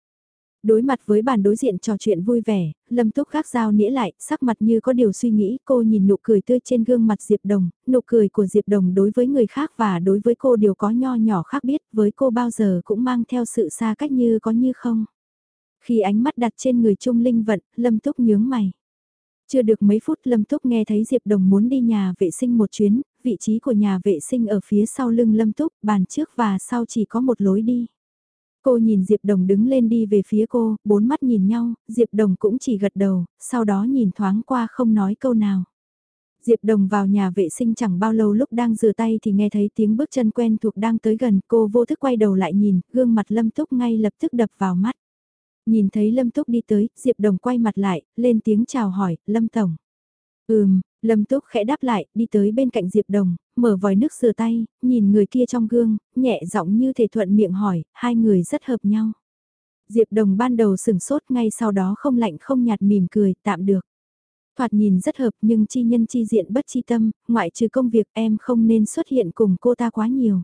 Đối mặt với bàn đối diện trò chuyện vui vẻ, Lâm Túc gác dao nĩa lại, sắc mặt như có điều suy nghĩ, cô nhìn nụ cười tươi trên gương mặt Diệp Đồng, nụ cười của Diệp Đồng đối với người khác và đối với cô đều có nho nhỏ khác biết, với cô bao giờ cũng mang theo sự xa cách như có như không. Khi ánh mắt đặt trên người Trung Linh Vận, Lâm Túc nhướng mày. Chưa được mấy phút Lâm Túc nghe thấy Diệp Đồng muốn đi nhà vệ sinh một chuyến, vị trí của nhà vệ sinh ở phía sau lưng Lâm Túc, bàn trước và sau chỉ có một lối đi. Cô nhìn Diệp Đồng đứng lên đi về phía cô, bốn mắt nhìn nhau, Diệp Đồng cũng chỉ gật đầu, sau đó nhìn thoáng qua không nói câu nào. Diệp Đồng vào nhà vệ sinh chẳng bao lâu lúc đang rửa tay thì nghe thấy tiếng bước chân quen thuộc đang tới gần, cô vô thức quay đầu lại nhìn, gương mặt Lâm Túc ngay lập tức đập vào mắt. Nhìn thấy Lâm Túc đi tới, Diệp Đồng quay mặt lại, lên tiếng chào hỏi, Lâm Tổng. Ừm, Lâm Túc khẽ đáp lại, đi tới bên cạnh Diệp Đồng, mở vòi nước rửa tay, nhìn người kia trong gương, nhẹ giọng như thể thuận miệng hỏi, hai người rất hợp nhau. Diệp Đồng ban đầu sừng sốt ngay sau đó không lạnh không nhạt mỉm cười, tạm được. Thoạt nhìn rất hợp nhưng chi nhân chi diện bất chi tâm, ngoại trừ công việc em không nên xuất hiện cùng cô ta quá nhiều.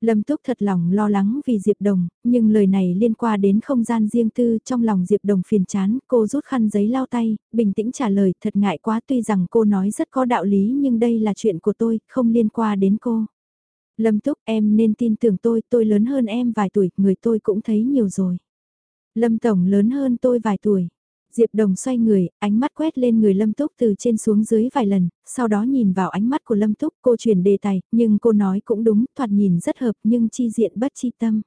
Lâm Túc thật lòng lo lắng vì Diệp Đồng, nhưng lời này liên quan đến không gian riêng tư trong lòng Diệp Đồng phiền chán, cô rút khăn giấy lau tay, bình tĩnh trả lời thật ngại quá tuy rằng cô nói rất có đạo lý nhưng đây là chuyện của tôi, không liên quan đến cô. Lâm Túc em nên tin tưởng tôi, tôi lớn hơn em vài tuổi, người tôi cũng thấy nhiều rồi. Lâm Tổng lớn hơn tôi vài tuổi. Diệp Đồng xoay người, ánh mắt quét lên người Lâm Túc từ trên xuống dưới vài lần, sau đó nhìn vào ánh mắt của Lâm Túc, cô chuyển đề tài, nhưng cô nói cũng đúng, thoạt nhìn rất hợp nhưng chi diện bất chi tâm.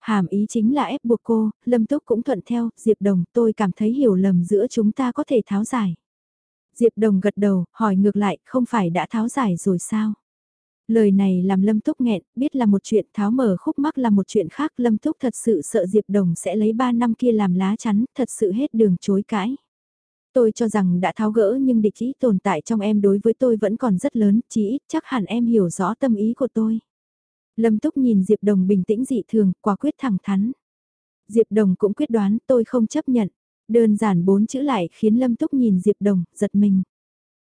Hàm ý chính là ép buộc cô, Lâm Túc cũng thuận theo, Diệp Đồng tôi cảm thấy hiểu lầm giữa chúng ta có thể tháo giải. Diệp Đồng gật đầu, hỏi ngược lại, không phải đã tháo giải rồi sao? Lời này làm Lâm Túc nghẹn, biết là một chuyện tháo mở khúc mắc là một chuyện khác. Lâm Túc thật sự sợ Diệp Đồng sẽ lấy 3 năm kia làm lá chắn, thật sự hết đường chối cãi. Tôi cho rằng đã tháo gỡ nhưng địch ý tồn tại trong em đối với tôi vẫn còn rất lớn, chỉ ít chắc hẳn em hiểu rõ tâm ý của tôi. Lâm Túc nhìn Diệp Đồng bình tĩnh dị thường, quả quyết thẳng thắn. Diệp Đồng cũng quyết đoán tôi không chấp nhận. Đơn giản bốn chữ lại khiến Lâm Túc nhìn Diệp Đồng, giật mình.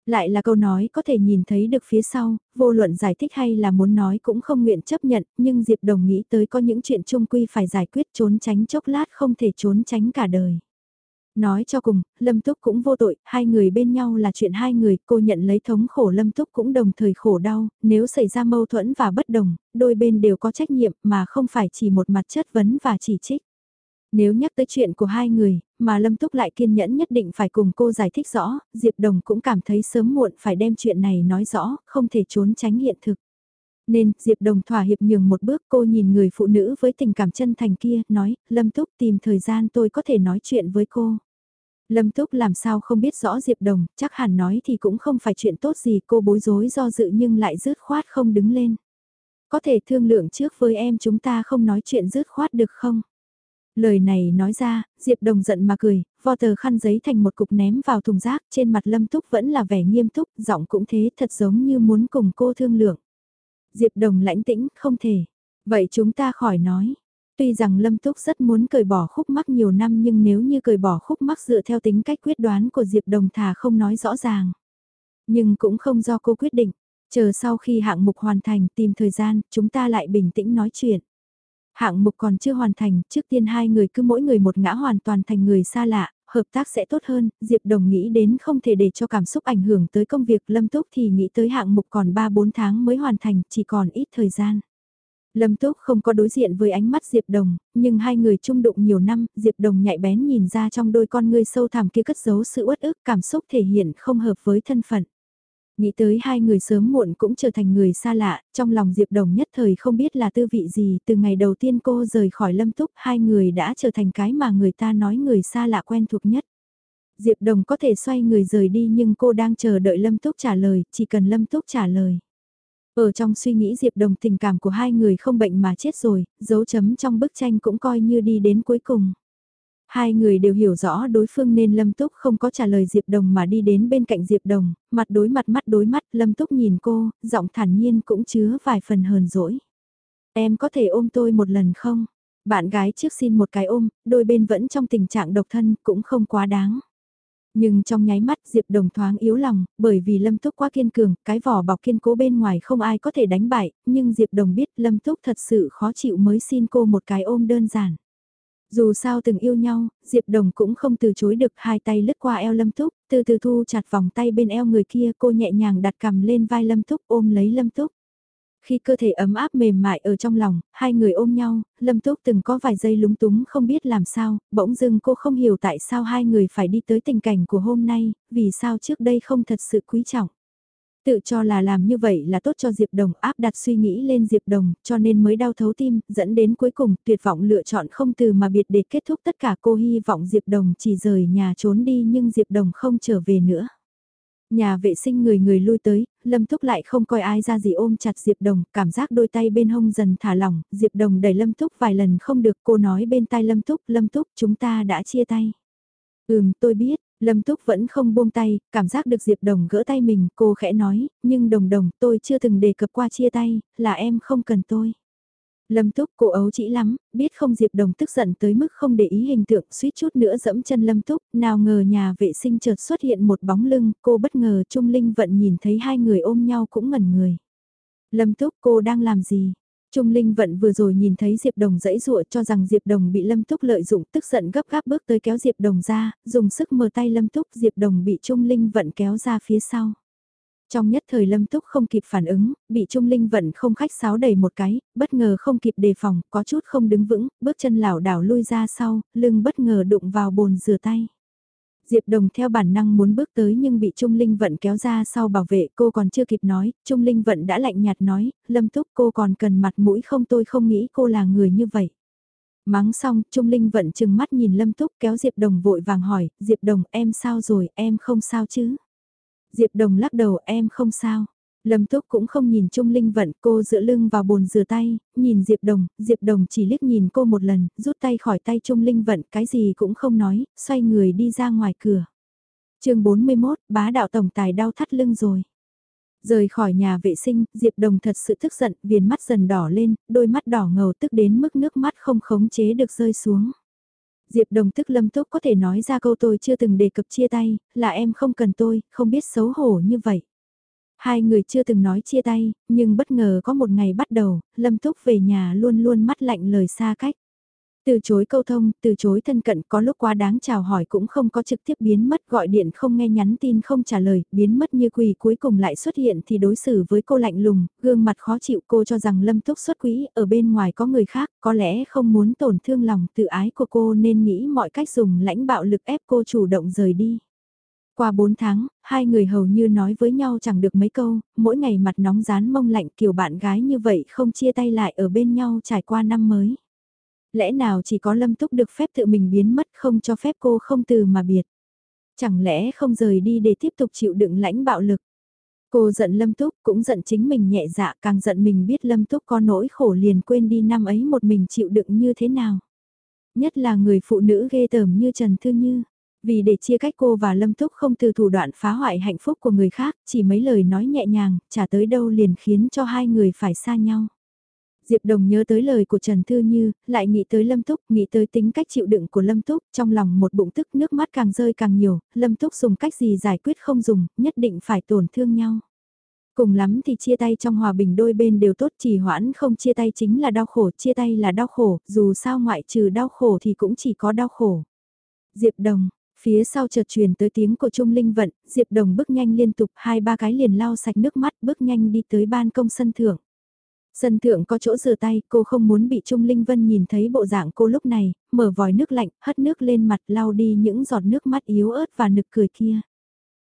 Lại là câu nói có thể nhìn thấy được phía sau, vô luận giải thích hay là muốn nói cũng không nguyện chấp nhận, nhưng Diệp Đồng nghĩ tới có những chuyện chung quy phải giải quyết trốn tránh chốc lát không thể trốn tránh cả đời. Nói cho cùng, Lâm Túc cũng vô tội, hai người bên nhau là chuyện hai người, cô nhận lấy thống khổ Lâm Túc cũng đồng thời khổ đau, nếu xảy ra mâu thuẫn và bất đồng, đôi bên đều có trách nhiệm mà không phải chỉ một mặt chất vấn và chỉ trích. Nếu nhắc tới chuyện của hai người, mà Lâm Túc lại kiên nhẫn nhất định phải cùng cô giải thích rõ, Diệp Đồng cũng cảm thấy sớm muộn phải đem chuyện này nói rõ, không thể trốn tránh hiện thực. Nên, Diệp Đồng thỏa hiệp nhường một bước cô nhìn người phụ nữ với tình cảm chân thành kia, nói, Lâm Túc tìm thời gian tôi có thể nói chuyện với cô. Lâm Túc làm sao không biết rõ Diệp Đồng, chắc hẳn nói thì cũng không phải chuyện tốt gì cô bối rối do dự nhưng lại rứt khoát không đứng lên. Có thể thương lượng trước với em chúng ta không nói chuyện rứt khoát được không? Lời này nói ra, Diệp Đồng giận mà cười, vo tờ khăn giấy thành một cục ném vào thùng rác, trên mặt Lâm Túc vẫn là vẻ nghiêm túc, giọng cũng thế thật giống như muốn cùng cô thương lượng. Diệp Đồng lãnh tĩnh, không thể. Vậy chúng ta khỏi nói. Tuy rằng Lâm Túc rất muốn cởi bỏ khúc mắc nhiều năm nhưng nếu như cởi bỏ khúc mắc dựa theo tính cách quyết đoán của Diệp Đồng thà không nói rõ ràng. Nhưng cũng không do cô quyết định. Chờ sau khi hạng mục hoàn thành tìm thời gian, chúng ta lại bình tĩnh nói chuyện. Hạng mục còn chưa hoàn thành, trước tiên hai người cứ mỗi người một ngã hoàn toàn thành người xa lạ, hợp tác sẽ tốt hơn, Diệp Đồng nghĩ đến không thể để cho cảm xúc ảnh hưởng tới công việc Lâm Túc thì nghĩ tới hạng mục còn 3-4 tháng mới hoàn thành, chỉ còn ít thời gian. Lâm Túc không có đối diện với ánh mắt Diệp Đồng, nhưng hai người chung đụng nhiều năm, Diệp Đồng nhạy bén nhìn ra trong đôi con ngươi sâu thẳm kia cất giấu sự uất ức, cảm xúc thể hiện không hợp với thân phận. Nghĩ tới hai người sớm muộn cũng trở thành người xa lạ, trong lòng Diệp Đồng nhất thời không biết là tư vị gì, từ ngày đầu tiên cô rời khỏi Lâm Túc hai người đã trở thành cái mà người ta nói người xa lạ quen thuộc nhất. Diệp Đồng có thể xoay người rời đi nhưng cô đang chờ đợi Lâm Túc trả lời, chỉ cần Lâm Túc trả lời. Ở trong suy nghĩ Diệp Đồng tình cảm của hai người không bệnh mà chết rồi, dấu chấm trong bức tranh cũng coi như đi đến cuối cùng. Hai người đều hiểu rõ đối phương nên Lâm Túc không có trả lời Diệp Đồng mà đi đến bên cạnh Diệp Đồng, mặt đối mặt mắt đối mắt, Lâm Túc nhìn cô, giọng thản nhiên cũng chứa vài phần hờn dỗi. Em có thể ôm tôi một lần không? Bạn gái trước xin một cái ôm, đôi bên vẫn trong tình trạng độc thân cũng không quá đáng. Nhưng trong nháy mắt Diệp Đồng thoáng yếu lòng, bởi vì Lâm Túc quá kiên cường, cái vỏ bọc kiên cố bên ngoài không ai có thể đánh bại, nhưng Diệp Đồng biết Lâm Túc thật sự khó chịu mới xin cô một cái ôm đơn giản. Dù sao từng yêu nhau, Diệp Đồng cũng không từ chối được hai tay lướt qua eo Lâm Túc, từ từ thu chặt vòng tay bên eo người kia cô nhẹ nhàng đặt cầm lên vai Lâm Túc ôm lấy Lâm Túc. Khi cơ thể ấm áp mềm mại ở trong lòng, hai người ôm nhau, Lâm Túc từng có vài giây lúng túng không biết làm sao, bỗng dưng cô không hiểu tại sao hai người phải đi tới tình cảnh của hôm nay, vì sao trước đây không thật sự quý trọng. Tự cho là làm như vậy là tốt cho Diệp Đồng áp đặt suy nghĩ lên Diệp Đồng, cho nên mới đau thấu tim, dẫn đến cuối cùng tuyệt vọng lựa chọn không từ mà biệt để kết thúc tất cả cô hy vọng Diệp Đồng chỉ rời nhà trốn đi nhưng Diệp Đồng không trở về nữa. Nhà vệ sinh người người lui tới, Lâm thúc lại không coi ai ra gì ôm chặt Diệp Đồng, cảm giác đôi tay bên hông dần thả lỏng, Diệp Đồng đẩy Lâm thúc vài lần không được cô nói bên tai Lâm thúc Lâm thúc chúng ta đã chia tay. Ừm tôi biết, Lâm Túc vẫn không buông tay, cảm giác được Diệp Đồng gỡ tay mình, cô khẽ nói, nhưng Đồng Đồng tôi chưa từng đề cập qua chia tay, là em không cần tôi. Lâm Túc cô ấu chỉ lắm, biết không Diệp Đồng tức giận tới mức không để ý hình tượng suýt chút nữa dẫm chân Lâm Túc, nào ngờ nhà vệ sinh chợt xuất hiện một bóng lưng, cô bất ngờ Trung Linh vận nhìn thấy hai người ôm nhau cũng ngẩn người. Lâm Túc cô đang làm gì? Trung Linh Vận vừa rồi nhìn thấy Diệp Đồng dãy dụa cho rằng Diệp Đồng bị Lâm Túc lợi dụng tức giận gấp gáp bước tới kéo Diệp Đồng ra, dùng sức mờ tay Lâm Túc Diệp Đồng bị Trung Linh Vận kéo ra phía sau. Trong nhất thời Lâm Túc không kịp phản ứng, bị Trung Linh Vận không khách sáo đầy một cái, bất ngờ không kịp đề phòng, có chút không đứng vững, bước chân lảo đảo lui ra sau, lưng bất ngờ đụng vào bồn rửa tay. Diệp Đồng theo bản năng muốn bước tới nhưng bị Trung Linh Vận kéo ra sau bảo vệ cô còn chưa kịp nói, Trung Linh Vận đã lạnh nhạt nói, Lâm Túc cô còn cần mặt mũi không tôi không nghĩ cô là người như vậy. Mắng xong, Trung Linh vận chừng mắt nhìn Lâm Túc kéo Diệp Đồng vội vàng hỏi, Diệp Đồng em sao rồi, em không sao chứ? Diệp Đồng lắc đầu em không sao. Lâm Túc cũng không nhìn Trung Linh vận cô dựa lưng vào bồn rửa tay, nhìn Diệp Đồng, Diệp Đồng chỉ liếc nhìn cô một lần, rút tay khỏi tay Trung Linh vận cái gì cũng không nói, xoay người đi ra ngoài cửa. chương 41, bá đạo tổng tài đau thắt lưng rồi. Rời khỏi nhà vệ sinh, Diệp Đồng thật sự tức giận, viền mắt dần đỏ lên, đôi mắt đỏ ngầu tức đến mức nước mắt không khống chế được rơi xuống. Diệp Đồng tức lâm túc có thể nói ra câu tôi chưa từng đề cập chia tay, là em không cần tôi, không biết xấu hổ như vậy. Hai người chưa từng nói chia tay, nhưng bất ngờ có một ngày bắt đầu, Lâm Túc về nhà luôn luôn mắt lạnh lời xa cách. Từ chối câu thông, từ chối thân cận có lúc quá đáng chào hỏi cũng không có trực tiếp biến mất gọi điện không nghe nhắn tin không trả lời, biến mất như quỳ cuối cùng lại xuất hiện thì đối xử với cô lạnh lùng, gương mặt khó chịu cô cho rằng lâm túc xuất quỹ ở bên ngoài có người khác, có lẽ không muốn tổn thương lòng tự ái của cô nên nghĩ mọi cách dùng lãnh bạo lực ép cô chủ động rời đi. Qua 4 tháng, hai người hầu như nói với nhau chẳng được mấy câu, mỗi ngày mặt nóng rán mông lạnh kiểu bạn gái như vậy không chia tay lại ở bên nhau trải qua năm mới. Lẽ nào chỉ có Lâm Túc được phép tự mình biến mất không cho phép cô không từ mà biệt. Chẳng lẽ không rời đi để tiếp tục chịu đựng lãnh bạo lực. Cô giận Lâm Túc cũng giận chính mình nhẹ dạ càng giận mình biết Lâm Túc có nỗi khổ liền quên đi năm ấy một mình chịu đựng như thế nào. Nhất là người phụ nữ ghê tởm như Trần Thư Như. Vì để chia cách cô và Lâm Túc không từ thủ đoạn phá hoại hạnh phúc của người khác, chỉ mấy lời nói nhẹ nhàng, trả tới đâu liền khiến cho hai người phải xa nhau. Diệp Đồng nhớ tới lời của Trần Thư Như, lại nghĩ tới Lâm Túc, nghĩ tới tính cách chịu đựng của Lâm Túc, trong lòng một bụng tức nước mắt càng rơi càng nhiều, Lâm Túc dùng cách gì giải quyết không dùng, nhất định phải tổn thương nhau. Cùng lắm thì chia tay trong hòa bình đôi bên đều tốt chỉ hoãn không chia tay chính là đau khổ, chia tay là đau khổ, dù sao ngoại trừ đau khổ thì cũng chỉ có đau khổ. Diệp Đồng, phía sau chợt truyền tới tiếng của Trung Linh Vận, Diệp Đồng bước nhanh liên tục hai ba cái liền lau sạch nước mắt bước nhanh đi tới ban công sân thượng. Sân thượng có chỗ rửa tay, cô không muốn bị Trung Linh Vân nhìn thấy bộ dạng cô lúc này, mở vòi nước lạnh, hất nước lên mặt lau đi những giọt nước mắt yếu ớt và nực cười kia.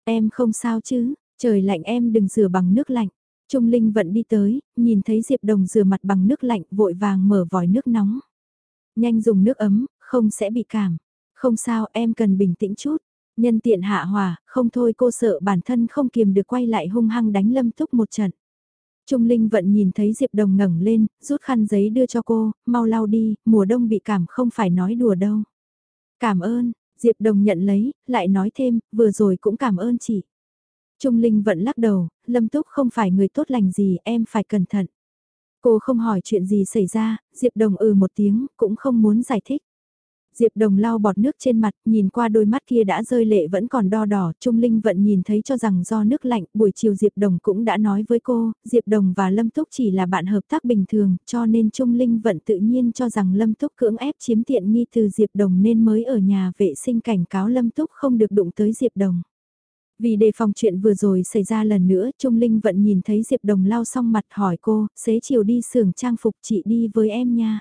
Em không sao chứ, trời lạnh em đừng rửa bằng nước lạnh. Trung Linh Vận đi tới, nhìn thấy Diệp Đồng rửa mặt bằng nước lạnh vội vàng mở vòi nước nóng. Nhanh dùng nước ấm, không sẽ bị cảm. Không sao em cần bình tĩnh chút. Nhân tiện hạ hòa, không thôi cô sợ bản thân không kiềm được quay lại hung hăng đánh lâm túc một trận. Trung Linh vận nhìn thấy Diệp Đồng ngẩng lên, rút khăn giấy đưa cho cô, mau lau đi, mùa đông bị cảm không phải nói đùa đâu. Cảm ơn, Diệp Đồng nhận lấy, lại nói thêm, vừa rồi cũng cảm ơn chị. Trung Linh vận lắc đầu, Lâm Túc không phải người tốt lành gì, em phải cẩn thận. Cô không hỏi chuyện gì xảy ra, Diệp Đồng ừ một tiếng, cũng không muốn giải thích. Diệp Đồng lau bọt nước trên mặt, nhìn qua đôi mắt kia đã rơi lệ vẫn còn đo đỏ, Trung Linh vẫn nhìn thấy cho rằng do nước lạnh, buổi chiều Diệp Đồng cũng đã nói với cô, Diệp Đồng và Lâm Túc chỉ là bạn hợp tác bình thường, cho nên Trung Linh vẫn tự nhiên cho rằng Lâm Túc cưỡng ép chiếm tiện nghi từ Diệp Đồng nên mới ở nhà vệ sinh cảnh cáo Lâm Túc không được đụng tới Diệp Đồng. Vì đề phòng chuyện vừa rồi xảy ra lần nữa, Trung Linh vẫn nhìn thấy Diệp Đồng lau xong mặt hỏi cô, xế chiều đi xưởng trang phục chị đi với em nha.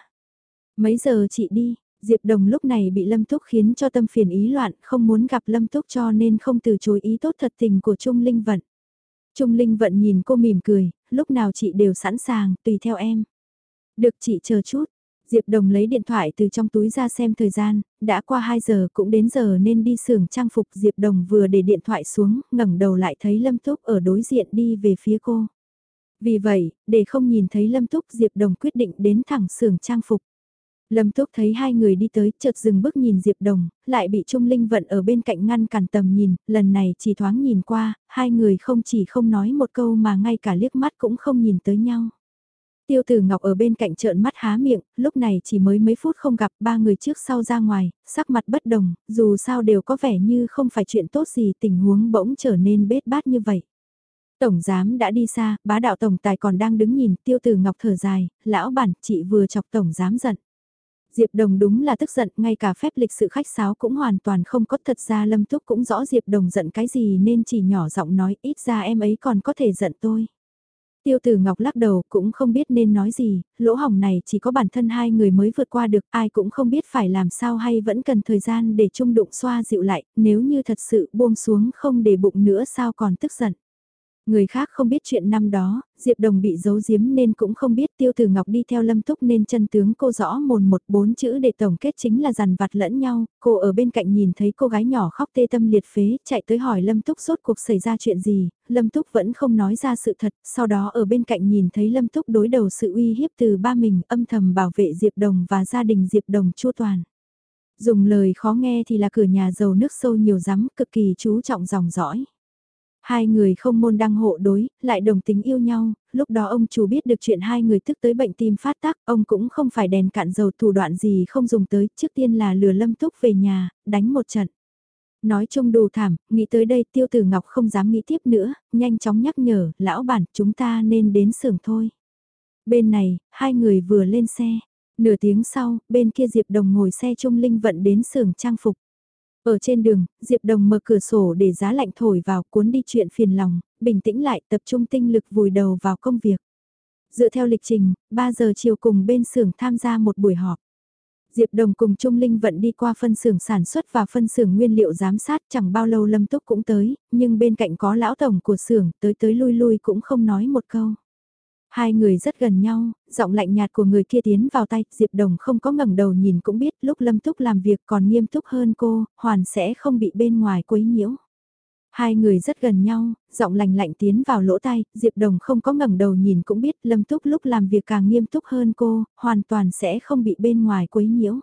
Mấy giờ chị đi? Diệp Đồng lúc này bị Lâm Túc khiến cho tâm phiền ý loạn, không muốn gặp Lâm Túc cho nên không từ chối ý tốt thật tình của Trung Linh Vận. Trung Linh Vận nhìn cô mỉm cười, lúc nào chị đều sẵn sàng, tùy theo em. Được chị chờ chút. Diệp Đồng lấy điện thoại từ trong túi ra xem thời gian, đã qua 2 giờ cũng đến giờ nên đi xưởng trang phục Diệp Đồng vừa để điện thoại xuống, ngẩng đầu lại thấy Lâm Túc ở đối diện đi về phía cô. Vì vậy, để không nhìn thấy Lâm Túc Diệp Đồng quyết định đến thẳng xưởng trang phục. Lâm Túc thấy hai người đi tới, chợt dừng bước nhìn Diệp Đồng, lại bị Trung Linh vận ở bên cạnh ngăn cản tầm nhìn, lần này chỉ thoáng nhìn qua, hai người không chỉ không nói một câu mà ngay cả liếc mắt cũng không nhìn tới nhau. Tiêu tử Ngọc ở bên cạnh trợn mắt há miệng, lúc này chỉ mới mấy phút không gặp ba người trước sau ra ngoài, sắc mặt bất đồng, dù sao đều có vẻ như không phải chuyện tốt gì tình huống bỗng trở nên bết bát như vậy. Tổng giám đã đi xa, bá đạo tổng tài còn đang đứng nhìn, tiêu tử Ngọc thở dài, lão bản, chị vừa chọc tổng giám giận. Diệp Đồng đúng là tức giận, ngay cả phép lịch sự khách sáo cũng hoàn toàn không có thật ra Lâm Túc cũng rõ Diệp Đồng giận cái gì nên chỉ nhỏ giọng nói ít ra em ấy còn có thể giận tôi. Tiêu tử Ngọc lắc đầu cũng không biết nên nói gì, lỗ hỏng này chỉ có bản thân hai người mới vượt qua được ai cũng không biết phải làm sao hay vẫn cần thời gian để trung đụng xoa dịu lại, nếu như thật sự buông xuống không để bụng nữa sao còn tức giận. Người khác không biết chuyện năm đó, Diệp Đồng bị giấu giếm nên cũng không biết Tiêu Tử Ngọc đi theo Lâm Túc nên chân tướng cô rõ mồn một bốn chữ để tổng kết chính là dằn vặt lẫn nhau, cô ở bên cạnh nhìn thấy cô gái nhỏ khóc tê tâm liệt phế, chạy tới hỏi Lâm Túc suốt cuộc xảy ra chuyện gì, Lâm Túc vẫn không nói ra sự thật, sau đó ở bên cạnh nhìn thấy Lâm Túc đối đầu sự uy hiếp từ ba mình âm thầm bảo vệ Diệp Đồng và gia đình Diệp Đồng chua toàn. Dùng lời khó nghe thì là cửa nhà giàu nước sâu nhiều rắm, cực kỳ chú trọng dòng dõi. Hai người không môn đăng hộ đối, lại đồng tính yêu nhau, lúc đó ông chủ biết được chuyện hai người tức tới bệnh tim phát tác, ông cũng không phải đèn cạn dầu thủ đoạn gì không dùng tới, trước tiên là lừa lâm túc về nhà, đánh một trận. Nói chung đủ thảm, nghĩ tới đây tiêu tử ngọc không dám nghĩ tiếp nữa, nhanh chóng nhắc nhở, lão bản, chúng ta nên đến xưởng thôi. Bên này, hai người vừa lên xe, nửa tiếng sau, bên kia Diệp Đồng ngồi xe Trung Linh vận đến xưởng trang phục. Ở trên đường, Diệp Đồng mở cửa sổ để giá lạnh thổi vào cuốn đi chuyện phiền lòng, bình tĩnh lại tập trung tinh lực vùi đầu vào công việc. Dựa theo lịch trình, 3 giờ chiều cùng bên xưởng tham gia một buổi họp. Diệp Đồng cùng Trung Linh vận đi qua phân xưởng sản xuất và phân xưởng nguyên liệu giám sát chẳng bao lâu Lâm Túc cũng tới, nhưng bên cạnh có lão tổng của xưởng tới tới lui lui cũng không nói một câu. Hai người rất gần nhau, giọng lạnh nhạt của người kia tiến vào tay, Diệp Đồng không có ngẩng đầu nhìn cũng biết lúc Lâm Túc làm việc còn nghiêm túc hơn cô, hoàn sẽ không bị bên ngoài quấy nhiễu. Hai người rất gần nhau, giọng lạnh lạnh tiến vào lỗ tai, Diệp Đồng không có ngẩng đầu nhìn cũng biết Lâm Túc lúc làm việc càng nghiêm túc hơn cô, hoàn toàn sẽ không bị bên ngoài quấy nhiễu.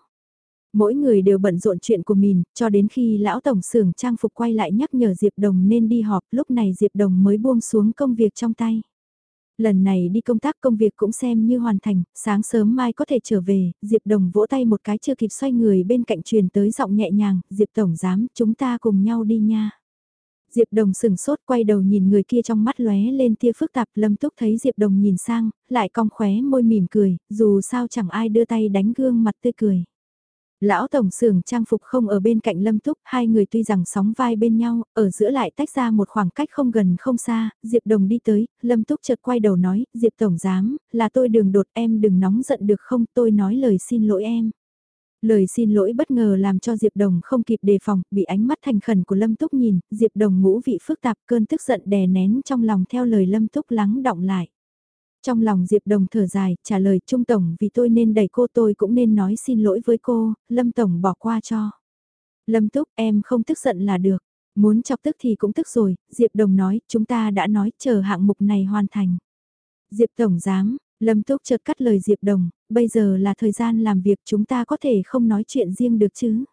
Mỗi người đều bận rộn chuyện của mình, cho đến khi lão tổng xưởng trang phục quay lại nhắc nhở Diệp Đồng nên đi họp, lúc này Diệp Đồng mới buông xuống công việc trong tay. Lần này đi công tác công việc cũng xem như hoàn thành, sáng sớm mai có thể trở về, Diệp Đồng vỗ tay một cái chưa kịp xoay người bên cạnh truyền tới giọng nhẹ nhàng, Diệp Tổng giám, chúng ta cùng nhau đi nha. Diệp Đồng sừng sốt quay đầu nhìn người kia trong mắt lóe lên tia phức tạp lâm túc thấy Diệp Đồng nhìn sang, lại cong khóe môi mỉm cười, dù sao chẳng ai đưa tay đánh gương mặt tươi cười. Lão tổng xưởng trang phục không ở bên cạnh Lâm Túc, hai người tuy rằng sóng vai bên nhau, ở giữa lại tách ra một khoảng cách không gần không xa, Diệp Đồng đi tới, Lâm Túc chợt quay đầu nói, Diệp Tổng Giám, là tôi đường đột em đừng nóng giận được không, tôi nói lời xin lỗi em. Lời xin lỗi bất ngờ làm cho Diệp Đồng không kịp đề phòng, bị ánh mắt thành khẩn của Lâm Túc nhìn, Diệp Đồng ngũ vị phức tạp cơn tức giận đè nén trong lòng theo lời Lâm Túc lắng động lại. Trong lòng Diệp Đồng thở dài, trả lời Trung Tổng vì tôi nên đẩy cô tôi cũng nên nói xin lỗi với cô, Lâm Tổng bỏ qua cho. Lâm Túc em không tức giận là được, muốn chọc tức thì cũng tức rồi, Diệp Đồng nói chúng ta đã nói chờ hạng mục này hoàn thành. Diệp Tổng dám, Lâm Túc chợt cắt lời Diệp Đồng, bây giờ là thời gian làm việc chúng ta có thể không nói chuyện riêng được chứ.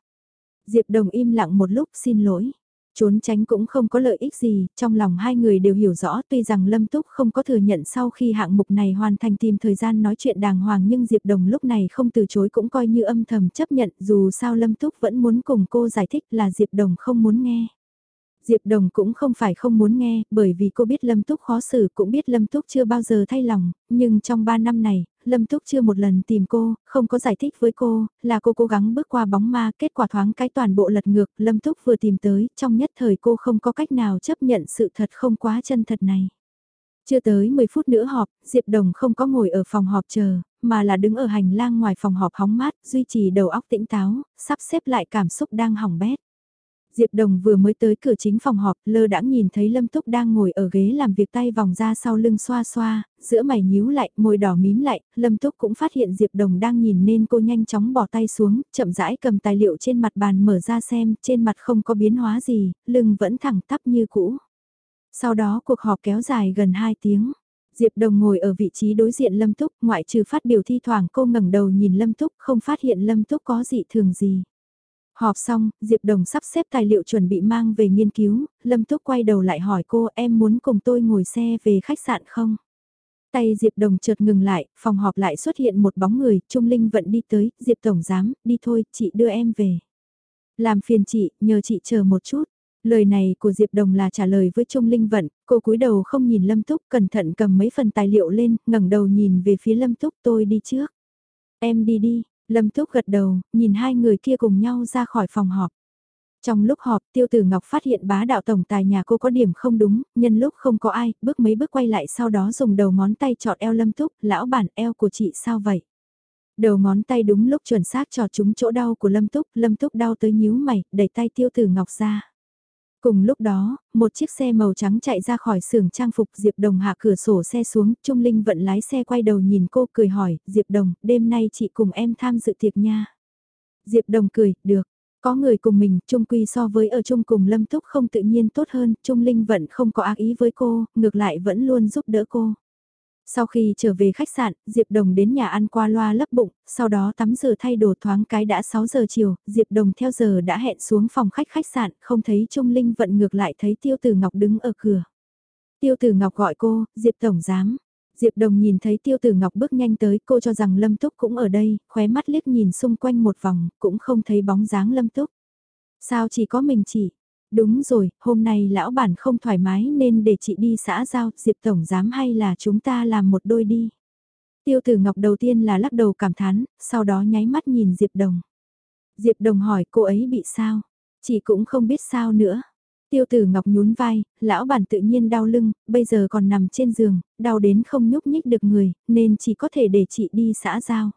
Diệp Đồng im lặng một lúc xin lỗi. Trốn tránh cũng không có lợi ích gì, trong lòng hai người đều hiểu rõ tuy rằng Lâm Túc không có thừa nhận sau khi hạng mục này hoàn thành tìm thời gian nói chuyện đàng hoàng nhưng Diệp Đồng lúc này không từ chối cũng coi như âm thầm chấp nhận dù sao Lâm Túc vẫn muốn cùng cô giải thích là Diệp Đồng không muốn nghe. Diệp Đồng cũng không phải không muốn nghe, bởi vì cô biết Lâm Túc khó xử cũng biết Lâm Túc chưa bao giờ thay lòng, nhưng trong 3 năm này, Lâm Túc chưa một lần tìm cô, không có giải thích với cô, là cô cố gắng bước qua bóng ma, kết quả thoáng cái toàn bộ lật ngược, Lâm Túc vừa tìm tới, trong nhất thời cô không có cách nào chấp nhận sự thật không quá chân thật này. Chưa tới 10 phút nữa họp, Diệp Đồng không có ngồi ở phòng họp chờ, mà là đứng ở hành lang ngoài phòng họp hóng mát, duy trì đầu óc tĩnh táo, sắp xếp lại cảm xúc đang hỏng bét. Diệp Đồng vừa mới tới cửa chính phòng họp, lơ đãng nhìn thấy Lâm Túc đang ngồi ở ghế làm việc tay vòng ra sau lưng xoa xoa, giữa mày nhíu lại, môi đỏ mím lại, Lâm Túc cũng phát hiện Diệp Đồng đang nhìn nên cô nhanh chóng bỏ tay xuống, chậm rãi cầm tài liệu trên mặt bàn mở ra xem, trên mặt không có biến hóa gì, lưng vẫn thẳng tắp như cũ. Sau đó cuộc họp kéo dài gần 2 tiếng. Diệp Đồng ngồi ở vị trí đối diện Lâm Túc, ngoại trừ phát biểu thi thoảng cô ngẩng đầu nhìn Lâm Túc, không phát hiện Lâm Túc có dị thường gì. Họp xong, Diệp Đồng sắp xếp tài liệu chuẩn bị mang về nghiên cứu, Lâm Túc quay đầu lại hỏi cô em muốn cùng tôi ngồi xe về khách sạn không? Tay Diệp Đồng chợt ngừng lại, phòng họp lại xuất hiện một bóng người, Trung Linh vận đi tới, Diệp Tổng giám, đi thôi, chị đưa em về. Làm phiền chị, nhờ chị chờ một chút. Lời này của Diệp Đồng là trả lời với Trung Linh Vận, cô cúi đầu không nhìn Lâm Túc, cẩn thận cầm mấy phần tài liệu lên, ngẩng đầu nhìn về phía Lâm Túc tôi đi trước. Em đi đi, Lâm Túc gật đầu, nhìn hai người kia cùng nhau ra khỏi phòng họp. Trong lúc họp, tiêu tử Ngọc phát hiện bá đạo tổng tài nhà cô có điểm không đúng, nhân lúc không có ai, bước mấy bước quay lại sau đó dùng đầu ngón tay chọt eo lâm túc, lão bản eo của chị sao vậy? Đầu ngón tay đúng lúc chuẩn xác chọt trúng chỗ đau của lâm túc, lâm túc đau tới nhíu mày, đẩy tay tiêu tử Ngọc ra. Cùng lúc đó, một chiếc xe màu trắng chạy ra khỏi xưởng trang phục Diệp Đồng hạ cửa sổ xe xuống, Trung Linh vận lái xe quay đầu nhìn cô cười hỏi, Diệp Đồng, đêm nay chị cùng em tham dự tiệc nha. Diệp Đồng cười, được, có người cùng mình, Trung Quy so với ở chung cùng Lâm Túc không tự nhiên tốt hơn, Trung Linh Vận không có ác ý với cô, ngược lại vẫn luôn giúp đỡ cô. Sau khi trở về khách sạn, Diệp Đồng đến nhà ăn qua loa lấp bụng, sau đó tắm rửa thay đồ thoáng cái đã 6 giờ chiều, Diệp Đồng theo giờ đã hẹn xuống phòng khách khách sạn, không thấy Trung Linh vận ngược lại thấy Tiêu Tử Ngọc đứng ở cửa. Tiêu Tử Ngọc gọi cô, Diệp Tổng Giám. Diệp Đồng nhìn thấy Tiêu Tử Ngọc bước nhanh tới, cô cho rằng Lâm Túc cũng ở đây, khóe mắt liếc nhìn xung quanh một vòng, cũng không thấy bóng dáng Lâm Túc. Sao chỉ có mình chị? Đúng rồi, hôm nay lão bản không thoải mái nên để chị đi xã giao, Diệp Tổng giám hay là chúng ta làm một đôi đi. Tiêu Tử Ngọc đầu tiên là lắc đầu cảm thán, sau đó nháy mắt nhìn Diệp Đồng. Diệp Đồng hỏi cô ấy bị sao? Chị cũng không biết sao nữa. Tiêu Tử Ngọc nhún vai, lão bản tự nhiên đau lưng, bây giờ còn nằm trên giường, đau đến không nhúc nhích được người, nên chỉ có thể để chị đi xã giao.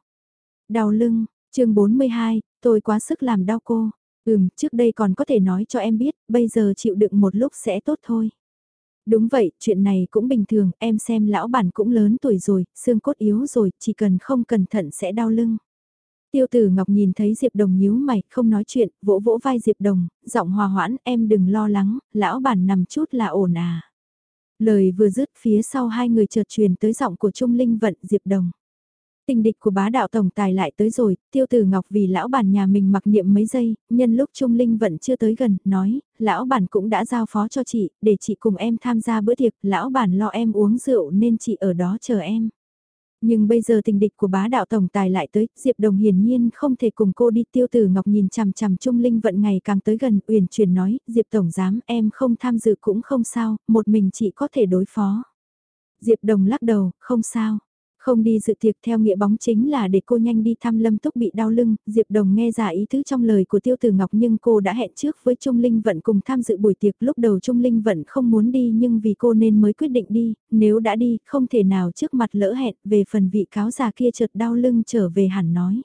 Đau lưng, chương 42, tôi quá sức làm đau cô. Ừm, trước đây còn có thể nói cho em biết, bây giờ chịu đựng một lúc sẽ tốt thôi. Đúng vậy, chuyện này cũng bình thường, em xem lão bản cũng lớn tuổi rồi, xương cốt yếu rồi, chỉ cần không cẩn thận sẽ đau lưng. Tiêu tử Ngọc nhìn thấy Diệp Đồng nhíu mày, không nói chuyện, vỗ vỗ vai Diệp Đồng, giọng hòa hoãn, em đừng lo lắng, lão bản nằm chút là ổn à. Lời vừa dứt phía sau hai người chợt truyền tới giọng của Trung Linh Vận Diệp Đồng. Tình địch của bá đạo tổng tài lại tới rồi, tiêu tử ngọc vì lão bản nhà mình mặc niệm mấy giây, nhân lúc Trung Linh vẫn chưa tới gần, nói, lão bản cũng đã giao phó cho chị, để chị cùng em tham gia bữa tiệc, lão bản lo em uống rượu nên chị ở đó chờ em. Nhưng bây giờ tình địch của bá đạo tổng tài lại tới, Diệp Đồng hiển nhiên không thể cùng cô đi tiêu tử ngọc nhìn chằm chằm Trung Linh vận ngày càng tới gần, uyển chuyển nói, Diệp Tổng giám em không tham dự cũng không sao, một mình chị có thể đối phó. Diệp Đồng lắc đầu, không sao. Không đi dự tiệc theo nghĩa bóng chính là để cô nhanh đi thăm Lâm Túc bị đau lưng, Diệp Đồng nghe ra ý tứ trong lời của Tiêu Tử Ngọc nhưng cô đã hẹn trước với Trung Linh Vận cùng tham dự buổi tiệc. Lúc đầu Trung Linh Vận không muốn đi nhưng vì cô nên mới quyết định đi, nếu đã đi không thể nào trước mặt lỡ hẹn. Về phần vị cáo già kia chợt đau lưng trở về hẳn nói.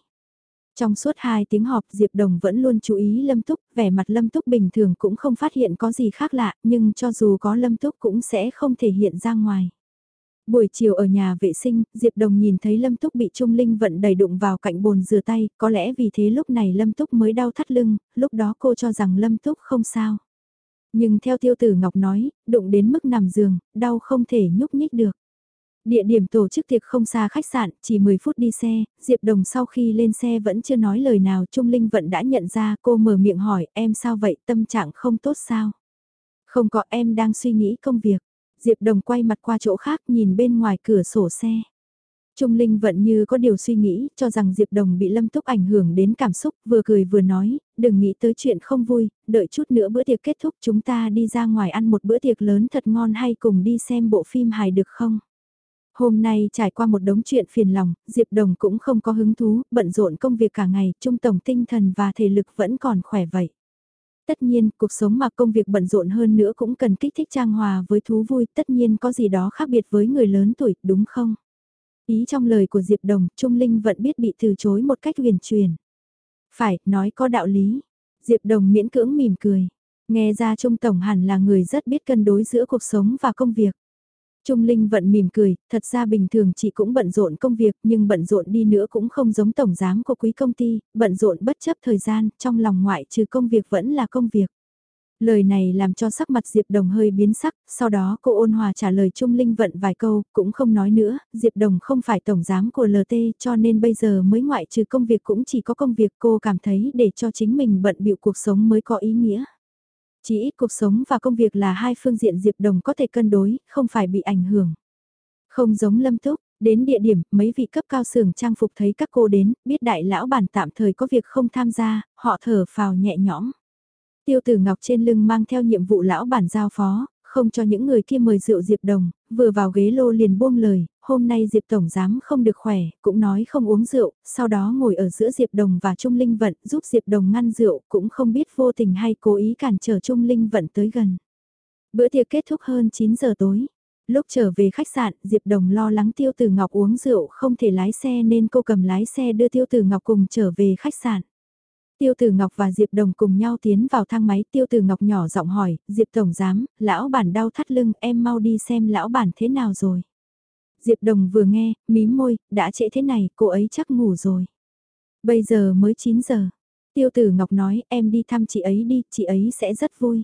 Trong suốt hai tiếng họp Diệp Đồng vẫn luôn chú ý Lâm Túc, vẻ mặt Lâm Túc bình thường cũng không phát hiện có gì khác lạ nhưng cho dù có Lâm Túc cũng sẽ không thể hiện ra ngoài. Buổi chiều ở nhà vệ sinh, Diệp Đồng nhìn thấy Lâm Túc bị Trung Linh vận đầy đụng vào cạnh bồn rửa tay, có lẽ vì thế lúc này Lâm Túc mới đau thắt lưng, lúc đó cô cho rằng Lâm Túc không sao. Nhưng theo tiêu tử Ngọc nói, đụng đến mức nằm giường, đau không thể nhúc nhích được. Địa điểm tổ chức tiệc không xa khách sạn, chỉ 10 phút đi xe, Diệp Đồng sau khi lên xe vẫn chưa nói lời nào Trung Linh Vận đã nhận ra cô mở miệng hỏi em sao vậy tâm trạng không tốt sao? Không có em đang suy nghĩ công việc. Diệp Đồng quay mặt qua chỗ khác nhìn bên ngoài cửa sổ xe. Trung Linh vẫn như có điều suy nghĩ, cho rằng Diệp Đồng bị Lâm Túc ảnh hưởng đến cảm xúc, vừa cười vừa nói, đừng nghĩ tới chuyện không vui, đợi chút nữa bữa tiệc kết thúc chúng ta đi ra ngoài ăn một bữa tiệc lớn thật ngon hay cùng đi xem bộ phim hài được không? Hôm nay trải qua một đống chuyện phiền lòng, Diệp Đồng cũng không có hứng thú, bận rộn công việc cả ngày, trung tổng tinh thần và thể lực vẫn còn khỏe vậy. Tất nhiên, cuộc sống mà công việc bận rộn hơn nữa cũng cần kích thích trang hòa với thú vui, tất nhiên có gì đó khác biệt với người lớn tuổi, đúng không? Ý trong lời của Diệp Đồng, Trung Linh vẫn biết bị từ chối một cách huyền truyền. Phải, nói có đạo lý. Diệp Đồng miễn cưỡng mỉm cười. Nghe ra Trung Tổng hẳn là người rất biết cân đối giữa cuộc sống và công việc. Trung Linh vẫn mỉm cười, thật ra bình thường chị cũng bận rộn công việc nhưng bận rộn đi nữa cũng không giống tổng giám của quý công ty, bận rộn bất chấp thời gian, trong lòng ngoại trừ công việc vẫn là công việc. Lời này làm cho sắc mặt Diệp Đồng hơi biến sắc, sau đó cô ôn hòa trả lời Trung Linh vận vài câu, cũng không nói nữa, Diệp Đồng không phải tổng giám của LT cho nên bây giờ mới ngoại trừ công việc cũng chỉ có công việc cô cảm thấy để cho chính mình bận bịu cuộc sống mới có ý nghĩa. Chỉ ít cuộc sống và công việc là hai phương diện Diệp Đồng có thể cân đối, không phải bị ảnh hưởng. Không giống Lâm Túc, đến địa điểm, mấy vị cấp cao xưởng trang phục thấy các cô đến, biết đại lão bản tạm thời có việc không tham gia, họ thở phào nhẹ nhõm. Tiêu tử ngọc trên lưng mang theo nhiệm vụ lão bản giao phó, không cho những người kia mời rượu Diệp Đồng, vừa vào ghế lô liền buông lời, hôm nay Diệp Tổng Giám không được khỏe, cũng nói không uống rượu, sau đó ngồi ở giữa Diệp Đồng và Trung Linh Vận giúp Diệp Đồng ngăn rượu, cũng không biết vô tình hay cố ý cản trở Trung Linh Vận tới gần. Bữa tiệc kết thúc hơn 9 giờ tối. Lúc trở về khách sạn, Diệp Đồng lo lắng Tiêu Tử Ngọc uống rượu không thể lái xe nên cô cầm lái xe đưa Tiêu Tử Ngọc cùng trở về khách sạn. Tiêu Tử Ngọc và Diệp Đồng cùng nhau tiến vào thang máy, Tiêu Tử Ngọc nhỏ giọng hỏi, Diệp Tổng Giám, lão bản đau thắt lưng, em mau đi xem lão bản thế nào rồi. Diệp Đồng vừa nghe, mím môi, đã trễ thế này, cô ấy chắc ngủ rồi. Bây giờ mới 9 giờ. Tiêu Tử Ngọc nói, em đi thăm chị ấy đi, chị ấy sẽ rất vui.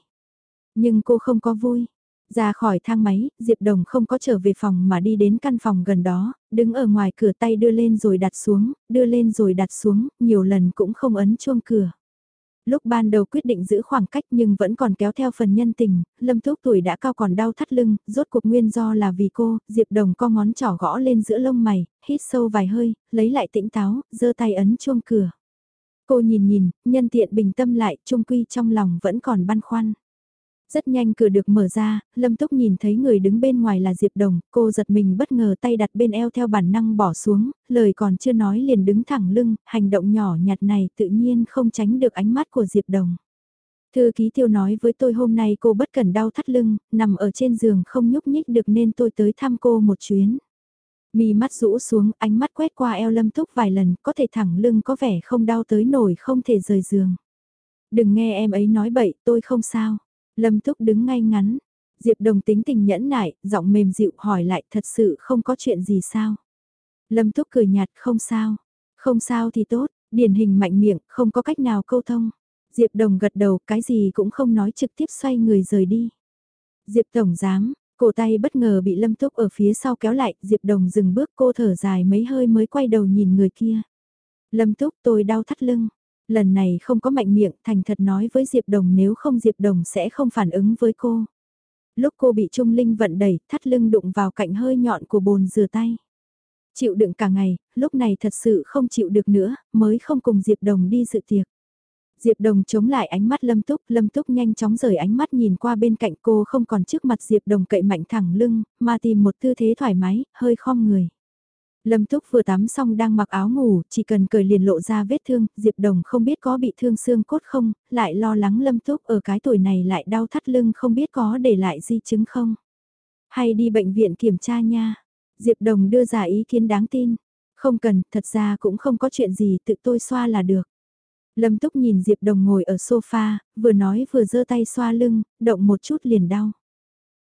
Nhưng cô không có vui. Ra khỏi thang máy, Diệp Đồng không có trở về phòng mà đi đến căn phòng gần đó, đứng ở ngoài cửa tay đưa lên rồi đặt xuống, đưa lên rồi đặt xuống, nhiều lần cũng không ấn chuông cửa. Lúc ban đầu quyết định giữ khoảng cách nhưng vẫn còn kéo theo phần nhân tình, Lâm Thúc tuổi đã cao còn đau thắt lưng, rốt cuộc nguyên do là vì cô, Diệp Đồng co ngón trỏ gõ lên giữa lông mày, hít sâu vài hơi, lấy lại tĩnh táo, giơ tay ấn chuông cửa. Cô nhìn nhìn, nhân tiện bình tâm lại, trung quy trong lòng vẫn còn băn khoăn. Rất nhanh cửa được mở ra, Lâm Túc nhìn thấy người đứng bên ngoài là Diệp Đồng, cô giật mình bất ngờ tay đặt bên eo theo bản năng bỏ xuống, lời còn chưa nói liền đứng thẳng lưng, hành động nhỏ nhặt này tự nhiên không tránh được ánh mắt của Diệp Đồng. Thư ký tiêu nói với tôi hôm nay cô bất cần đau thắt lưng, nằm ở trên giường không nhúc nhích được nên tôi tới thăm cô một chuyến. Mi mắt rũ xuống, ánh mắt quét qua eo lâm túc vài lần, có thể thẳng lưng có vẻ không đau tới nổi không thể rời giường. Đừng nghe em ấy nói bậy, tôi không sao. Lâm Túc đứng ngay ngắn. Diệp Đồng tính tình nhẫn nại, giọng mềm dịu hỏi lại thật sự không có chuyện gì sao. Lâm Túc cười nhạt không sao. Không sao thì tốt, điển hình mạnh miệng, không có cách nào câu thông. Diệp Đồng gật đầu cái gì cũng không nói trực tiếp xoay người rời đi. Diệp Tổng Giám, cổ tay bất ngờ bị Lâm Túc ở phía sau kéo lại, Diệp Đồng dừng bước cô thở dài mấy hơi mới quay đầu nhìn người kia. Lâm Túc tôi đau thắt lưng, Lần này không có mạnh miệng, thành thật nói với Diệp Đồng nếu không Diệp Đồng sẽ không phản ứng với cô. Lúc cô bị Trung Linh vận đẩy, thắt lưng đụng vào cạnh hơi nhọn của bồn rửa tay. Chịu đựng cả ngày, lúc này thật sự không chịu được nữa, mới không cùng Diệp Đồng đi dự tiệc. Diệp Đồng chống lại ánh mắt Lâm Túc, Lâm Túc nhanh chóng rời ánh mắt nhìn qua bên cạnh cô không còn trước mặt Diệp Đồng cậy mạnh thẳng lưng, mà tìm một tư thế thoải mái, hơi khom người. Lâm Túc vừa tắm xong đang mặc áo ngủ, chỉ cần cởi liền lộ ra vết thương, Diệp Đồng không biết có bị thương xương cốt không, lại lo lắng Lâm Túc ở cái tuổi này lại đau thắt lưng không biết có để lại di chứng không. Hay đi bệnh viện kiểm tra nha. Diệp Đồng đưa ra ý kiến đáng tin. Không cần, thật ra cũng không có chuyện gì, tự tôi xoa là được. Lâm Túc nhìn Diệp Đồng ngồi ở sofa, vừa nói vừa giơ tay xoa lưng, động một chút liền đau.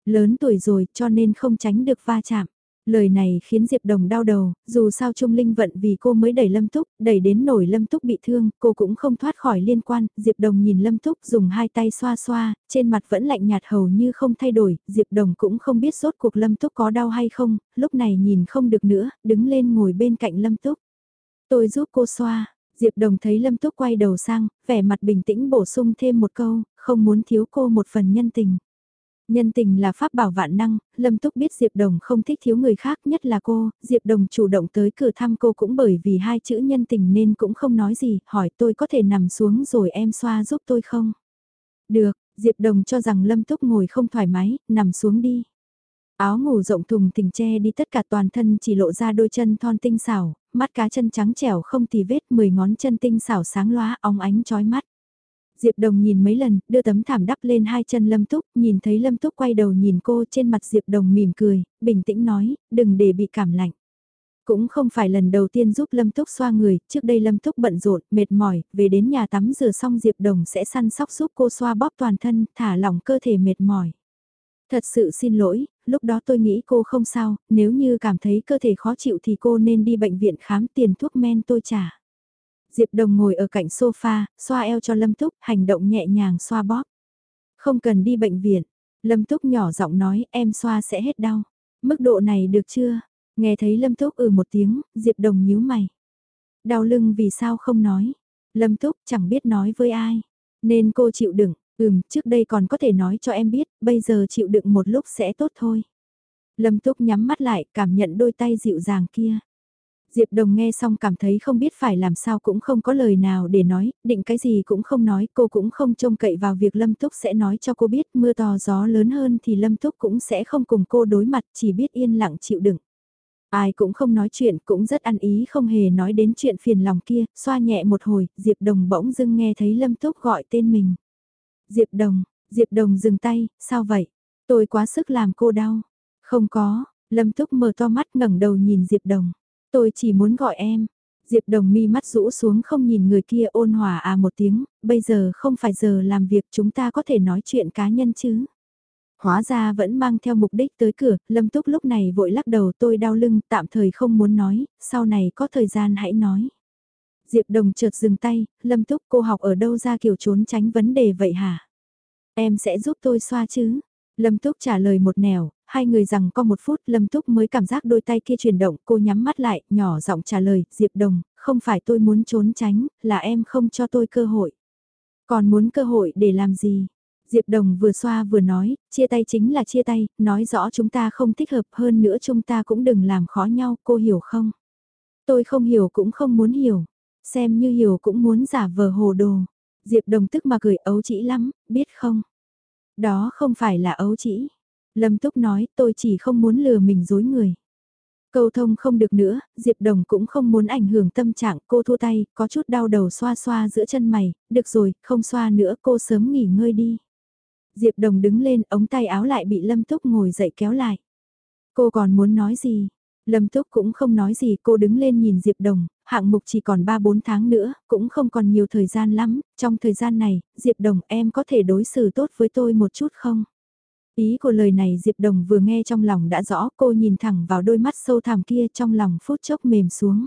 Lớn tuổi rồi cho nên không tránh được va chạm. Lời này khiến Diệp Đồng đau đầu, dù sao Trung Linh vận vì cô mới đẩy Lâm Túc, đẩy đến nổi Lâm Túc bị thương, cô cũng không thoát khỏi liên quan, Diệp Đồng nhìn Lâm Túc dùng hai tay xoa xoa, trên mặt vẫn lạnh nhạt hầu như không thay đổi, Diệp Đồng cũng không biết rốt cuộc Lâm Túc có đau hay không, lúc này nhìn không được nữa, đứng lên ngồi bên cạnh Lâm Túc. Tôi giúp cô xoa, Diệp Đồng thấy Lâm Túc quay đầu sang, vẻ mặt bình tĩnh bổ sung thêm một câu, không muốn thiếu cô một phần nhân tình. Nhân tình là pháp bảo vạn năng, Lâm Túc biết Diệp Đồng không thích thiếu người khác nhất là cô, Diệp Đồng chủ động tới cửa thăm cô cũng bởi vì hai chữ nhân tình nên cũng không nói gì, hỏi tôi có thể nằm xuống rồi em xoa giúp tôi không? Được, Diệp Đồng cho rằng Lâm Túc ngồi không thoải mái, nằm xuống đi. Áo ngủ rộng thùng tình che đi tất cả toàn thân chỉ lộ ra đôi chân thon tinh xảo, mắt cá chân trắng trẻo không tì vết, mười ngón chân tinh xảo sáng loá óng ánh chói mắt. Diệp Đồng nhìn mấy lần, đưa tấm thảm đắp lên hai chân Lâm Túc, nhìn thấy Lâm Túc quay đầu nhìn cô trên mặt Diệp Đồng mỉm cười, bình tĩnh nói, đừng để bị cảm lạnh. Cũng không phải lần đầu tiên giúp Lâm Túc xoa người, trước đây Lâm Túc bận rộn, mệt mỏi, về đến nhà tắm rửa xong Diệp Đồng sẽ săn sóc giúp cô xoa bóp toàn thân, thả lỏng cơ thể mệt mỏi. Thật sự xin lỗi, lúc đó tôi nghĩ cô không sao, nếu như cảm thấy cơ thể khó chịu thì cô nên đi bệnh viện khám tiền thuốc men tôi trả. Diệp Đồng ngồi ở cạnh sofa, xoa eo cho Lâm Túc, hành động nhẹ nhàng xoa bóp. Không cần đi bệnh viện. Lâm Túc nhỏ giọng nói em xoa sẽ hết đau. Mức độ này được chưa? Nghe thấy Lâm Túc ừ một tiếng, Diệp Đồng nhíu mày. Đau lưng vì sao không nói? Lâm Túc chẳng biết nói với ai. Nên cô chịu đựng, ừm, trước đây còn có thể nói cho em biết, bây giờ chịu đựng một lúc sẽ tốt thôi. Lâm Túc nhắm mắt lại, cảm nhận đôi tay dịu dàng kia. Diệp Đồng nghe xong cảm thấy không biết phải làm sao cũng không có lời nào để nói, định cái gì cũng không nói, cô cũng không trông cậy vào việc Lâm Túc sẽ nói cho cô biết mưa to gió lớn hơn thì Lâm Túc cũng sẽ không cùng cô đối mặt, chỉ biết yên lặng chịu đựng. Ai cũng không nói chuyện, cũng rất ăn ý không hề nói đến chuyện phiền lòng kia, xoa nhẹ một hồi, Diệp Đồng bỗng dưng nghe thấy Lâm Túc gọi tên mình. Diệp Đồng, Diệp Đồng dừng tay, sao vậy? Tôi quá sức làm cô đau. Không có, Lâm Túc mở to mắt ngẩng đầu nhìn Diệp Đồng. Tôi chỉ muốn gọi em. Diệp Đồng mi mắt rũ xuống không nhìn người kia ôn hòa à một tiếng, bây giờ không phải giờ làm việc chúng ta có thể nói chuyện cá nhân chứ. Hóa ra vẫn mang theo mục đích tới cửa, Lâm Túc lúc này vội lắc đầu tôi đau lưng, tạm thời không muốn nói, sau này có thời gian hãy nói. Diệp Đồng chợt dừng tay, Lâm Túc cô học ở đâu ra kiểu trốn tránh vấn đề vậy hả? Em sẽ giúp tôi xoa chứ? Lâm Túc trả lời một nẻo, hai người rằng có một phút Lâm Túc mới cảm giác đôi tay kia chuyển động, cô nhắm mắt lại, nhỏ giọng trả lời, Diệp Đồng, không phải tôi muốn trốn tránh, là em không cho tôi cơ hội. Còn muốn cơ hội để làm gì? Diệp Đồng vừa xoa vừa nói, chia tay chính là chia tay, nói rõ chúng ta không thích hợp hơn nữa chúng ta cũng đừng làm khó nhau, cô hiểu không? Tôi không hiểu cũng không muốn hiểu, xem như hiểu cũng muốn giả vờ hồ đồ. Diệp Đồng tức mà cười ấu chỉ lắm, biết không? Đó không phải là ấu chỉ. Lâm Túc nói tôi chỉ không muốn lừa mình dối người. Câu thông không được nữa, Diệp Đồng cũng không muốn ảnh hưởng tâm trạng cô thua tay, có chút đau đầu xoa xoa giữa chân mày, được rồi, không xoa nữa cô sớm nghỉ ngơi đi. Diệp Đồng đứng lên, ống tay áo lại bị Lâm Túc ngồi dậy kéo lại. Cô còn muốn nói gì? Lâm Túc cũng không nói gì, cô đứng lên nhìn Diệp Đồng, hạng mục chỉ còn 3-4 tháng nữa, cũng không còn nhiều thời gian lắm, trong thời gian này, Diệp Đồng em có thể đối xử tốt với tôi một chút không? Ý của lời này Diệp Đồng vừa nghe trong lòng đã rõ, cô nhìn thẳng vào đôi mắt sâu thẳm kia trong lòng phút chốc mềm xuống.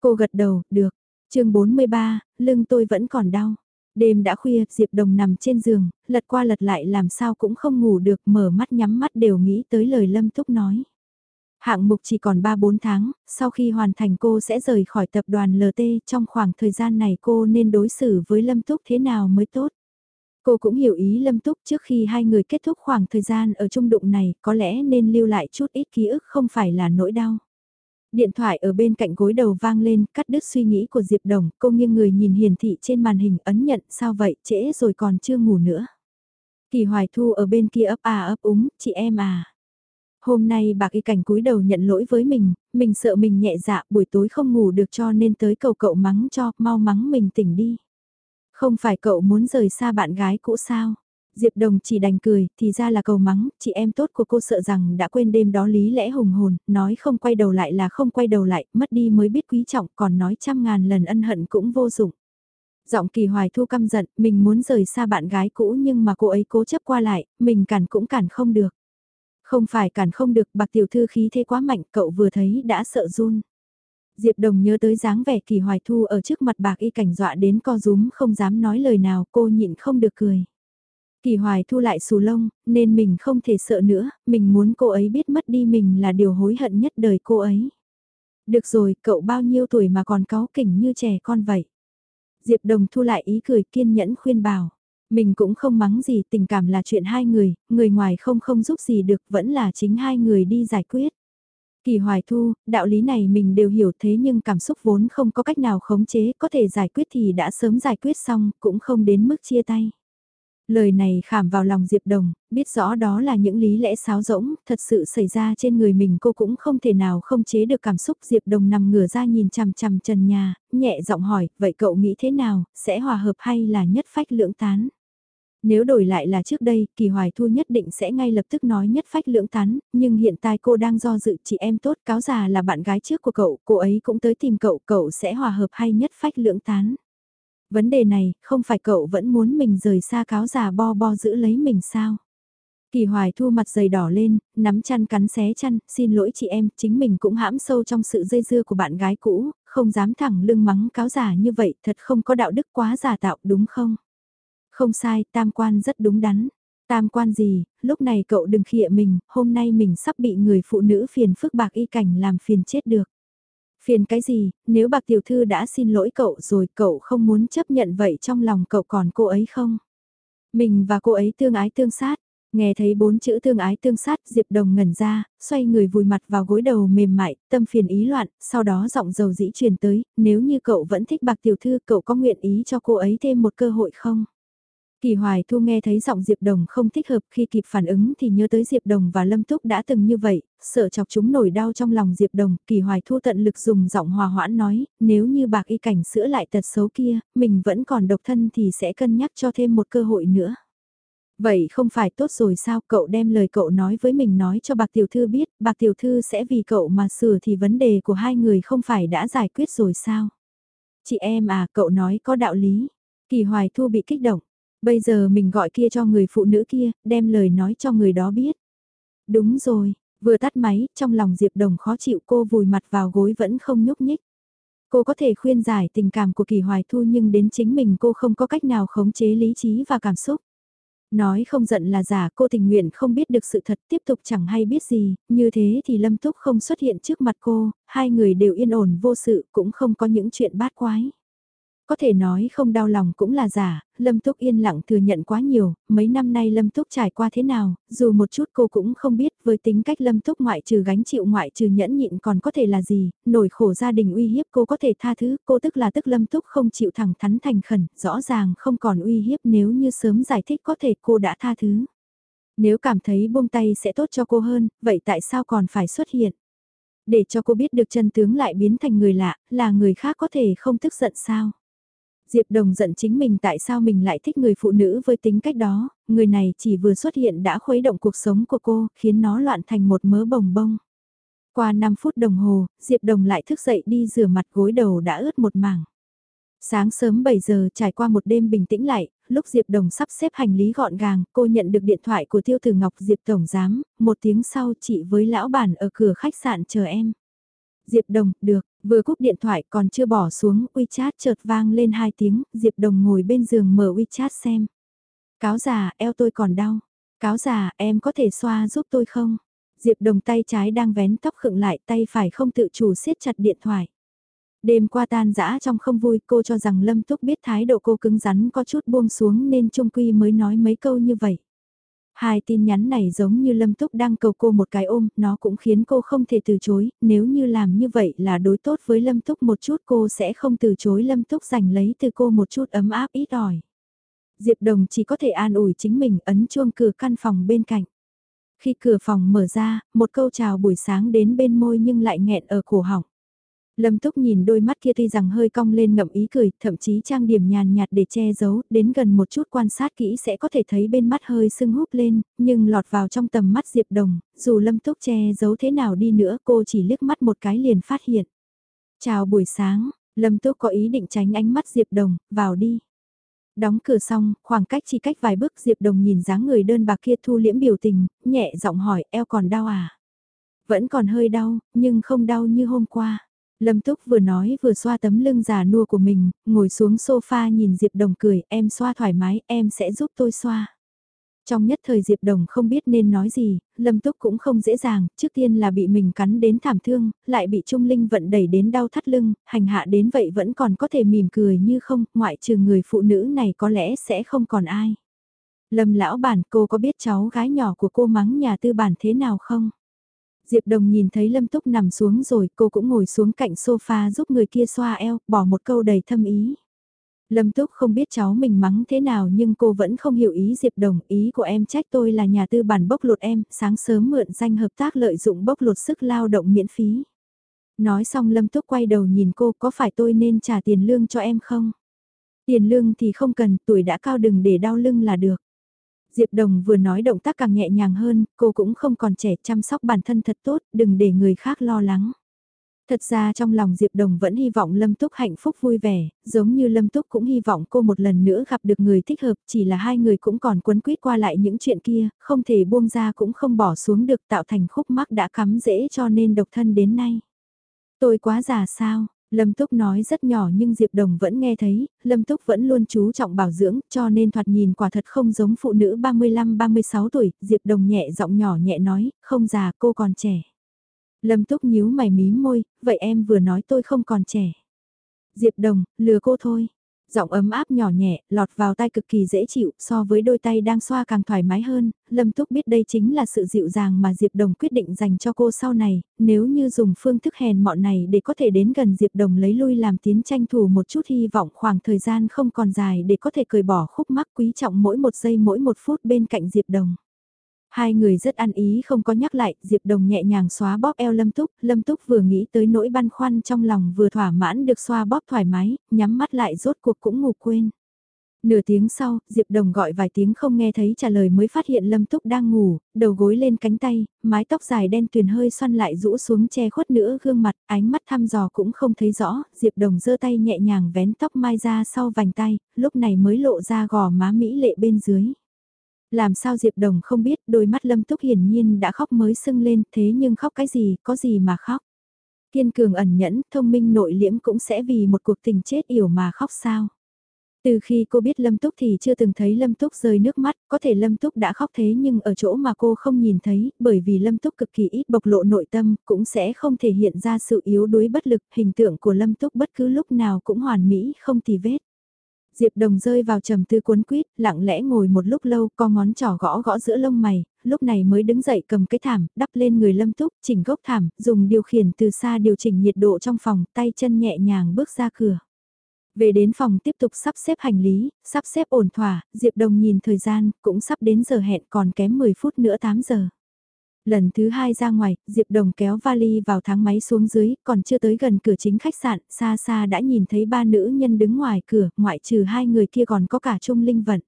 Cô gật đầu, được. chương 43, lưng tôi vẫn còn đau. Đêm đã khuya, Diệp Đồng nằm trên giường, lật qua lật lại làm sao cũng không ngủ được, mở mắt nhắm mắt đều nghĩ tới lời Lâm Túc nói. Hạng mục chỉ còn 3-4 tháng, sau khi hoàn thành cô sẽ rời khỏi tập đoàn LT, trong khoảng thời gian này cô nên đối xử với Lâm Túc thế nào mới tốt. Cô cũng hiểu ý Lâm Túc trước khi hai người kết thúc khoảng thời gian ở trung đụng này, có lẽ nên lưu lại chút ít ký ức không phải là nỗi đau. Điện thoại ở bên cạnh gối đầu vang lên, cắt đứt suy nghĩ của Diệp Đồng, cô nghiêng người nhìn hiển thị trên màn hình ấn nhận, sao vậy, trễ rồi còn chưa ngủ nữa. Kỳ Hoài Thu ở bên kia ấp à ấp úng, chị em à. Hôm nay bạc y cảnh cúi đầu nhận lỗi với mình, mình sợ mình nhẹ dạ buổi tối không ngủ được cho nên tới cầu cậu mắng cho, mau mắng mình tỉnh đi. Không phải cậu muốn rời xa bạn gái cũ sao? Diệp Đồng chỉ đành cười, thì ra là cầu mắng, chị em tốt của cô sợ rằng đã quên đêm đó lý lẽ hùng hồn, nói không quay đầu lại là không quay đầu lại, mất đi mới biết quý trọng, còn nói trăm ngàn lần ân hận cũng vô dụng. Giọng kỳ hoài thu căm giận, mình muốn rời xa bạn gái cũ nhưng mà cô ấy cố chấp qua lại, mình cản cũng cản không được. Không phải cản không được, bạc tiểu thư khí thế quá mạnh, cậu vừa thấy đã sợ run. Diệp Đồng nhớ tới dáng vẻ kỳ hoài thu ở trước mặt bạc y cảnh dọa đến co rúm không dám nói lời nào, cô nhịn không được cười. Kỳ hoài thu lại xù lông, nên mình không thể sợ nữa, mình muốn cô ấy biết mất đi mình là điều hối hận nhất đời cô ấy. Được rồi, cậu bao nhiêu tuổi mà còn cáu kỉnh như trẻ con vậy. Diệp Đồng thu lại ý cười kiên nhẫn khuyên bảo. Mình cũng không mắng gì, tình cảm là chuyện hai người, người ngoài không không giúp gì được, vẫn là chính hai người đi giải quyết. Kỳ hoài thu, đạo lý này mình đều hiểu thế nhưng cảm xúc vốn không có cách nào khống chế, có thể giải quyết thì đã sớm giải quyết xong, cũng không đến mức chia tay. Lời này khảm vào lòng Diệp Đồng, biết rõ đó là những lý lẽ sáo rỗng, thật sự xảy ra trên người mình cô cũng không thể nào không chế được cảm xúc Diệp Đồng nằm ngửa ra nhìn chằm chằm trần nhà, nhẹ giọng hỏi, vậy cậu nghĩ thế nào, sẽ hòa hợp hay là nhất phách lưỡng tán? Nếu đổi lại là trước đây, Kỳ Hoài Thu nhất định sẽ ngay lập tức nói nhất phách lưỡng tán, nhưng hiện tại cô đang do dự chị em tốt cáo già là bạn gái trước của cậu, cô ấy cũng tới tìm cậu, cậu sẽ hòa hợp hay nhất phách lưỡng tán. Vấn đề này, không phải cậu vẫn muốn mình rời xa cáo già bo bo giữ lấy mình sao? Kỳ hoài thu mặt dày đỏ lên, nắm chăn cắn xé chăn, xin lỗi chị em, chính mình cũng hãm sâu trong sự dây dưa của bạn gái cũ, không dám thẳng lưng mắng cáo giả như vậy, thật không có đạo đức quá giả tạo đúng không? Không sai, tam quan rất đúng đắn. Tam quan gì, lúc này cậu đừng khịa mình, hôm nay mình sắp bị người phụ nữ phiền phức bạc y cảnh làm phiền chết được. Phiền cái gì, nếu bạc tiểu thư đã xin lỗi cậu rồi cậu không muốn chấp nhận vậy trong lòng cậu còn cô ấy không? Mình và cô ấy tương ái tương sát, nghe thấy bốn chữ tương ái tương sát Diệp Đồng ngẩn ra, xoay người vùi mặt vào gối đầu mềm mại, tâm phiền ý loạn, sau đó giọng dầu dĩ truyền tới, nếu như cậu vẫn thích bạc tiểu thư cậu có nguyện ý cho cô ấy thêm một cơ hội không? Kỳ Hoài Thu nghe thấy giọng Diệp Đồng không thích hợp khi kịp phản ứng thì nhớ tới Diệp Đồng và Lâm Túc đã từng như vậy, sợ chọc chúng nổi đau trong lòng Diệp Đồng, Kỳ Hoài Thu tận lực dùng giọng hòa hoãn nói, nếu như bạc y cảnh sữa lại tật xấu kia, mình vẫn còn độc thân thì sẽ cân nhắc cho thêm một cơ hội nữa. Vậy không phải tốt rồi sao cậu đem lời cậu nói với mình nói cho bạc tiểu thư biết, bạc tiểu thư sẽ vì cậu mà sửa thì vấn đề của hai người không phải đã giải quyết rồi sao? Chị em à, cậu nói có đạo lý. Kỳ Hoài Thu bị kích động. Bây giờ mình gọi kia cho người phụ nữ kia, đem lời nói cho người đó biết. Đúng rồi, vừa tắt máy, trong lòng Diệp Đồng khó chịu cô vùi mặt vào gối vẫn không nhúc nhích. Cô có thể khuyên giải tình cảm của Kỳ Hoài Thu nhưng đến chính mình cô không có cách nào khống chế lý trí và cảm xúc. Nói không giận là giả cô tình nguyện không biết được sự thật tiếp tục chẳng hay biết gì, như thế thì Lâm Túc không xuất hiện trước mặt cô, hai người đều yên ổn vô sự cũng không có những chuyện bát quái. Có thể nói không đau lòng cũng là giả, Lâm Túc yên lặng thừa nhận quá nhiều, mấy năm nay Lâm Túc trải qua thế nào, dù một chút cô cũng không biết với tính cách Lâm Túc ngoại trừ gánh chịu ngoại trừ nhẫn nhịn còn có thể là gì, nổi khổ gia đình uy hiếp cô có thể tha thứ, cô tức là tức Lâm Túc không chịu thẳng thắn thành khẩn, rõ ràng không còn uy hiếp nếu như sớm giải thích có thể cô đã tha thứ. Nếu cảm thấy buông tay sẽ tốt cho cô hơn, vậy tại sao còn phải xuất hiện? Để cho cô biết được chân tướng lại biến thành người lạ, là người khác có thể không tức giận sao? Diệp Đồng giận chính mình tại sao mình lại thích người phụ nữ với tính cách đó, người này chỉ vừa xuất hiện đã khuấy động cuộc sống của cô, khiến nó loạn thành một mớ bồng bông. Qua 5 phút đồng hồ, Diệp Đồng lại thức dậy đi rửa mặt gối đầu đã ướt một mảng. Sáng sớm 7 giờ trải qua một đêm bình tĩnh lại, lúc Diệp Đồng sắp xếp hành lý gọn gàng, cô nhận được điện thoại của Tiêu Tử Ngọc Diệp Tổng Giám, một tiếng sau chị với lão bản ở cửa khách sạn chờ em. Diệp Đồng, được, vừa cúp điện thoại còn chưa bỏ xuống, WeChat chợt vang lên hai tiếng, Diệp Đồng ngồi bên giường mở WeChat xem. Cáo già, eo tôi còn đau. Cáo già, em có thể xoa giúp tôi không? Diệp Đồng tay trái đang vén tóc khựng lại, tay phải không tự chủ siết chặt điện thoại. Đêm qua tan dã trong không vui, cô cho rằng Lâm Túc biết thái độ cô cứng rắn có chút buông xuống nên Trung Quy mới nói mấy câu như vậy. Hai tin nhắn này giống như Lâm Túc đang cầu cô một cái ôm, nó cũng khiến cô không thể từ chối, nếu như làm như vậy là đối tốt với Lâm Túc một chút cô sẽ không từ chối Lâm Túc giành lấy từ cô một chút ấm áp ít ỏi. Diệp Đồng chỉ có thể an ủi chính mình ấn chuông cửa căn phòng bên cạnh. Khi cửa phòng mở ra, một câu chào buổi sáng đến bên môi nhưng lại nghẹn ở cổ họng. Lâm Túc nhìn đôi mắt kia tuy rằng hơi cong lên ngậm ý cười, thậm chí trang điểm nhàn nhạt để che giấu, đến gần một chút quan sát kỹ sẽ có thể thấy bên mắt hơi sưng húp lên, nhưng lọt vào trong tầm mắt Diệp Đồng, dù Lâm Túc che giấu thế nào đi nữa cô chỉ liếc mắt một cái liền phát hiện. Chào buổi sáng, Lâm Túc có ý định tránh ánh mắt Diệp Đồng, vào đi. Đóng cửa xong, khoảng cách chỉ cách vài bước Diệp Đồng nhìn dáng người đơn bạc kia thu liễm biểu tình, nhẹ giọng hỏi eo còn đau à? Vẫn còn hơi đau, nhưng không đau như hôm qua. Lâm Túc vừa nói vừa xoa tấm lưng già nua của mình, ngồi xuống sofa nhìn Diệp Đồng cười, em xoa thoải mái, em sẽ giúp tôi xoa. Trong nhất thời Diệp Đồng không biết nên nói gì, Lâm Túc cũng không dễ dàng, trước tiên là bị mình cắn đến thảm thương, lại bị Trung Linh vận đẩy đến đau thắt lưng, hành hạ đến vậy vẫn còn có thể mỉm cười như không, ngoại trừ người phụ nữ này có lẽ sẽ không còn ai. Lâm lão bản cô có biết cháu gái nhỏ của cô mắng nhà tư bản thế nào không? Diệp Đồng nhìn thấy Lâm Túc nằm xuống rồi cô cũng ngồi xuống cạnh sofa giúp người kia xoa eo, bỏ một câu đầy thâm ý. Lâm Túc không biết cháu mình mắng thế nào nhưng cô vẫn không hiểu ý Diệp Đồng, ý của em trách tôi là nhà tư bản bốc lột em, sáng sớm mượn danh hợp tác lợi dụng bốc lột sức lao động miễn phí. Nói xong Lâm Túc quay đầu nhìn cô có phải tôi nên trả tiền lương cho em không? Tiền lương thì không cần, tuổi đã cao đừng để đau lưng là được. Diệp Đồng vừa nói động tác càng nhẹ nhàng hơn, cô cũng không còn trẻ chăm sóc bản thân thật tốt, đừng để người khác lo lắng. Thật ra trong lòng Diệp Đồng vẫn hy vọng Lâm Túc hạnh phúc vui vẻ, giống như Lâm Túc cũng hy vọng cô một lần nữa gặp được người thích hợp, chỉ là hai người cũng còn quấn quýt qua lại những chuyện kia, không thể buông ra cũng không bỏ xuống được tạo thành khúc mắc đã cắm dễ cho nên độc thân đến nay. Tôi quá già sao, Lâm Túc nói rất nhỏ nhưng Diệp Đồng vẫn nghe thấy, Lâm Túc vẫn luôn chú trọng bảo dưỡng cho nên thoạt nhìn quả thật không giống phụ nữ 35-36 tuổi, Diệp Đồng nhẹ giọng nhỏ nhẹ nói, không già cô còn trẻ. Lâm Túc nhíu mày mím môi, vậy em vừa nói tôi không còn trẻ. Diệp Đồng, lừa cô thôi. Giọng ấm áp nhỏ nhẹ, lọt vào tay cực kỳ dễ chịu, so với đôi tay đang xoa càng thoải mái hơn, Lâm Túc biết đây chính là sự dịu dàng mà Diệp Đồng quyết định dành cho cô sau này, nếu như dùng phương thức hèn mọn này để có thể đến gần Diệp Đồng lấy lui làm tiến tranh thủ một chút hy vọng khoảng thời gian không còn dài để có thể cười bỏ khúc mắc quý trọng mỗi một giây mỗi một phút bên cạnh Diệp Đồng. Hai người rất ăn ý không có nhắc lại, Diệp Đồng nhẹ nhàng xóa bóp eo Lâm Túc, Lâm Túc vừa nghĩ tới nỗi băn khoăn trong lòng vừa thỏa mãn được xoa bóp thoải mái, nhắm mắt lại rốt cuộc cũng ngủ quên. Nửa tiếng sau, Diệp Đồng gọi vài tiếng không nghe thấy trả lời mới phát hiện Lâm Túc đang ngủ, đầu gối lên cánh tay, mái tóc dài đen tuyền hơi xoăn lại rũ xuống che khuất nữa gương mặt, ánh mắt thăm dò cũng không thấy rõ, Diệp Đồng giơ tay nhẹ nhàng vén tóc mai ra sau vành tay, lúc này mới lộ ra gò má mỹ lệ bên dưới. Làm sao Diệp Đồng không biết, đôi mắt Lâm Túc hiển nhiên đã khóc mới sưng lên, thế nhưng khóc cái gì, có gì mà khóc. Kiên cường ẩn nhẫn, thông minh nội liễm cũng sẽ vì một cuộc tình chết yểu mà khóc sao. Từ khi cô biết Lâm Túc thì chưa từng thấy Lâm Túc rơi nước mắt, có thể Lâm Túc đã khóc thế nhưng ở chỗ mà cô không nhìn thấy, bởi vì Lâm Túc cực kỳ ít bộc lộ nội tâm, cũng sẽ không thể hiện ra sự yếu đuối bất lực, hình tượng của Lâm Túc bất cứ lúc nào cũng hoàn mỹ, không tì vết. Diệp Đồng rơi vào trầm tư cuốn quýt, lặng lẽ ngồi một lúc lâu, co ngón trỏ gõ gõ giữa lông mày, lúc này mới đứng dậy cầm cái thảm, đắp lên người Lâm Túc, chỉnh gốc thảm, dùng điều khiển từ xa điều chỉnh nhiệt độ trong phòng, tay chân nhẹ nhàng bước ra cửa. Về đến phòng tiếp tục sắp xếp hành lý, sắp xếp ổn thỏa, Diệp Đồng nhìn thời gian, cũng sắp đến giờ hẹn còn kém 10 phút nữa 8 giờ. Lần thứ hai ra ngoài, Diệp Đồng kéo vali vào thang máy xuống dưới, còn chưa tới gần cửa chính khách sạn, xa xa đã nhìn thấy ba nữ nhân đứng ngoài cửa, ngoại trừ hai người kia còn có cả Trung Linh Vận.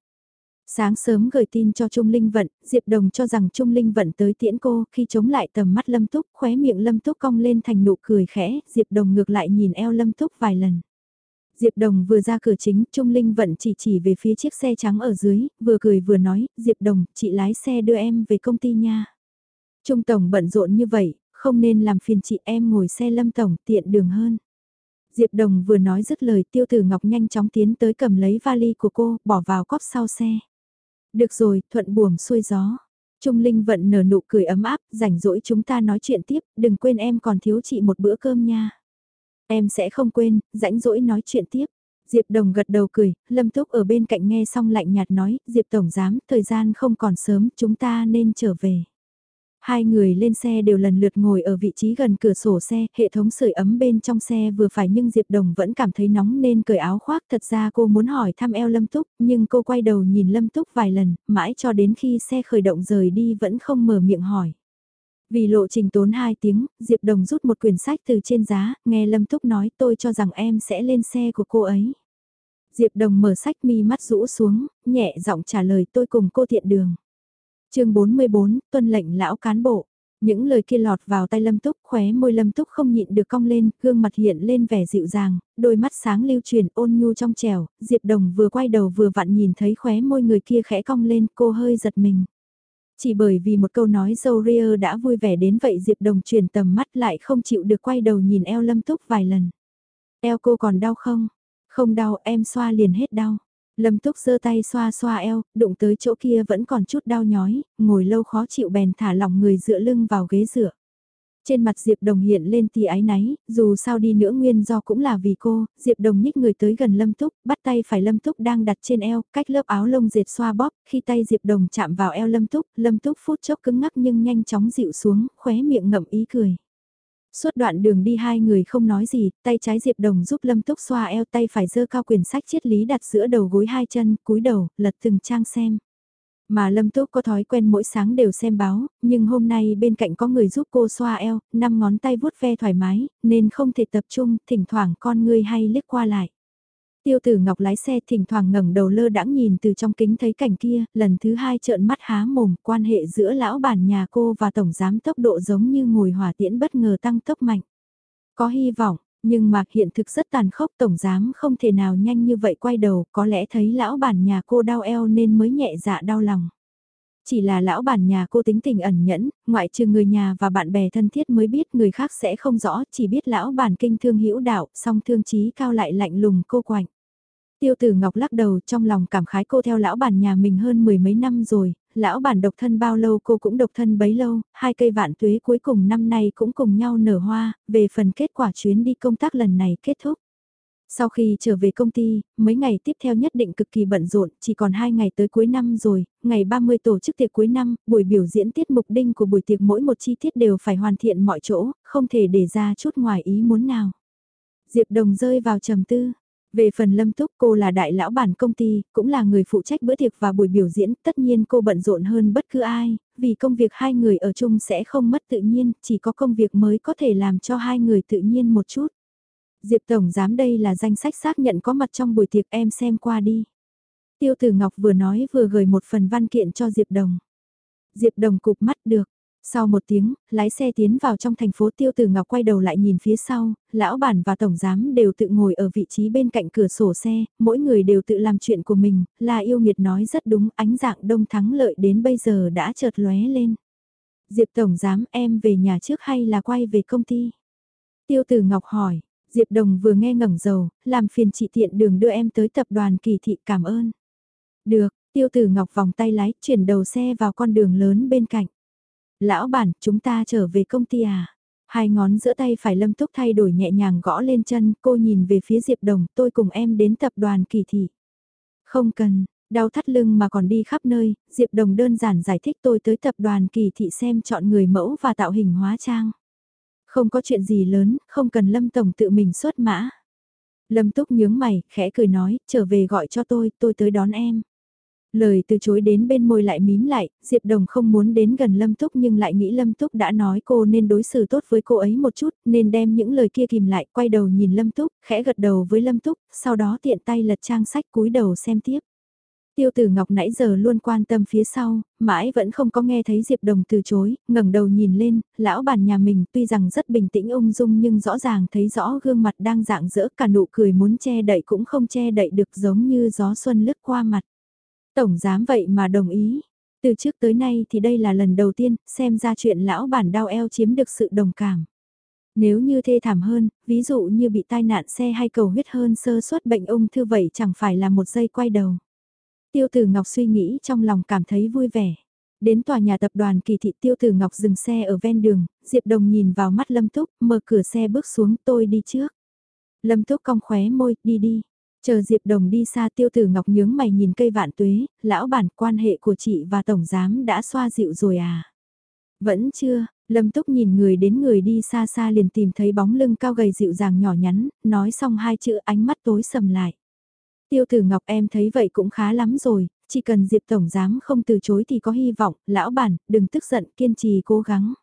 Sáng sớm gửi tin cho Trung Linh Vận, Diệp Đồng cho rằng Trung Linh Vận tới tiễn cô, khi chống lại tầm mắt Lâm Túc, khóe miệng Lâm Túc cong lên thành nụ cười khẽ, Diệp Đồng ngược lại nhìn eo Lâm Túc vài lần. Diệp Đồng vừa ra cửa chính, Trung Linh Vận chỉ chỉ về phía chiếc xe trắng ở dưới, vừa cười vừa nói, Diệp Đồng, chị lái xe đưa em về công ty nha. Trung Tổng bận rộn như vậy, không nên làm phiền chị em ngồi xe Lâm Tổng tiện đường hơn. Diệp Đồng vừa nói dứt lời tiêu tử Ngọc nhanh chóng tiến tới cầm lấy vali của cô, bỏ vào cóp sau xe. Được rồi, thuận buồm xuôi gió. Trung Linh vận nở nụ cười ấm áp, rảnh rỗi chúng ta nói chuyện tiếp, đừng quên em còn thiếu chị một bữa cơm nha. Em sẽ không quên, rảnh rỗi nói chuyện tiếp. Diệp Đồng gật đầu cười, Lâm Túc ở bên cạnh nghe xong lạnh nhạt nói, Diệp Tổng giám, thời gian không còn sớm, chúng ta nên trở về. Hai người lên xe đều lần lượt ngồi ở vị trí gần cửa sổ xe, hệ thống sưởi ấm bên trong xe vừa phải nhưng Diệp Đồng vẫn cảm thấy nóng nên cởi áo khoác. Thật ra cô muốn hỏi thăm eo Lâm Túc, nhưng cô quay đầu nhìn Lâm Túc vài lần, mãi cho đến khi xe khởi động rời đi vẫn không mở miệng hỏi. Vì lộ trình tốn 2 tiếng, Diệp Đồng rút một quyển sách từ trên giá, nghe Lâm Túc nói tôi cho rằng em sẽ lên xe của cô ấy. Diệp Đồng mở sách mi mắt rũ xuống, nhẹ giọng trả lời tôi cùng cô thiện đường chương 44, tuân lệnh lão cán bộ. Những lời kia lọt vào tay Lâm Túc, khóe môi Lâm Túc không nhịn được cong lên, gương mặt hiện lên vẻ dịu dàng, đôi mắt sáng lưu truyền ôn nhu trong trẻo, Diệp Đồng vừa quay đầu vừa vặn nhìn thấy khóe môi người kia khẽ cong lên, cô hơi giật mình. Chỉ bởi vì một câu nói dâu ria đã vui vẻ đến vậy Diệp Đồng chuyển tầm mắt lại không chịu được quay đầu nhìn eo Lâm Túc vài lần. Eo cô còn đau không? Không đau em xoa liền hết đau. Lâm Túc giơ tay xoa xoa eo, đụng tới chỗ kia vẫn còn chút đau nhói, ngồi lâu khó chịu bèn thả lỏng người dựa lưng vào ghế dựa. Trên mặt Diệp Đồng hiện lên tì ái náy, dù sao đi nữa nguyên do cũng là vì cô, Diệp Đồng nhích người tới gần Lâm Túc, bắt tay phải Lâm Túc đang đặt trên eo, cách lớp áo lông dệt xoa bóp, khi tay Diệp Đồng chạm vào eo Lâm Túc, Lâm Túc phút chốc cứng ngắc nhưng nhanh chóng dịu xuống, khóe miệng ngậm ý cười. Suốt đoạn đường đi hai người không nói gì, tay trái Diệp Đồng giúp Lâm Túc xoa eo tay phải dơ cao quyển sách triết lý đặt giữa đầu gối hai chân, cúi đầu, lật từng trang xem. Mà Lâm Túc có thói quen mỗi sáng đều xem báo, nhưng hôm nay bên cạnh có người giúp cô xoa eo, năm ngón tay vuốt ve thoải mái, nên không thể tập trung, thỉnh thoảng con người hay liếc qua lại. Tiêu tử Ngọc lái xe thỉnh thoảng ngẩng đầu lơ đãng nhìn từ trong kính thấy cảnh kia, lần thứ hai trợn mắt há mồm, quan hệ giữa lão bản nhà cô và tổng giám tốc độ giống như ngồi hỏa tiễn bất ngờ tăng tốc mạnh. Có hy vọng, nhưng mà hiện thực rất tàn khốc tổng giám không thể nào nhanh như vậy quay đầu, có lẽ thấy lão bản nhà cô đau eo nên mới nhẹ dạ đau lòng. Chỉ là lão bản nhà cô tính tình ẩn nhẫn, ngoại trừ người nhà và bạn bè thân thiết mới biết người khác sẽ không rõ, chỉ biết lão bản kinh thương hữu đạo, song thương chí cao lại lạnh lùng cô quạnh. Tiêu tử Ngọc lắc đầu trong lòng cảm khái cô theo lão bản nhà mình hơn mười mấy năm rồi, lão bản độc thân bao lâu cô cũng độc thân bấy lâu, hai cây vạn tuế cuối cùng năm nay cũng cùng nhau nở hoa, về phần kết quả chuyến đi công tác lần này kết thúc. Sau khi trở về công ty, mấy ngày tiếp theo nhất định cực kỳ bận rộn, chỉ còn 2 ngày tới cuối năm rồi, ngày 30 tổ chức tiệc cuối năm, buổi biểu diễn tiết mục đinh của buổi tiệc mỗi một chi tiết đều phải hoàn thiện mọi chỗ, không thể để ra chút ngoài ý muốn nào. Diệp Đồng rơi vào trầm tư. Về phần Lâm Túc cô là đại lão bản công ty, cũng là người phụ trách bữa tiệc và buổi biểu diễn, tất nhiên cô bận rộn hơn bất cứ ai, vì công việc hai người ở chung sẽ không mất tự nhiên, chỉ có công việc mới có thể làm cho hai người tự nhiên một chút. Diệp Tổng giám đây là danh sách xác nhận có mặt trong buổi tiệc em xem qua đi. Tiêu Tử Ngọc vừa nói vừa gửi một phần văn kiện cho Diệp Đồng. Diệp Đồng cụp mắt được. Sau một tiếng, lái xe tiến vào trong thành phố Tiêu Tử Ngọc quay đầu lại nhìn phía sau, lão bản và tổng giám đều tự ngồi ở vị trí bên cạnh cửa sổ xe, mỗi người đều tự làm chuyện của mình, là yêu nghiệt nói rất đúng, ánh dạng đông thắng lợi đến bây giờ đã chợt lóe lên. Diệp tổng giám em về nhà trước hay là quay về công ty? Tiêu Tử Ngọc hỏi, Diệp Đồng vừa nghe ngẩng dầu, làm phiền chị tiện đường đưa em tới tập đoàn kỳ thị cảm ơn. Được, Tiêu Tử Ngọc vòng tay lái, chuyển đầu xe vào con đường lớn bên cạnh. Lão bản, chúng ta trở về công ty à? Hai ngón giữa tay phải lâm túc thay đổi nhẹ nhàng gõ lên chân, cô nhìn về phía Diệp Đồng, tôi cùng em đến tập đoàn kỳ thị. Không cần, đau thắt lưng mà còn đi khắp nơi, Diệp Đồng đơn giản giải thích tôi tới tập đoàn kỳ thị xem chọn người mẫu và tạo hình hóa trang. Không có chuyện gì lớn, không cần Lâm Tổng tự mình xuất mã. Lâm Túc nhướng mày, khẽ cười nói, trở về gọi cho tôi, tôi tới đón em. Lời từ chối đến bên môi lại mím lại, Diệp Đồng không muốn đến gần Lâm Túc nhưng lại nghĩ Lâm Túc đã nói cô nên đối xử tốt với cô ấy một chút, nên đem những lời kia kìm lại, quay đầu nhìn Lâm Túc, khẽ gật đầu với Lâm Túc, sau đó tiện tay lật trang sách cúi đầu xem tiếp. Tiêu tử Ngọc nãy giờ luôn quan tâm phía sau, mãi vẫn không có nghe thấy Diệp Đồng từ chối, ngẩng đầu nhìn lên, lão bản nhà mình tuy rằng rất bình tĩnh ung dung nhưng rõ ràng thấy rõ gương mặt đang dạng dỡ cả nụ cười muốn che đậy cũng không che đậy được giống như gió xuân lướt qua mặt. Tổng giám vậy mà đồng ý. Từ trước tới nay thì đây là lần đầu tiên xem ra chuyện lão bản đau eo chiếm được sự đồng cảm. Nếu như thê thảm hơn, ví dụ như bị tai nạn xe hay cầu huyết hơn sơ suất bệnh ung thư vậy chẳng phải là một giây quay đầu. Tiêu tử Ngọc suy nghĩ trong lòng cảm thấy vui vẻ. Đến tòa nhà tập đoàn kỳ thị Tiêu tử Ngọc dừng xe ở ven đường, Diệp Đồng nhìn vào mắt Lâm Túc, mở cửa xe bước xuống tôi đi trước. Lâm Túc cong khóe môi, đi đi. Chờ Diệp Đồng đi xa Tiêu tử Ngọc nhướng mày nhìn cây vạn tuế, lão bản quan hệ của chị và Tổng Giám đã xoa dịu rồi à? Vẫn chưa, Lâm Túc nhìn người đến người đi xa xa liền tìm thấy bóng lưng cao gầy dịu dàng nhỏ nhắn, nói xong hai chữ ánh mắt tối sầm lại. Tiêu tử Ngọc em thấy vậy cũng khá lắm rồi, chỉ cần Diệp Tổng Giám không từ chối thì có hy vọng, lão bản, đừng tức giận, kiên trì cố gắng.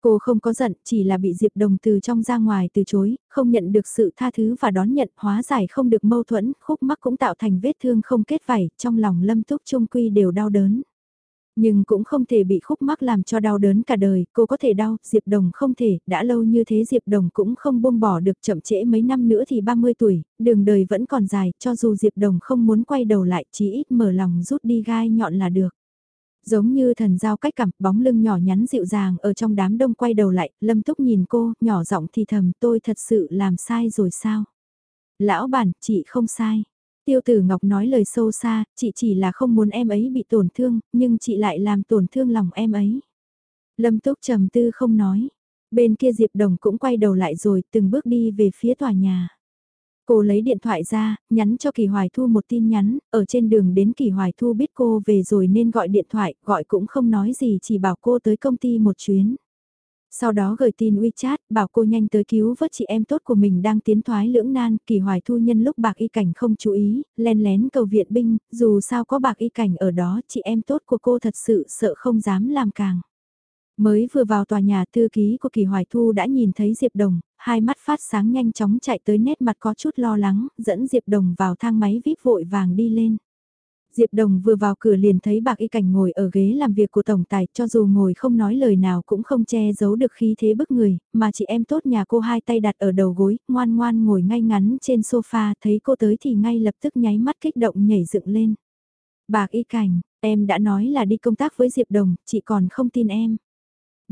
Cô không có giận, chỉ là bị Diệp Đồng từ trong ra ngoài từ chối, không nhận được sự tha thứ và đón nhận, hóa giải không được mâu thuẫn, khúc mắc cũng tạo thành vết thương không kết vảy, trong lòng Lâm Túc Trung Quy đều đau đớn. Nhưng cũng không thể bị khúc mắc làm cho đau đớn cả đời, cô có thể đau, Diệp Đồng không thể, đã lâu như thế Diệp Đồng cũng không buông bỏ được chậm trễ mấy năm nữa thì 30 tuổi, đường đời vẫn còn dài, cho dù Diệp Đồng không muốn quay đầu lại, chỉ ít mở lòng rút đi gai nhọn là được. Giống như thần giao cách cảm, bóng lưng nhỏ nhắn dịu dàng ở trong đám đông quay đầu lại, lâm túc nhìn cô, nhỏ giọng thì thầm tôi thật sự làm sai rồi sao? Lão bản, chị không sai. Tiêu tử Ngọc nói lời sâu xa, chị chỉ là không muốn em ấy bị tổn thương, nhưng chị lại làm tổn thương lòng em ấy. Lâm Túc trầm tư không nói. Bên kia Diệp Đồng cũng quay đầu lại rồi từng bước đi về phía tòa nhà. Cô lấy điện thoại ra, nhắn cho Kỳ Hoài Thu một tin nhắn, ở trên đường đến Kỳ Hoài Thu biết cô về rồi nên gọi điện thoại, gọi cũng không nói gì chỉ bảo cô tới công ty một chuyến. Sau đó gửi tin WeChat, bảo cô nhanh tới cứu vớt chị em tốt của mình đang tiến thoái lưỡng nan, Kỳ Hoài Thu nhân lúc bạc y cảnh không chú ý, len lén cầu viện binh, dù sao có bạc y cảnh ở đó, chị em tốt của cô thật sự sợ không dám làm càng. Mới vừa vào tòa nhà thư ký của Kỳ Hoài Thu đã nhìn thấy Diệp Đồng, hai mắt phát sáng nhanh chóng chạy tới nét mặt có chút lo lắng, dẫn Diệp Đồng vào thang máy vip vội vàng đi lên. Diệp Đồng vừa vào cửa liền thấy bạc y cảnh ngồi ở ghế làm việc của tổng tài, cho dù ngồi không nói lời nào cũng không che giấu được khí thế bức người, mà chị em tốt nhà cô hai tay đặt ở đầu gối, ngoan ngoan ngồi ngay ngắn trên sofa, thấy cô tới thì ngay lập tức nháy mắt kích động nhảy dựng lên. Bạc y cảnh, em đã nói là đi công tác với Diệp Đồng, chị còn không tin em.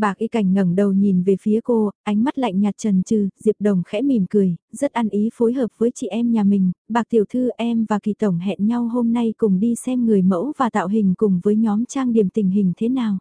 Bạc y cảnh ngẩng đầu nhìn về phía cô, ánh mắt lạnh nhạt trần trừ, Diệp Đồng khẽ mỉm cười, rất ăn ý phối hợp với chị em nhà mình, bạc tiểu thư em và kỳ tổng hẹn nhau hôm nay cùng đi xem người mẫu và tạo hình cùng với nhóm trang điểm tình hình thế nào.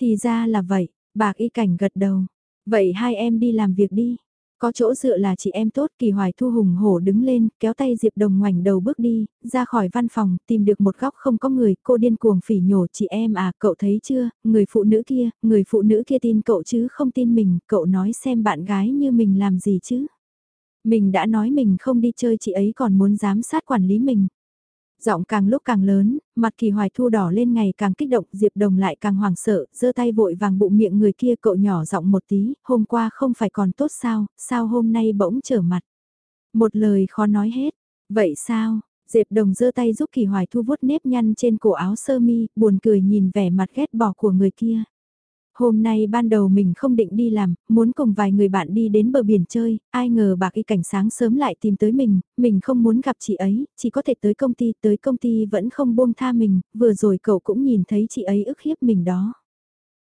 Thì ra là vậy, bạc y cảnh gật đầu, vậy hai em đi làm việc đi. Có chỗ dựa là chị em tốt kỳ hoài thu hùng hổ đứng lên, kéo tay Diệp Đồng ngoảnh đầu bước đi, ra khỏi văn phòng, tìm được một góc không có người, cô điên cuồng phỉ nhổ chị em à, cậu thấy chưa, người phụ nữ kia, người phụ nữ kia tin cậu chứ không tin mình, cậu nói xem bạn gái như mình làm gì chứ. Mình đã nói mình không đi chơi chị ấy còn muốn giám sát quản lý mình. Giọng càng lúc càng lớn, mặt kỳ hoài thu đỏ lên ngày càng kích động, Diệp Đồng lại càng hoảng sợ, giơ tay vội vàng bụng miệng người kia cậu nhỏ giọng một tí, hôm qua không phải còn tốt sao, sao hôm nay bỗng trở mặt. Một lời khó nói hết, vậy sao, Diệp Đồng giơ tay giúp Kỳ Hoài Thu vuốt nếp nhăn trên cổ áo sơ mi, buồn cười nhìn vẻ mặt ghét bỏ của người kia. Hôm nay ban đầu mình không định đi làm, muốn cùng vài người bạn đi đến bờ biển chơi, ai ngờ bà y cảnh sáng sớm lại tìm tới mình, mình không muốn gặp chị ấy, chỉ có thể tới công ty, tới công ty vẫn không buông tha mình, vừa rồi cậu cũng nhìn thấy chị ấy ức hiếp mình đó.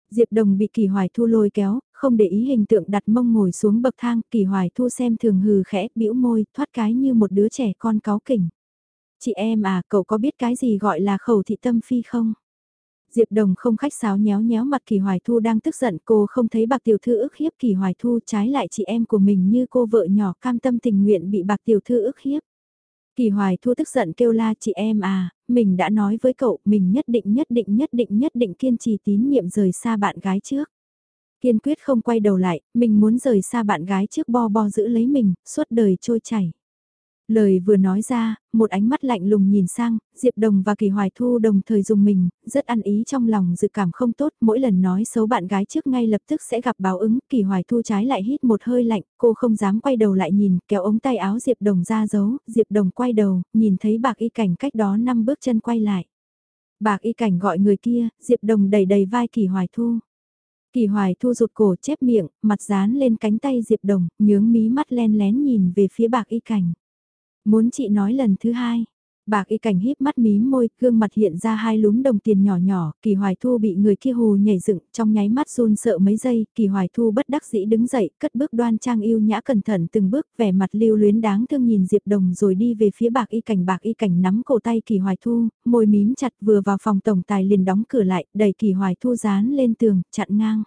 Diệp Đồng bị Kỳ Hoài Thu lôi kéo, không để ý hình tượng đặt mông ngồi xuống bậc thang, Kỳ Hoài Thu xem thường hừ khẽ, bĩu môi, thoát cái như một đứa trẻ con cáu kỉnh. Chị em à, cậu có biết cái gì gọi là khẩu thị tâm phi không? Diệp Đồng không khách sáo nhéo nhéo mặt Kỳ Hoài Thu đang tức giận cô không thấy bạc tiểu thư ức hiếp Kỳ Hoài Thu trái lại chị em của mình như cô vợ nhỏ cam tâm tình nguyện bị bạc tiểu thư ức hiếp. Kỳ Hoài Thu tức giận kêu la chị em à, mình đã nói với cậu mình nhất định nhất định nhất định nhất định kiên trì tín nhiệm rời xa bạn gái trước. Kiên quyết không quay đầu lại, mình muốn rời xa bạn gái trước bo bo giữ lấy mình, suốt đời trôi chảy. Lời vừa nói ra, một ánh mắt lạnh lùng nhìn sang, Diệp Đồng và Kỳ Hoài Thu đồng thời dùng mình, rất ăn ý trong lòng dự cảm không tốt, mỗi lần nói xấu bạn gái trước ngay lập tức sẽ gặp báo ứng, Kỳ Hoài Thu trái lại hít một hơi lạnh, cô không dám quay đầu lại nhìn, kéo ống tay áo Diệp Đồng ra giấu, Diệp Đồng quay đầu, nhìn thấy bạc y cảnh cách đó năm bước chân quay lại. Bạc y cảnh gọi người kia, Diệp Đồng đầy đầy vai Kỳ Hoài Thu. Kỳ Hoài Thu rụt cổ chép miệng, mặt dán lên cánh tay Diệp Đồng, nhướng mí mắt len lén nhìn về phía bạc y cảnh. Muốn chị nói lần thứ hai. Bạc y cảnh híp mắt mím môi, gương mặt hiện ra hai lúm đồng tiền nhỏ nhỏ, kỳ hoài thu bị người kia hù nhảy dựng, trong nháy mắt run sợ mấy giây, kỳ hoài thu bất đắc dĩ đứng dậy, cất bước đoan trang yêu nhã cẩn thận từng bước, vẻ mặt lưu luyến đáng thương nhìn Diệp Đồng rồi đi về phía bạc y cảnh bạc y cảnh nắm cổ tay kỳ hoài thu, môi mím chặt vừa vào phòng tổng tài liền đóng cửa lại, đẩy kỳ hoài thu dán lên tường, chặn ngang.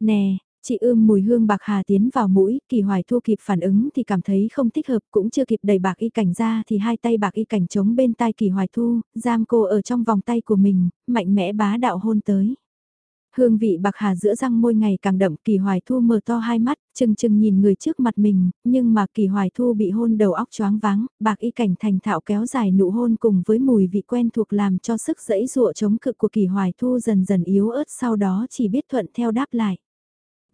Nè, Chị ươm mùi hương bạc hà tiến vào mũi, kỳ hoài thu kịp phản ứng thì cảm thấy không thích hợp, cũng chưa kịp đẩy bạc y cảnh ra thì hai tay bạc y cảnh chống bên tai kỳ hoài thu, giam cô ở trong vòng tay của mình, mạnh mẽ bá đạo hôn tới. Hương vị bạc hà giữa răng môi ngày càng đậm kỳ hoài thu mở to hai mắt, chừng chừng nhìn người trước mặt mình, nhưng mà kỳ hoài thu bị hôn đầu óc choáng váng, bạc y cảnh thành thạo kéo dài nụ hôn cùng với mùi vị quen thuộc làm cho sức dẫy dụa chống cự của kỳ hoài thu dần dần yếu ớt sau đó chỉ biết thuận theo đáp lại.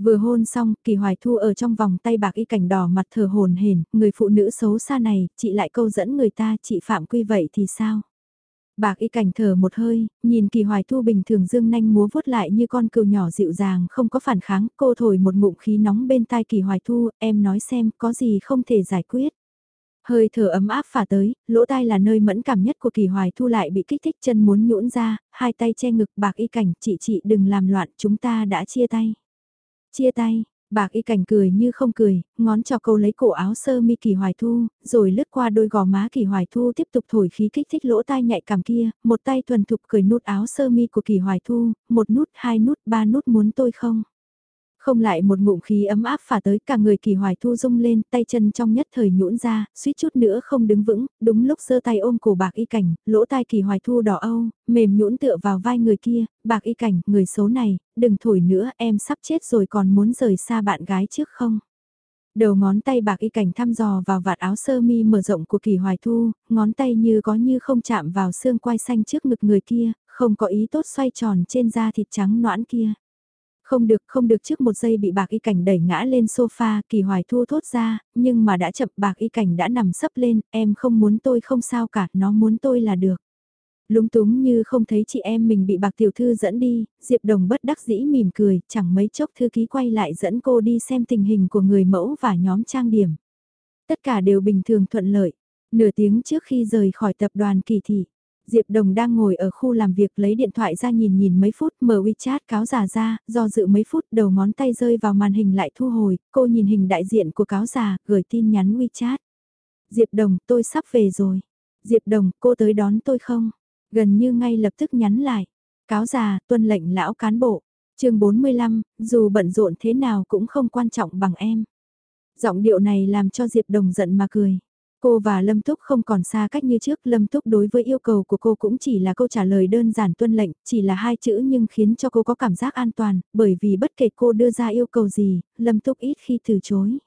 Vừa hôn xong, kỳ hoài thu ở trong vòng tay bạc y cảnh đỏ mặt thờ hồn hển, người phụ nữ xấu xa này, chị lại câu dẫn người ta, chị phạm quy vậy thì sao? Bạc y cảnh thở một hơi, nhìn kỳ hoài thu bình thường dương nanh múa vuốt lại như con cừu nhỏ dịu dàng không có phản kháng, cô thổi một ngụm khí nóng bên tai kỳ hoài thu, em nói xem có gì không thể giải quyết. Hơi thở ấm áp phả tới, lỗ tai là nơi mẫn cảm nhất của kỳ hoài thu lại bị kích thích chân muốn nhũn ra, hai tay che ngực bạc y cảnh, chị chị đừng làm loạn, chúng ta đã chia tay. Chia tay, bạc y cảnh cười như không cười, ngón cho câu lấy cổ áo sơ mi kỳ hoài thu, rồi lướt qua đôi gò má kỳ hoài thu tiếp tục thổi khí kích thích lỗ tai nhạy cảm kia, một tay thuần thục cười nút áo sơ mi của kỳ hoài thu, một nút, hai nút, ba nút muốn tôi không? Không lại một ngụm khí ấm áp phả tới cả người kỳ hoài thu rung lên, tay chân trong nhất thời nhũn ra, suýt chút nữa không đứng vững, đúng lúc giơ tay ôm cổ bạc y cảnh, lỗ tai kỳ hoài thu đỏ âu, mềm nhũn tựa vào vai người kia, bạc y cảnh, người xấu này, đừng thổi nữa, em sắp chết rồi còn muốn rời xa bạn gái trước không? Đầu ngón tay bạc y cảnh thăm dò vào vạt áo sơ mi mở rộng của kỳ hoài thu, ngón tay như có như không chạm vào xương quai xanh trước ngực người kia, không có ý tốt xoay tròn trên da thịt trắng noãn kia. Không được, không được trước một giây bị bạc y cảnh đẩy ngã lên sofa, kỳ hoài thu thốt ra, nhưng mà đã chậm bạc y cảnh đã nằm sấp lên, em không muốn tôi không sao cả, nó muốn tôi là được. Lúng túng như không thấy chị em mình bị bạc tiểu thư dẫn đi, Diệp Đồng bất đắc dĩ mỉm cười, chẳng mấy chốc thư ký quay lại dẫn cô đi xem tình hình của người mẫu và nhóm trang điểm. Tất cả đều bình thường thuận lợi. Nửa tiếng trước khi rời khỏi tập đoàn kỳ thị, Diệp Đồng đang ngồi ở khu làm việc lấy điện thoại ra nhìn nhìn mấy phút mở WeChat cáo giả ra, do dự mấy phút đầu ngón tay rơi vào màn hình lại thu hồi, cô nhìn hình đại diện của cáo giả, gửi tin nhắn WeChat. Diệp Đồng, tôi sắp về rồi. Diệp Đồng, cô tới đón tôi không? Gần như ngay lập tức nhắn lại. Cáo già, tuân lệnh lão cán bộ. chương 45, dù bận rộn thế nào cũng không quan trọng bằng em. Giọng điệu này làm cho Diệp Đồng giận mà cười. Cô và Lâm Túc không còn xa cách như trước, Lâm Túc đối với yêu cầu của cô cũng chỉ là câu trả lời đơn giản tuân lệnh, chỉ là hai chữ nhưng khiến cho cô có cảm giác an toàn, bởi vì bất kể cô đưa ra yêu cầu gì, Lâm Túc ít khi từ chối.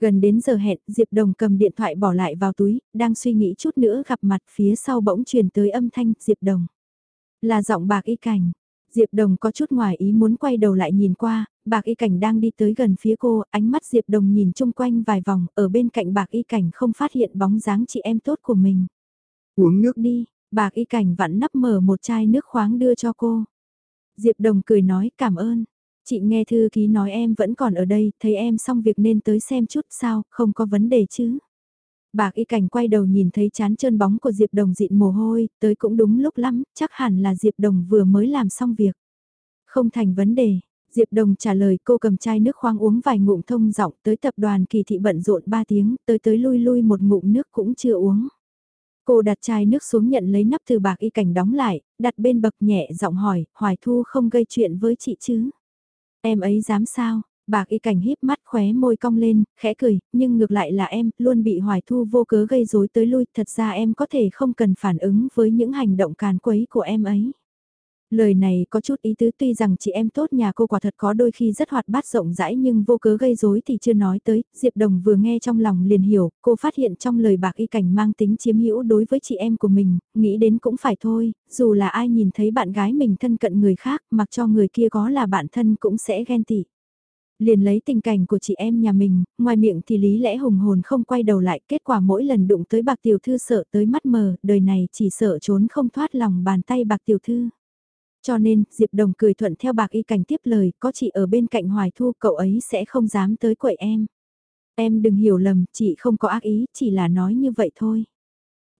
Gần đến giờ hẹn, Diệp Đồng cầm điện thoại bỏ lại vào túi, đang suy nghĩ chút nữa gặp mặt phía sau bỗng truyền tới âm thanh Diệp Đồng. Là giọng bạc y cảnh. Diệp Đồng có chút ngoài ý muốn quay đầu lại nhìn qua, bạc y cảnh đang đi tới gần phía cô, ánh mắt Diệp Đồng nhìn chung quanh vài vòng, ở bên cạnh bạc y cảnh không phát hiện bóng dáng chị em tốt của mình. Uống nước đi, bạc y cảnh vặn nắp mở một chai nước khoáng đưa cho cô. Diệp Đồng cười nói cảm ơn. Chị nghe thư ký nói em vẫn còn ở đây, thấy em xong việc nên tới xem chút sao, không có vấn đề chứ. Bạc y cảnh quay đầu nhìn thấy chán trơn bóng của Diệp Đồng dịn mồ hôi, tới cũng đúng lúc lắm, chắc hẳn là Diệp Đồng vừa mới làm xong việc. Không thành vấn đề, Diệp Đồng trả lời cô cầm chai nước khoáng uống vài ngụm thông giọng tới tập đoàn kỳ thị bận rộn 3 tiếng, tới tới lui lui một ngụm nước cũng chưa uống. Cô đặt chai nước xuống nhận lấy nắp từ bạc y cảnh đóng lại, đặt bên bậc nhẹ giọng hỏi, Hoài Thu không gây chuyện với chị chứ? Em ấy dám sao? Bạc y cảnh híp mắt khóe môi cong lên, khẽ cười, nhưng ngược lại là em, luôn bị Hoài Thu vô cớ gây rối tới lui, thật ra em có thể không cần phản ứng với những hành động càn quấy của em ấy. Lời này có chút ý tứ tuy rằng chị em tốt nhà cô quả thật có đôi khi rất hoạt bát rộng rãi nhưng vô cớ gây rối thì chưa nói tới, Diệp Đồng vừa nghe trong lòng liền hiểu, cô phát hiện trong lời bạc y cảnh mang tính chiếm hữu đối với chị em của mình, nghĩ đến cũng phải thôi, dù là ai nhìn thấy bạn gái mình thân cận người khác, mặc cho người kia có là bạn thân cũng sẽ ghen tị. Liền lấy tình cảnh của chị em nhà mình, ngoài miệng thì lý lẽ hùng hồn không quay đầu lại, kết quả mỗi lần đụng tới bạc tiểu thư sợ tới mắt mờ, đời này chỉ sợ trốn không thoát lòng bàn tay bạc tiểu thư. Cho nên, Diệp Đồng cười thuận theo bạc y cảnh tiếp lời, có chị ở bên cạnh Hoài Thu cậu ấy sẽ không dám tới quậy em. Em đừng hiểu lầm, chị không có ác ý, chỉ là nói như vậy thôi.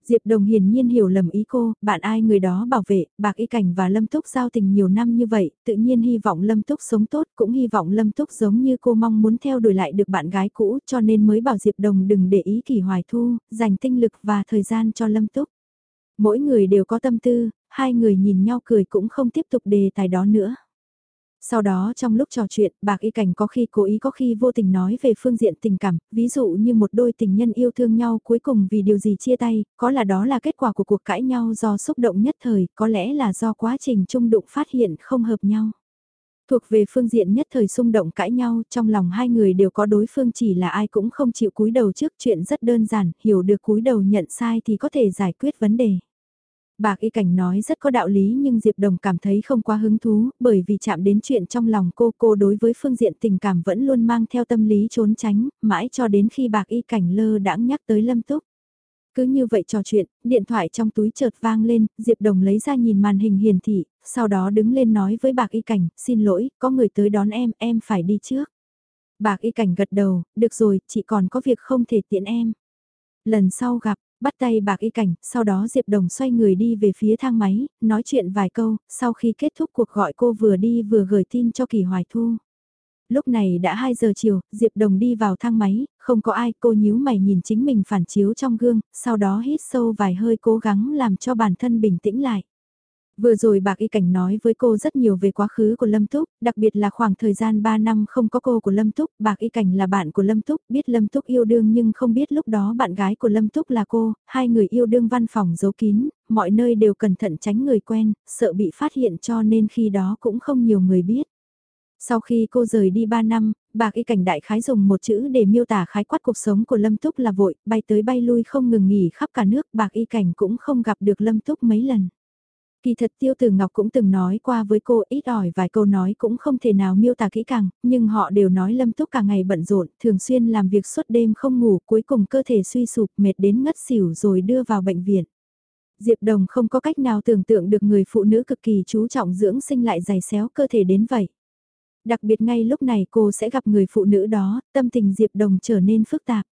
Diệp Đồng hiển nhiên hiểu lầm ý cô, bạn ai người đó bảo vệ, bạc y cảnh và Lâm Túc giao tình nhiều năm như vậy, tự nhiên hy vọng Lâm Túc sống tốt, cũng hy vọng Lâm Túc giống như cô mong muốn theo đuổi lại được bạn gái cũ, cho nên mới bảo Diệp Đồng đừng để ý kỳ hoài thu, dành tinh lực và thời gian cho Lâm Túc. Mỗi người đều có tâm tư, hai người nhìn nhau cười cũng không tiếp tục đề tài đó nữa. Sau đó trong lúc trò chuyện, bạc y cảnh có khi cố ý có khi vô tình nói về phương diện tình cảm, ví dụ như một đôi tình nhân yêu thương nhau cuối cùng vì điều gì chia tay, có là đó là kết quả của cuộc cãi nhau do xúc động nhất thời, có lẽ là do quá trình chung đụng phát hiện không hợp nhau. Thuộc về phương diện nhất thời xung động cãi nhau, trong lòng hai người đều có đối phương chỉ là ai cũng không chịu cúi đầu trước chuyện rất đơn giản, hiểu được cúi đầu nhận sai thì có thể giải quyết vấn đề. Bạc y cảnh nói rất có đạo lý nhưng Diệp Đồng cảm thấy không quá hứng thú, bởi vì chạm đến chuyện trong lòng cô, cô đối với phương diện tình cảm vẫn luôn mang theo tâm lý trốn tránh, mãi cho đến khi bạc y cảnh lơ đãng nhắc tới Lâm Túc. Cứ như vậy trò chuyện, điện thoại trong túi chợt vang lên, Diệp Đồng lấy ra nhìn màn hình hiển thị, sau đó đứng lên nói với bạc y cảnh, xin lỗi, có người tới đón em, em phải đi trước. Bạc y cảnh gật đầu, được rồi, chị còn có việc không thể tiện em. Lần sau gặp, bắt tay bạc y cảnh, sau đó Diệp Đồng xoay người đi về phía thang máy, nói chuyện vài câu, sau khi kết thúc cuộc gọi cô vừa đi vừa gửi tin cho Kỳ Hoài Thu. Lúc này đã 2 giờ chiều, Diệp Đồng đi vào thang máy, không có ai, cô nhíu mày nhìn chính mình phản chiếu trong gương, sau đó hít sâu vài hơi cố gắng làm cho bản thân bình tĩnh lại. Vừa rồi bạc y cảnh nói với cô rất nhiều về quá khứ của Lâm Túc, đặc biệt là khoảng thời gian 3 năm không có cô của Lâm Túc, bạc y cảnh là bạn của Lâm Túc, biết Lâm Túc yêu đương nhưng không biết lúc đó bạn gái của Lâm Túc là cô, hai người yêu đương văn phòng giấu kín, mọi nơi đều cẩn thận tránh người quen, sợ bị phát hiện cho nên khi đó cũng không nhiều người biết. Sau khi cô rời đi 3 năm, bạc y cảnh đại khái dùng một chữ để miêu tả khái quát cuộc sống của Lâm Túc là vội, bay tới bay lui không ngừng nghỉ khắp cả nước, bạc y cảnh cũng không gặp được Lâm Túc mấy lần. Kỳ thật Tiêu Tử Ngọc cũng từng nói qua với cô ít ỏi vài câu nói cũng không thể nào miêu tả kỹ càng, nhưng họ đều nói Lâm Túc cả ngày bận rộn, thường xuyên làm việc suốt đêm không ngủ, cuối cùng cơ thể suy sụp mệt đến ngất xỉu rồi đưa vào bệnh viện. Diệp Đồng không có cách nào tưởng tượng được người phụ nữ cực kỳ chú trọng dưỡng sinh lại dày xéo cơ thể đến vậy. Đặc biệt ngay lúc này cô sẽ gặp người phụ nữ đó, tâm tình Diệp Đồng trở nên phức tạp.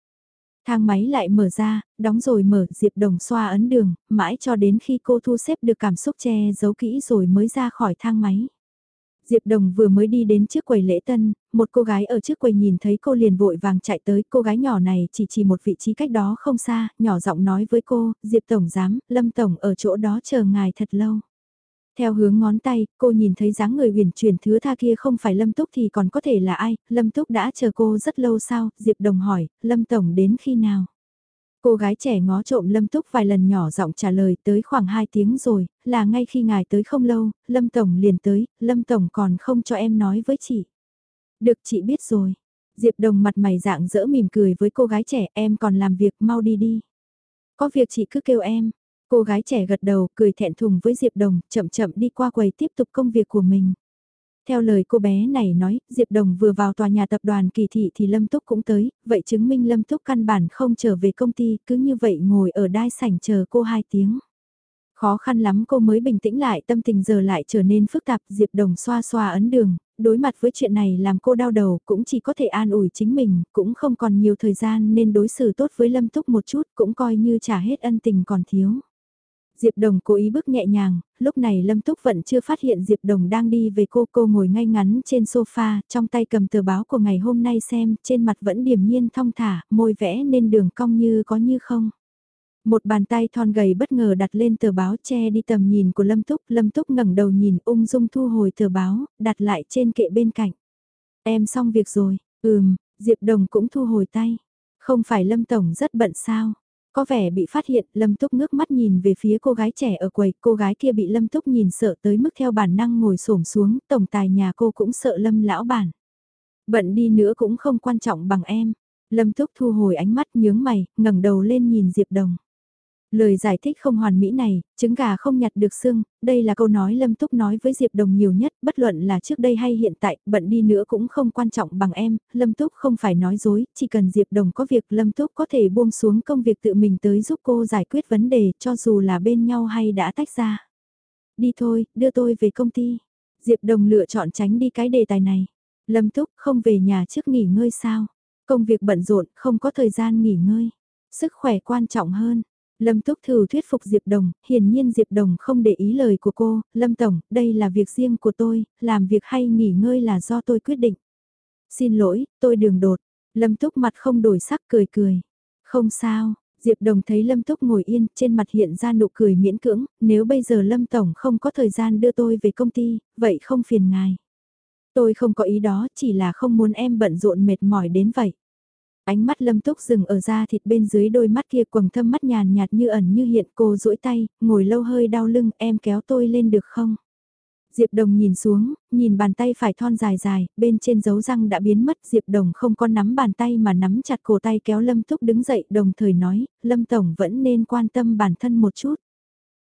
Thang máy lại mở ra, đóng rồi mở, Diệp Đồng xoa ấn đường, mãi cho đến khi cô thu xếp được cảm xúc che giấu kỹ rồi mới ra khỏi thang máy. Diệp Đồng vừa mới đi đến trước quầy lễ tân, một cô gái ở trước quầy nhìn thấy cô liền vội vàng chạy tới, cô gái nhỏ này chỉ chỉ một vị trí cách đó không xa, nhỏ giọng nói với cô, Diệp Tổng giám, Lâm Tổng ở chỗ đó chờ ngài thật lâu. Theo hướng ngón tay, cô nhìn thấy dáng người huyền chuyển thứ tha kia không phải Lâm Túc thì còn có thể là ai, Lâm Túc đã chờ cô rất lâu sao, Diệp Đồng hỏi, Lâm Tổng đến khi nào? Cô gái trẻ ngó trộm Lâm Túc vài lần nhỏ giọng trả lời tới khoảng 2 tiếng rồi, là ngay khi ngài tới không lâu, Lâm Tổng liền tới, Lâm Tổng còn không cho em nói với chị. Được chị biết rồi. Diệp Đồng mặt mày dạng dỡ mỉm cười với cô gái trẻ em còn làm việc mau đi đi. Có việc chị cứ kêu em, Cô gái trẻ gật đầu, cười thẹn thùng với Diệp Đồng, chậm chậm đi qua quầy tiếp tục công việc của mình. Theo lời cô bé này nói, Diệp Đồng vừa vào tòa nhà tập đoàn kỳ thị thì Lâm Túc cũng tới, vậy chứng minh Lâm Túc căn bản không trở về công ty, cứ như vậy ngồi ở đai sảnh chờ cô hai tiếng. Khó khăn lắm cô mới bình tĩnh lại tâm tình giờ lại trở nên phức tạp Diệp Đồng xoa xoa ấn đường, đối mặt với chuyện này làm cô đau đầu cũng chỉ có thể an ủi chính mình, cũng không còn nhiều thời gian nên đối xử tốt với Lâm Túc một chút cũng coi như trả hết ân tình còn thiếu. Diệp Đồng cố ý bước nhẹ nhàng, lúc này Lâm Túc vẫn chưa phát hiện Diệp Đồng đang đi về cô cô ngồi ngay ngắn trên sofa, trong tay cầm tờ báo của ngày hôm nay xem, trên mặt vẫn điềm nhiên thong thả, môi vẽ nên đường cong như có như không. Một bàn tay thon gầy bất ngờ đặt lên tờ báo che đi tầm nhìn của Lâm Túc, Lâm Túc ngẩng đầu nhìn ung dung thu hồi tờ báo, đặt lại trên kệ bên cạnh. Em xong việc rồi, ừm, Diệp Đồng cũng thu hồi tay. Không phải Lâm Tổng rất bận sao? Có vẻ bị phát hiện, Lâm Túc ngước mắt nhìn về phía cô gái trẻ ở quầy, cô gái kia bị Lâm Túc nhìn sợ tới mức theo bản năng ngồi xổm xuống, tổng tài nhà cô cũng sợ Lâm lão bản. Bận đi nữa cũng không quan trọng bằng em. Lâm Túc thu hồi ánh mắt nhướng mày, ngẩng đầu lên nhìn Diệp Đồng. Lời giải thích không hoàn mỹ này, trứng gà không nhặt được xương, đây là câu nói Lâm Túc nói với Diệp Đồng nhiều nhất, bất luận là trước đây hay hiện tại, bận đi nữa cũng không quan trọng bằng em, Lâm Túc không phải nói dối, chỉ cần Diệp Đồng có việc Lâm Túc có thể buông xuống công việc tự mình tới giúp cô giải quyết vấn đề cho dù là bên nhau hay đã tách ra. Đi thôi, đưa tôi về công ty. Diệp Đồng lựa chọn tránh đi cái đề tài này. Lâm Túc không về nhà trước nghỉ ngơi sao? Công việc bận rộn, không có thời gian nghỉ ngơi. Sức khỏe quan trọng hơn. Lâm Túc thử thuyết phục Diệp Đồng, hiển nhiên Diệp Đồng không để ý lời của cô, Lâm Tổng, đây là việc riêng của tôi, làm việc hay nghỉ ngơi là do tôi quyết định. Xin lỗi, tôi đường đột, Lâm Túc mặt không đổi sắc cười cười. Không sao, Diệp Đồng thấy Lâm Túc ngồi yên, trên mặt hiện ra nụ cười miễn cưỡng, nếu bây giờ Lâm Tổng không có thời gian đưa tôi về công ty, vậy không phiền ngài. Tôi không có ý đó, chỉ là không muốn em bận rộn mệt mỏi đến vậy. Ánh mắt lâm túc dừng ở da thịt bên dưới đôi mắt kia quầng thâm mắt nhàn nhạt như ẩn như hiện cô duỗi tay, ngồi lâu hơi đau lưng, em kéo tôi lên được không? Diệp Đồng nhìn xuống, nhìn bàn tay phải thon dài dài, bên trên dấu răng đã biến mất. Diệp Đồng không có nắm bàn tay mà nắm chặt cổ tay kéo Lâm Túc đứng dậy đồng thời nói, Lâm Tổng vẫn nên quan tâm bản thân một chút.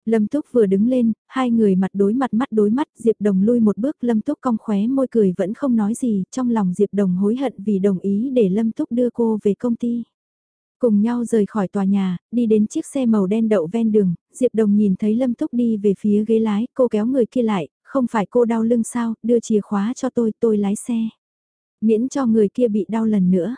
Lâm Túc vừa đứng lên, hai người mặt đối mặt mắt đối mắt, Diệp Đồng lui một bước, Lâm Túc cong khóe môi cười vẫn không nói gì, trong lòng Diệp Đồng hối hận vì đồng ý để Lâm Túc đưa cô về công ty. Cùng nhau rời khỏi tòa nhà, đi đến chiếc xe màu đen đậu ven đường, Diệp Đồng nhìn thấy Lâm Túc đi về phía ghế lái, cô kéo người kia lại, không phải cô đau lưng sao, đưa chìa khóa cho tôi, tôi lái xe. Miễn cho người kia bị đau lần nữa.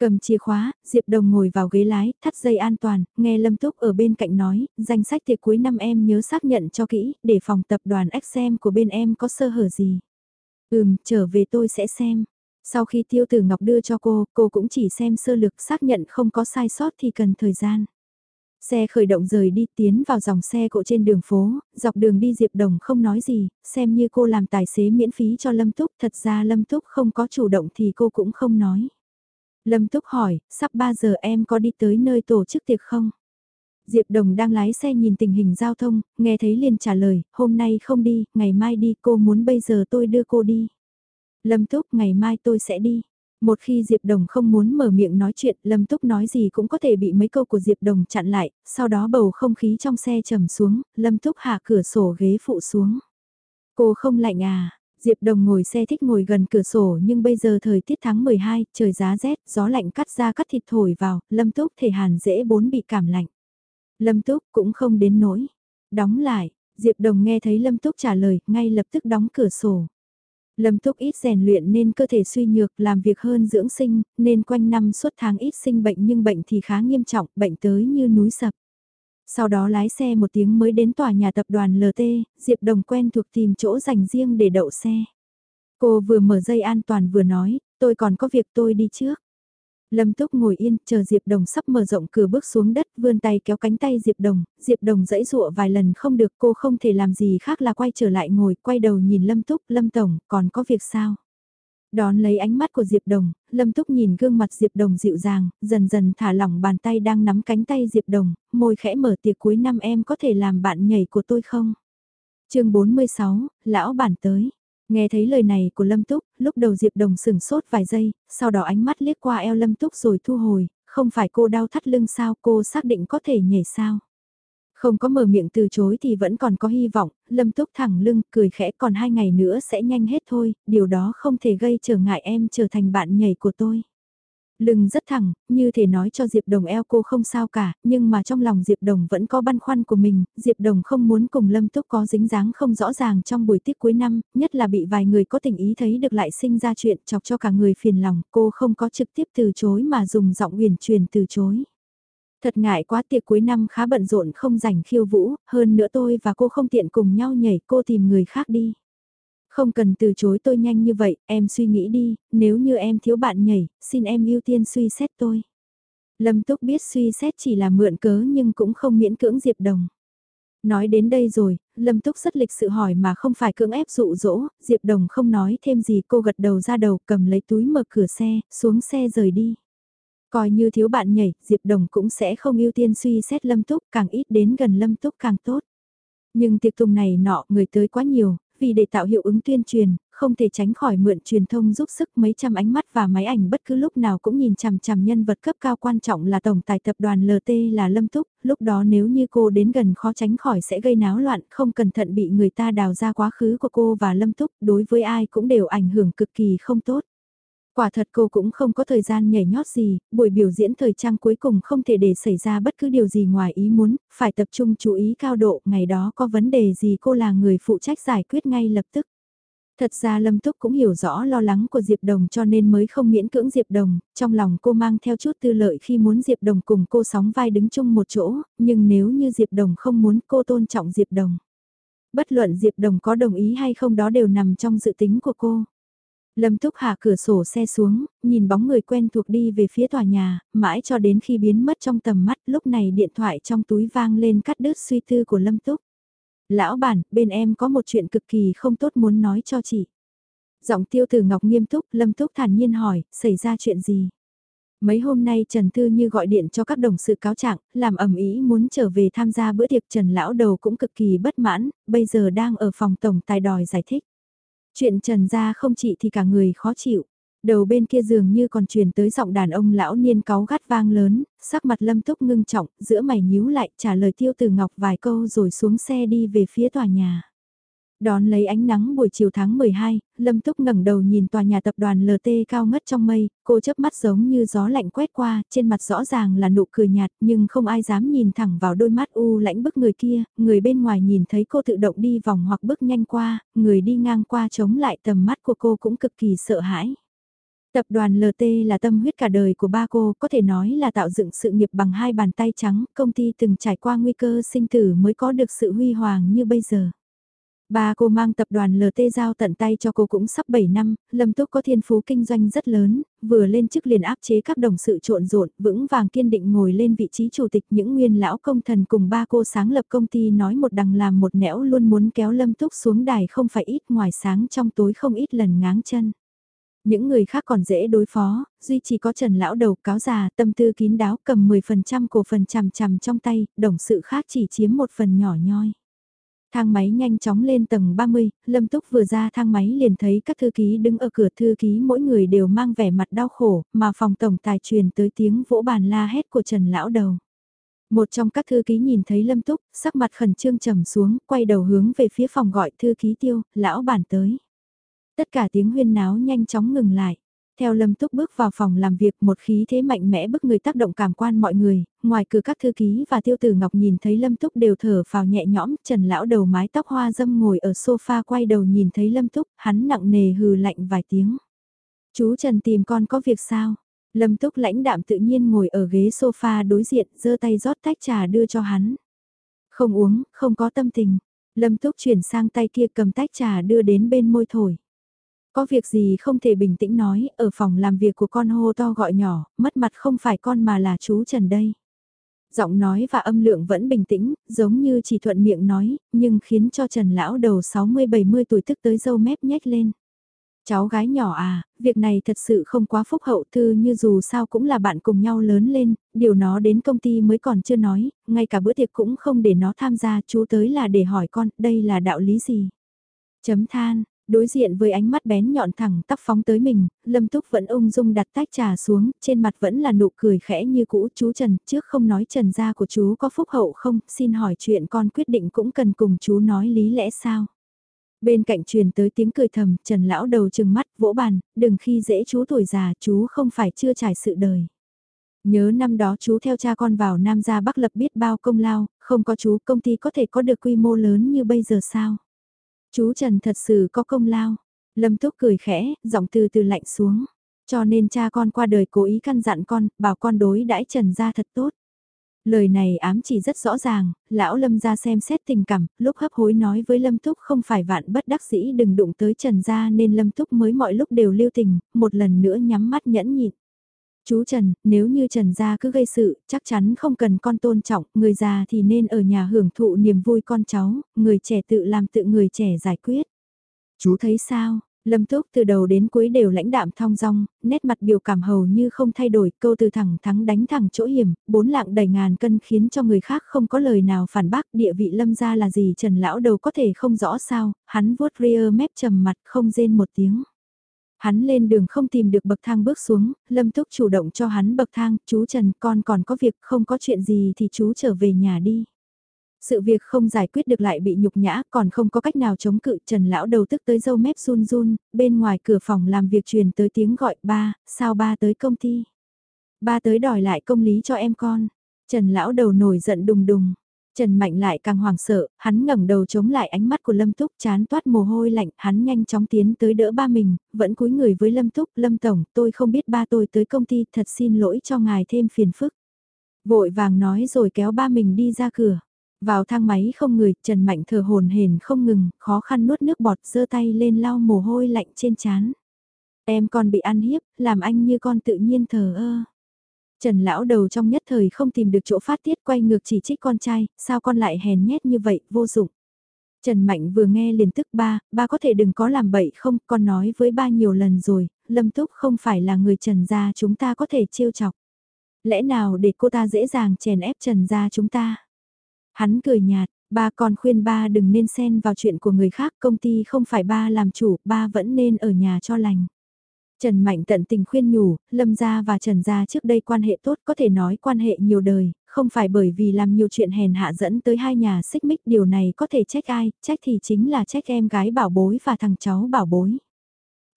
Cầm chìa khóa, Diệp Đồng ngồi vào ghế lái, thắt dây an toàn, nghe Lâm Túc ở bên cạnh nói, danh sách tiệc cuối năm em nhớ xác nhận cho kỹ, để phòng tập đoàn XM của bên em có sơ hở gì. Ừm, trở về tôi sẽ xem. Sau khi Tiêu Tử Ngọc đưa cho cô, cô cũng chỉ xem sơ lược xác nhận không có sai sót thì cần thời gian. Xe khởi động rời đi tiến vào dòng xe cộ trên đường phố, dọc đường đi Diệp Đồng không nói gì, xem như cô làm tài xế miễn phí cho Lâm Túc, thật ra Lâm Túc không có chủ động thì cô cũng không nói. Lâm Túc hỏi, sắp 3 giờ em có đi tới nơi tổ chức tiệc không? Diệp Đồng đang lái xe nhìn tình hình giao thông, nghe thấy liền trả lời, hôm nay không đi, ngày mai đi, cô muốn bây giờ tôi đưa cô đi. Lâm Túc, ngày mai tôi sẽ đi. Một khi Diệp Đồng không muốn mở miệng nói chuyện, Lâm Túc nói gì cũng có thể bị mấy câu của Diệp Đồng chặn lại, sau đó bầu không khí trong xe trầm xuống, Lâm Túc hạ cửa sổ ghế phụ xuống. Cô không lạnh à, Diệp Đồng ngồi xe thích ngồi gần cửa sổ nhưng bây giờ thời tiết tháng 12, trời giá rét, gió lạnh cắt ra cắt thịt thổi vào, Lâm Túc thể hàn dễ bốn bị cảm lạnh. Lâm Túc cũng không đến nỗi. Đóng lại, Diệp Đồng nghe thấy Lâm Túc trả lời, ngay lập tức đóng cửa sổ. Lâm Túc ít rèn luyện nên cơ thể suy nhược, làm việc hơn dưỡng sinh, nên quanh năm suốt tháng ít sinh bệnh nhưng bệnh thì khá nghiêm trọng, bệnh tới như núi sập. Sau đó lái xe một tiếng mới đến tòa nhà tập đoàn LT, Diệp Đồng quen thuộc tìm chỗ dành riêng để đậu xe. Cô vừa mở dây an toàn vừa nói, tôi còn có việc tôi đi trước. Lâm Túc ngồi yên, chờ Diệp Đồng sắp mở rộng cửa bước xuống đất, vươn tay kéo cánh tay Diệp Đồng, Diệp Đồng dãy dụa vài lần không được cô không thể làm gì khác là quay trở lại ngồi, quay đầu nhìn Lâm Túc, Lâm Tổng, còn có việc sao? Đón lấy ánh mắt của Diệp Đồng, Lâm Túc nhìn gương mặt Diệp Đồng dịu dàng, dần dần thả lỏng bàn tay đang nắm cánh tay Diệp Đồng, môi khẽ mở tiệc cuối năm em có thể làm bạn nhảy của tôi không? chương 46, Lão Bản tới. Nghe thấy lời này của Lâm Túc, lúc đầu Diệp Đồng sửng sốt vài giây, sau đó ánh mắt liếc qua eo Lâm Túc rồi thu hồi, không phải cô đau thắt lưng sao cô xác định có thể nhảy sao? Không có mở miệng từ chối thì vẫn còn có hy vọng, Lâm Túc thẳng lưng, cười khẽ còn hai ngày nữa sẽ nhanh hết thôi, điều đó không thể gây trở ngại em trở thành bạn nhảy của tôi. Lưng rất thẳng, như thể nói cho Diệp Đồng eo cô không sao cả, nhưng mà trong lòng Diệp Đồng vẫn có băn khoăn của mình, Diệp Đồng không muốn cùng Lâm Túc có dính dáng không rõ ràng trong buổi tiết cuối năm, nhất là bị vài người có tình ý thấy được lại sinh ra chuyện chọc cho cả người phiền lòng, cô không có trực tiếp từ chối mà dùng giọng uyển truyền từ chối. Thật ngại quá tiệc cuối năm khá bận rộn không rảnh khiêu vũ, hơn nữa tôi và cô không tiện cùng nhau nhảy cô tìm người khác đi. Không cần từ chối tôi nhanh như vậy, em suy nghĩ đi, nếu như em thiếu bạn nhảy, xin em ưu tiên suy xét tôi. Lâm Túc biết suy xét chỉ là mượn cớ nhưng cũng không miễn cưỡng Diệp Đồng. Nói đến đây rồi, Lâm Túc rất lịch sự hỏi mà không phải cưỡng ép dụ dỗ, Diệp Đồng không nói thêm gì cô gật đầu ra đầu cầm lấy túi mở cửa xe, xuống xe rời đi. Coi như thiếu bạn nhảy, Diệp Đồng cũng sẽ không ưu tiên suy xét Lâm Túc, càng ít đến gần Lâm Túc càng tốt. Nhưng tiệc tùng này nọ người tới quá nhiều, vì để tạo hiệu ứng tuyên truyền, không thể tránh khỏi mượn truyền thông giúp sức mấy trăm ánh mắt và máy ảnh bất cứ lúc nào cũng nhìn chằm chằm nhân vật cấp cao quan trọng là tổng tài tập đoàn LT là Lâm Túc, lúc đó nếu như cô đến gần khó tránh khỏi sẽ gây náo loạn, không cẩn thận bị người ta đào ra quá khứ của cô và Lâm Túc, đối với ai cũng đều ảnh hưởng cực kỳ không tốt. Quả thật cô cũng không có thời gian nhảy nhót gì, buổi biểu diễn thời trang cuối cùng không thể để xảy ra bất cứ điều gì ngoài ý muốn, phải tập trung chú ý cao độ, ngày đó có vấn đề gì cô là người phụ trách giải quyết ngay lập tức. Thật ra Lâm Túc cũng hiểu rõ lo lắng của Diệp Đồng cho nên mới không miễn cưỡng Diệp Đồng, trong lòng cô mang theo chút tư lợi khi muốn Diệp Đồng cùng cô sóng vai đứng chung một chỗ, nhưng nếu như Diệp Đồng không muốn cô tôn trọng Diệp Đồng. Bất luận Diệp Đồng có đồng ý hay không đó đều nằm trong dự tính của cô. Lâm Túc hạ cửa sổ xe xuống, nhìn bóng người quen thuộc đi về phía tòa nhà, mãi cho đến khi biến mất trong tầm mắt, lúc này điện thoại trong túi vang lên cắt đứt suy tư của Lâm Túc. Lão bản, bên em có một chuyện cực kỳ không tốt muốn nói cho chị. Giọng tiêu tử ngọc nghiêm túc, Lâm Túc thản nhiên hỏi, xảy ra chuyện gì? Mấy hôm nay Trần Thư Như gọi điện cho các đồng sự cáo trạng, làm ẩm ý muốn trở về tham gia bữa tiệc Trần Lão Đầu cũng cực kỳ bất mãn, bây giờ đang ở phòng tổng tài đòi giải thích. Chuyện trần ra không chị thì cả người khó chịu. Đầu bên kia giường như còn truyền tới giọng đàn ông lão niên cáu gắt vang lớn, sắc mặt lâm túc ngưng trọng, giữa mày nhíu lại trả lời tiêu từ ngọc vài câu rồi xuống xe đi về phía tòa nhà. Đón lấy ánh nắng buổi chiều tháng 12, Lâm Túc ngẩng đầu nhìn tòa nhà tập đoàn LT cao ngất trong mây, cô chớp mắt giống như gió lạnh quét qua, trên mặt rõ ràng là nụ cười nhạt nhưng không ai dám nhìn thẳng vào đôi mắt u lãnh bức người kia, người bên ngoài nhìn thấy cô tự động đi vòng hoặc bước nhanh qua, người đi ngang qua chống lại tầm mắt của cô cũng cực kỳ sợ hãi. Tập đoàn LT là tâm huyết cả đời của ba cô, có thể nói là tạo dựng sự nghiệp bằng hai bàn tay trắng, công ty từng trải qua nguy cơ sinh tử mới có được sự huy hoàng như bây giờ. Ba cô mang tập đoàn LT giao tận tay cho cô cũng sắp 7 năm, Lâm Túc có thiên phú kinh doanh rất lớn, vừa lên chức liền áp chế các đồng sự trộn rộn, vững vàng kiên định ngồi lên vị trí chủ tịch những nguyên lão công thần cùng ba cô sáng lập công ty nói một đằng làm một nẻo luôn muốn kéo Lâm Túc xuống đài không phải ít ngoài sáng trong tối không ít lần ngáng chân. Những người khác còn dễ đối phó, duy chỉ có Trần Lão đầu cáo già tâm tư kín đáo cầm 10% cổ phần chằm chằm trong tay, đồng sự khác chỉ chiếm một phần nhỏ nhoi. Thang máy nhanh chóng lên tầng 30, Lâm Túc vừa ra thang máy liền thấy các thư ký đứng ở cửa thư ký mỗi người đều mang vẻ mặt đau khổ, mà phòng tổng tài truyền tới tiếng vỗ bàn la hét của Trần Lão Đầu. Một trong các thư ký nhìn thấy Lâm Túc, sắc mặt khẩn trương trầm xuống, quay đầu hướng về phía phòng gọi thư ký tiêu, lão bản tới. Tất cả tiếng huyên náo nhanh chóng ngừng lại. Theo Lâm Túc bước vào phòng làm việc một khí thế mạnh mẽ bức người tác động cảm quan mọi người, ngoài cửa các thư ký và tiêu tử ngọc nhìn thấy Lâm Túc đều thở vào nhẹ nhõm, trần lão đầu mái tóc hoa dâm ngồi ở sofa quay đầu nhìn thấy Lâm Túc, hắn nặng nề hừ lạnh vài tiếng. Chú Trần tìm con có việc sao? Lâm Túc lãnh đạm tự nhiên ngồi ở ghế sofa đối diện, giơ tay rót tách trà đưa cho hắn. Không uống, không có tâm tình. Lâm Túc chuyển sang tay kia cầm tách trà đưa đến bên môi thổi. Có việc gì không thể bình tĩnh nói, ở phòng làm việc của con hô to gọi nhỏ, mất mặt không phải con mà là chú Trần đây. Giọng nói và âm lượng vẫn bình tĩnh, giống như chỉ thuận miệng nói, nhưng khiến cho Trần lão đầu 60-70 tuổi tức tới dâu mép nhếch lên. Cháu gái nhỏ à, việc này thật sự không quá phúc hậu thư như dù sao cũng là bạn cùng nhau lớn lên, điều nó đến công ty mới còn chưa nói, ngay cả bữa tiệc cũng không để nó tham gia, chú tới là để hỏi con, đây là đạo lý gì? Chấm than, Đối diện với ánh mắt bén nhọn thẳng tắp phóng tới mình, Lâm Túc vẫn ung dung đặt tách trà xuống, trên mặt vẫn là nụ cười khẽ như cũ. Chú Trần, trước không nói Trần gia của chú có phúc hậu không, xin hỏi chuyện con quyết định cũng cần cùng chú nói lý lẽ sao? Bên cạnh truyền tới tiếng cười thầm, Trần lão đầu chừng mắt, vỗ bàn, đừng khi dễ chú tuổi già, chú không phải chưa trải sự đời. Nhớ năm đó chú theo cha con vào Nam gia Bắc lập biết bao công lao, không có chú công ty có thể có được quy mô lớn như bây giờ sao? Chú Trần thật sự có công lao. Lâm Túc cười khẽ, giọng từ từ lạnh xuống. Cho nên cha con qua đời cố ý căn dặn con, bảo con đối đãi Trần ra thật tốt. Lời này ám chỉ rất rõ ràng, lão Lâm ra xem xét tình cảm, lúc hấp hối nói với Lâm Túc không phải vạn bất đắc dĩ đừng đụng tới Trần ra nên Lâm Túc mới mọi lúc đều lưu tình, một lần nữa nhắm mắt nhẫn nhịn. Chú Trần, nếu như Trần gia cứ gây sự, chắc chắn không cần con tôn trọng, người già thì nên ở nhà hưởng thụ niềm vui con cháu, người trẻ tự làm tự người trẻ giải quyết. Chú thấy sao? Lâm Túc từ đầu đến cuối đều lãnh đạm thong dong, nét mặt biểu cảm hầu như không thay đổi, câu từ thẳng thắng đánh thẳng chỗ hiểm, bốn lạng đầy ngàn cân khiến cho người khác không có lời nào phản bác địa vị lâm gia là gì Trần Lão đầu có thể không rõ sao, hắn vuốt rear mép trầm mặt không rên một tiếng. Hắn lên đường không tìm được bậc thang bước xuống, Lâm Túc chủ động cho hắn bậc thang, chú Trần con còn có việc không có chuyện gì thì chú trở về nhà đi. Sự việc không giải quyết được lại bị nhục nhã, còn không có cách nào chống cự, Trần lão đầu tức tới dâu mép run run, bên ngoài cửa phòng làm việc truyền tới tiếng gọi ba, sao ba tới công ty. Ba tới đòi lại công lý cho em con. Trần lão đầu nổi giận đùng đùng, Trần Mạnh lại càng hoảng sợ, hắn ngẩng đầu chống lại ánh mắt của Lâm Túc chán toát mồ hôi lạnh, hắn nhanh chóng tiến tới đỡ ba mình, vẫn cúi người với Lâm Túc, Lâm Tổng, tôi không biết ba tôi tới công ty, thật xin lỗi cho ngài thêm phiền phức. Vội vàng nói rồi kéo ba mình đi ra cửa. Vào thang máy không người, Trần Mạnh thở hồn hển không ngừng, khó khăn nuốt nước bọt, giơ tay lên lau mồ hôi lạnh trên chán. Em con bị ăn hiếp, làm anh như con tự nhiên thờ ơ. Trần lão đầu trong nhất thời không tìm được chỗ phát tiết quay ngược chỉ trích con trai, sao con lại hèn nhét như vậy, vô dụng. Trần Mạnh vừa nghe liền tức ba, ba có thể đừng có làm bậy không, con nói với ba nhiều lần rồi, Lâm Túc không phải là người Trần gia chúng ta có thể trêu chọc. Lẽ nào để cô ta dễ dàng chèn ép Trần gia chúng ta? Hắn cười nhạt, ba còn khuyên ba đừng nên xen vào chuyện của người khác, công ty không phải ba làm chủ, ba vẫn nên ở nhà cho lành. Trần Mạnh tận tình khuyên nhủ, Lâm Gia và Trần Gia trước đây quan hệ tốt có thể nói quan hệ nhiều đời, không phải bởi vì làm nhiều chuyện hèn hạ dẫn tới hai nhà xích mích điều này có thể trách ai, trách thì chính là trách em gái bảo bối và thằng cháu bảo bối.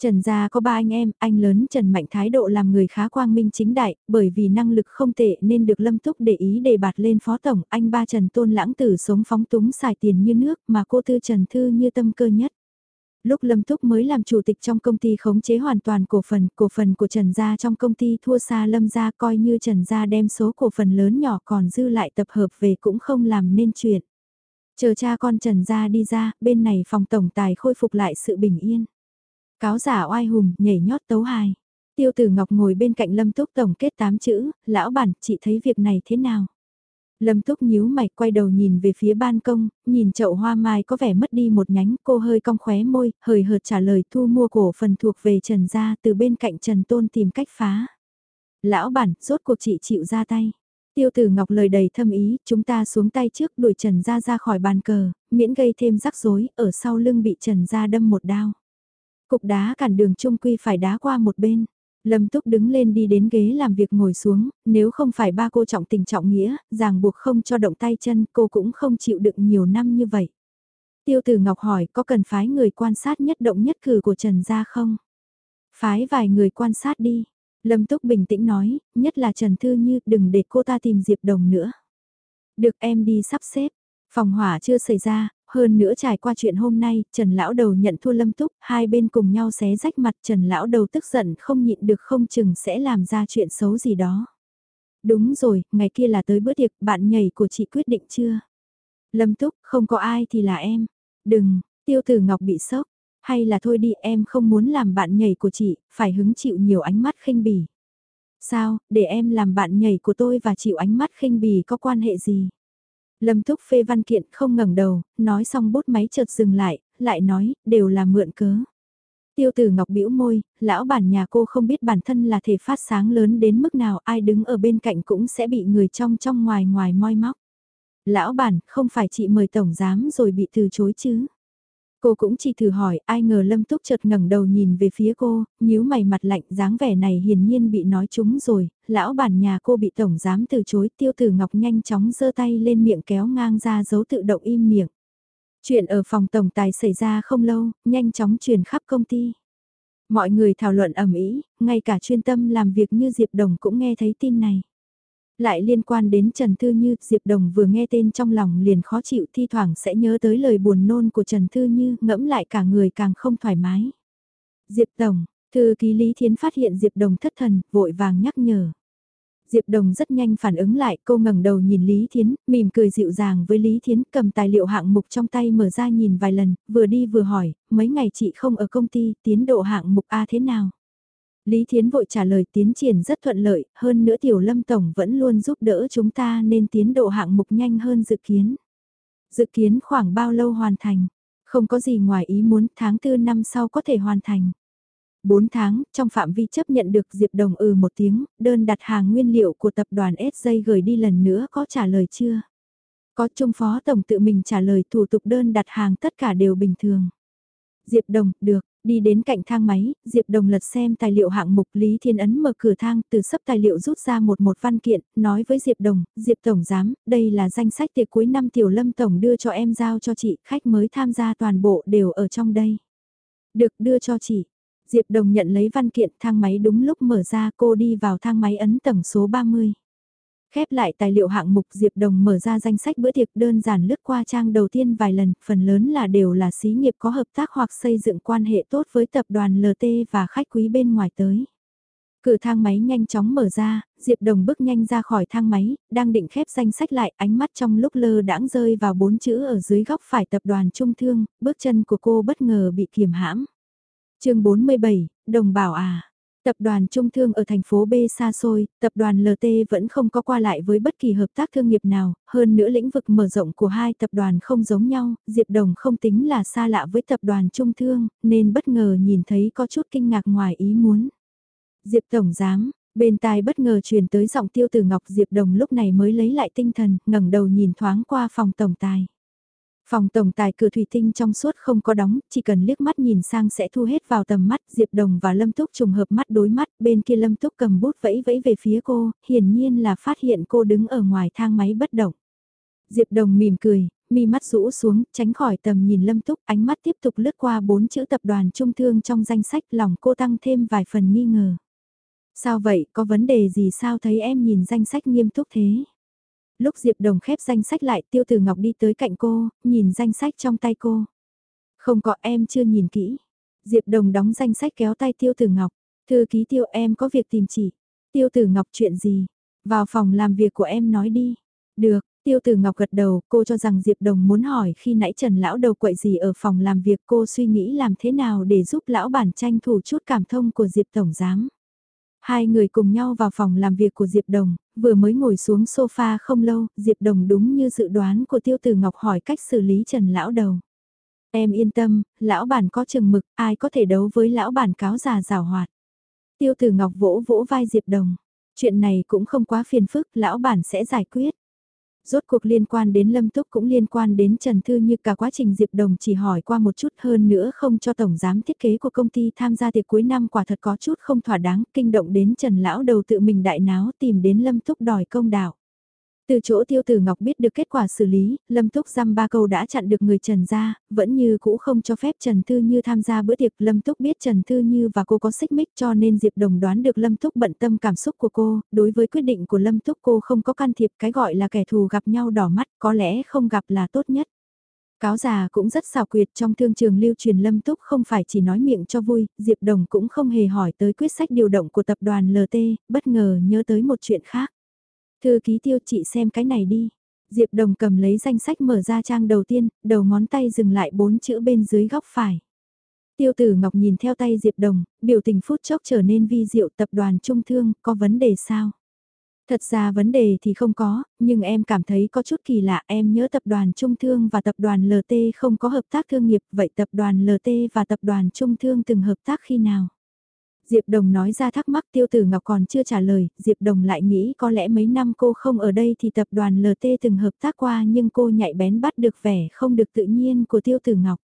Trần Gia có ba anh em, anh lớn Trần Mạnh thái độ làm người khá quang minh chính đại, bởi vì năng lực không tệ nên được Lâm Túc để ý đề bạt lên phó tổng, anh ba Trần Tôn Lãng Tử sống phóng túng xài tiền như nước mà cô tư Trần Thư như tâm cơ nhất lúc Lâm thúc mới làm chủ tịch trong công ty khống chế hoàn toàn cổ phần, cổ phần của Trần Gia trong công ty thua xa Lâm Gia coi như Trần Gia đem số cổ phần lớn nhỏ còn dư lại tập hợp về cũng không làm nên chuyện. Chờ cha con Trần Gia đi ra, bên này phòng tổng tài khôi phục lại sự bình yên. Cáo giả oai hùng, nhảy nhót tấu hài. Tiêu tử Ngọc ngồi bên cạnh Lâm Túc tổng kết tám chữ, lão bản, chị thấy việc này thế nào? Lâm Túc nhíu mày quay đầu nhìn về phía ban công, nhìn chậu hoa mai có vẻ mất đi một nhánh, cô hơi cong khóe môi, hời hợt trả lời thu mua cổ phần thuộc về Trần Gia từ bên cạnh Trần Tôn tìm cách phá. Lão bản, rốt cuộc chị chịu ra tay. Tiêu tử Ngọc lời đầy thâm ý, chúng ta xuống tay trước đuổi Trần Gia ra khỏi bàn cờ, miễn gây thêm rắc rối, ở sau lưng bị Trần Gia đâm một đao. Cục đá cản đường trung quy phải đá qua một bên. Lâm Túc đứng lên đi đến ghế làm việc ngồi xuống, nếu không phải ba cô trọng tình trọng nghĩa, ràng buộc không cho động tay chân cô cũng không chịu đựng nhiều năm như vậy. Tiêu Tử Ngọc hỏi có cần phái người quan sát nhất động nhất cử của Trần Gia không? Phái vài người quan sát đi. Lâm Túc bình tĩnh nói, nhất là Trần Thư Như đừng để cô ta tìm Diệp Đồng nữa. Được em đi sắp xếp. Phòng hỏa chưa xảy ra, hơn nữa trải qua chuyện hôm nay, Trần Lão Đầu nhận thua Lâm Túc, hai bên cùng nhau xé rách mặt Trần Lão Đầu tức giận không nhịn được không chừng sẽ làm ra chuyện xấu gì đó. Đúng rồi, ngày kia là tới bữa tiệc, bạn nhảy của chị quyết định chưa? Lâm Túc, không có ai thì là em. Đừng, tiêu tử Ngọc bị sốc. Hay là thôi đi em không muốn làm bạn nhảy của chị, phải hứng chịu nhiều ánh mắt khinh bỉ. Sao, để em làm bạn nhảy của tôi và chịu ánh mắt khinh bỉ có quan hệ gì? Lâm Thúc phê văn kiện không ngẩng đầu, nói xong bút máy chợt dừng lại, lại nói, đều là mượn cớ. Tiêu tử Ngọc bĩu môi, lão bản nhà cô không biết bản thân là thể phát sáng lớn đến mức nào ai đứng ở bên cạnh cũng sẽ bị người trong trong ngoài ngoài moi móc. Lão bản, không phải chị mời tổng giám rồi bị từ chối chứ. Cô cũng chỉ thử hỏi, ai ngờ Lâm Túc chợt ngẩng đầu nhìn về phía cô, nhíu mày mặt lạnh dáng vẻ này hiển nhiên bị nói trúng rồi, lão bản nhà cô bị tổng giám từ chối, tiêu tử ngọc nhanh chóng giơ tay lên miệng kéo ngang ra dấu tự động im miệng. Chuyện ở phòng tổng tài xảy ra không lâu, nhanh chóng truyền khắp công ty. Mọi người thảo luận ầm ĩ, ngay cả chuyên tâm làm việc như Diệp Đồng cũng nghe thấy tin này. Lại liên quan đến Trần Thư Như, Diệp Đồng vừa nghe tên trong lòng liền khó chịu thi thoảng sẽ nhớ tới lời buồn nôn của Trần Thư Như, ngẫm lại cả người càng không thoải mái. Diệp Đồng, thư ký Lý Thiến phát hiện Diệp Đồng thất thần, vội vàng nhắc nhở. Diệp Đồng rất nhanh phản ứng lại, cô ngẩng đầu nhìn Lý Thiến, mỉm cười dịu dàng với Lý Thiến, cầm tài liệu hạng mục trong tay mở ra nhìn vài lần, vừa đi vừa hỏi, mấy ngày chị không ở công ty, tiến độ hạng mục A thế nào? Lý Thiến vội trả lời tiến triển rất thuận lợi, hơn nữa Tiểu Lâm Tổng vẫn luôn giúp đỡ chúng ta nên tiến độ hạng mục nhanh hơn dự kiến. Dự kiến khoảng bao lâu hoàn thành? Không có gì ngoài ý muốn tháng 4 năm sau có thể hoàn thành. 4 tháng, trong phạm vi chấp nhận được Diệp Đồng ừ một tiếng, đơn đặt hàng nguyên liệu của tập đoàn SJ gửi đi lần nữa có trả lời chưa? Có trung phó tổng tự mình trả lời thủ tục đơn đặt hàng tất cả đều bình thường. Diệp Đồng, được, đi đến cạnh thang máy, Diệp Đồng lật xem tài liệu hạng mục Lý Thiên Ấn mở cửa thang từ sấp tài liệu rút ra một một văn kiện, nói với Diệp Đồng, Diệp Tổng Giám, đây là danh sách tiệc cuối năm Tiểu Lâm Tổng đưa cho em giao cho chị, khách mới tham gia toàn bộ đều ở trong đây. Được đưa cho chị, Diệp Đồng nhận lấy văn kiện thang máy đúng lúc mở ra cô đi vào thang máy ấn tầng số 30. Khép lại tài liệu hạng mục Diệp Đồng mở ra danh sách bữa tiệc đơn giản lướt qua trang đầu tiên vài lần, phần lớn là đều là xí nghiệp có hợp tác hoặc xây dựng quan hệ tốt với tập đoàn LT và khách quý bên ngoài tới. Cửa thang máy nhanh chóng mở ra, Diệp Đồng bước nhanh ra khỏi thang máy, đang định khép danh sách lại, ánh mắt trong lúc lơ đãng rơi vào bốn chữ ở dưới góc phải tập đoàn trung thương, bước chân của cô bất ngờ bị kiềm hãm chương 47, đồng bảo à. Tập đoàn Trung Thương ở thành phố B xa xôi, tập đoàn LT vẫn không có qua lại với bất kỳ hợp tác thương nghiệp nào, hơn nữa lĩnh vực mở rộng của hai tập đoàn không giống nhau, Diệp Đồng không tính là xa lạ với tập đoàn Trung Thương, nên bất ngờ nhìn thấy có chút kinh ngạc ngoài ý muốn. Diệp Tổng Giám, bên tai bất ngờ truyền tới giọng tiêu tử Ngọc Diệp Đồng lúc này mới lấy lại tinh thần, ngẩng đầu nhìn thoáng qua phòng tổng tài. Phòng tổng tài cửa thủy tinh trong suốt không có đóng, chỉ cần liếc mắt nhìn sang sẽ thu hết vào tầm mắt. Diệp Đồng và Lâm Túc trùng hợp mắt đối mắt, bên kia Lâm Túc cầm bút vẫy vẫy về phía cô, hiển nhiên là phát hiện cô đứng ở ngoài thang máy bất động. Diệp Đồng mỉm cười, mi mắt rũ xuống, tránh khỏi tầm nhìn Lâm Túc, ánh mắt tiếp tục lướt qua bốn chữ tập đoàn trung thương trong danh sách lòng cô tăng thêm vài phần nghi ngờ. Sao vậy, có vấn đề gì sao thấy em nhìn danh sách nghiêm túc thế? Lúc Diệp Đồng khép danh sách lại Tiêu Tử Ngọc đi tới cạnh cô, nhìn danh sách trong tay cô. Không có em chưa nhìn kỹ. Diệp Đồng đóng danh sách kéo tay Tiêu Tử Ngọc. Thư ký Tiêu em có việc tìm chỉ. Tiêu Tử Ngọc chuyện gì? Vào phòng làm việc của em nói đi. Được, Tiêu Tử Ngọc gật đầu, cô cho rằng Diệp Đồng muốn hỏi khi nãy Trần Lão đầu quậy gì ở phòng làm việc cô suy nghĩ làm thế nào để giúp Lão bản tranh thủ chút cảm thông của Diệp Tổng Giám. Hai người cùng nhau vào phòng làm việc của Diệp Đồng, vừa mới ngồi xuống sofa không lâu, Diệp Đồng đúng như dự đoán của Tiêu Tử Ngọc hỏi cách xử lý Trần Lão Đầu. Em yên tâm, lão bản có chừng mực, ai có thể đấu với lão bản cáo già rào hoạt. Tiêu Tử Ngọc vỗ vỗ vai Diệp Đồng. Chuyện này cũng không quá phiền phức, lão bản sẽ giải quyết. Rốt cuộc liên quan đến Lâm Túc cũng liên quan đến Trần Thư như cả quá trình Diệp Đồng chỉ hỏi qua một chút hơn nữa không cho tổng giám thiết kế của công ty tham gia tiệc cuối năm quả thật có chút không thỏa đáng, kinh động đến Trần Lão đầu tự mình đại náo tìm đến Lâm Túc đòi công đạo. Từ chỗ tiêu tử Ngọc biết được kết quả xử lý, Lâm Túc dăm ba câu đã chặn được người Trần ra, vẫn như cũ không cho phép Trần Thư Như tham gia bữa tiệc. Lâm Túc biết Trần Thư Như và cô có xích mích cho nên Diệp Đồng đoán được Lâm Túc bận tâm cảm xúc của cô, đối với quyết định của Lâm Túc cô không có can thiệp cái gọi là kẻ thù gặp nhau đỏ mắt, có lẽ không gặp là tốt nhất. Cáo già cũng rất xào quyệt trong thương trường lưu truyền Lâm Túc không phải chỉ nói miệng cho vui, Diệp Đồng cũng không hề hỏi tới quyết sách điều động của tập đoàn LT, bất ngờ nhớ tới một chuyện khác. Thư ký tiêu chị xem cái này đi. Diệp Đồng cầm lấy danh sách mở ra trang đầu tiên, đầu ngón tay dừng lại bốn chữ bên dưới góc phải. Tiêu tử Ngọc nhìn theo tay Diệp Đồng, biểu tình phút chốc trở nên vi diệu tập đoàn trung thương, có vấn đề sao? Thật ra vấn đề thì không có, nhưng em cảm thấy có chút kỳ lạ em nhớ tập đoàn Trung Thương và tập đoàn LT không có hợp tác thương nghiệp, vậy tập đoàn LT và tập đoàn Trung Thương từng hợp tác khi nào? Diệp Đồng nói ra thắc mắc Tiêu Tử Ngọc còn chưa trả lời, Diệp Đồng lại nghĩ có lẽ mấy năm cô không ở đây thì tập đoàn LT từng hợp tác qua nhưng cô nhạy bén bắt được vẻ không được tự nhiên của Tiêu Tử Ngọc.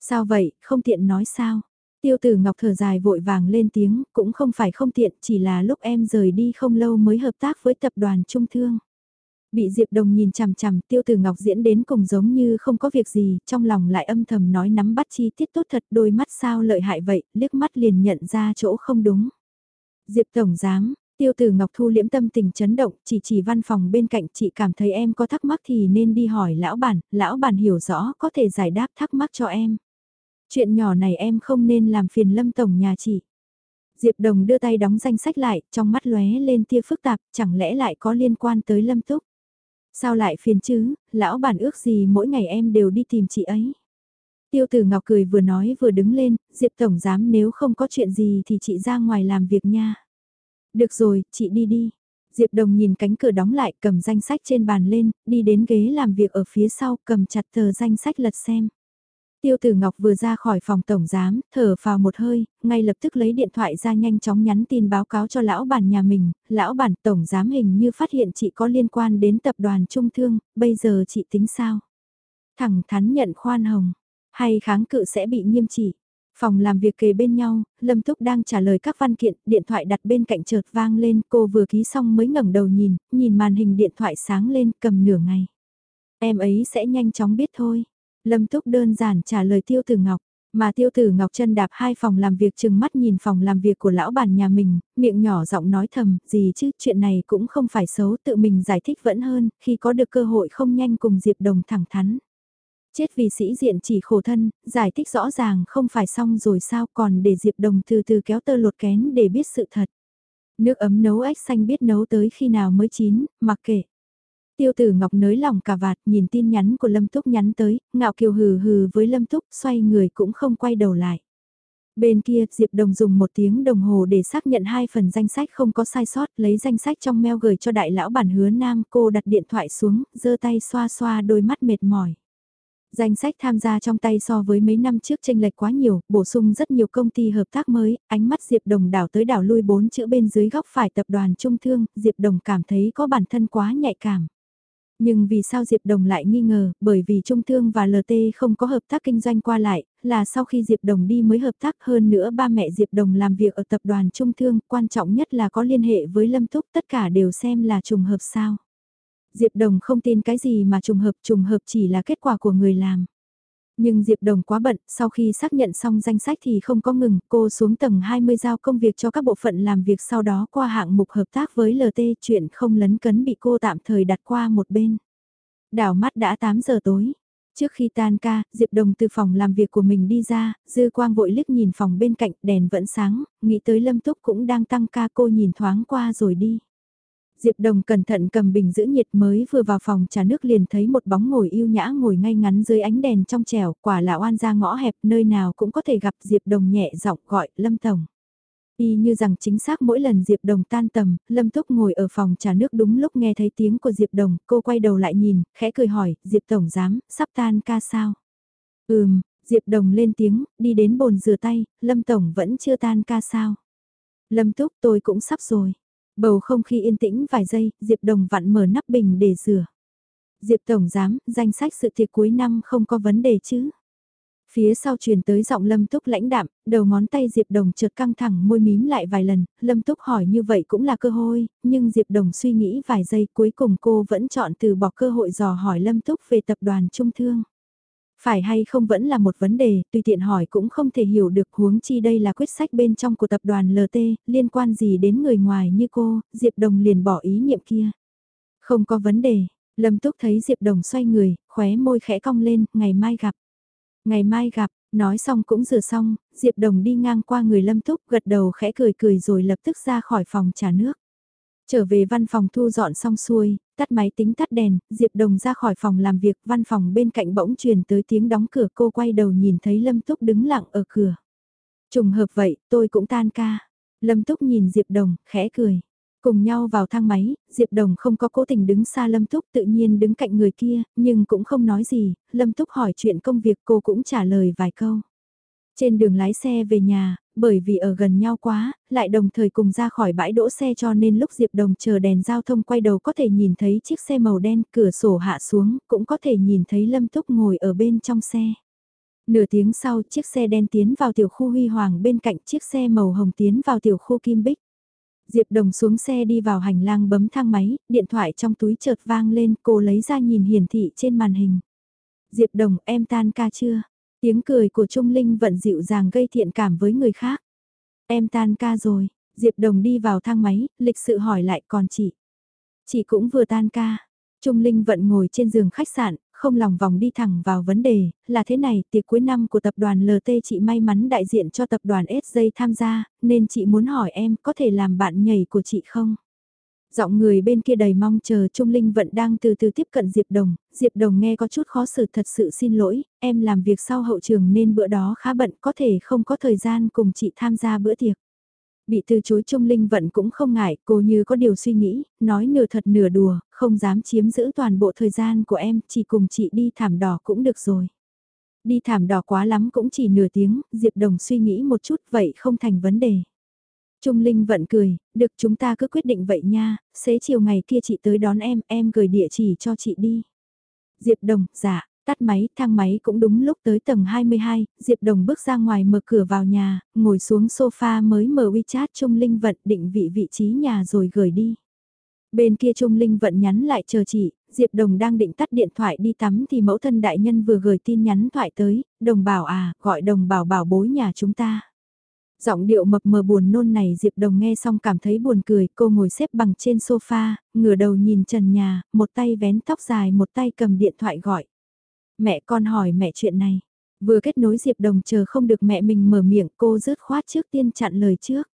Sao vậy, không tiện nói sao? Tiêu tử Ngọc thở dài vội vàng lên tiếng, cũng không phải không tiện, chỉ là lúc em rời đi không lâu mới hợp tác với tập đoàn Trung Thương. Bị Diệp Đồng nhìn chằm chằm tiêu tử Ngọc diễn đến cùng giống như không có việc gì, trong lòng lại âm thầm nói nắm bắt chi tiết tốt thật đôi mắt sao lợi hại vậy, liếc mắt liền nhận ra chỗ không đúng. Diệp Tổng Giám, tiêu tử Ngọc Thu liễm tâm tình chấn động, chỉ chỉ văn phòng bên cạnh chị cảm thấy em có thắc mắc thì nên đi hỏi lão bản, lão bản hiểu rõ có thể giải đáp thắc mắc cho em. Chuyện nhỏ này em không nên làm phiền Lâm Tổng nhà chị. Diệp Đồng đưa tay đóng danh sách lại, trong mắt lóe lên tia phức tạp, chẳng lẽ lại có liên quan tới Lâm Túc. Sao lại phiền chứ, lão bản ước gì mỗi ngày em đều đi tìm chị ấy. Tiêu tử Ngọc cười vừa nói vừa đứng lên, Diệp Tổng giám nếu không có chuyện gì thì chị ra ngoài làm việc nha. Được rồi, chị đi đi. Diệp Đồng nhìn cánh cửa đóng lại cầm danh sách trên bàn lên, đi đến ghế làm việc ở phía sau cầm chặt tờ danh sách lật xem. Tiêu Tử Ngọc vừa ra khỏi phòng tổng giám, thở vào một hơi, ngay lập tức lấy điện thoại ra nhanh chóng nhắn tin báo cáo cho lão bản nhà mình, lão bản tổng giám hình như phát hiện chị có liên quan đến tập đoàn Trung Thương, bây giờ chị tính sao? Thẳng thắn nhận khoan hồng, hay kháng cự sẽ bị nghiêm trị. Phòng làm việc kề bên nhau, Lâm Túc đang trả lời các văn kiện, điện thoại đặt bên cạnh chợt vang lên, cô vừa ký xong mới ngẩng đầu nhìn, nhìn màn hình điện thoại sáng lên cầm nửa ngày. Em ấy sẽ nhanh chóng biết thôi. Lâm Túc đơn giản trả lời Tiêu Tử Ngọc, mà Tiêu Tử Ngọc chân đạp hai phòng làm việc chừng mắt nhìn phòng làm việc của lão bản nhà mình, miệng nhỏ giọng nói thầm, gì chứ, chuyện này cũng không phải xấu, tự mình giải thích vẫn hơn, khi có được cơ hội không nhanh cùng Diệp Đồng thẳng thắn. Chết vì sĩ diện chỉ khổ thân, giải thích rõ ràng không phải xong rồi sao còn để Diệp Đồng từ từ kéo tơ lột kén để biết sự thật. Nước ấm nấu ếch xanh biết nấu tới khi nào mới chín, mặc kệ. Tiêu tử Ngọc nới lòng cả vạt nhìn tin nhắn của Lâm Túc nhắn tới, ngạo kiều hừ hừ với Lâm Túc xoay người cũng không quay đầu lại. Bên kia, Diệp Đồng dùng một tiếng đồng hồ để xác nhận hai phần danh sách không có sai sót, lấy danh sách trong mail gửi cho đại lão bản hứa nam, cô đặt điện thoại xuống, giơ tay xoa xoa đôi mắt mệt mỏi. Danh sách tham gia trong tay so với mấy năm trước tranh lệch quá nhiều, bổ sung rất nhiều công ty hợp tác mới, ánh mắt Diệp Đồng đảo tới đảo lui bốn chữ bên dưới góc phải tập đoàn Trung Thương, Diệp Đồng cảm thấy có bản thân quá nhạy cảm. Nhưng vì sao Diệp Đồng lại nghi ngờ, bởi vì Trung Thương và LT không có hợp tác kinh doanh qua lại, là sau khi Diệp Đồng đi mới hợp tác hơn nữa ba mẹ Diệp Đồng làm việc ở tập đoàn Trung Thương, quan trọng nhất là có liên hệ với Lâm Túc, tất cả đều xem là trùng hợp sao. Diệp Đồng không tin cái gì mà trùng hợp, trùng hợp chỉ là kết quả của người làm. Nhưng Diệp Đồng quá bận, sau khi xác nhận xong danh sách thì không có ngừng, cô xuống tầng 20 giao công việc cho các bộ phận làm việc sau đó qua hạng mục hợp tác với LT chuyện không lấn cấn bị cô tạm thời đặt qua một bên. Đảo mắt đã 8 giờ tối. Trước khi tan ca, Diệp Đồng từ phòng làm việc của mình đi ra, Dư Quang vội liếc nhìn phòng bên cạnh, đèn vẫn sáng, nghĩ tới Lâm Túc cũng đang tăng ca cô nhìn thoáng qua rồi đi. Diệp Đồng cẩn thận cầm bình giữ nhiệt mới vừa vào phòng trà nước liền thấy một bóng ngồi yêu nhã ngồi ngay ngắn dưới ánh đèn trong trẻo, quả là oan ra ngõ hẹp nơi nào cũng có thể gặp Diệp Đồng nhẹ giọng gọi Lâm Tổng. Y như rằng chính xác mỗi lần Diệp Đồng tan tầm, Lâm Túc ngồi ở phòng trà nước đúng lúc nghe thấy tiếng của Diệp Đồng, cô quay đầu lại nhìn, khẽ cười hỏi, Diệp Tổng dám, sắp tan ca sao? Ừm, Diệp Đồng lên tiếng, đi đến bồn rửa tay, Lâm Tổng vẫn chưa tan ca sao? Lâm Túc tôi cũng sắp rồi. Bầu không khí yên tĩnh vài giây, Diệp Đồng vặn mở nắp bình để rửa. Diệp Tổng giám, danh sách sự tiệc cuối năm không có vấn đề chứ? Phía sau truyền tới giọng Lâm Túc lãnh đạm, đầu ngón tay Diệp Đồng chợt căng thẳng môi mím lại vài lần, Lâm Túc hỏi như vậy cũng là cơ hội, nhưng Diệp Đồng suy nghĩ vài giây cuối cùng cô vẫn chọn từ bỏ cơ hội dò hỏi Lâm Túc về tập đoàn Trung Thương. Phải hay không vẫn là một vấn đề, tùy tiện hỏi cũng không thể hiểu được huống chi đây là quyết sách bên trong của tập đoàn LT, liên quan gì đến người ngoài như cô, Diệp Đồng liền bỏ ý niệm kia. Không có vấn đề, Lâm Túc thấy Diệp Đồng xoay người, khóe môi khẽ cong lên, ngày mai gặp. Ngày mai gặp, nói xong cũng rửa xong, Diệp Đồng đi ngang qua người Lâm Túc gật đầu khẽ cười cười rồi lập tức ra khỏi phòng trà nước. Trở về văn phòng thu dọn xong xuôi, tắt máy tính tắt đèn, Diệp Đồng ra khỏi phòng làm việc, văn phòng bên cạnh bỗng truyền tới tiếng đóng cửa cô quay đầu nhìn thấy Lâm Túc đứng lặng ở cửa. Trùng hợp vậy, tôi cũng tan ca. Lâm Túc nhìn Diệp Đồng, khẽ cười. Cùng nhau vào thang máy, Diệp Đồng không có cố tình đứng xa Lâm Túc tự nhiên đứng cạnh người kia, nhưng cũng không nói gì, Lâm Túc hỏi chuyện công việc cô cũng trả lời vài câu. Trên đường lái xe về nhà, bởi vì ở gần nhau quá, lại đồng thời cùng ra khỏi bãi đỗ xe cho nên lúc Diệp Đồng chờ đèn giao thông quay đầu có thể nhìn thấy chiếc xe màu đen cửa sổ hạ xuống, cũng có thể nhìn thấy Lâm Túc ngồi ở bên trong xe. Nửa tiếng sau chiếc xe đen tiến vào tiểu khu huy hoàng bên cạnh chiếc xe màu hồng tiến vào tiểu khu kim bích. Diệp Đồng xuống xe đi vào hành lang bấm thang máy, điện thoại trong túi chợt vang lên cô lấy ra nhìn hiển thị trên màn hình. Diệp Đồng em tan ca chưa? Tiếng cười của Trung Linh vận dịu dàng gây thiện cảm với người khác. Em tan ca rồi, Diệp Đồng đi vào thang máy, lịch sự hỏi lại còn chị. Chị cũng vừa tan ca. Trung Linh vận ngồi trên giường khách sạn, không lòng vòng đi thẳng vào vấn đề, là thế này, tiệc cuối năm của tập đoàn LT chị may mắn đại diện cho tập đoàn SJ tham gia, nên chị muốn hỏi em có thể làm bạn nhảy của chị không? Giọng người bên kia đầy mong chờ Trung Linh vẫn đang từ từ tiếp cận Diệp Đồng, Diệp Đồng nghe có chút khó xử thật sự xin lỗi, em làm việc sau hậu trường nên bữa đó khá bận có thể không có thời gian cùng chị tham gia bữa tiệc. Bị từ chối Trung Linh Vận cũng không ngại, cô như có điều suy nghĩ, nói nửa thật nửa đùa, không dám chiếm giữ toàn bộ thời gian của em, chỉ cùng chị đi thảm đỏ cũng được rồi. Đi thảm đỏ quá lắm cũng chỉ nửa tiếng, Diệp Đồng suy nghĩ một chút vậy không thành vấn đề. Trung Linh Vận cười, được chúng ta cứ quyết định vậy nha, xế chiều ngày kia chị tới đón em, em gửi địa chỉ cho chị đi. Diệp Đồng, dạ, Tắt máy, thang máy cũng đúng lúc tới tầng 22, Diệp Đồng bước ra ngoài mở cửa vào nhà, ngồi xuống sofa mới mở WeChat Trung Linh Vận định vị vị trí nhà rồi gửi đi. Bên kia Trung Linh Vận nhắn lại chờ chị, Diệp Đồng đang định tắt điện thoại đi tắm thì mẫu thân đại nhân vừa gửi tin nhắn thoại tới, đồng bảo à, gọi đồng bảo bảo bối nhà chúng ta. Giọng điệu mập mờ buồn nôn này Diệp Đồng nghe xong cảm thấy buồn cười, cô ngồi xếp bằng trên sofa, ngửa đầu nhìn trần nhà, một tay vén tóc dài một tay cầm điện thoại gọi. Mẹ con hỏi mẹ chuyện này. Vừa kết nối Diệp Đồng chờ không được mẹ mình mở miệng cô rớt khoát trước tiên chặn lời trước.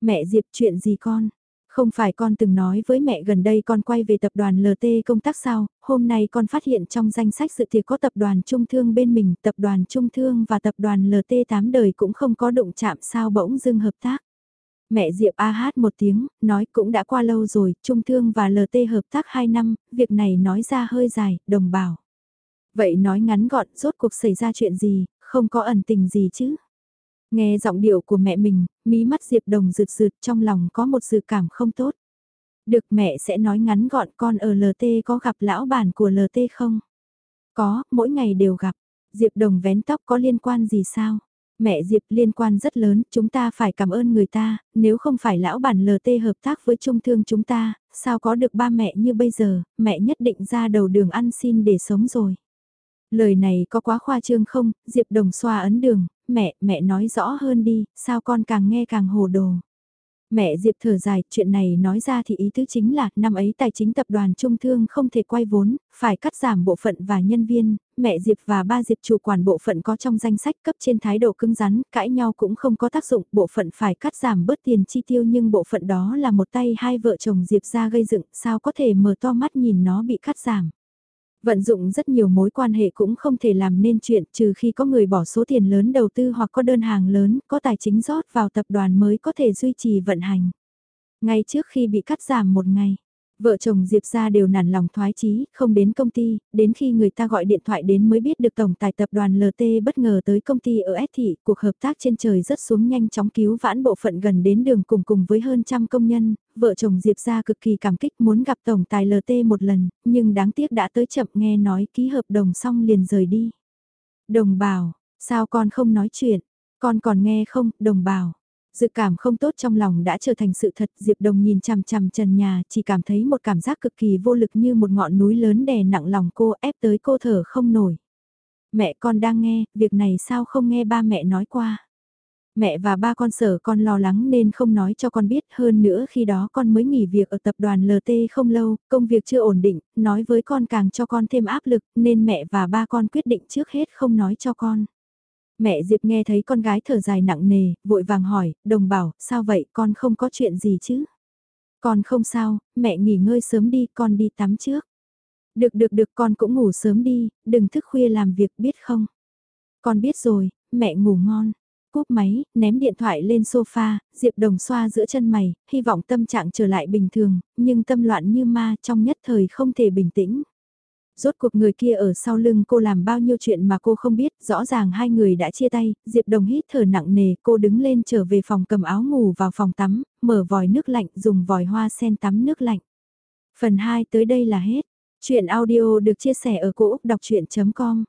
Mẹ Diệp chuyện gì con? Không phải con từng nói với mẹ gần đây con quay về tập đoàn LT công tác sao, hôm nay con phát hiện trong danh sách sự tiệc có tập đoàn Trung Thương bên mình, tập đoàn Trung Thương và tập đoàn LT 8 đời cũng không có đụng chạm sao bỗng dưng hợp tác. Mẹ Diệp A hát một tiếng, nói cũng đã qua lâu rồi, Trung Thương và LT hợp tác 2 năm, việc này nói ra hơi dài, đồng bào. Vậy nói ngắn gọn, rốt cuộc xảy ra chuyện gì, không có ẩn tình gì chứ. Nghe giọng điệu của mẹ mình, mí mắt Diệp Đồng rượt rượt trong lòng có một sự cảm không tốt. Được mẹ sẽ nói ngắn gọn con ở LT có gặp lão bản của LT không? Có, mỗi ngày đều gặp. Diệp Đồng vén tóc có liên quan gì sao? Mẹ Diệp liên quan rất lớn, chúng ta phải cảm ơn người ta, nếu không phải lão bản LT hợp tác với trung thương chúng ta, sao có được ba mẹ như bây giờ, mẹ nhất định ra đầu đường ăn xin để sống rồi. Lời này có quá khoa trương không, Diệp Đồng xoa ấn đường, mẹ, mẹ nói rõ hơn đi, sao con càng nghe càng hồ đồ. Mẹ Diệp thở dài, chuyện này nói ra thì ý tứ chính là năm ấy tài chính tập đoàn Trung Thương không thể quay vốn, phải cắt giảm bộ phận và nhân viên, mẹ Diệp và ba Diệp chủ quản bộ phận có trong danh sách cấp trên thái độ cứng rắn, cãi nhau cũng không có tác dụng, bộ phận phải cắt giảm bớt tiền chi tiêu nhưng bộ phận đó là một tay hai vợ chồng Diệp ra gây dựng, sao có thể mở to mắt nhìn nó bị cắt giảm. Vận dụng rất nhiều mối quan hệ cũng không thể làm nên chuyện trừ khi có người bỏ số tiền lớn đầu tư hoặc có đơn hàng lớn, có tài chính rót vào tập đoàn mới có thể duy trì vận hành. Ngay trước khi bị cắt giảm một ngày, Vợ chồng Diệp ra đều nản lòng thoái chí, không đến công ty, đến khi người ta gọi điện thoại đến mới biết được tổng tài tập đoàn LT bất ngờ tới công ty ở S thị, cuộc hợp tác trên trời rất xuống nhanh chóng cứu vãn bộ phận gần đến đường cùng cùng với hơn trăm công nhân, vợ chồng Diệp ra cực kỳ cảm kích muốn gặp tổng tài LT một lần, nhưng đáng tiếc đã tới chậm nghe nói ký hợp đồng xong liền rời đi. Đồng bào sao con không nói chuyện, con còn nghe không, đồng bào Dự cảm không tốt trong lòng đã trở thành sự thật, Diệp Đồng nhìn chằm chằm trần nhà, chỉ cảm thấy một cảm giác cực kỳ vô lực như một ngọn núi lớn đè nặng lòng cô ép tới cô thở không nổi. Mẹ con đang nghe, việc này sao không nghe ba mẹ nói qua. Mẹ và ba con sở con lo lắng nên không nói cho con biết hơn nữa khi đó con mới nghỉ việc ở tập đoàn LT không lâu, công việc chưa ổn định, nói với con càng cho con thêm áp lực nên mẹ và ba con quyết định trước hết không nói cho con. Mẹ Diệp nghe thấy con gái thở dài nặng nề, vội vàng hỏi, đồng bảo, sao vậy con không có chuyện gì chứ? Con không sao, mẹ nghỉ ngơi sớm đi, con đi tắm trước. Được được được con cũng ngủ sớm đi, đừng thức khuya làm việc biết không? Con biết rồi, mẹ ngủ ngon. Cúp máy, ném điện thoại lên sofa, Diệp Đồng xoa giữa chân mày, hy vọng tâm trạng trở lại bình thường, nhưng tâm loạn như ma trong nhất thời không thể bình tĩnh. Rốt cuộc người kia ở sau lưng cô làm bao nhiêu chuyện mà cô không biết, rõ ràng hai người đã chia tay, Diệp Đồng hít thở nặng nề, cô đứng lên trở về phòng cầm áo ngủ vào phòng tắm, mở vòi nước lạnh dùng vòi hoa sen tắm nước lạnh. Phần 2 tới đây là hết. Chuyện audio được chia sẻ ở cỗ đọc chuyện.com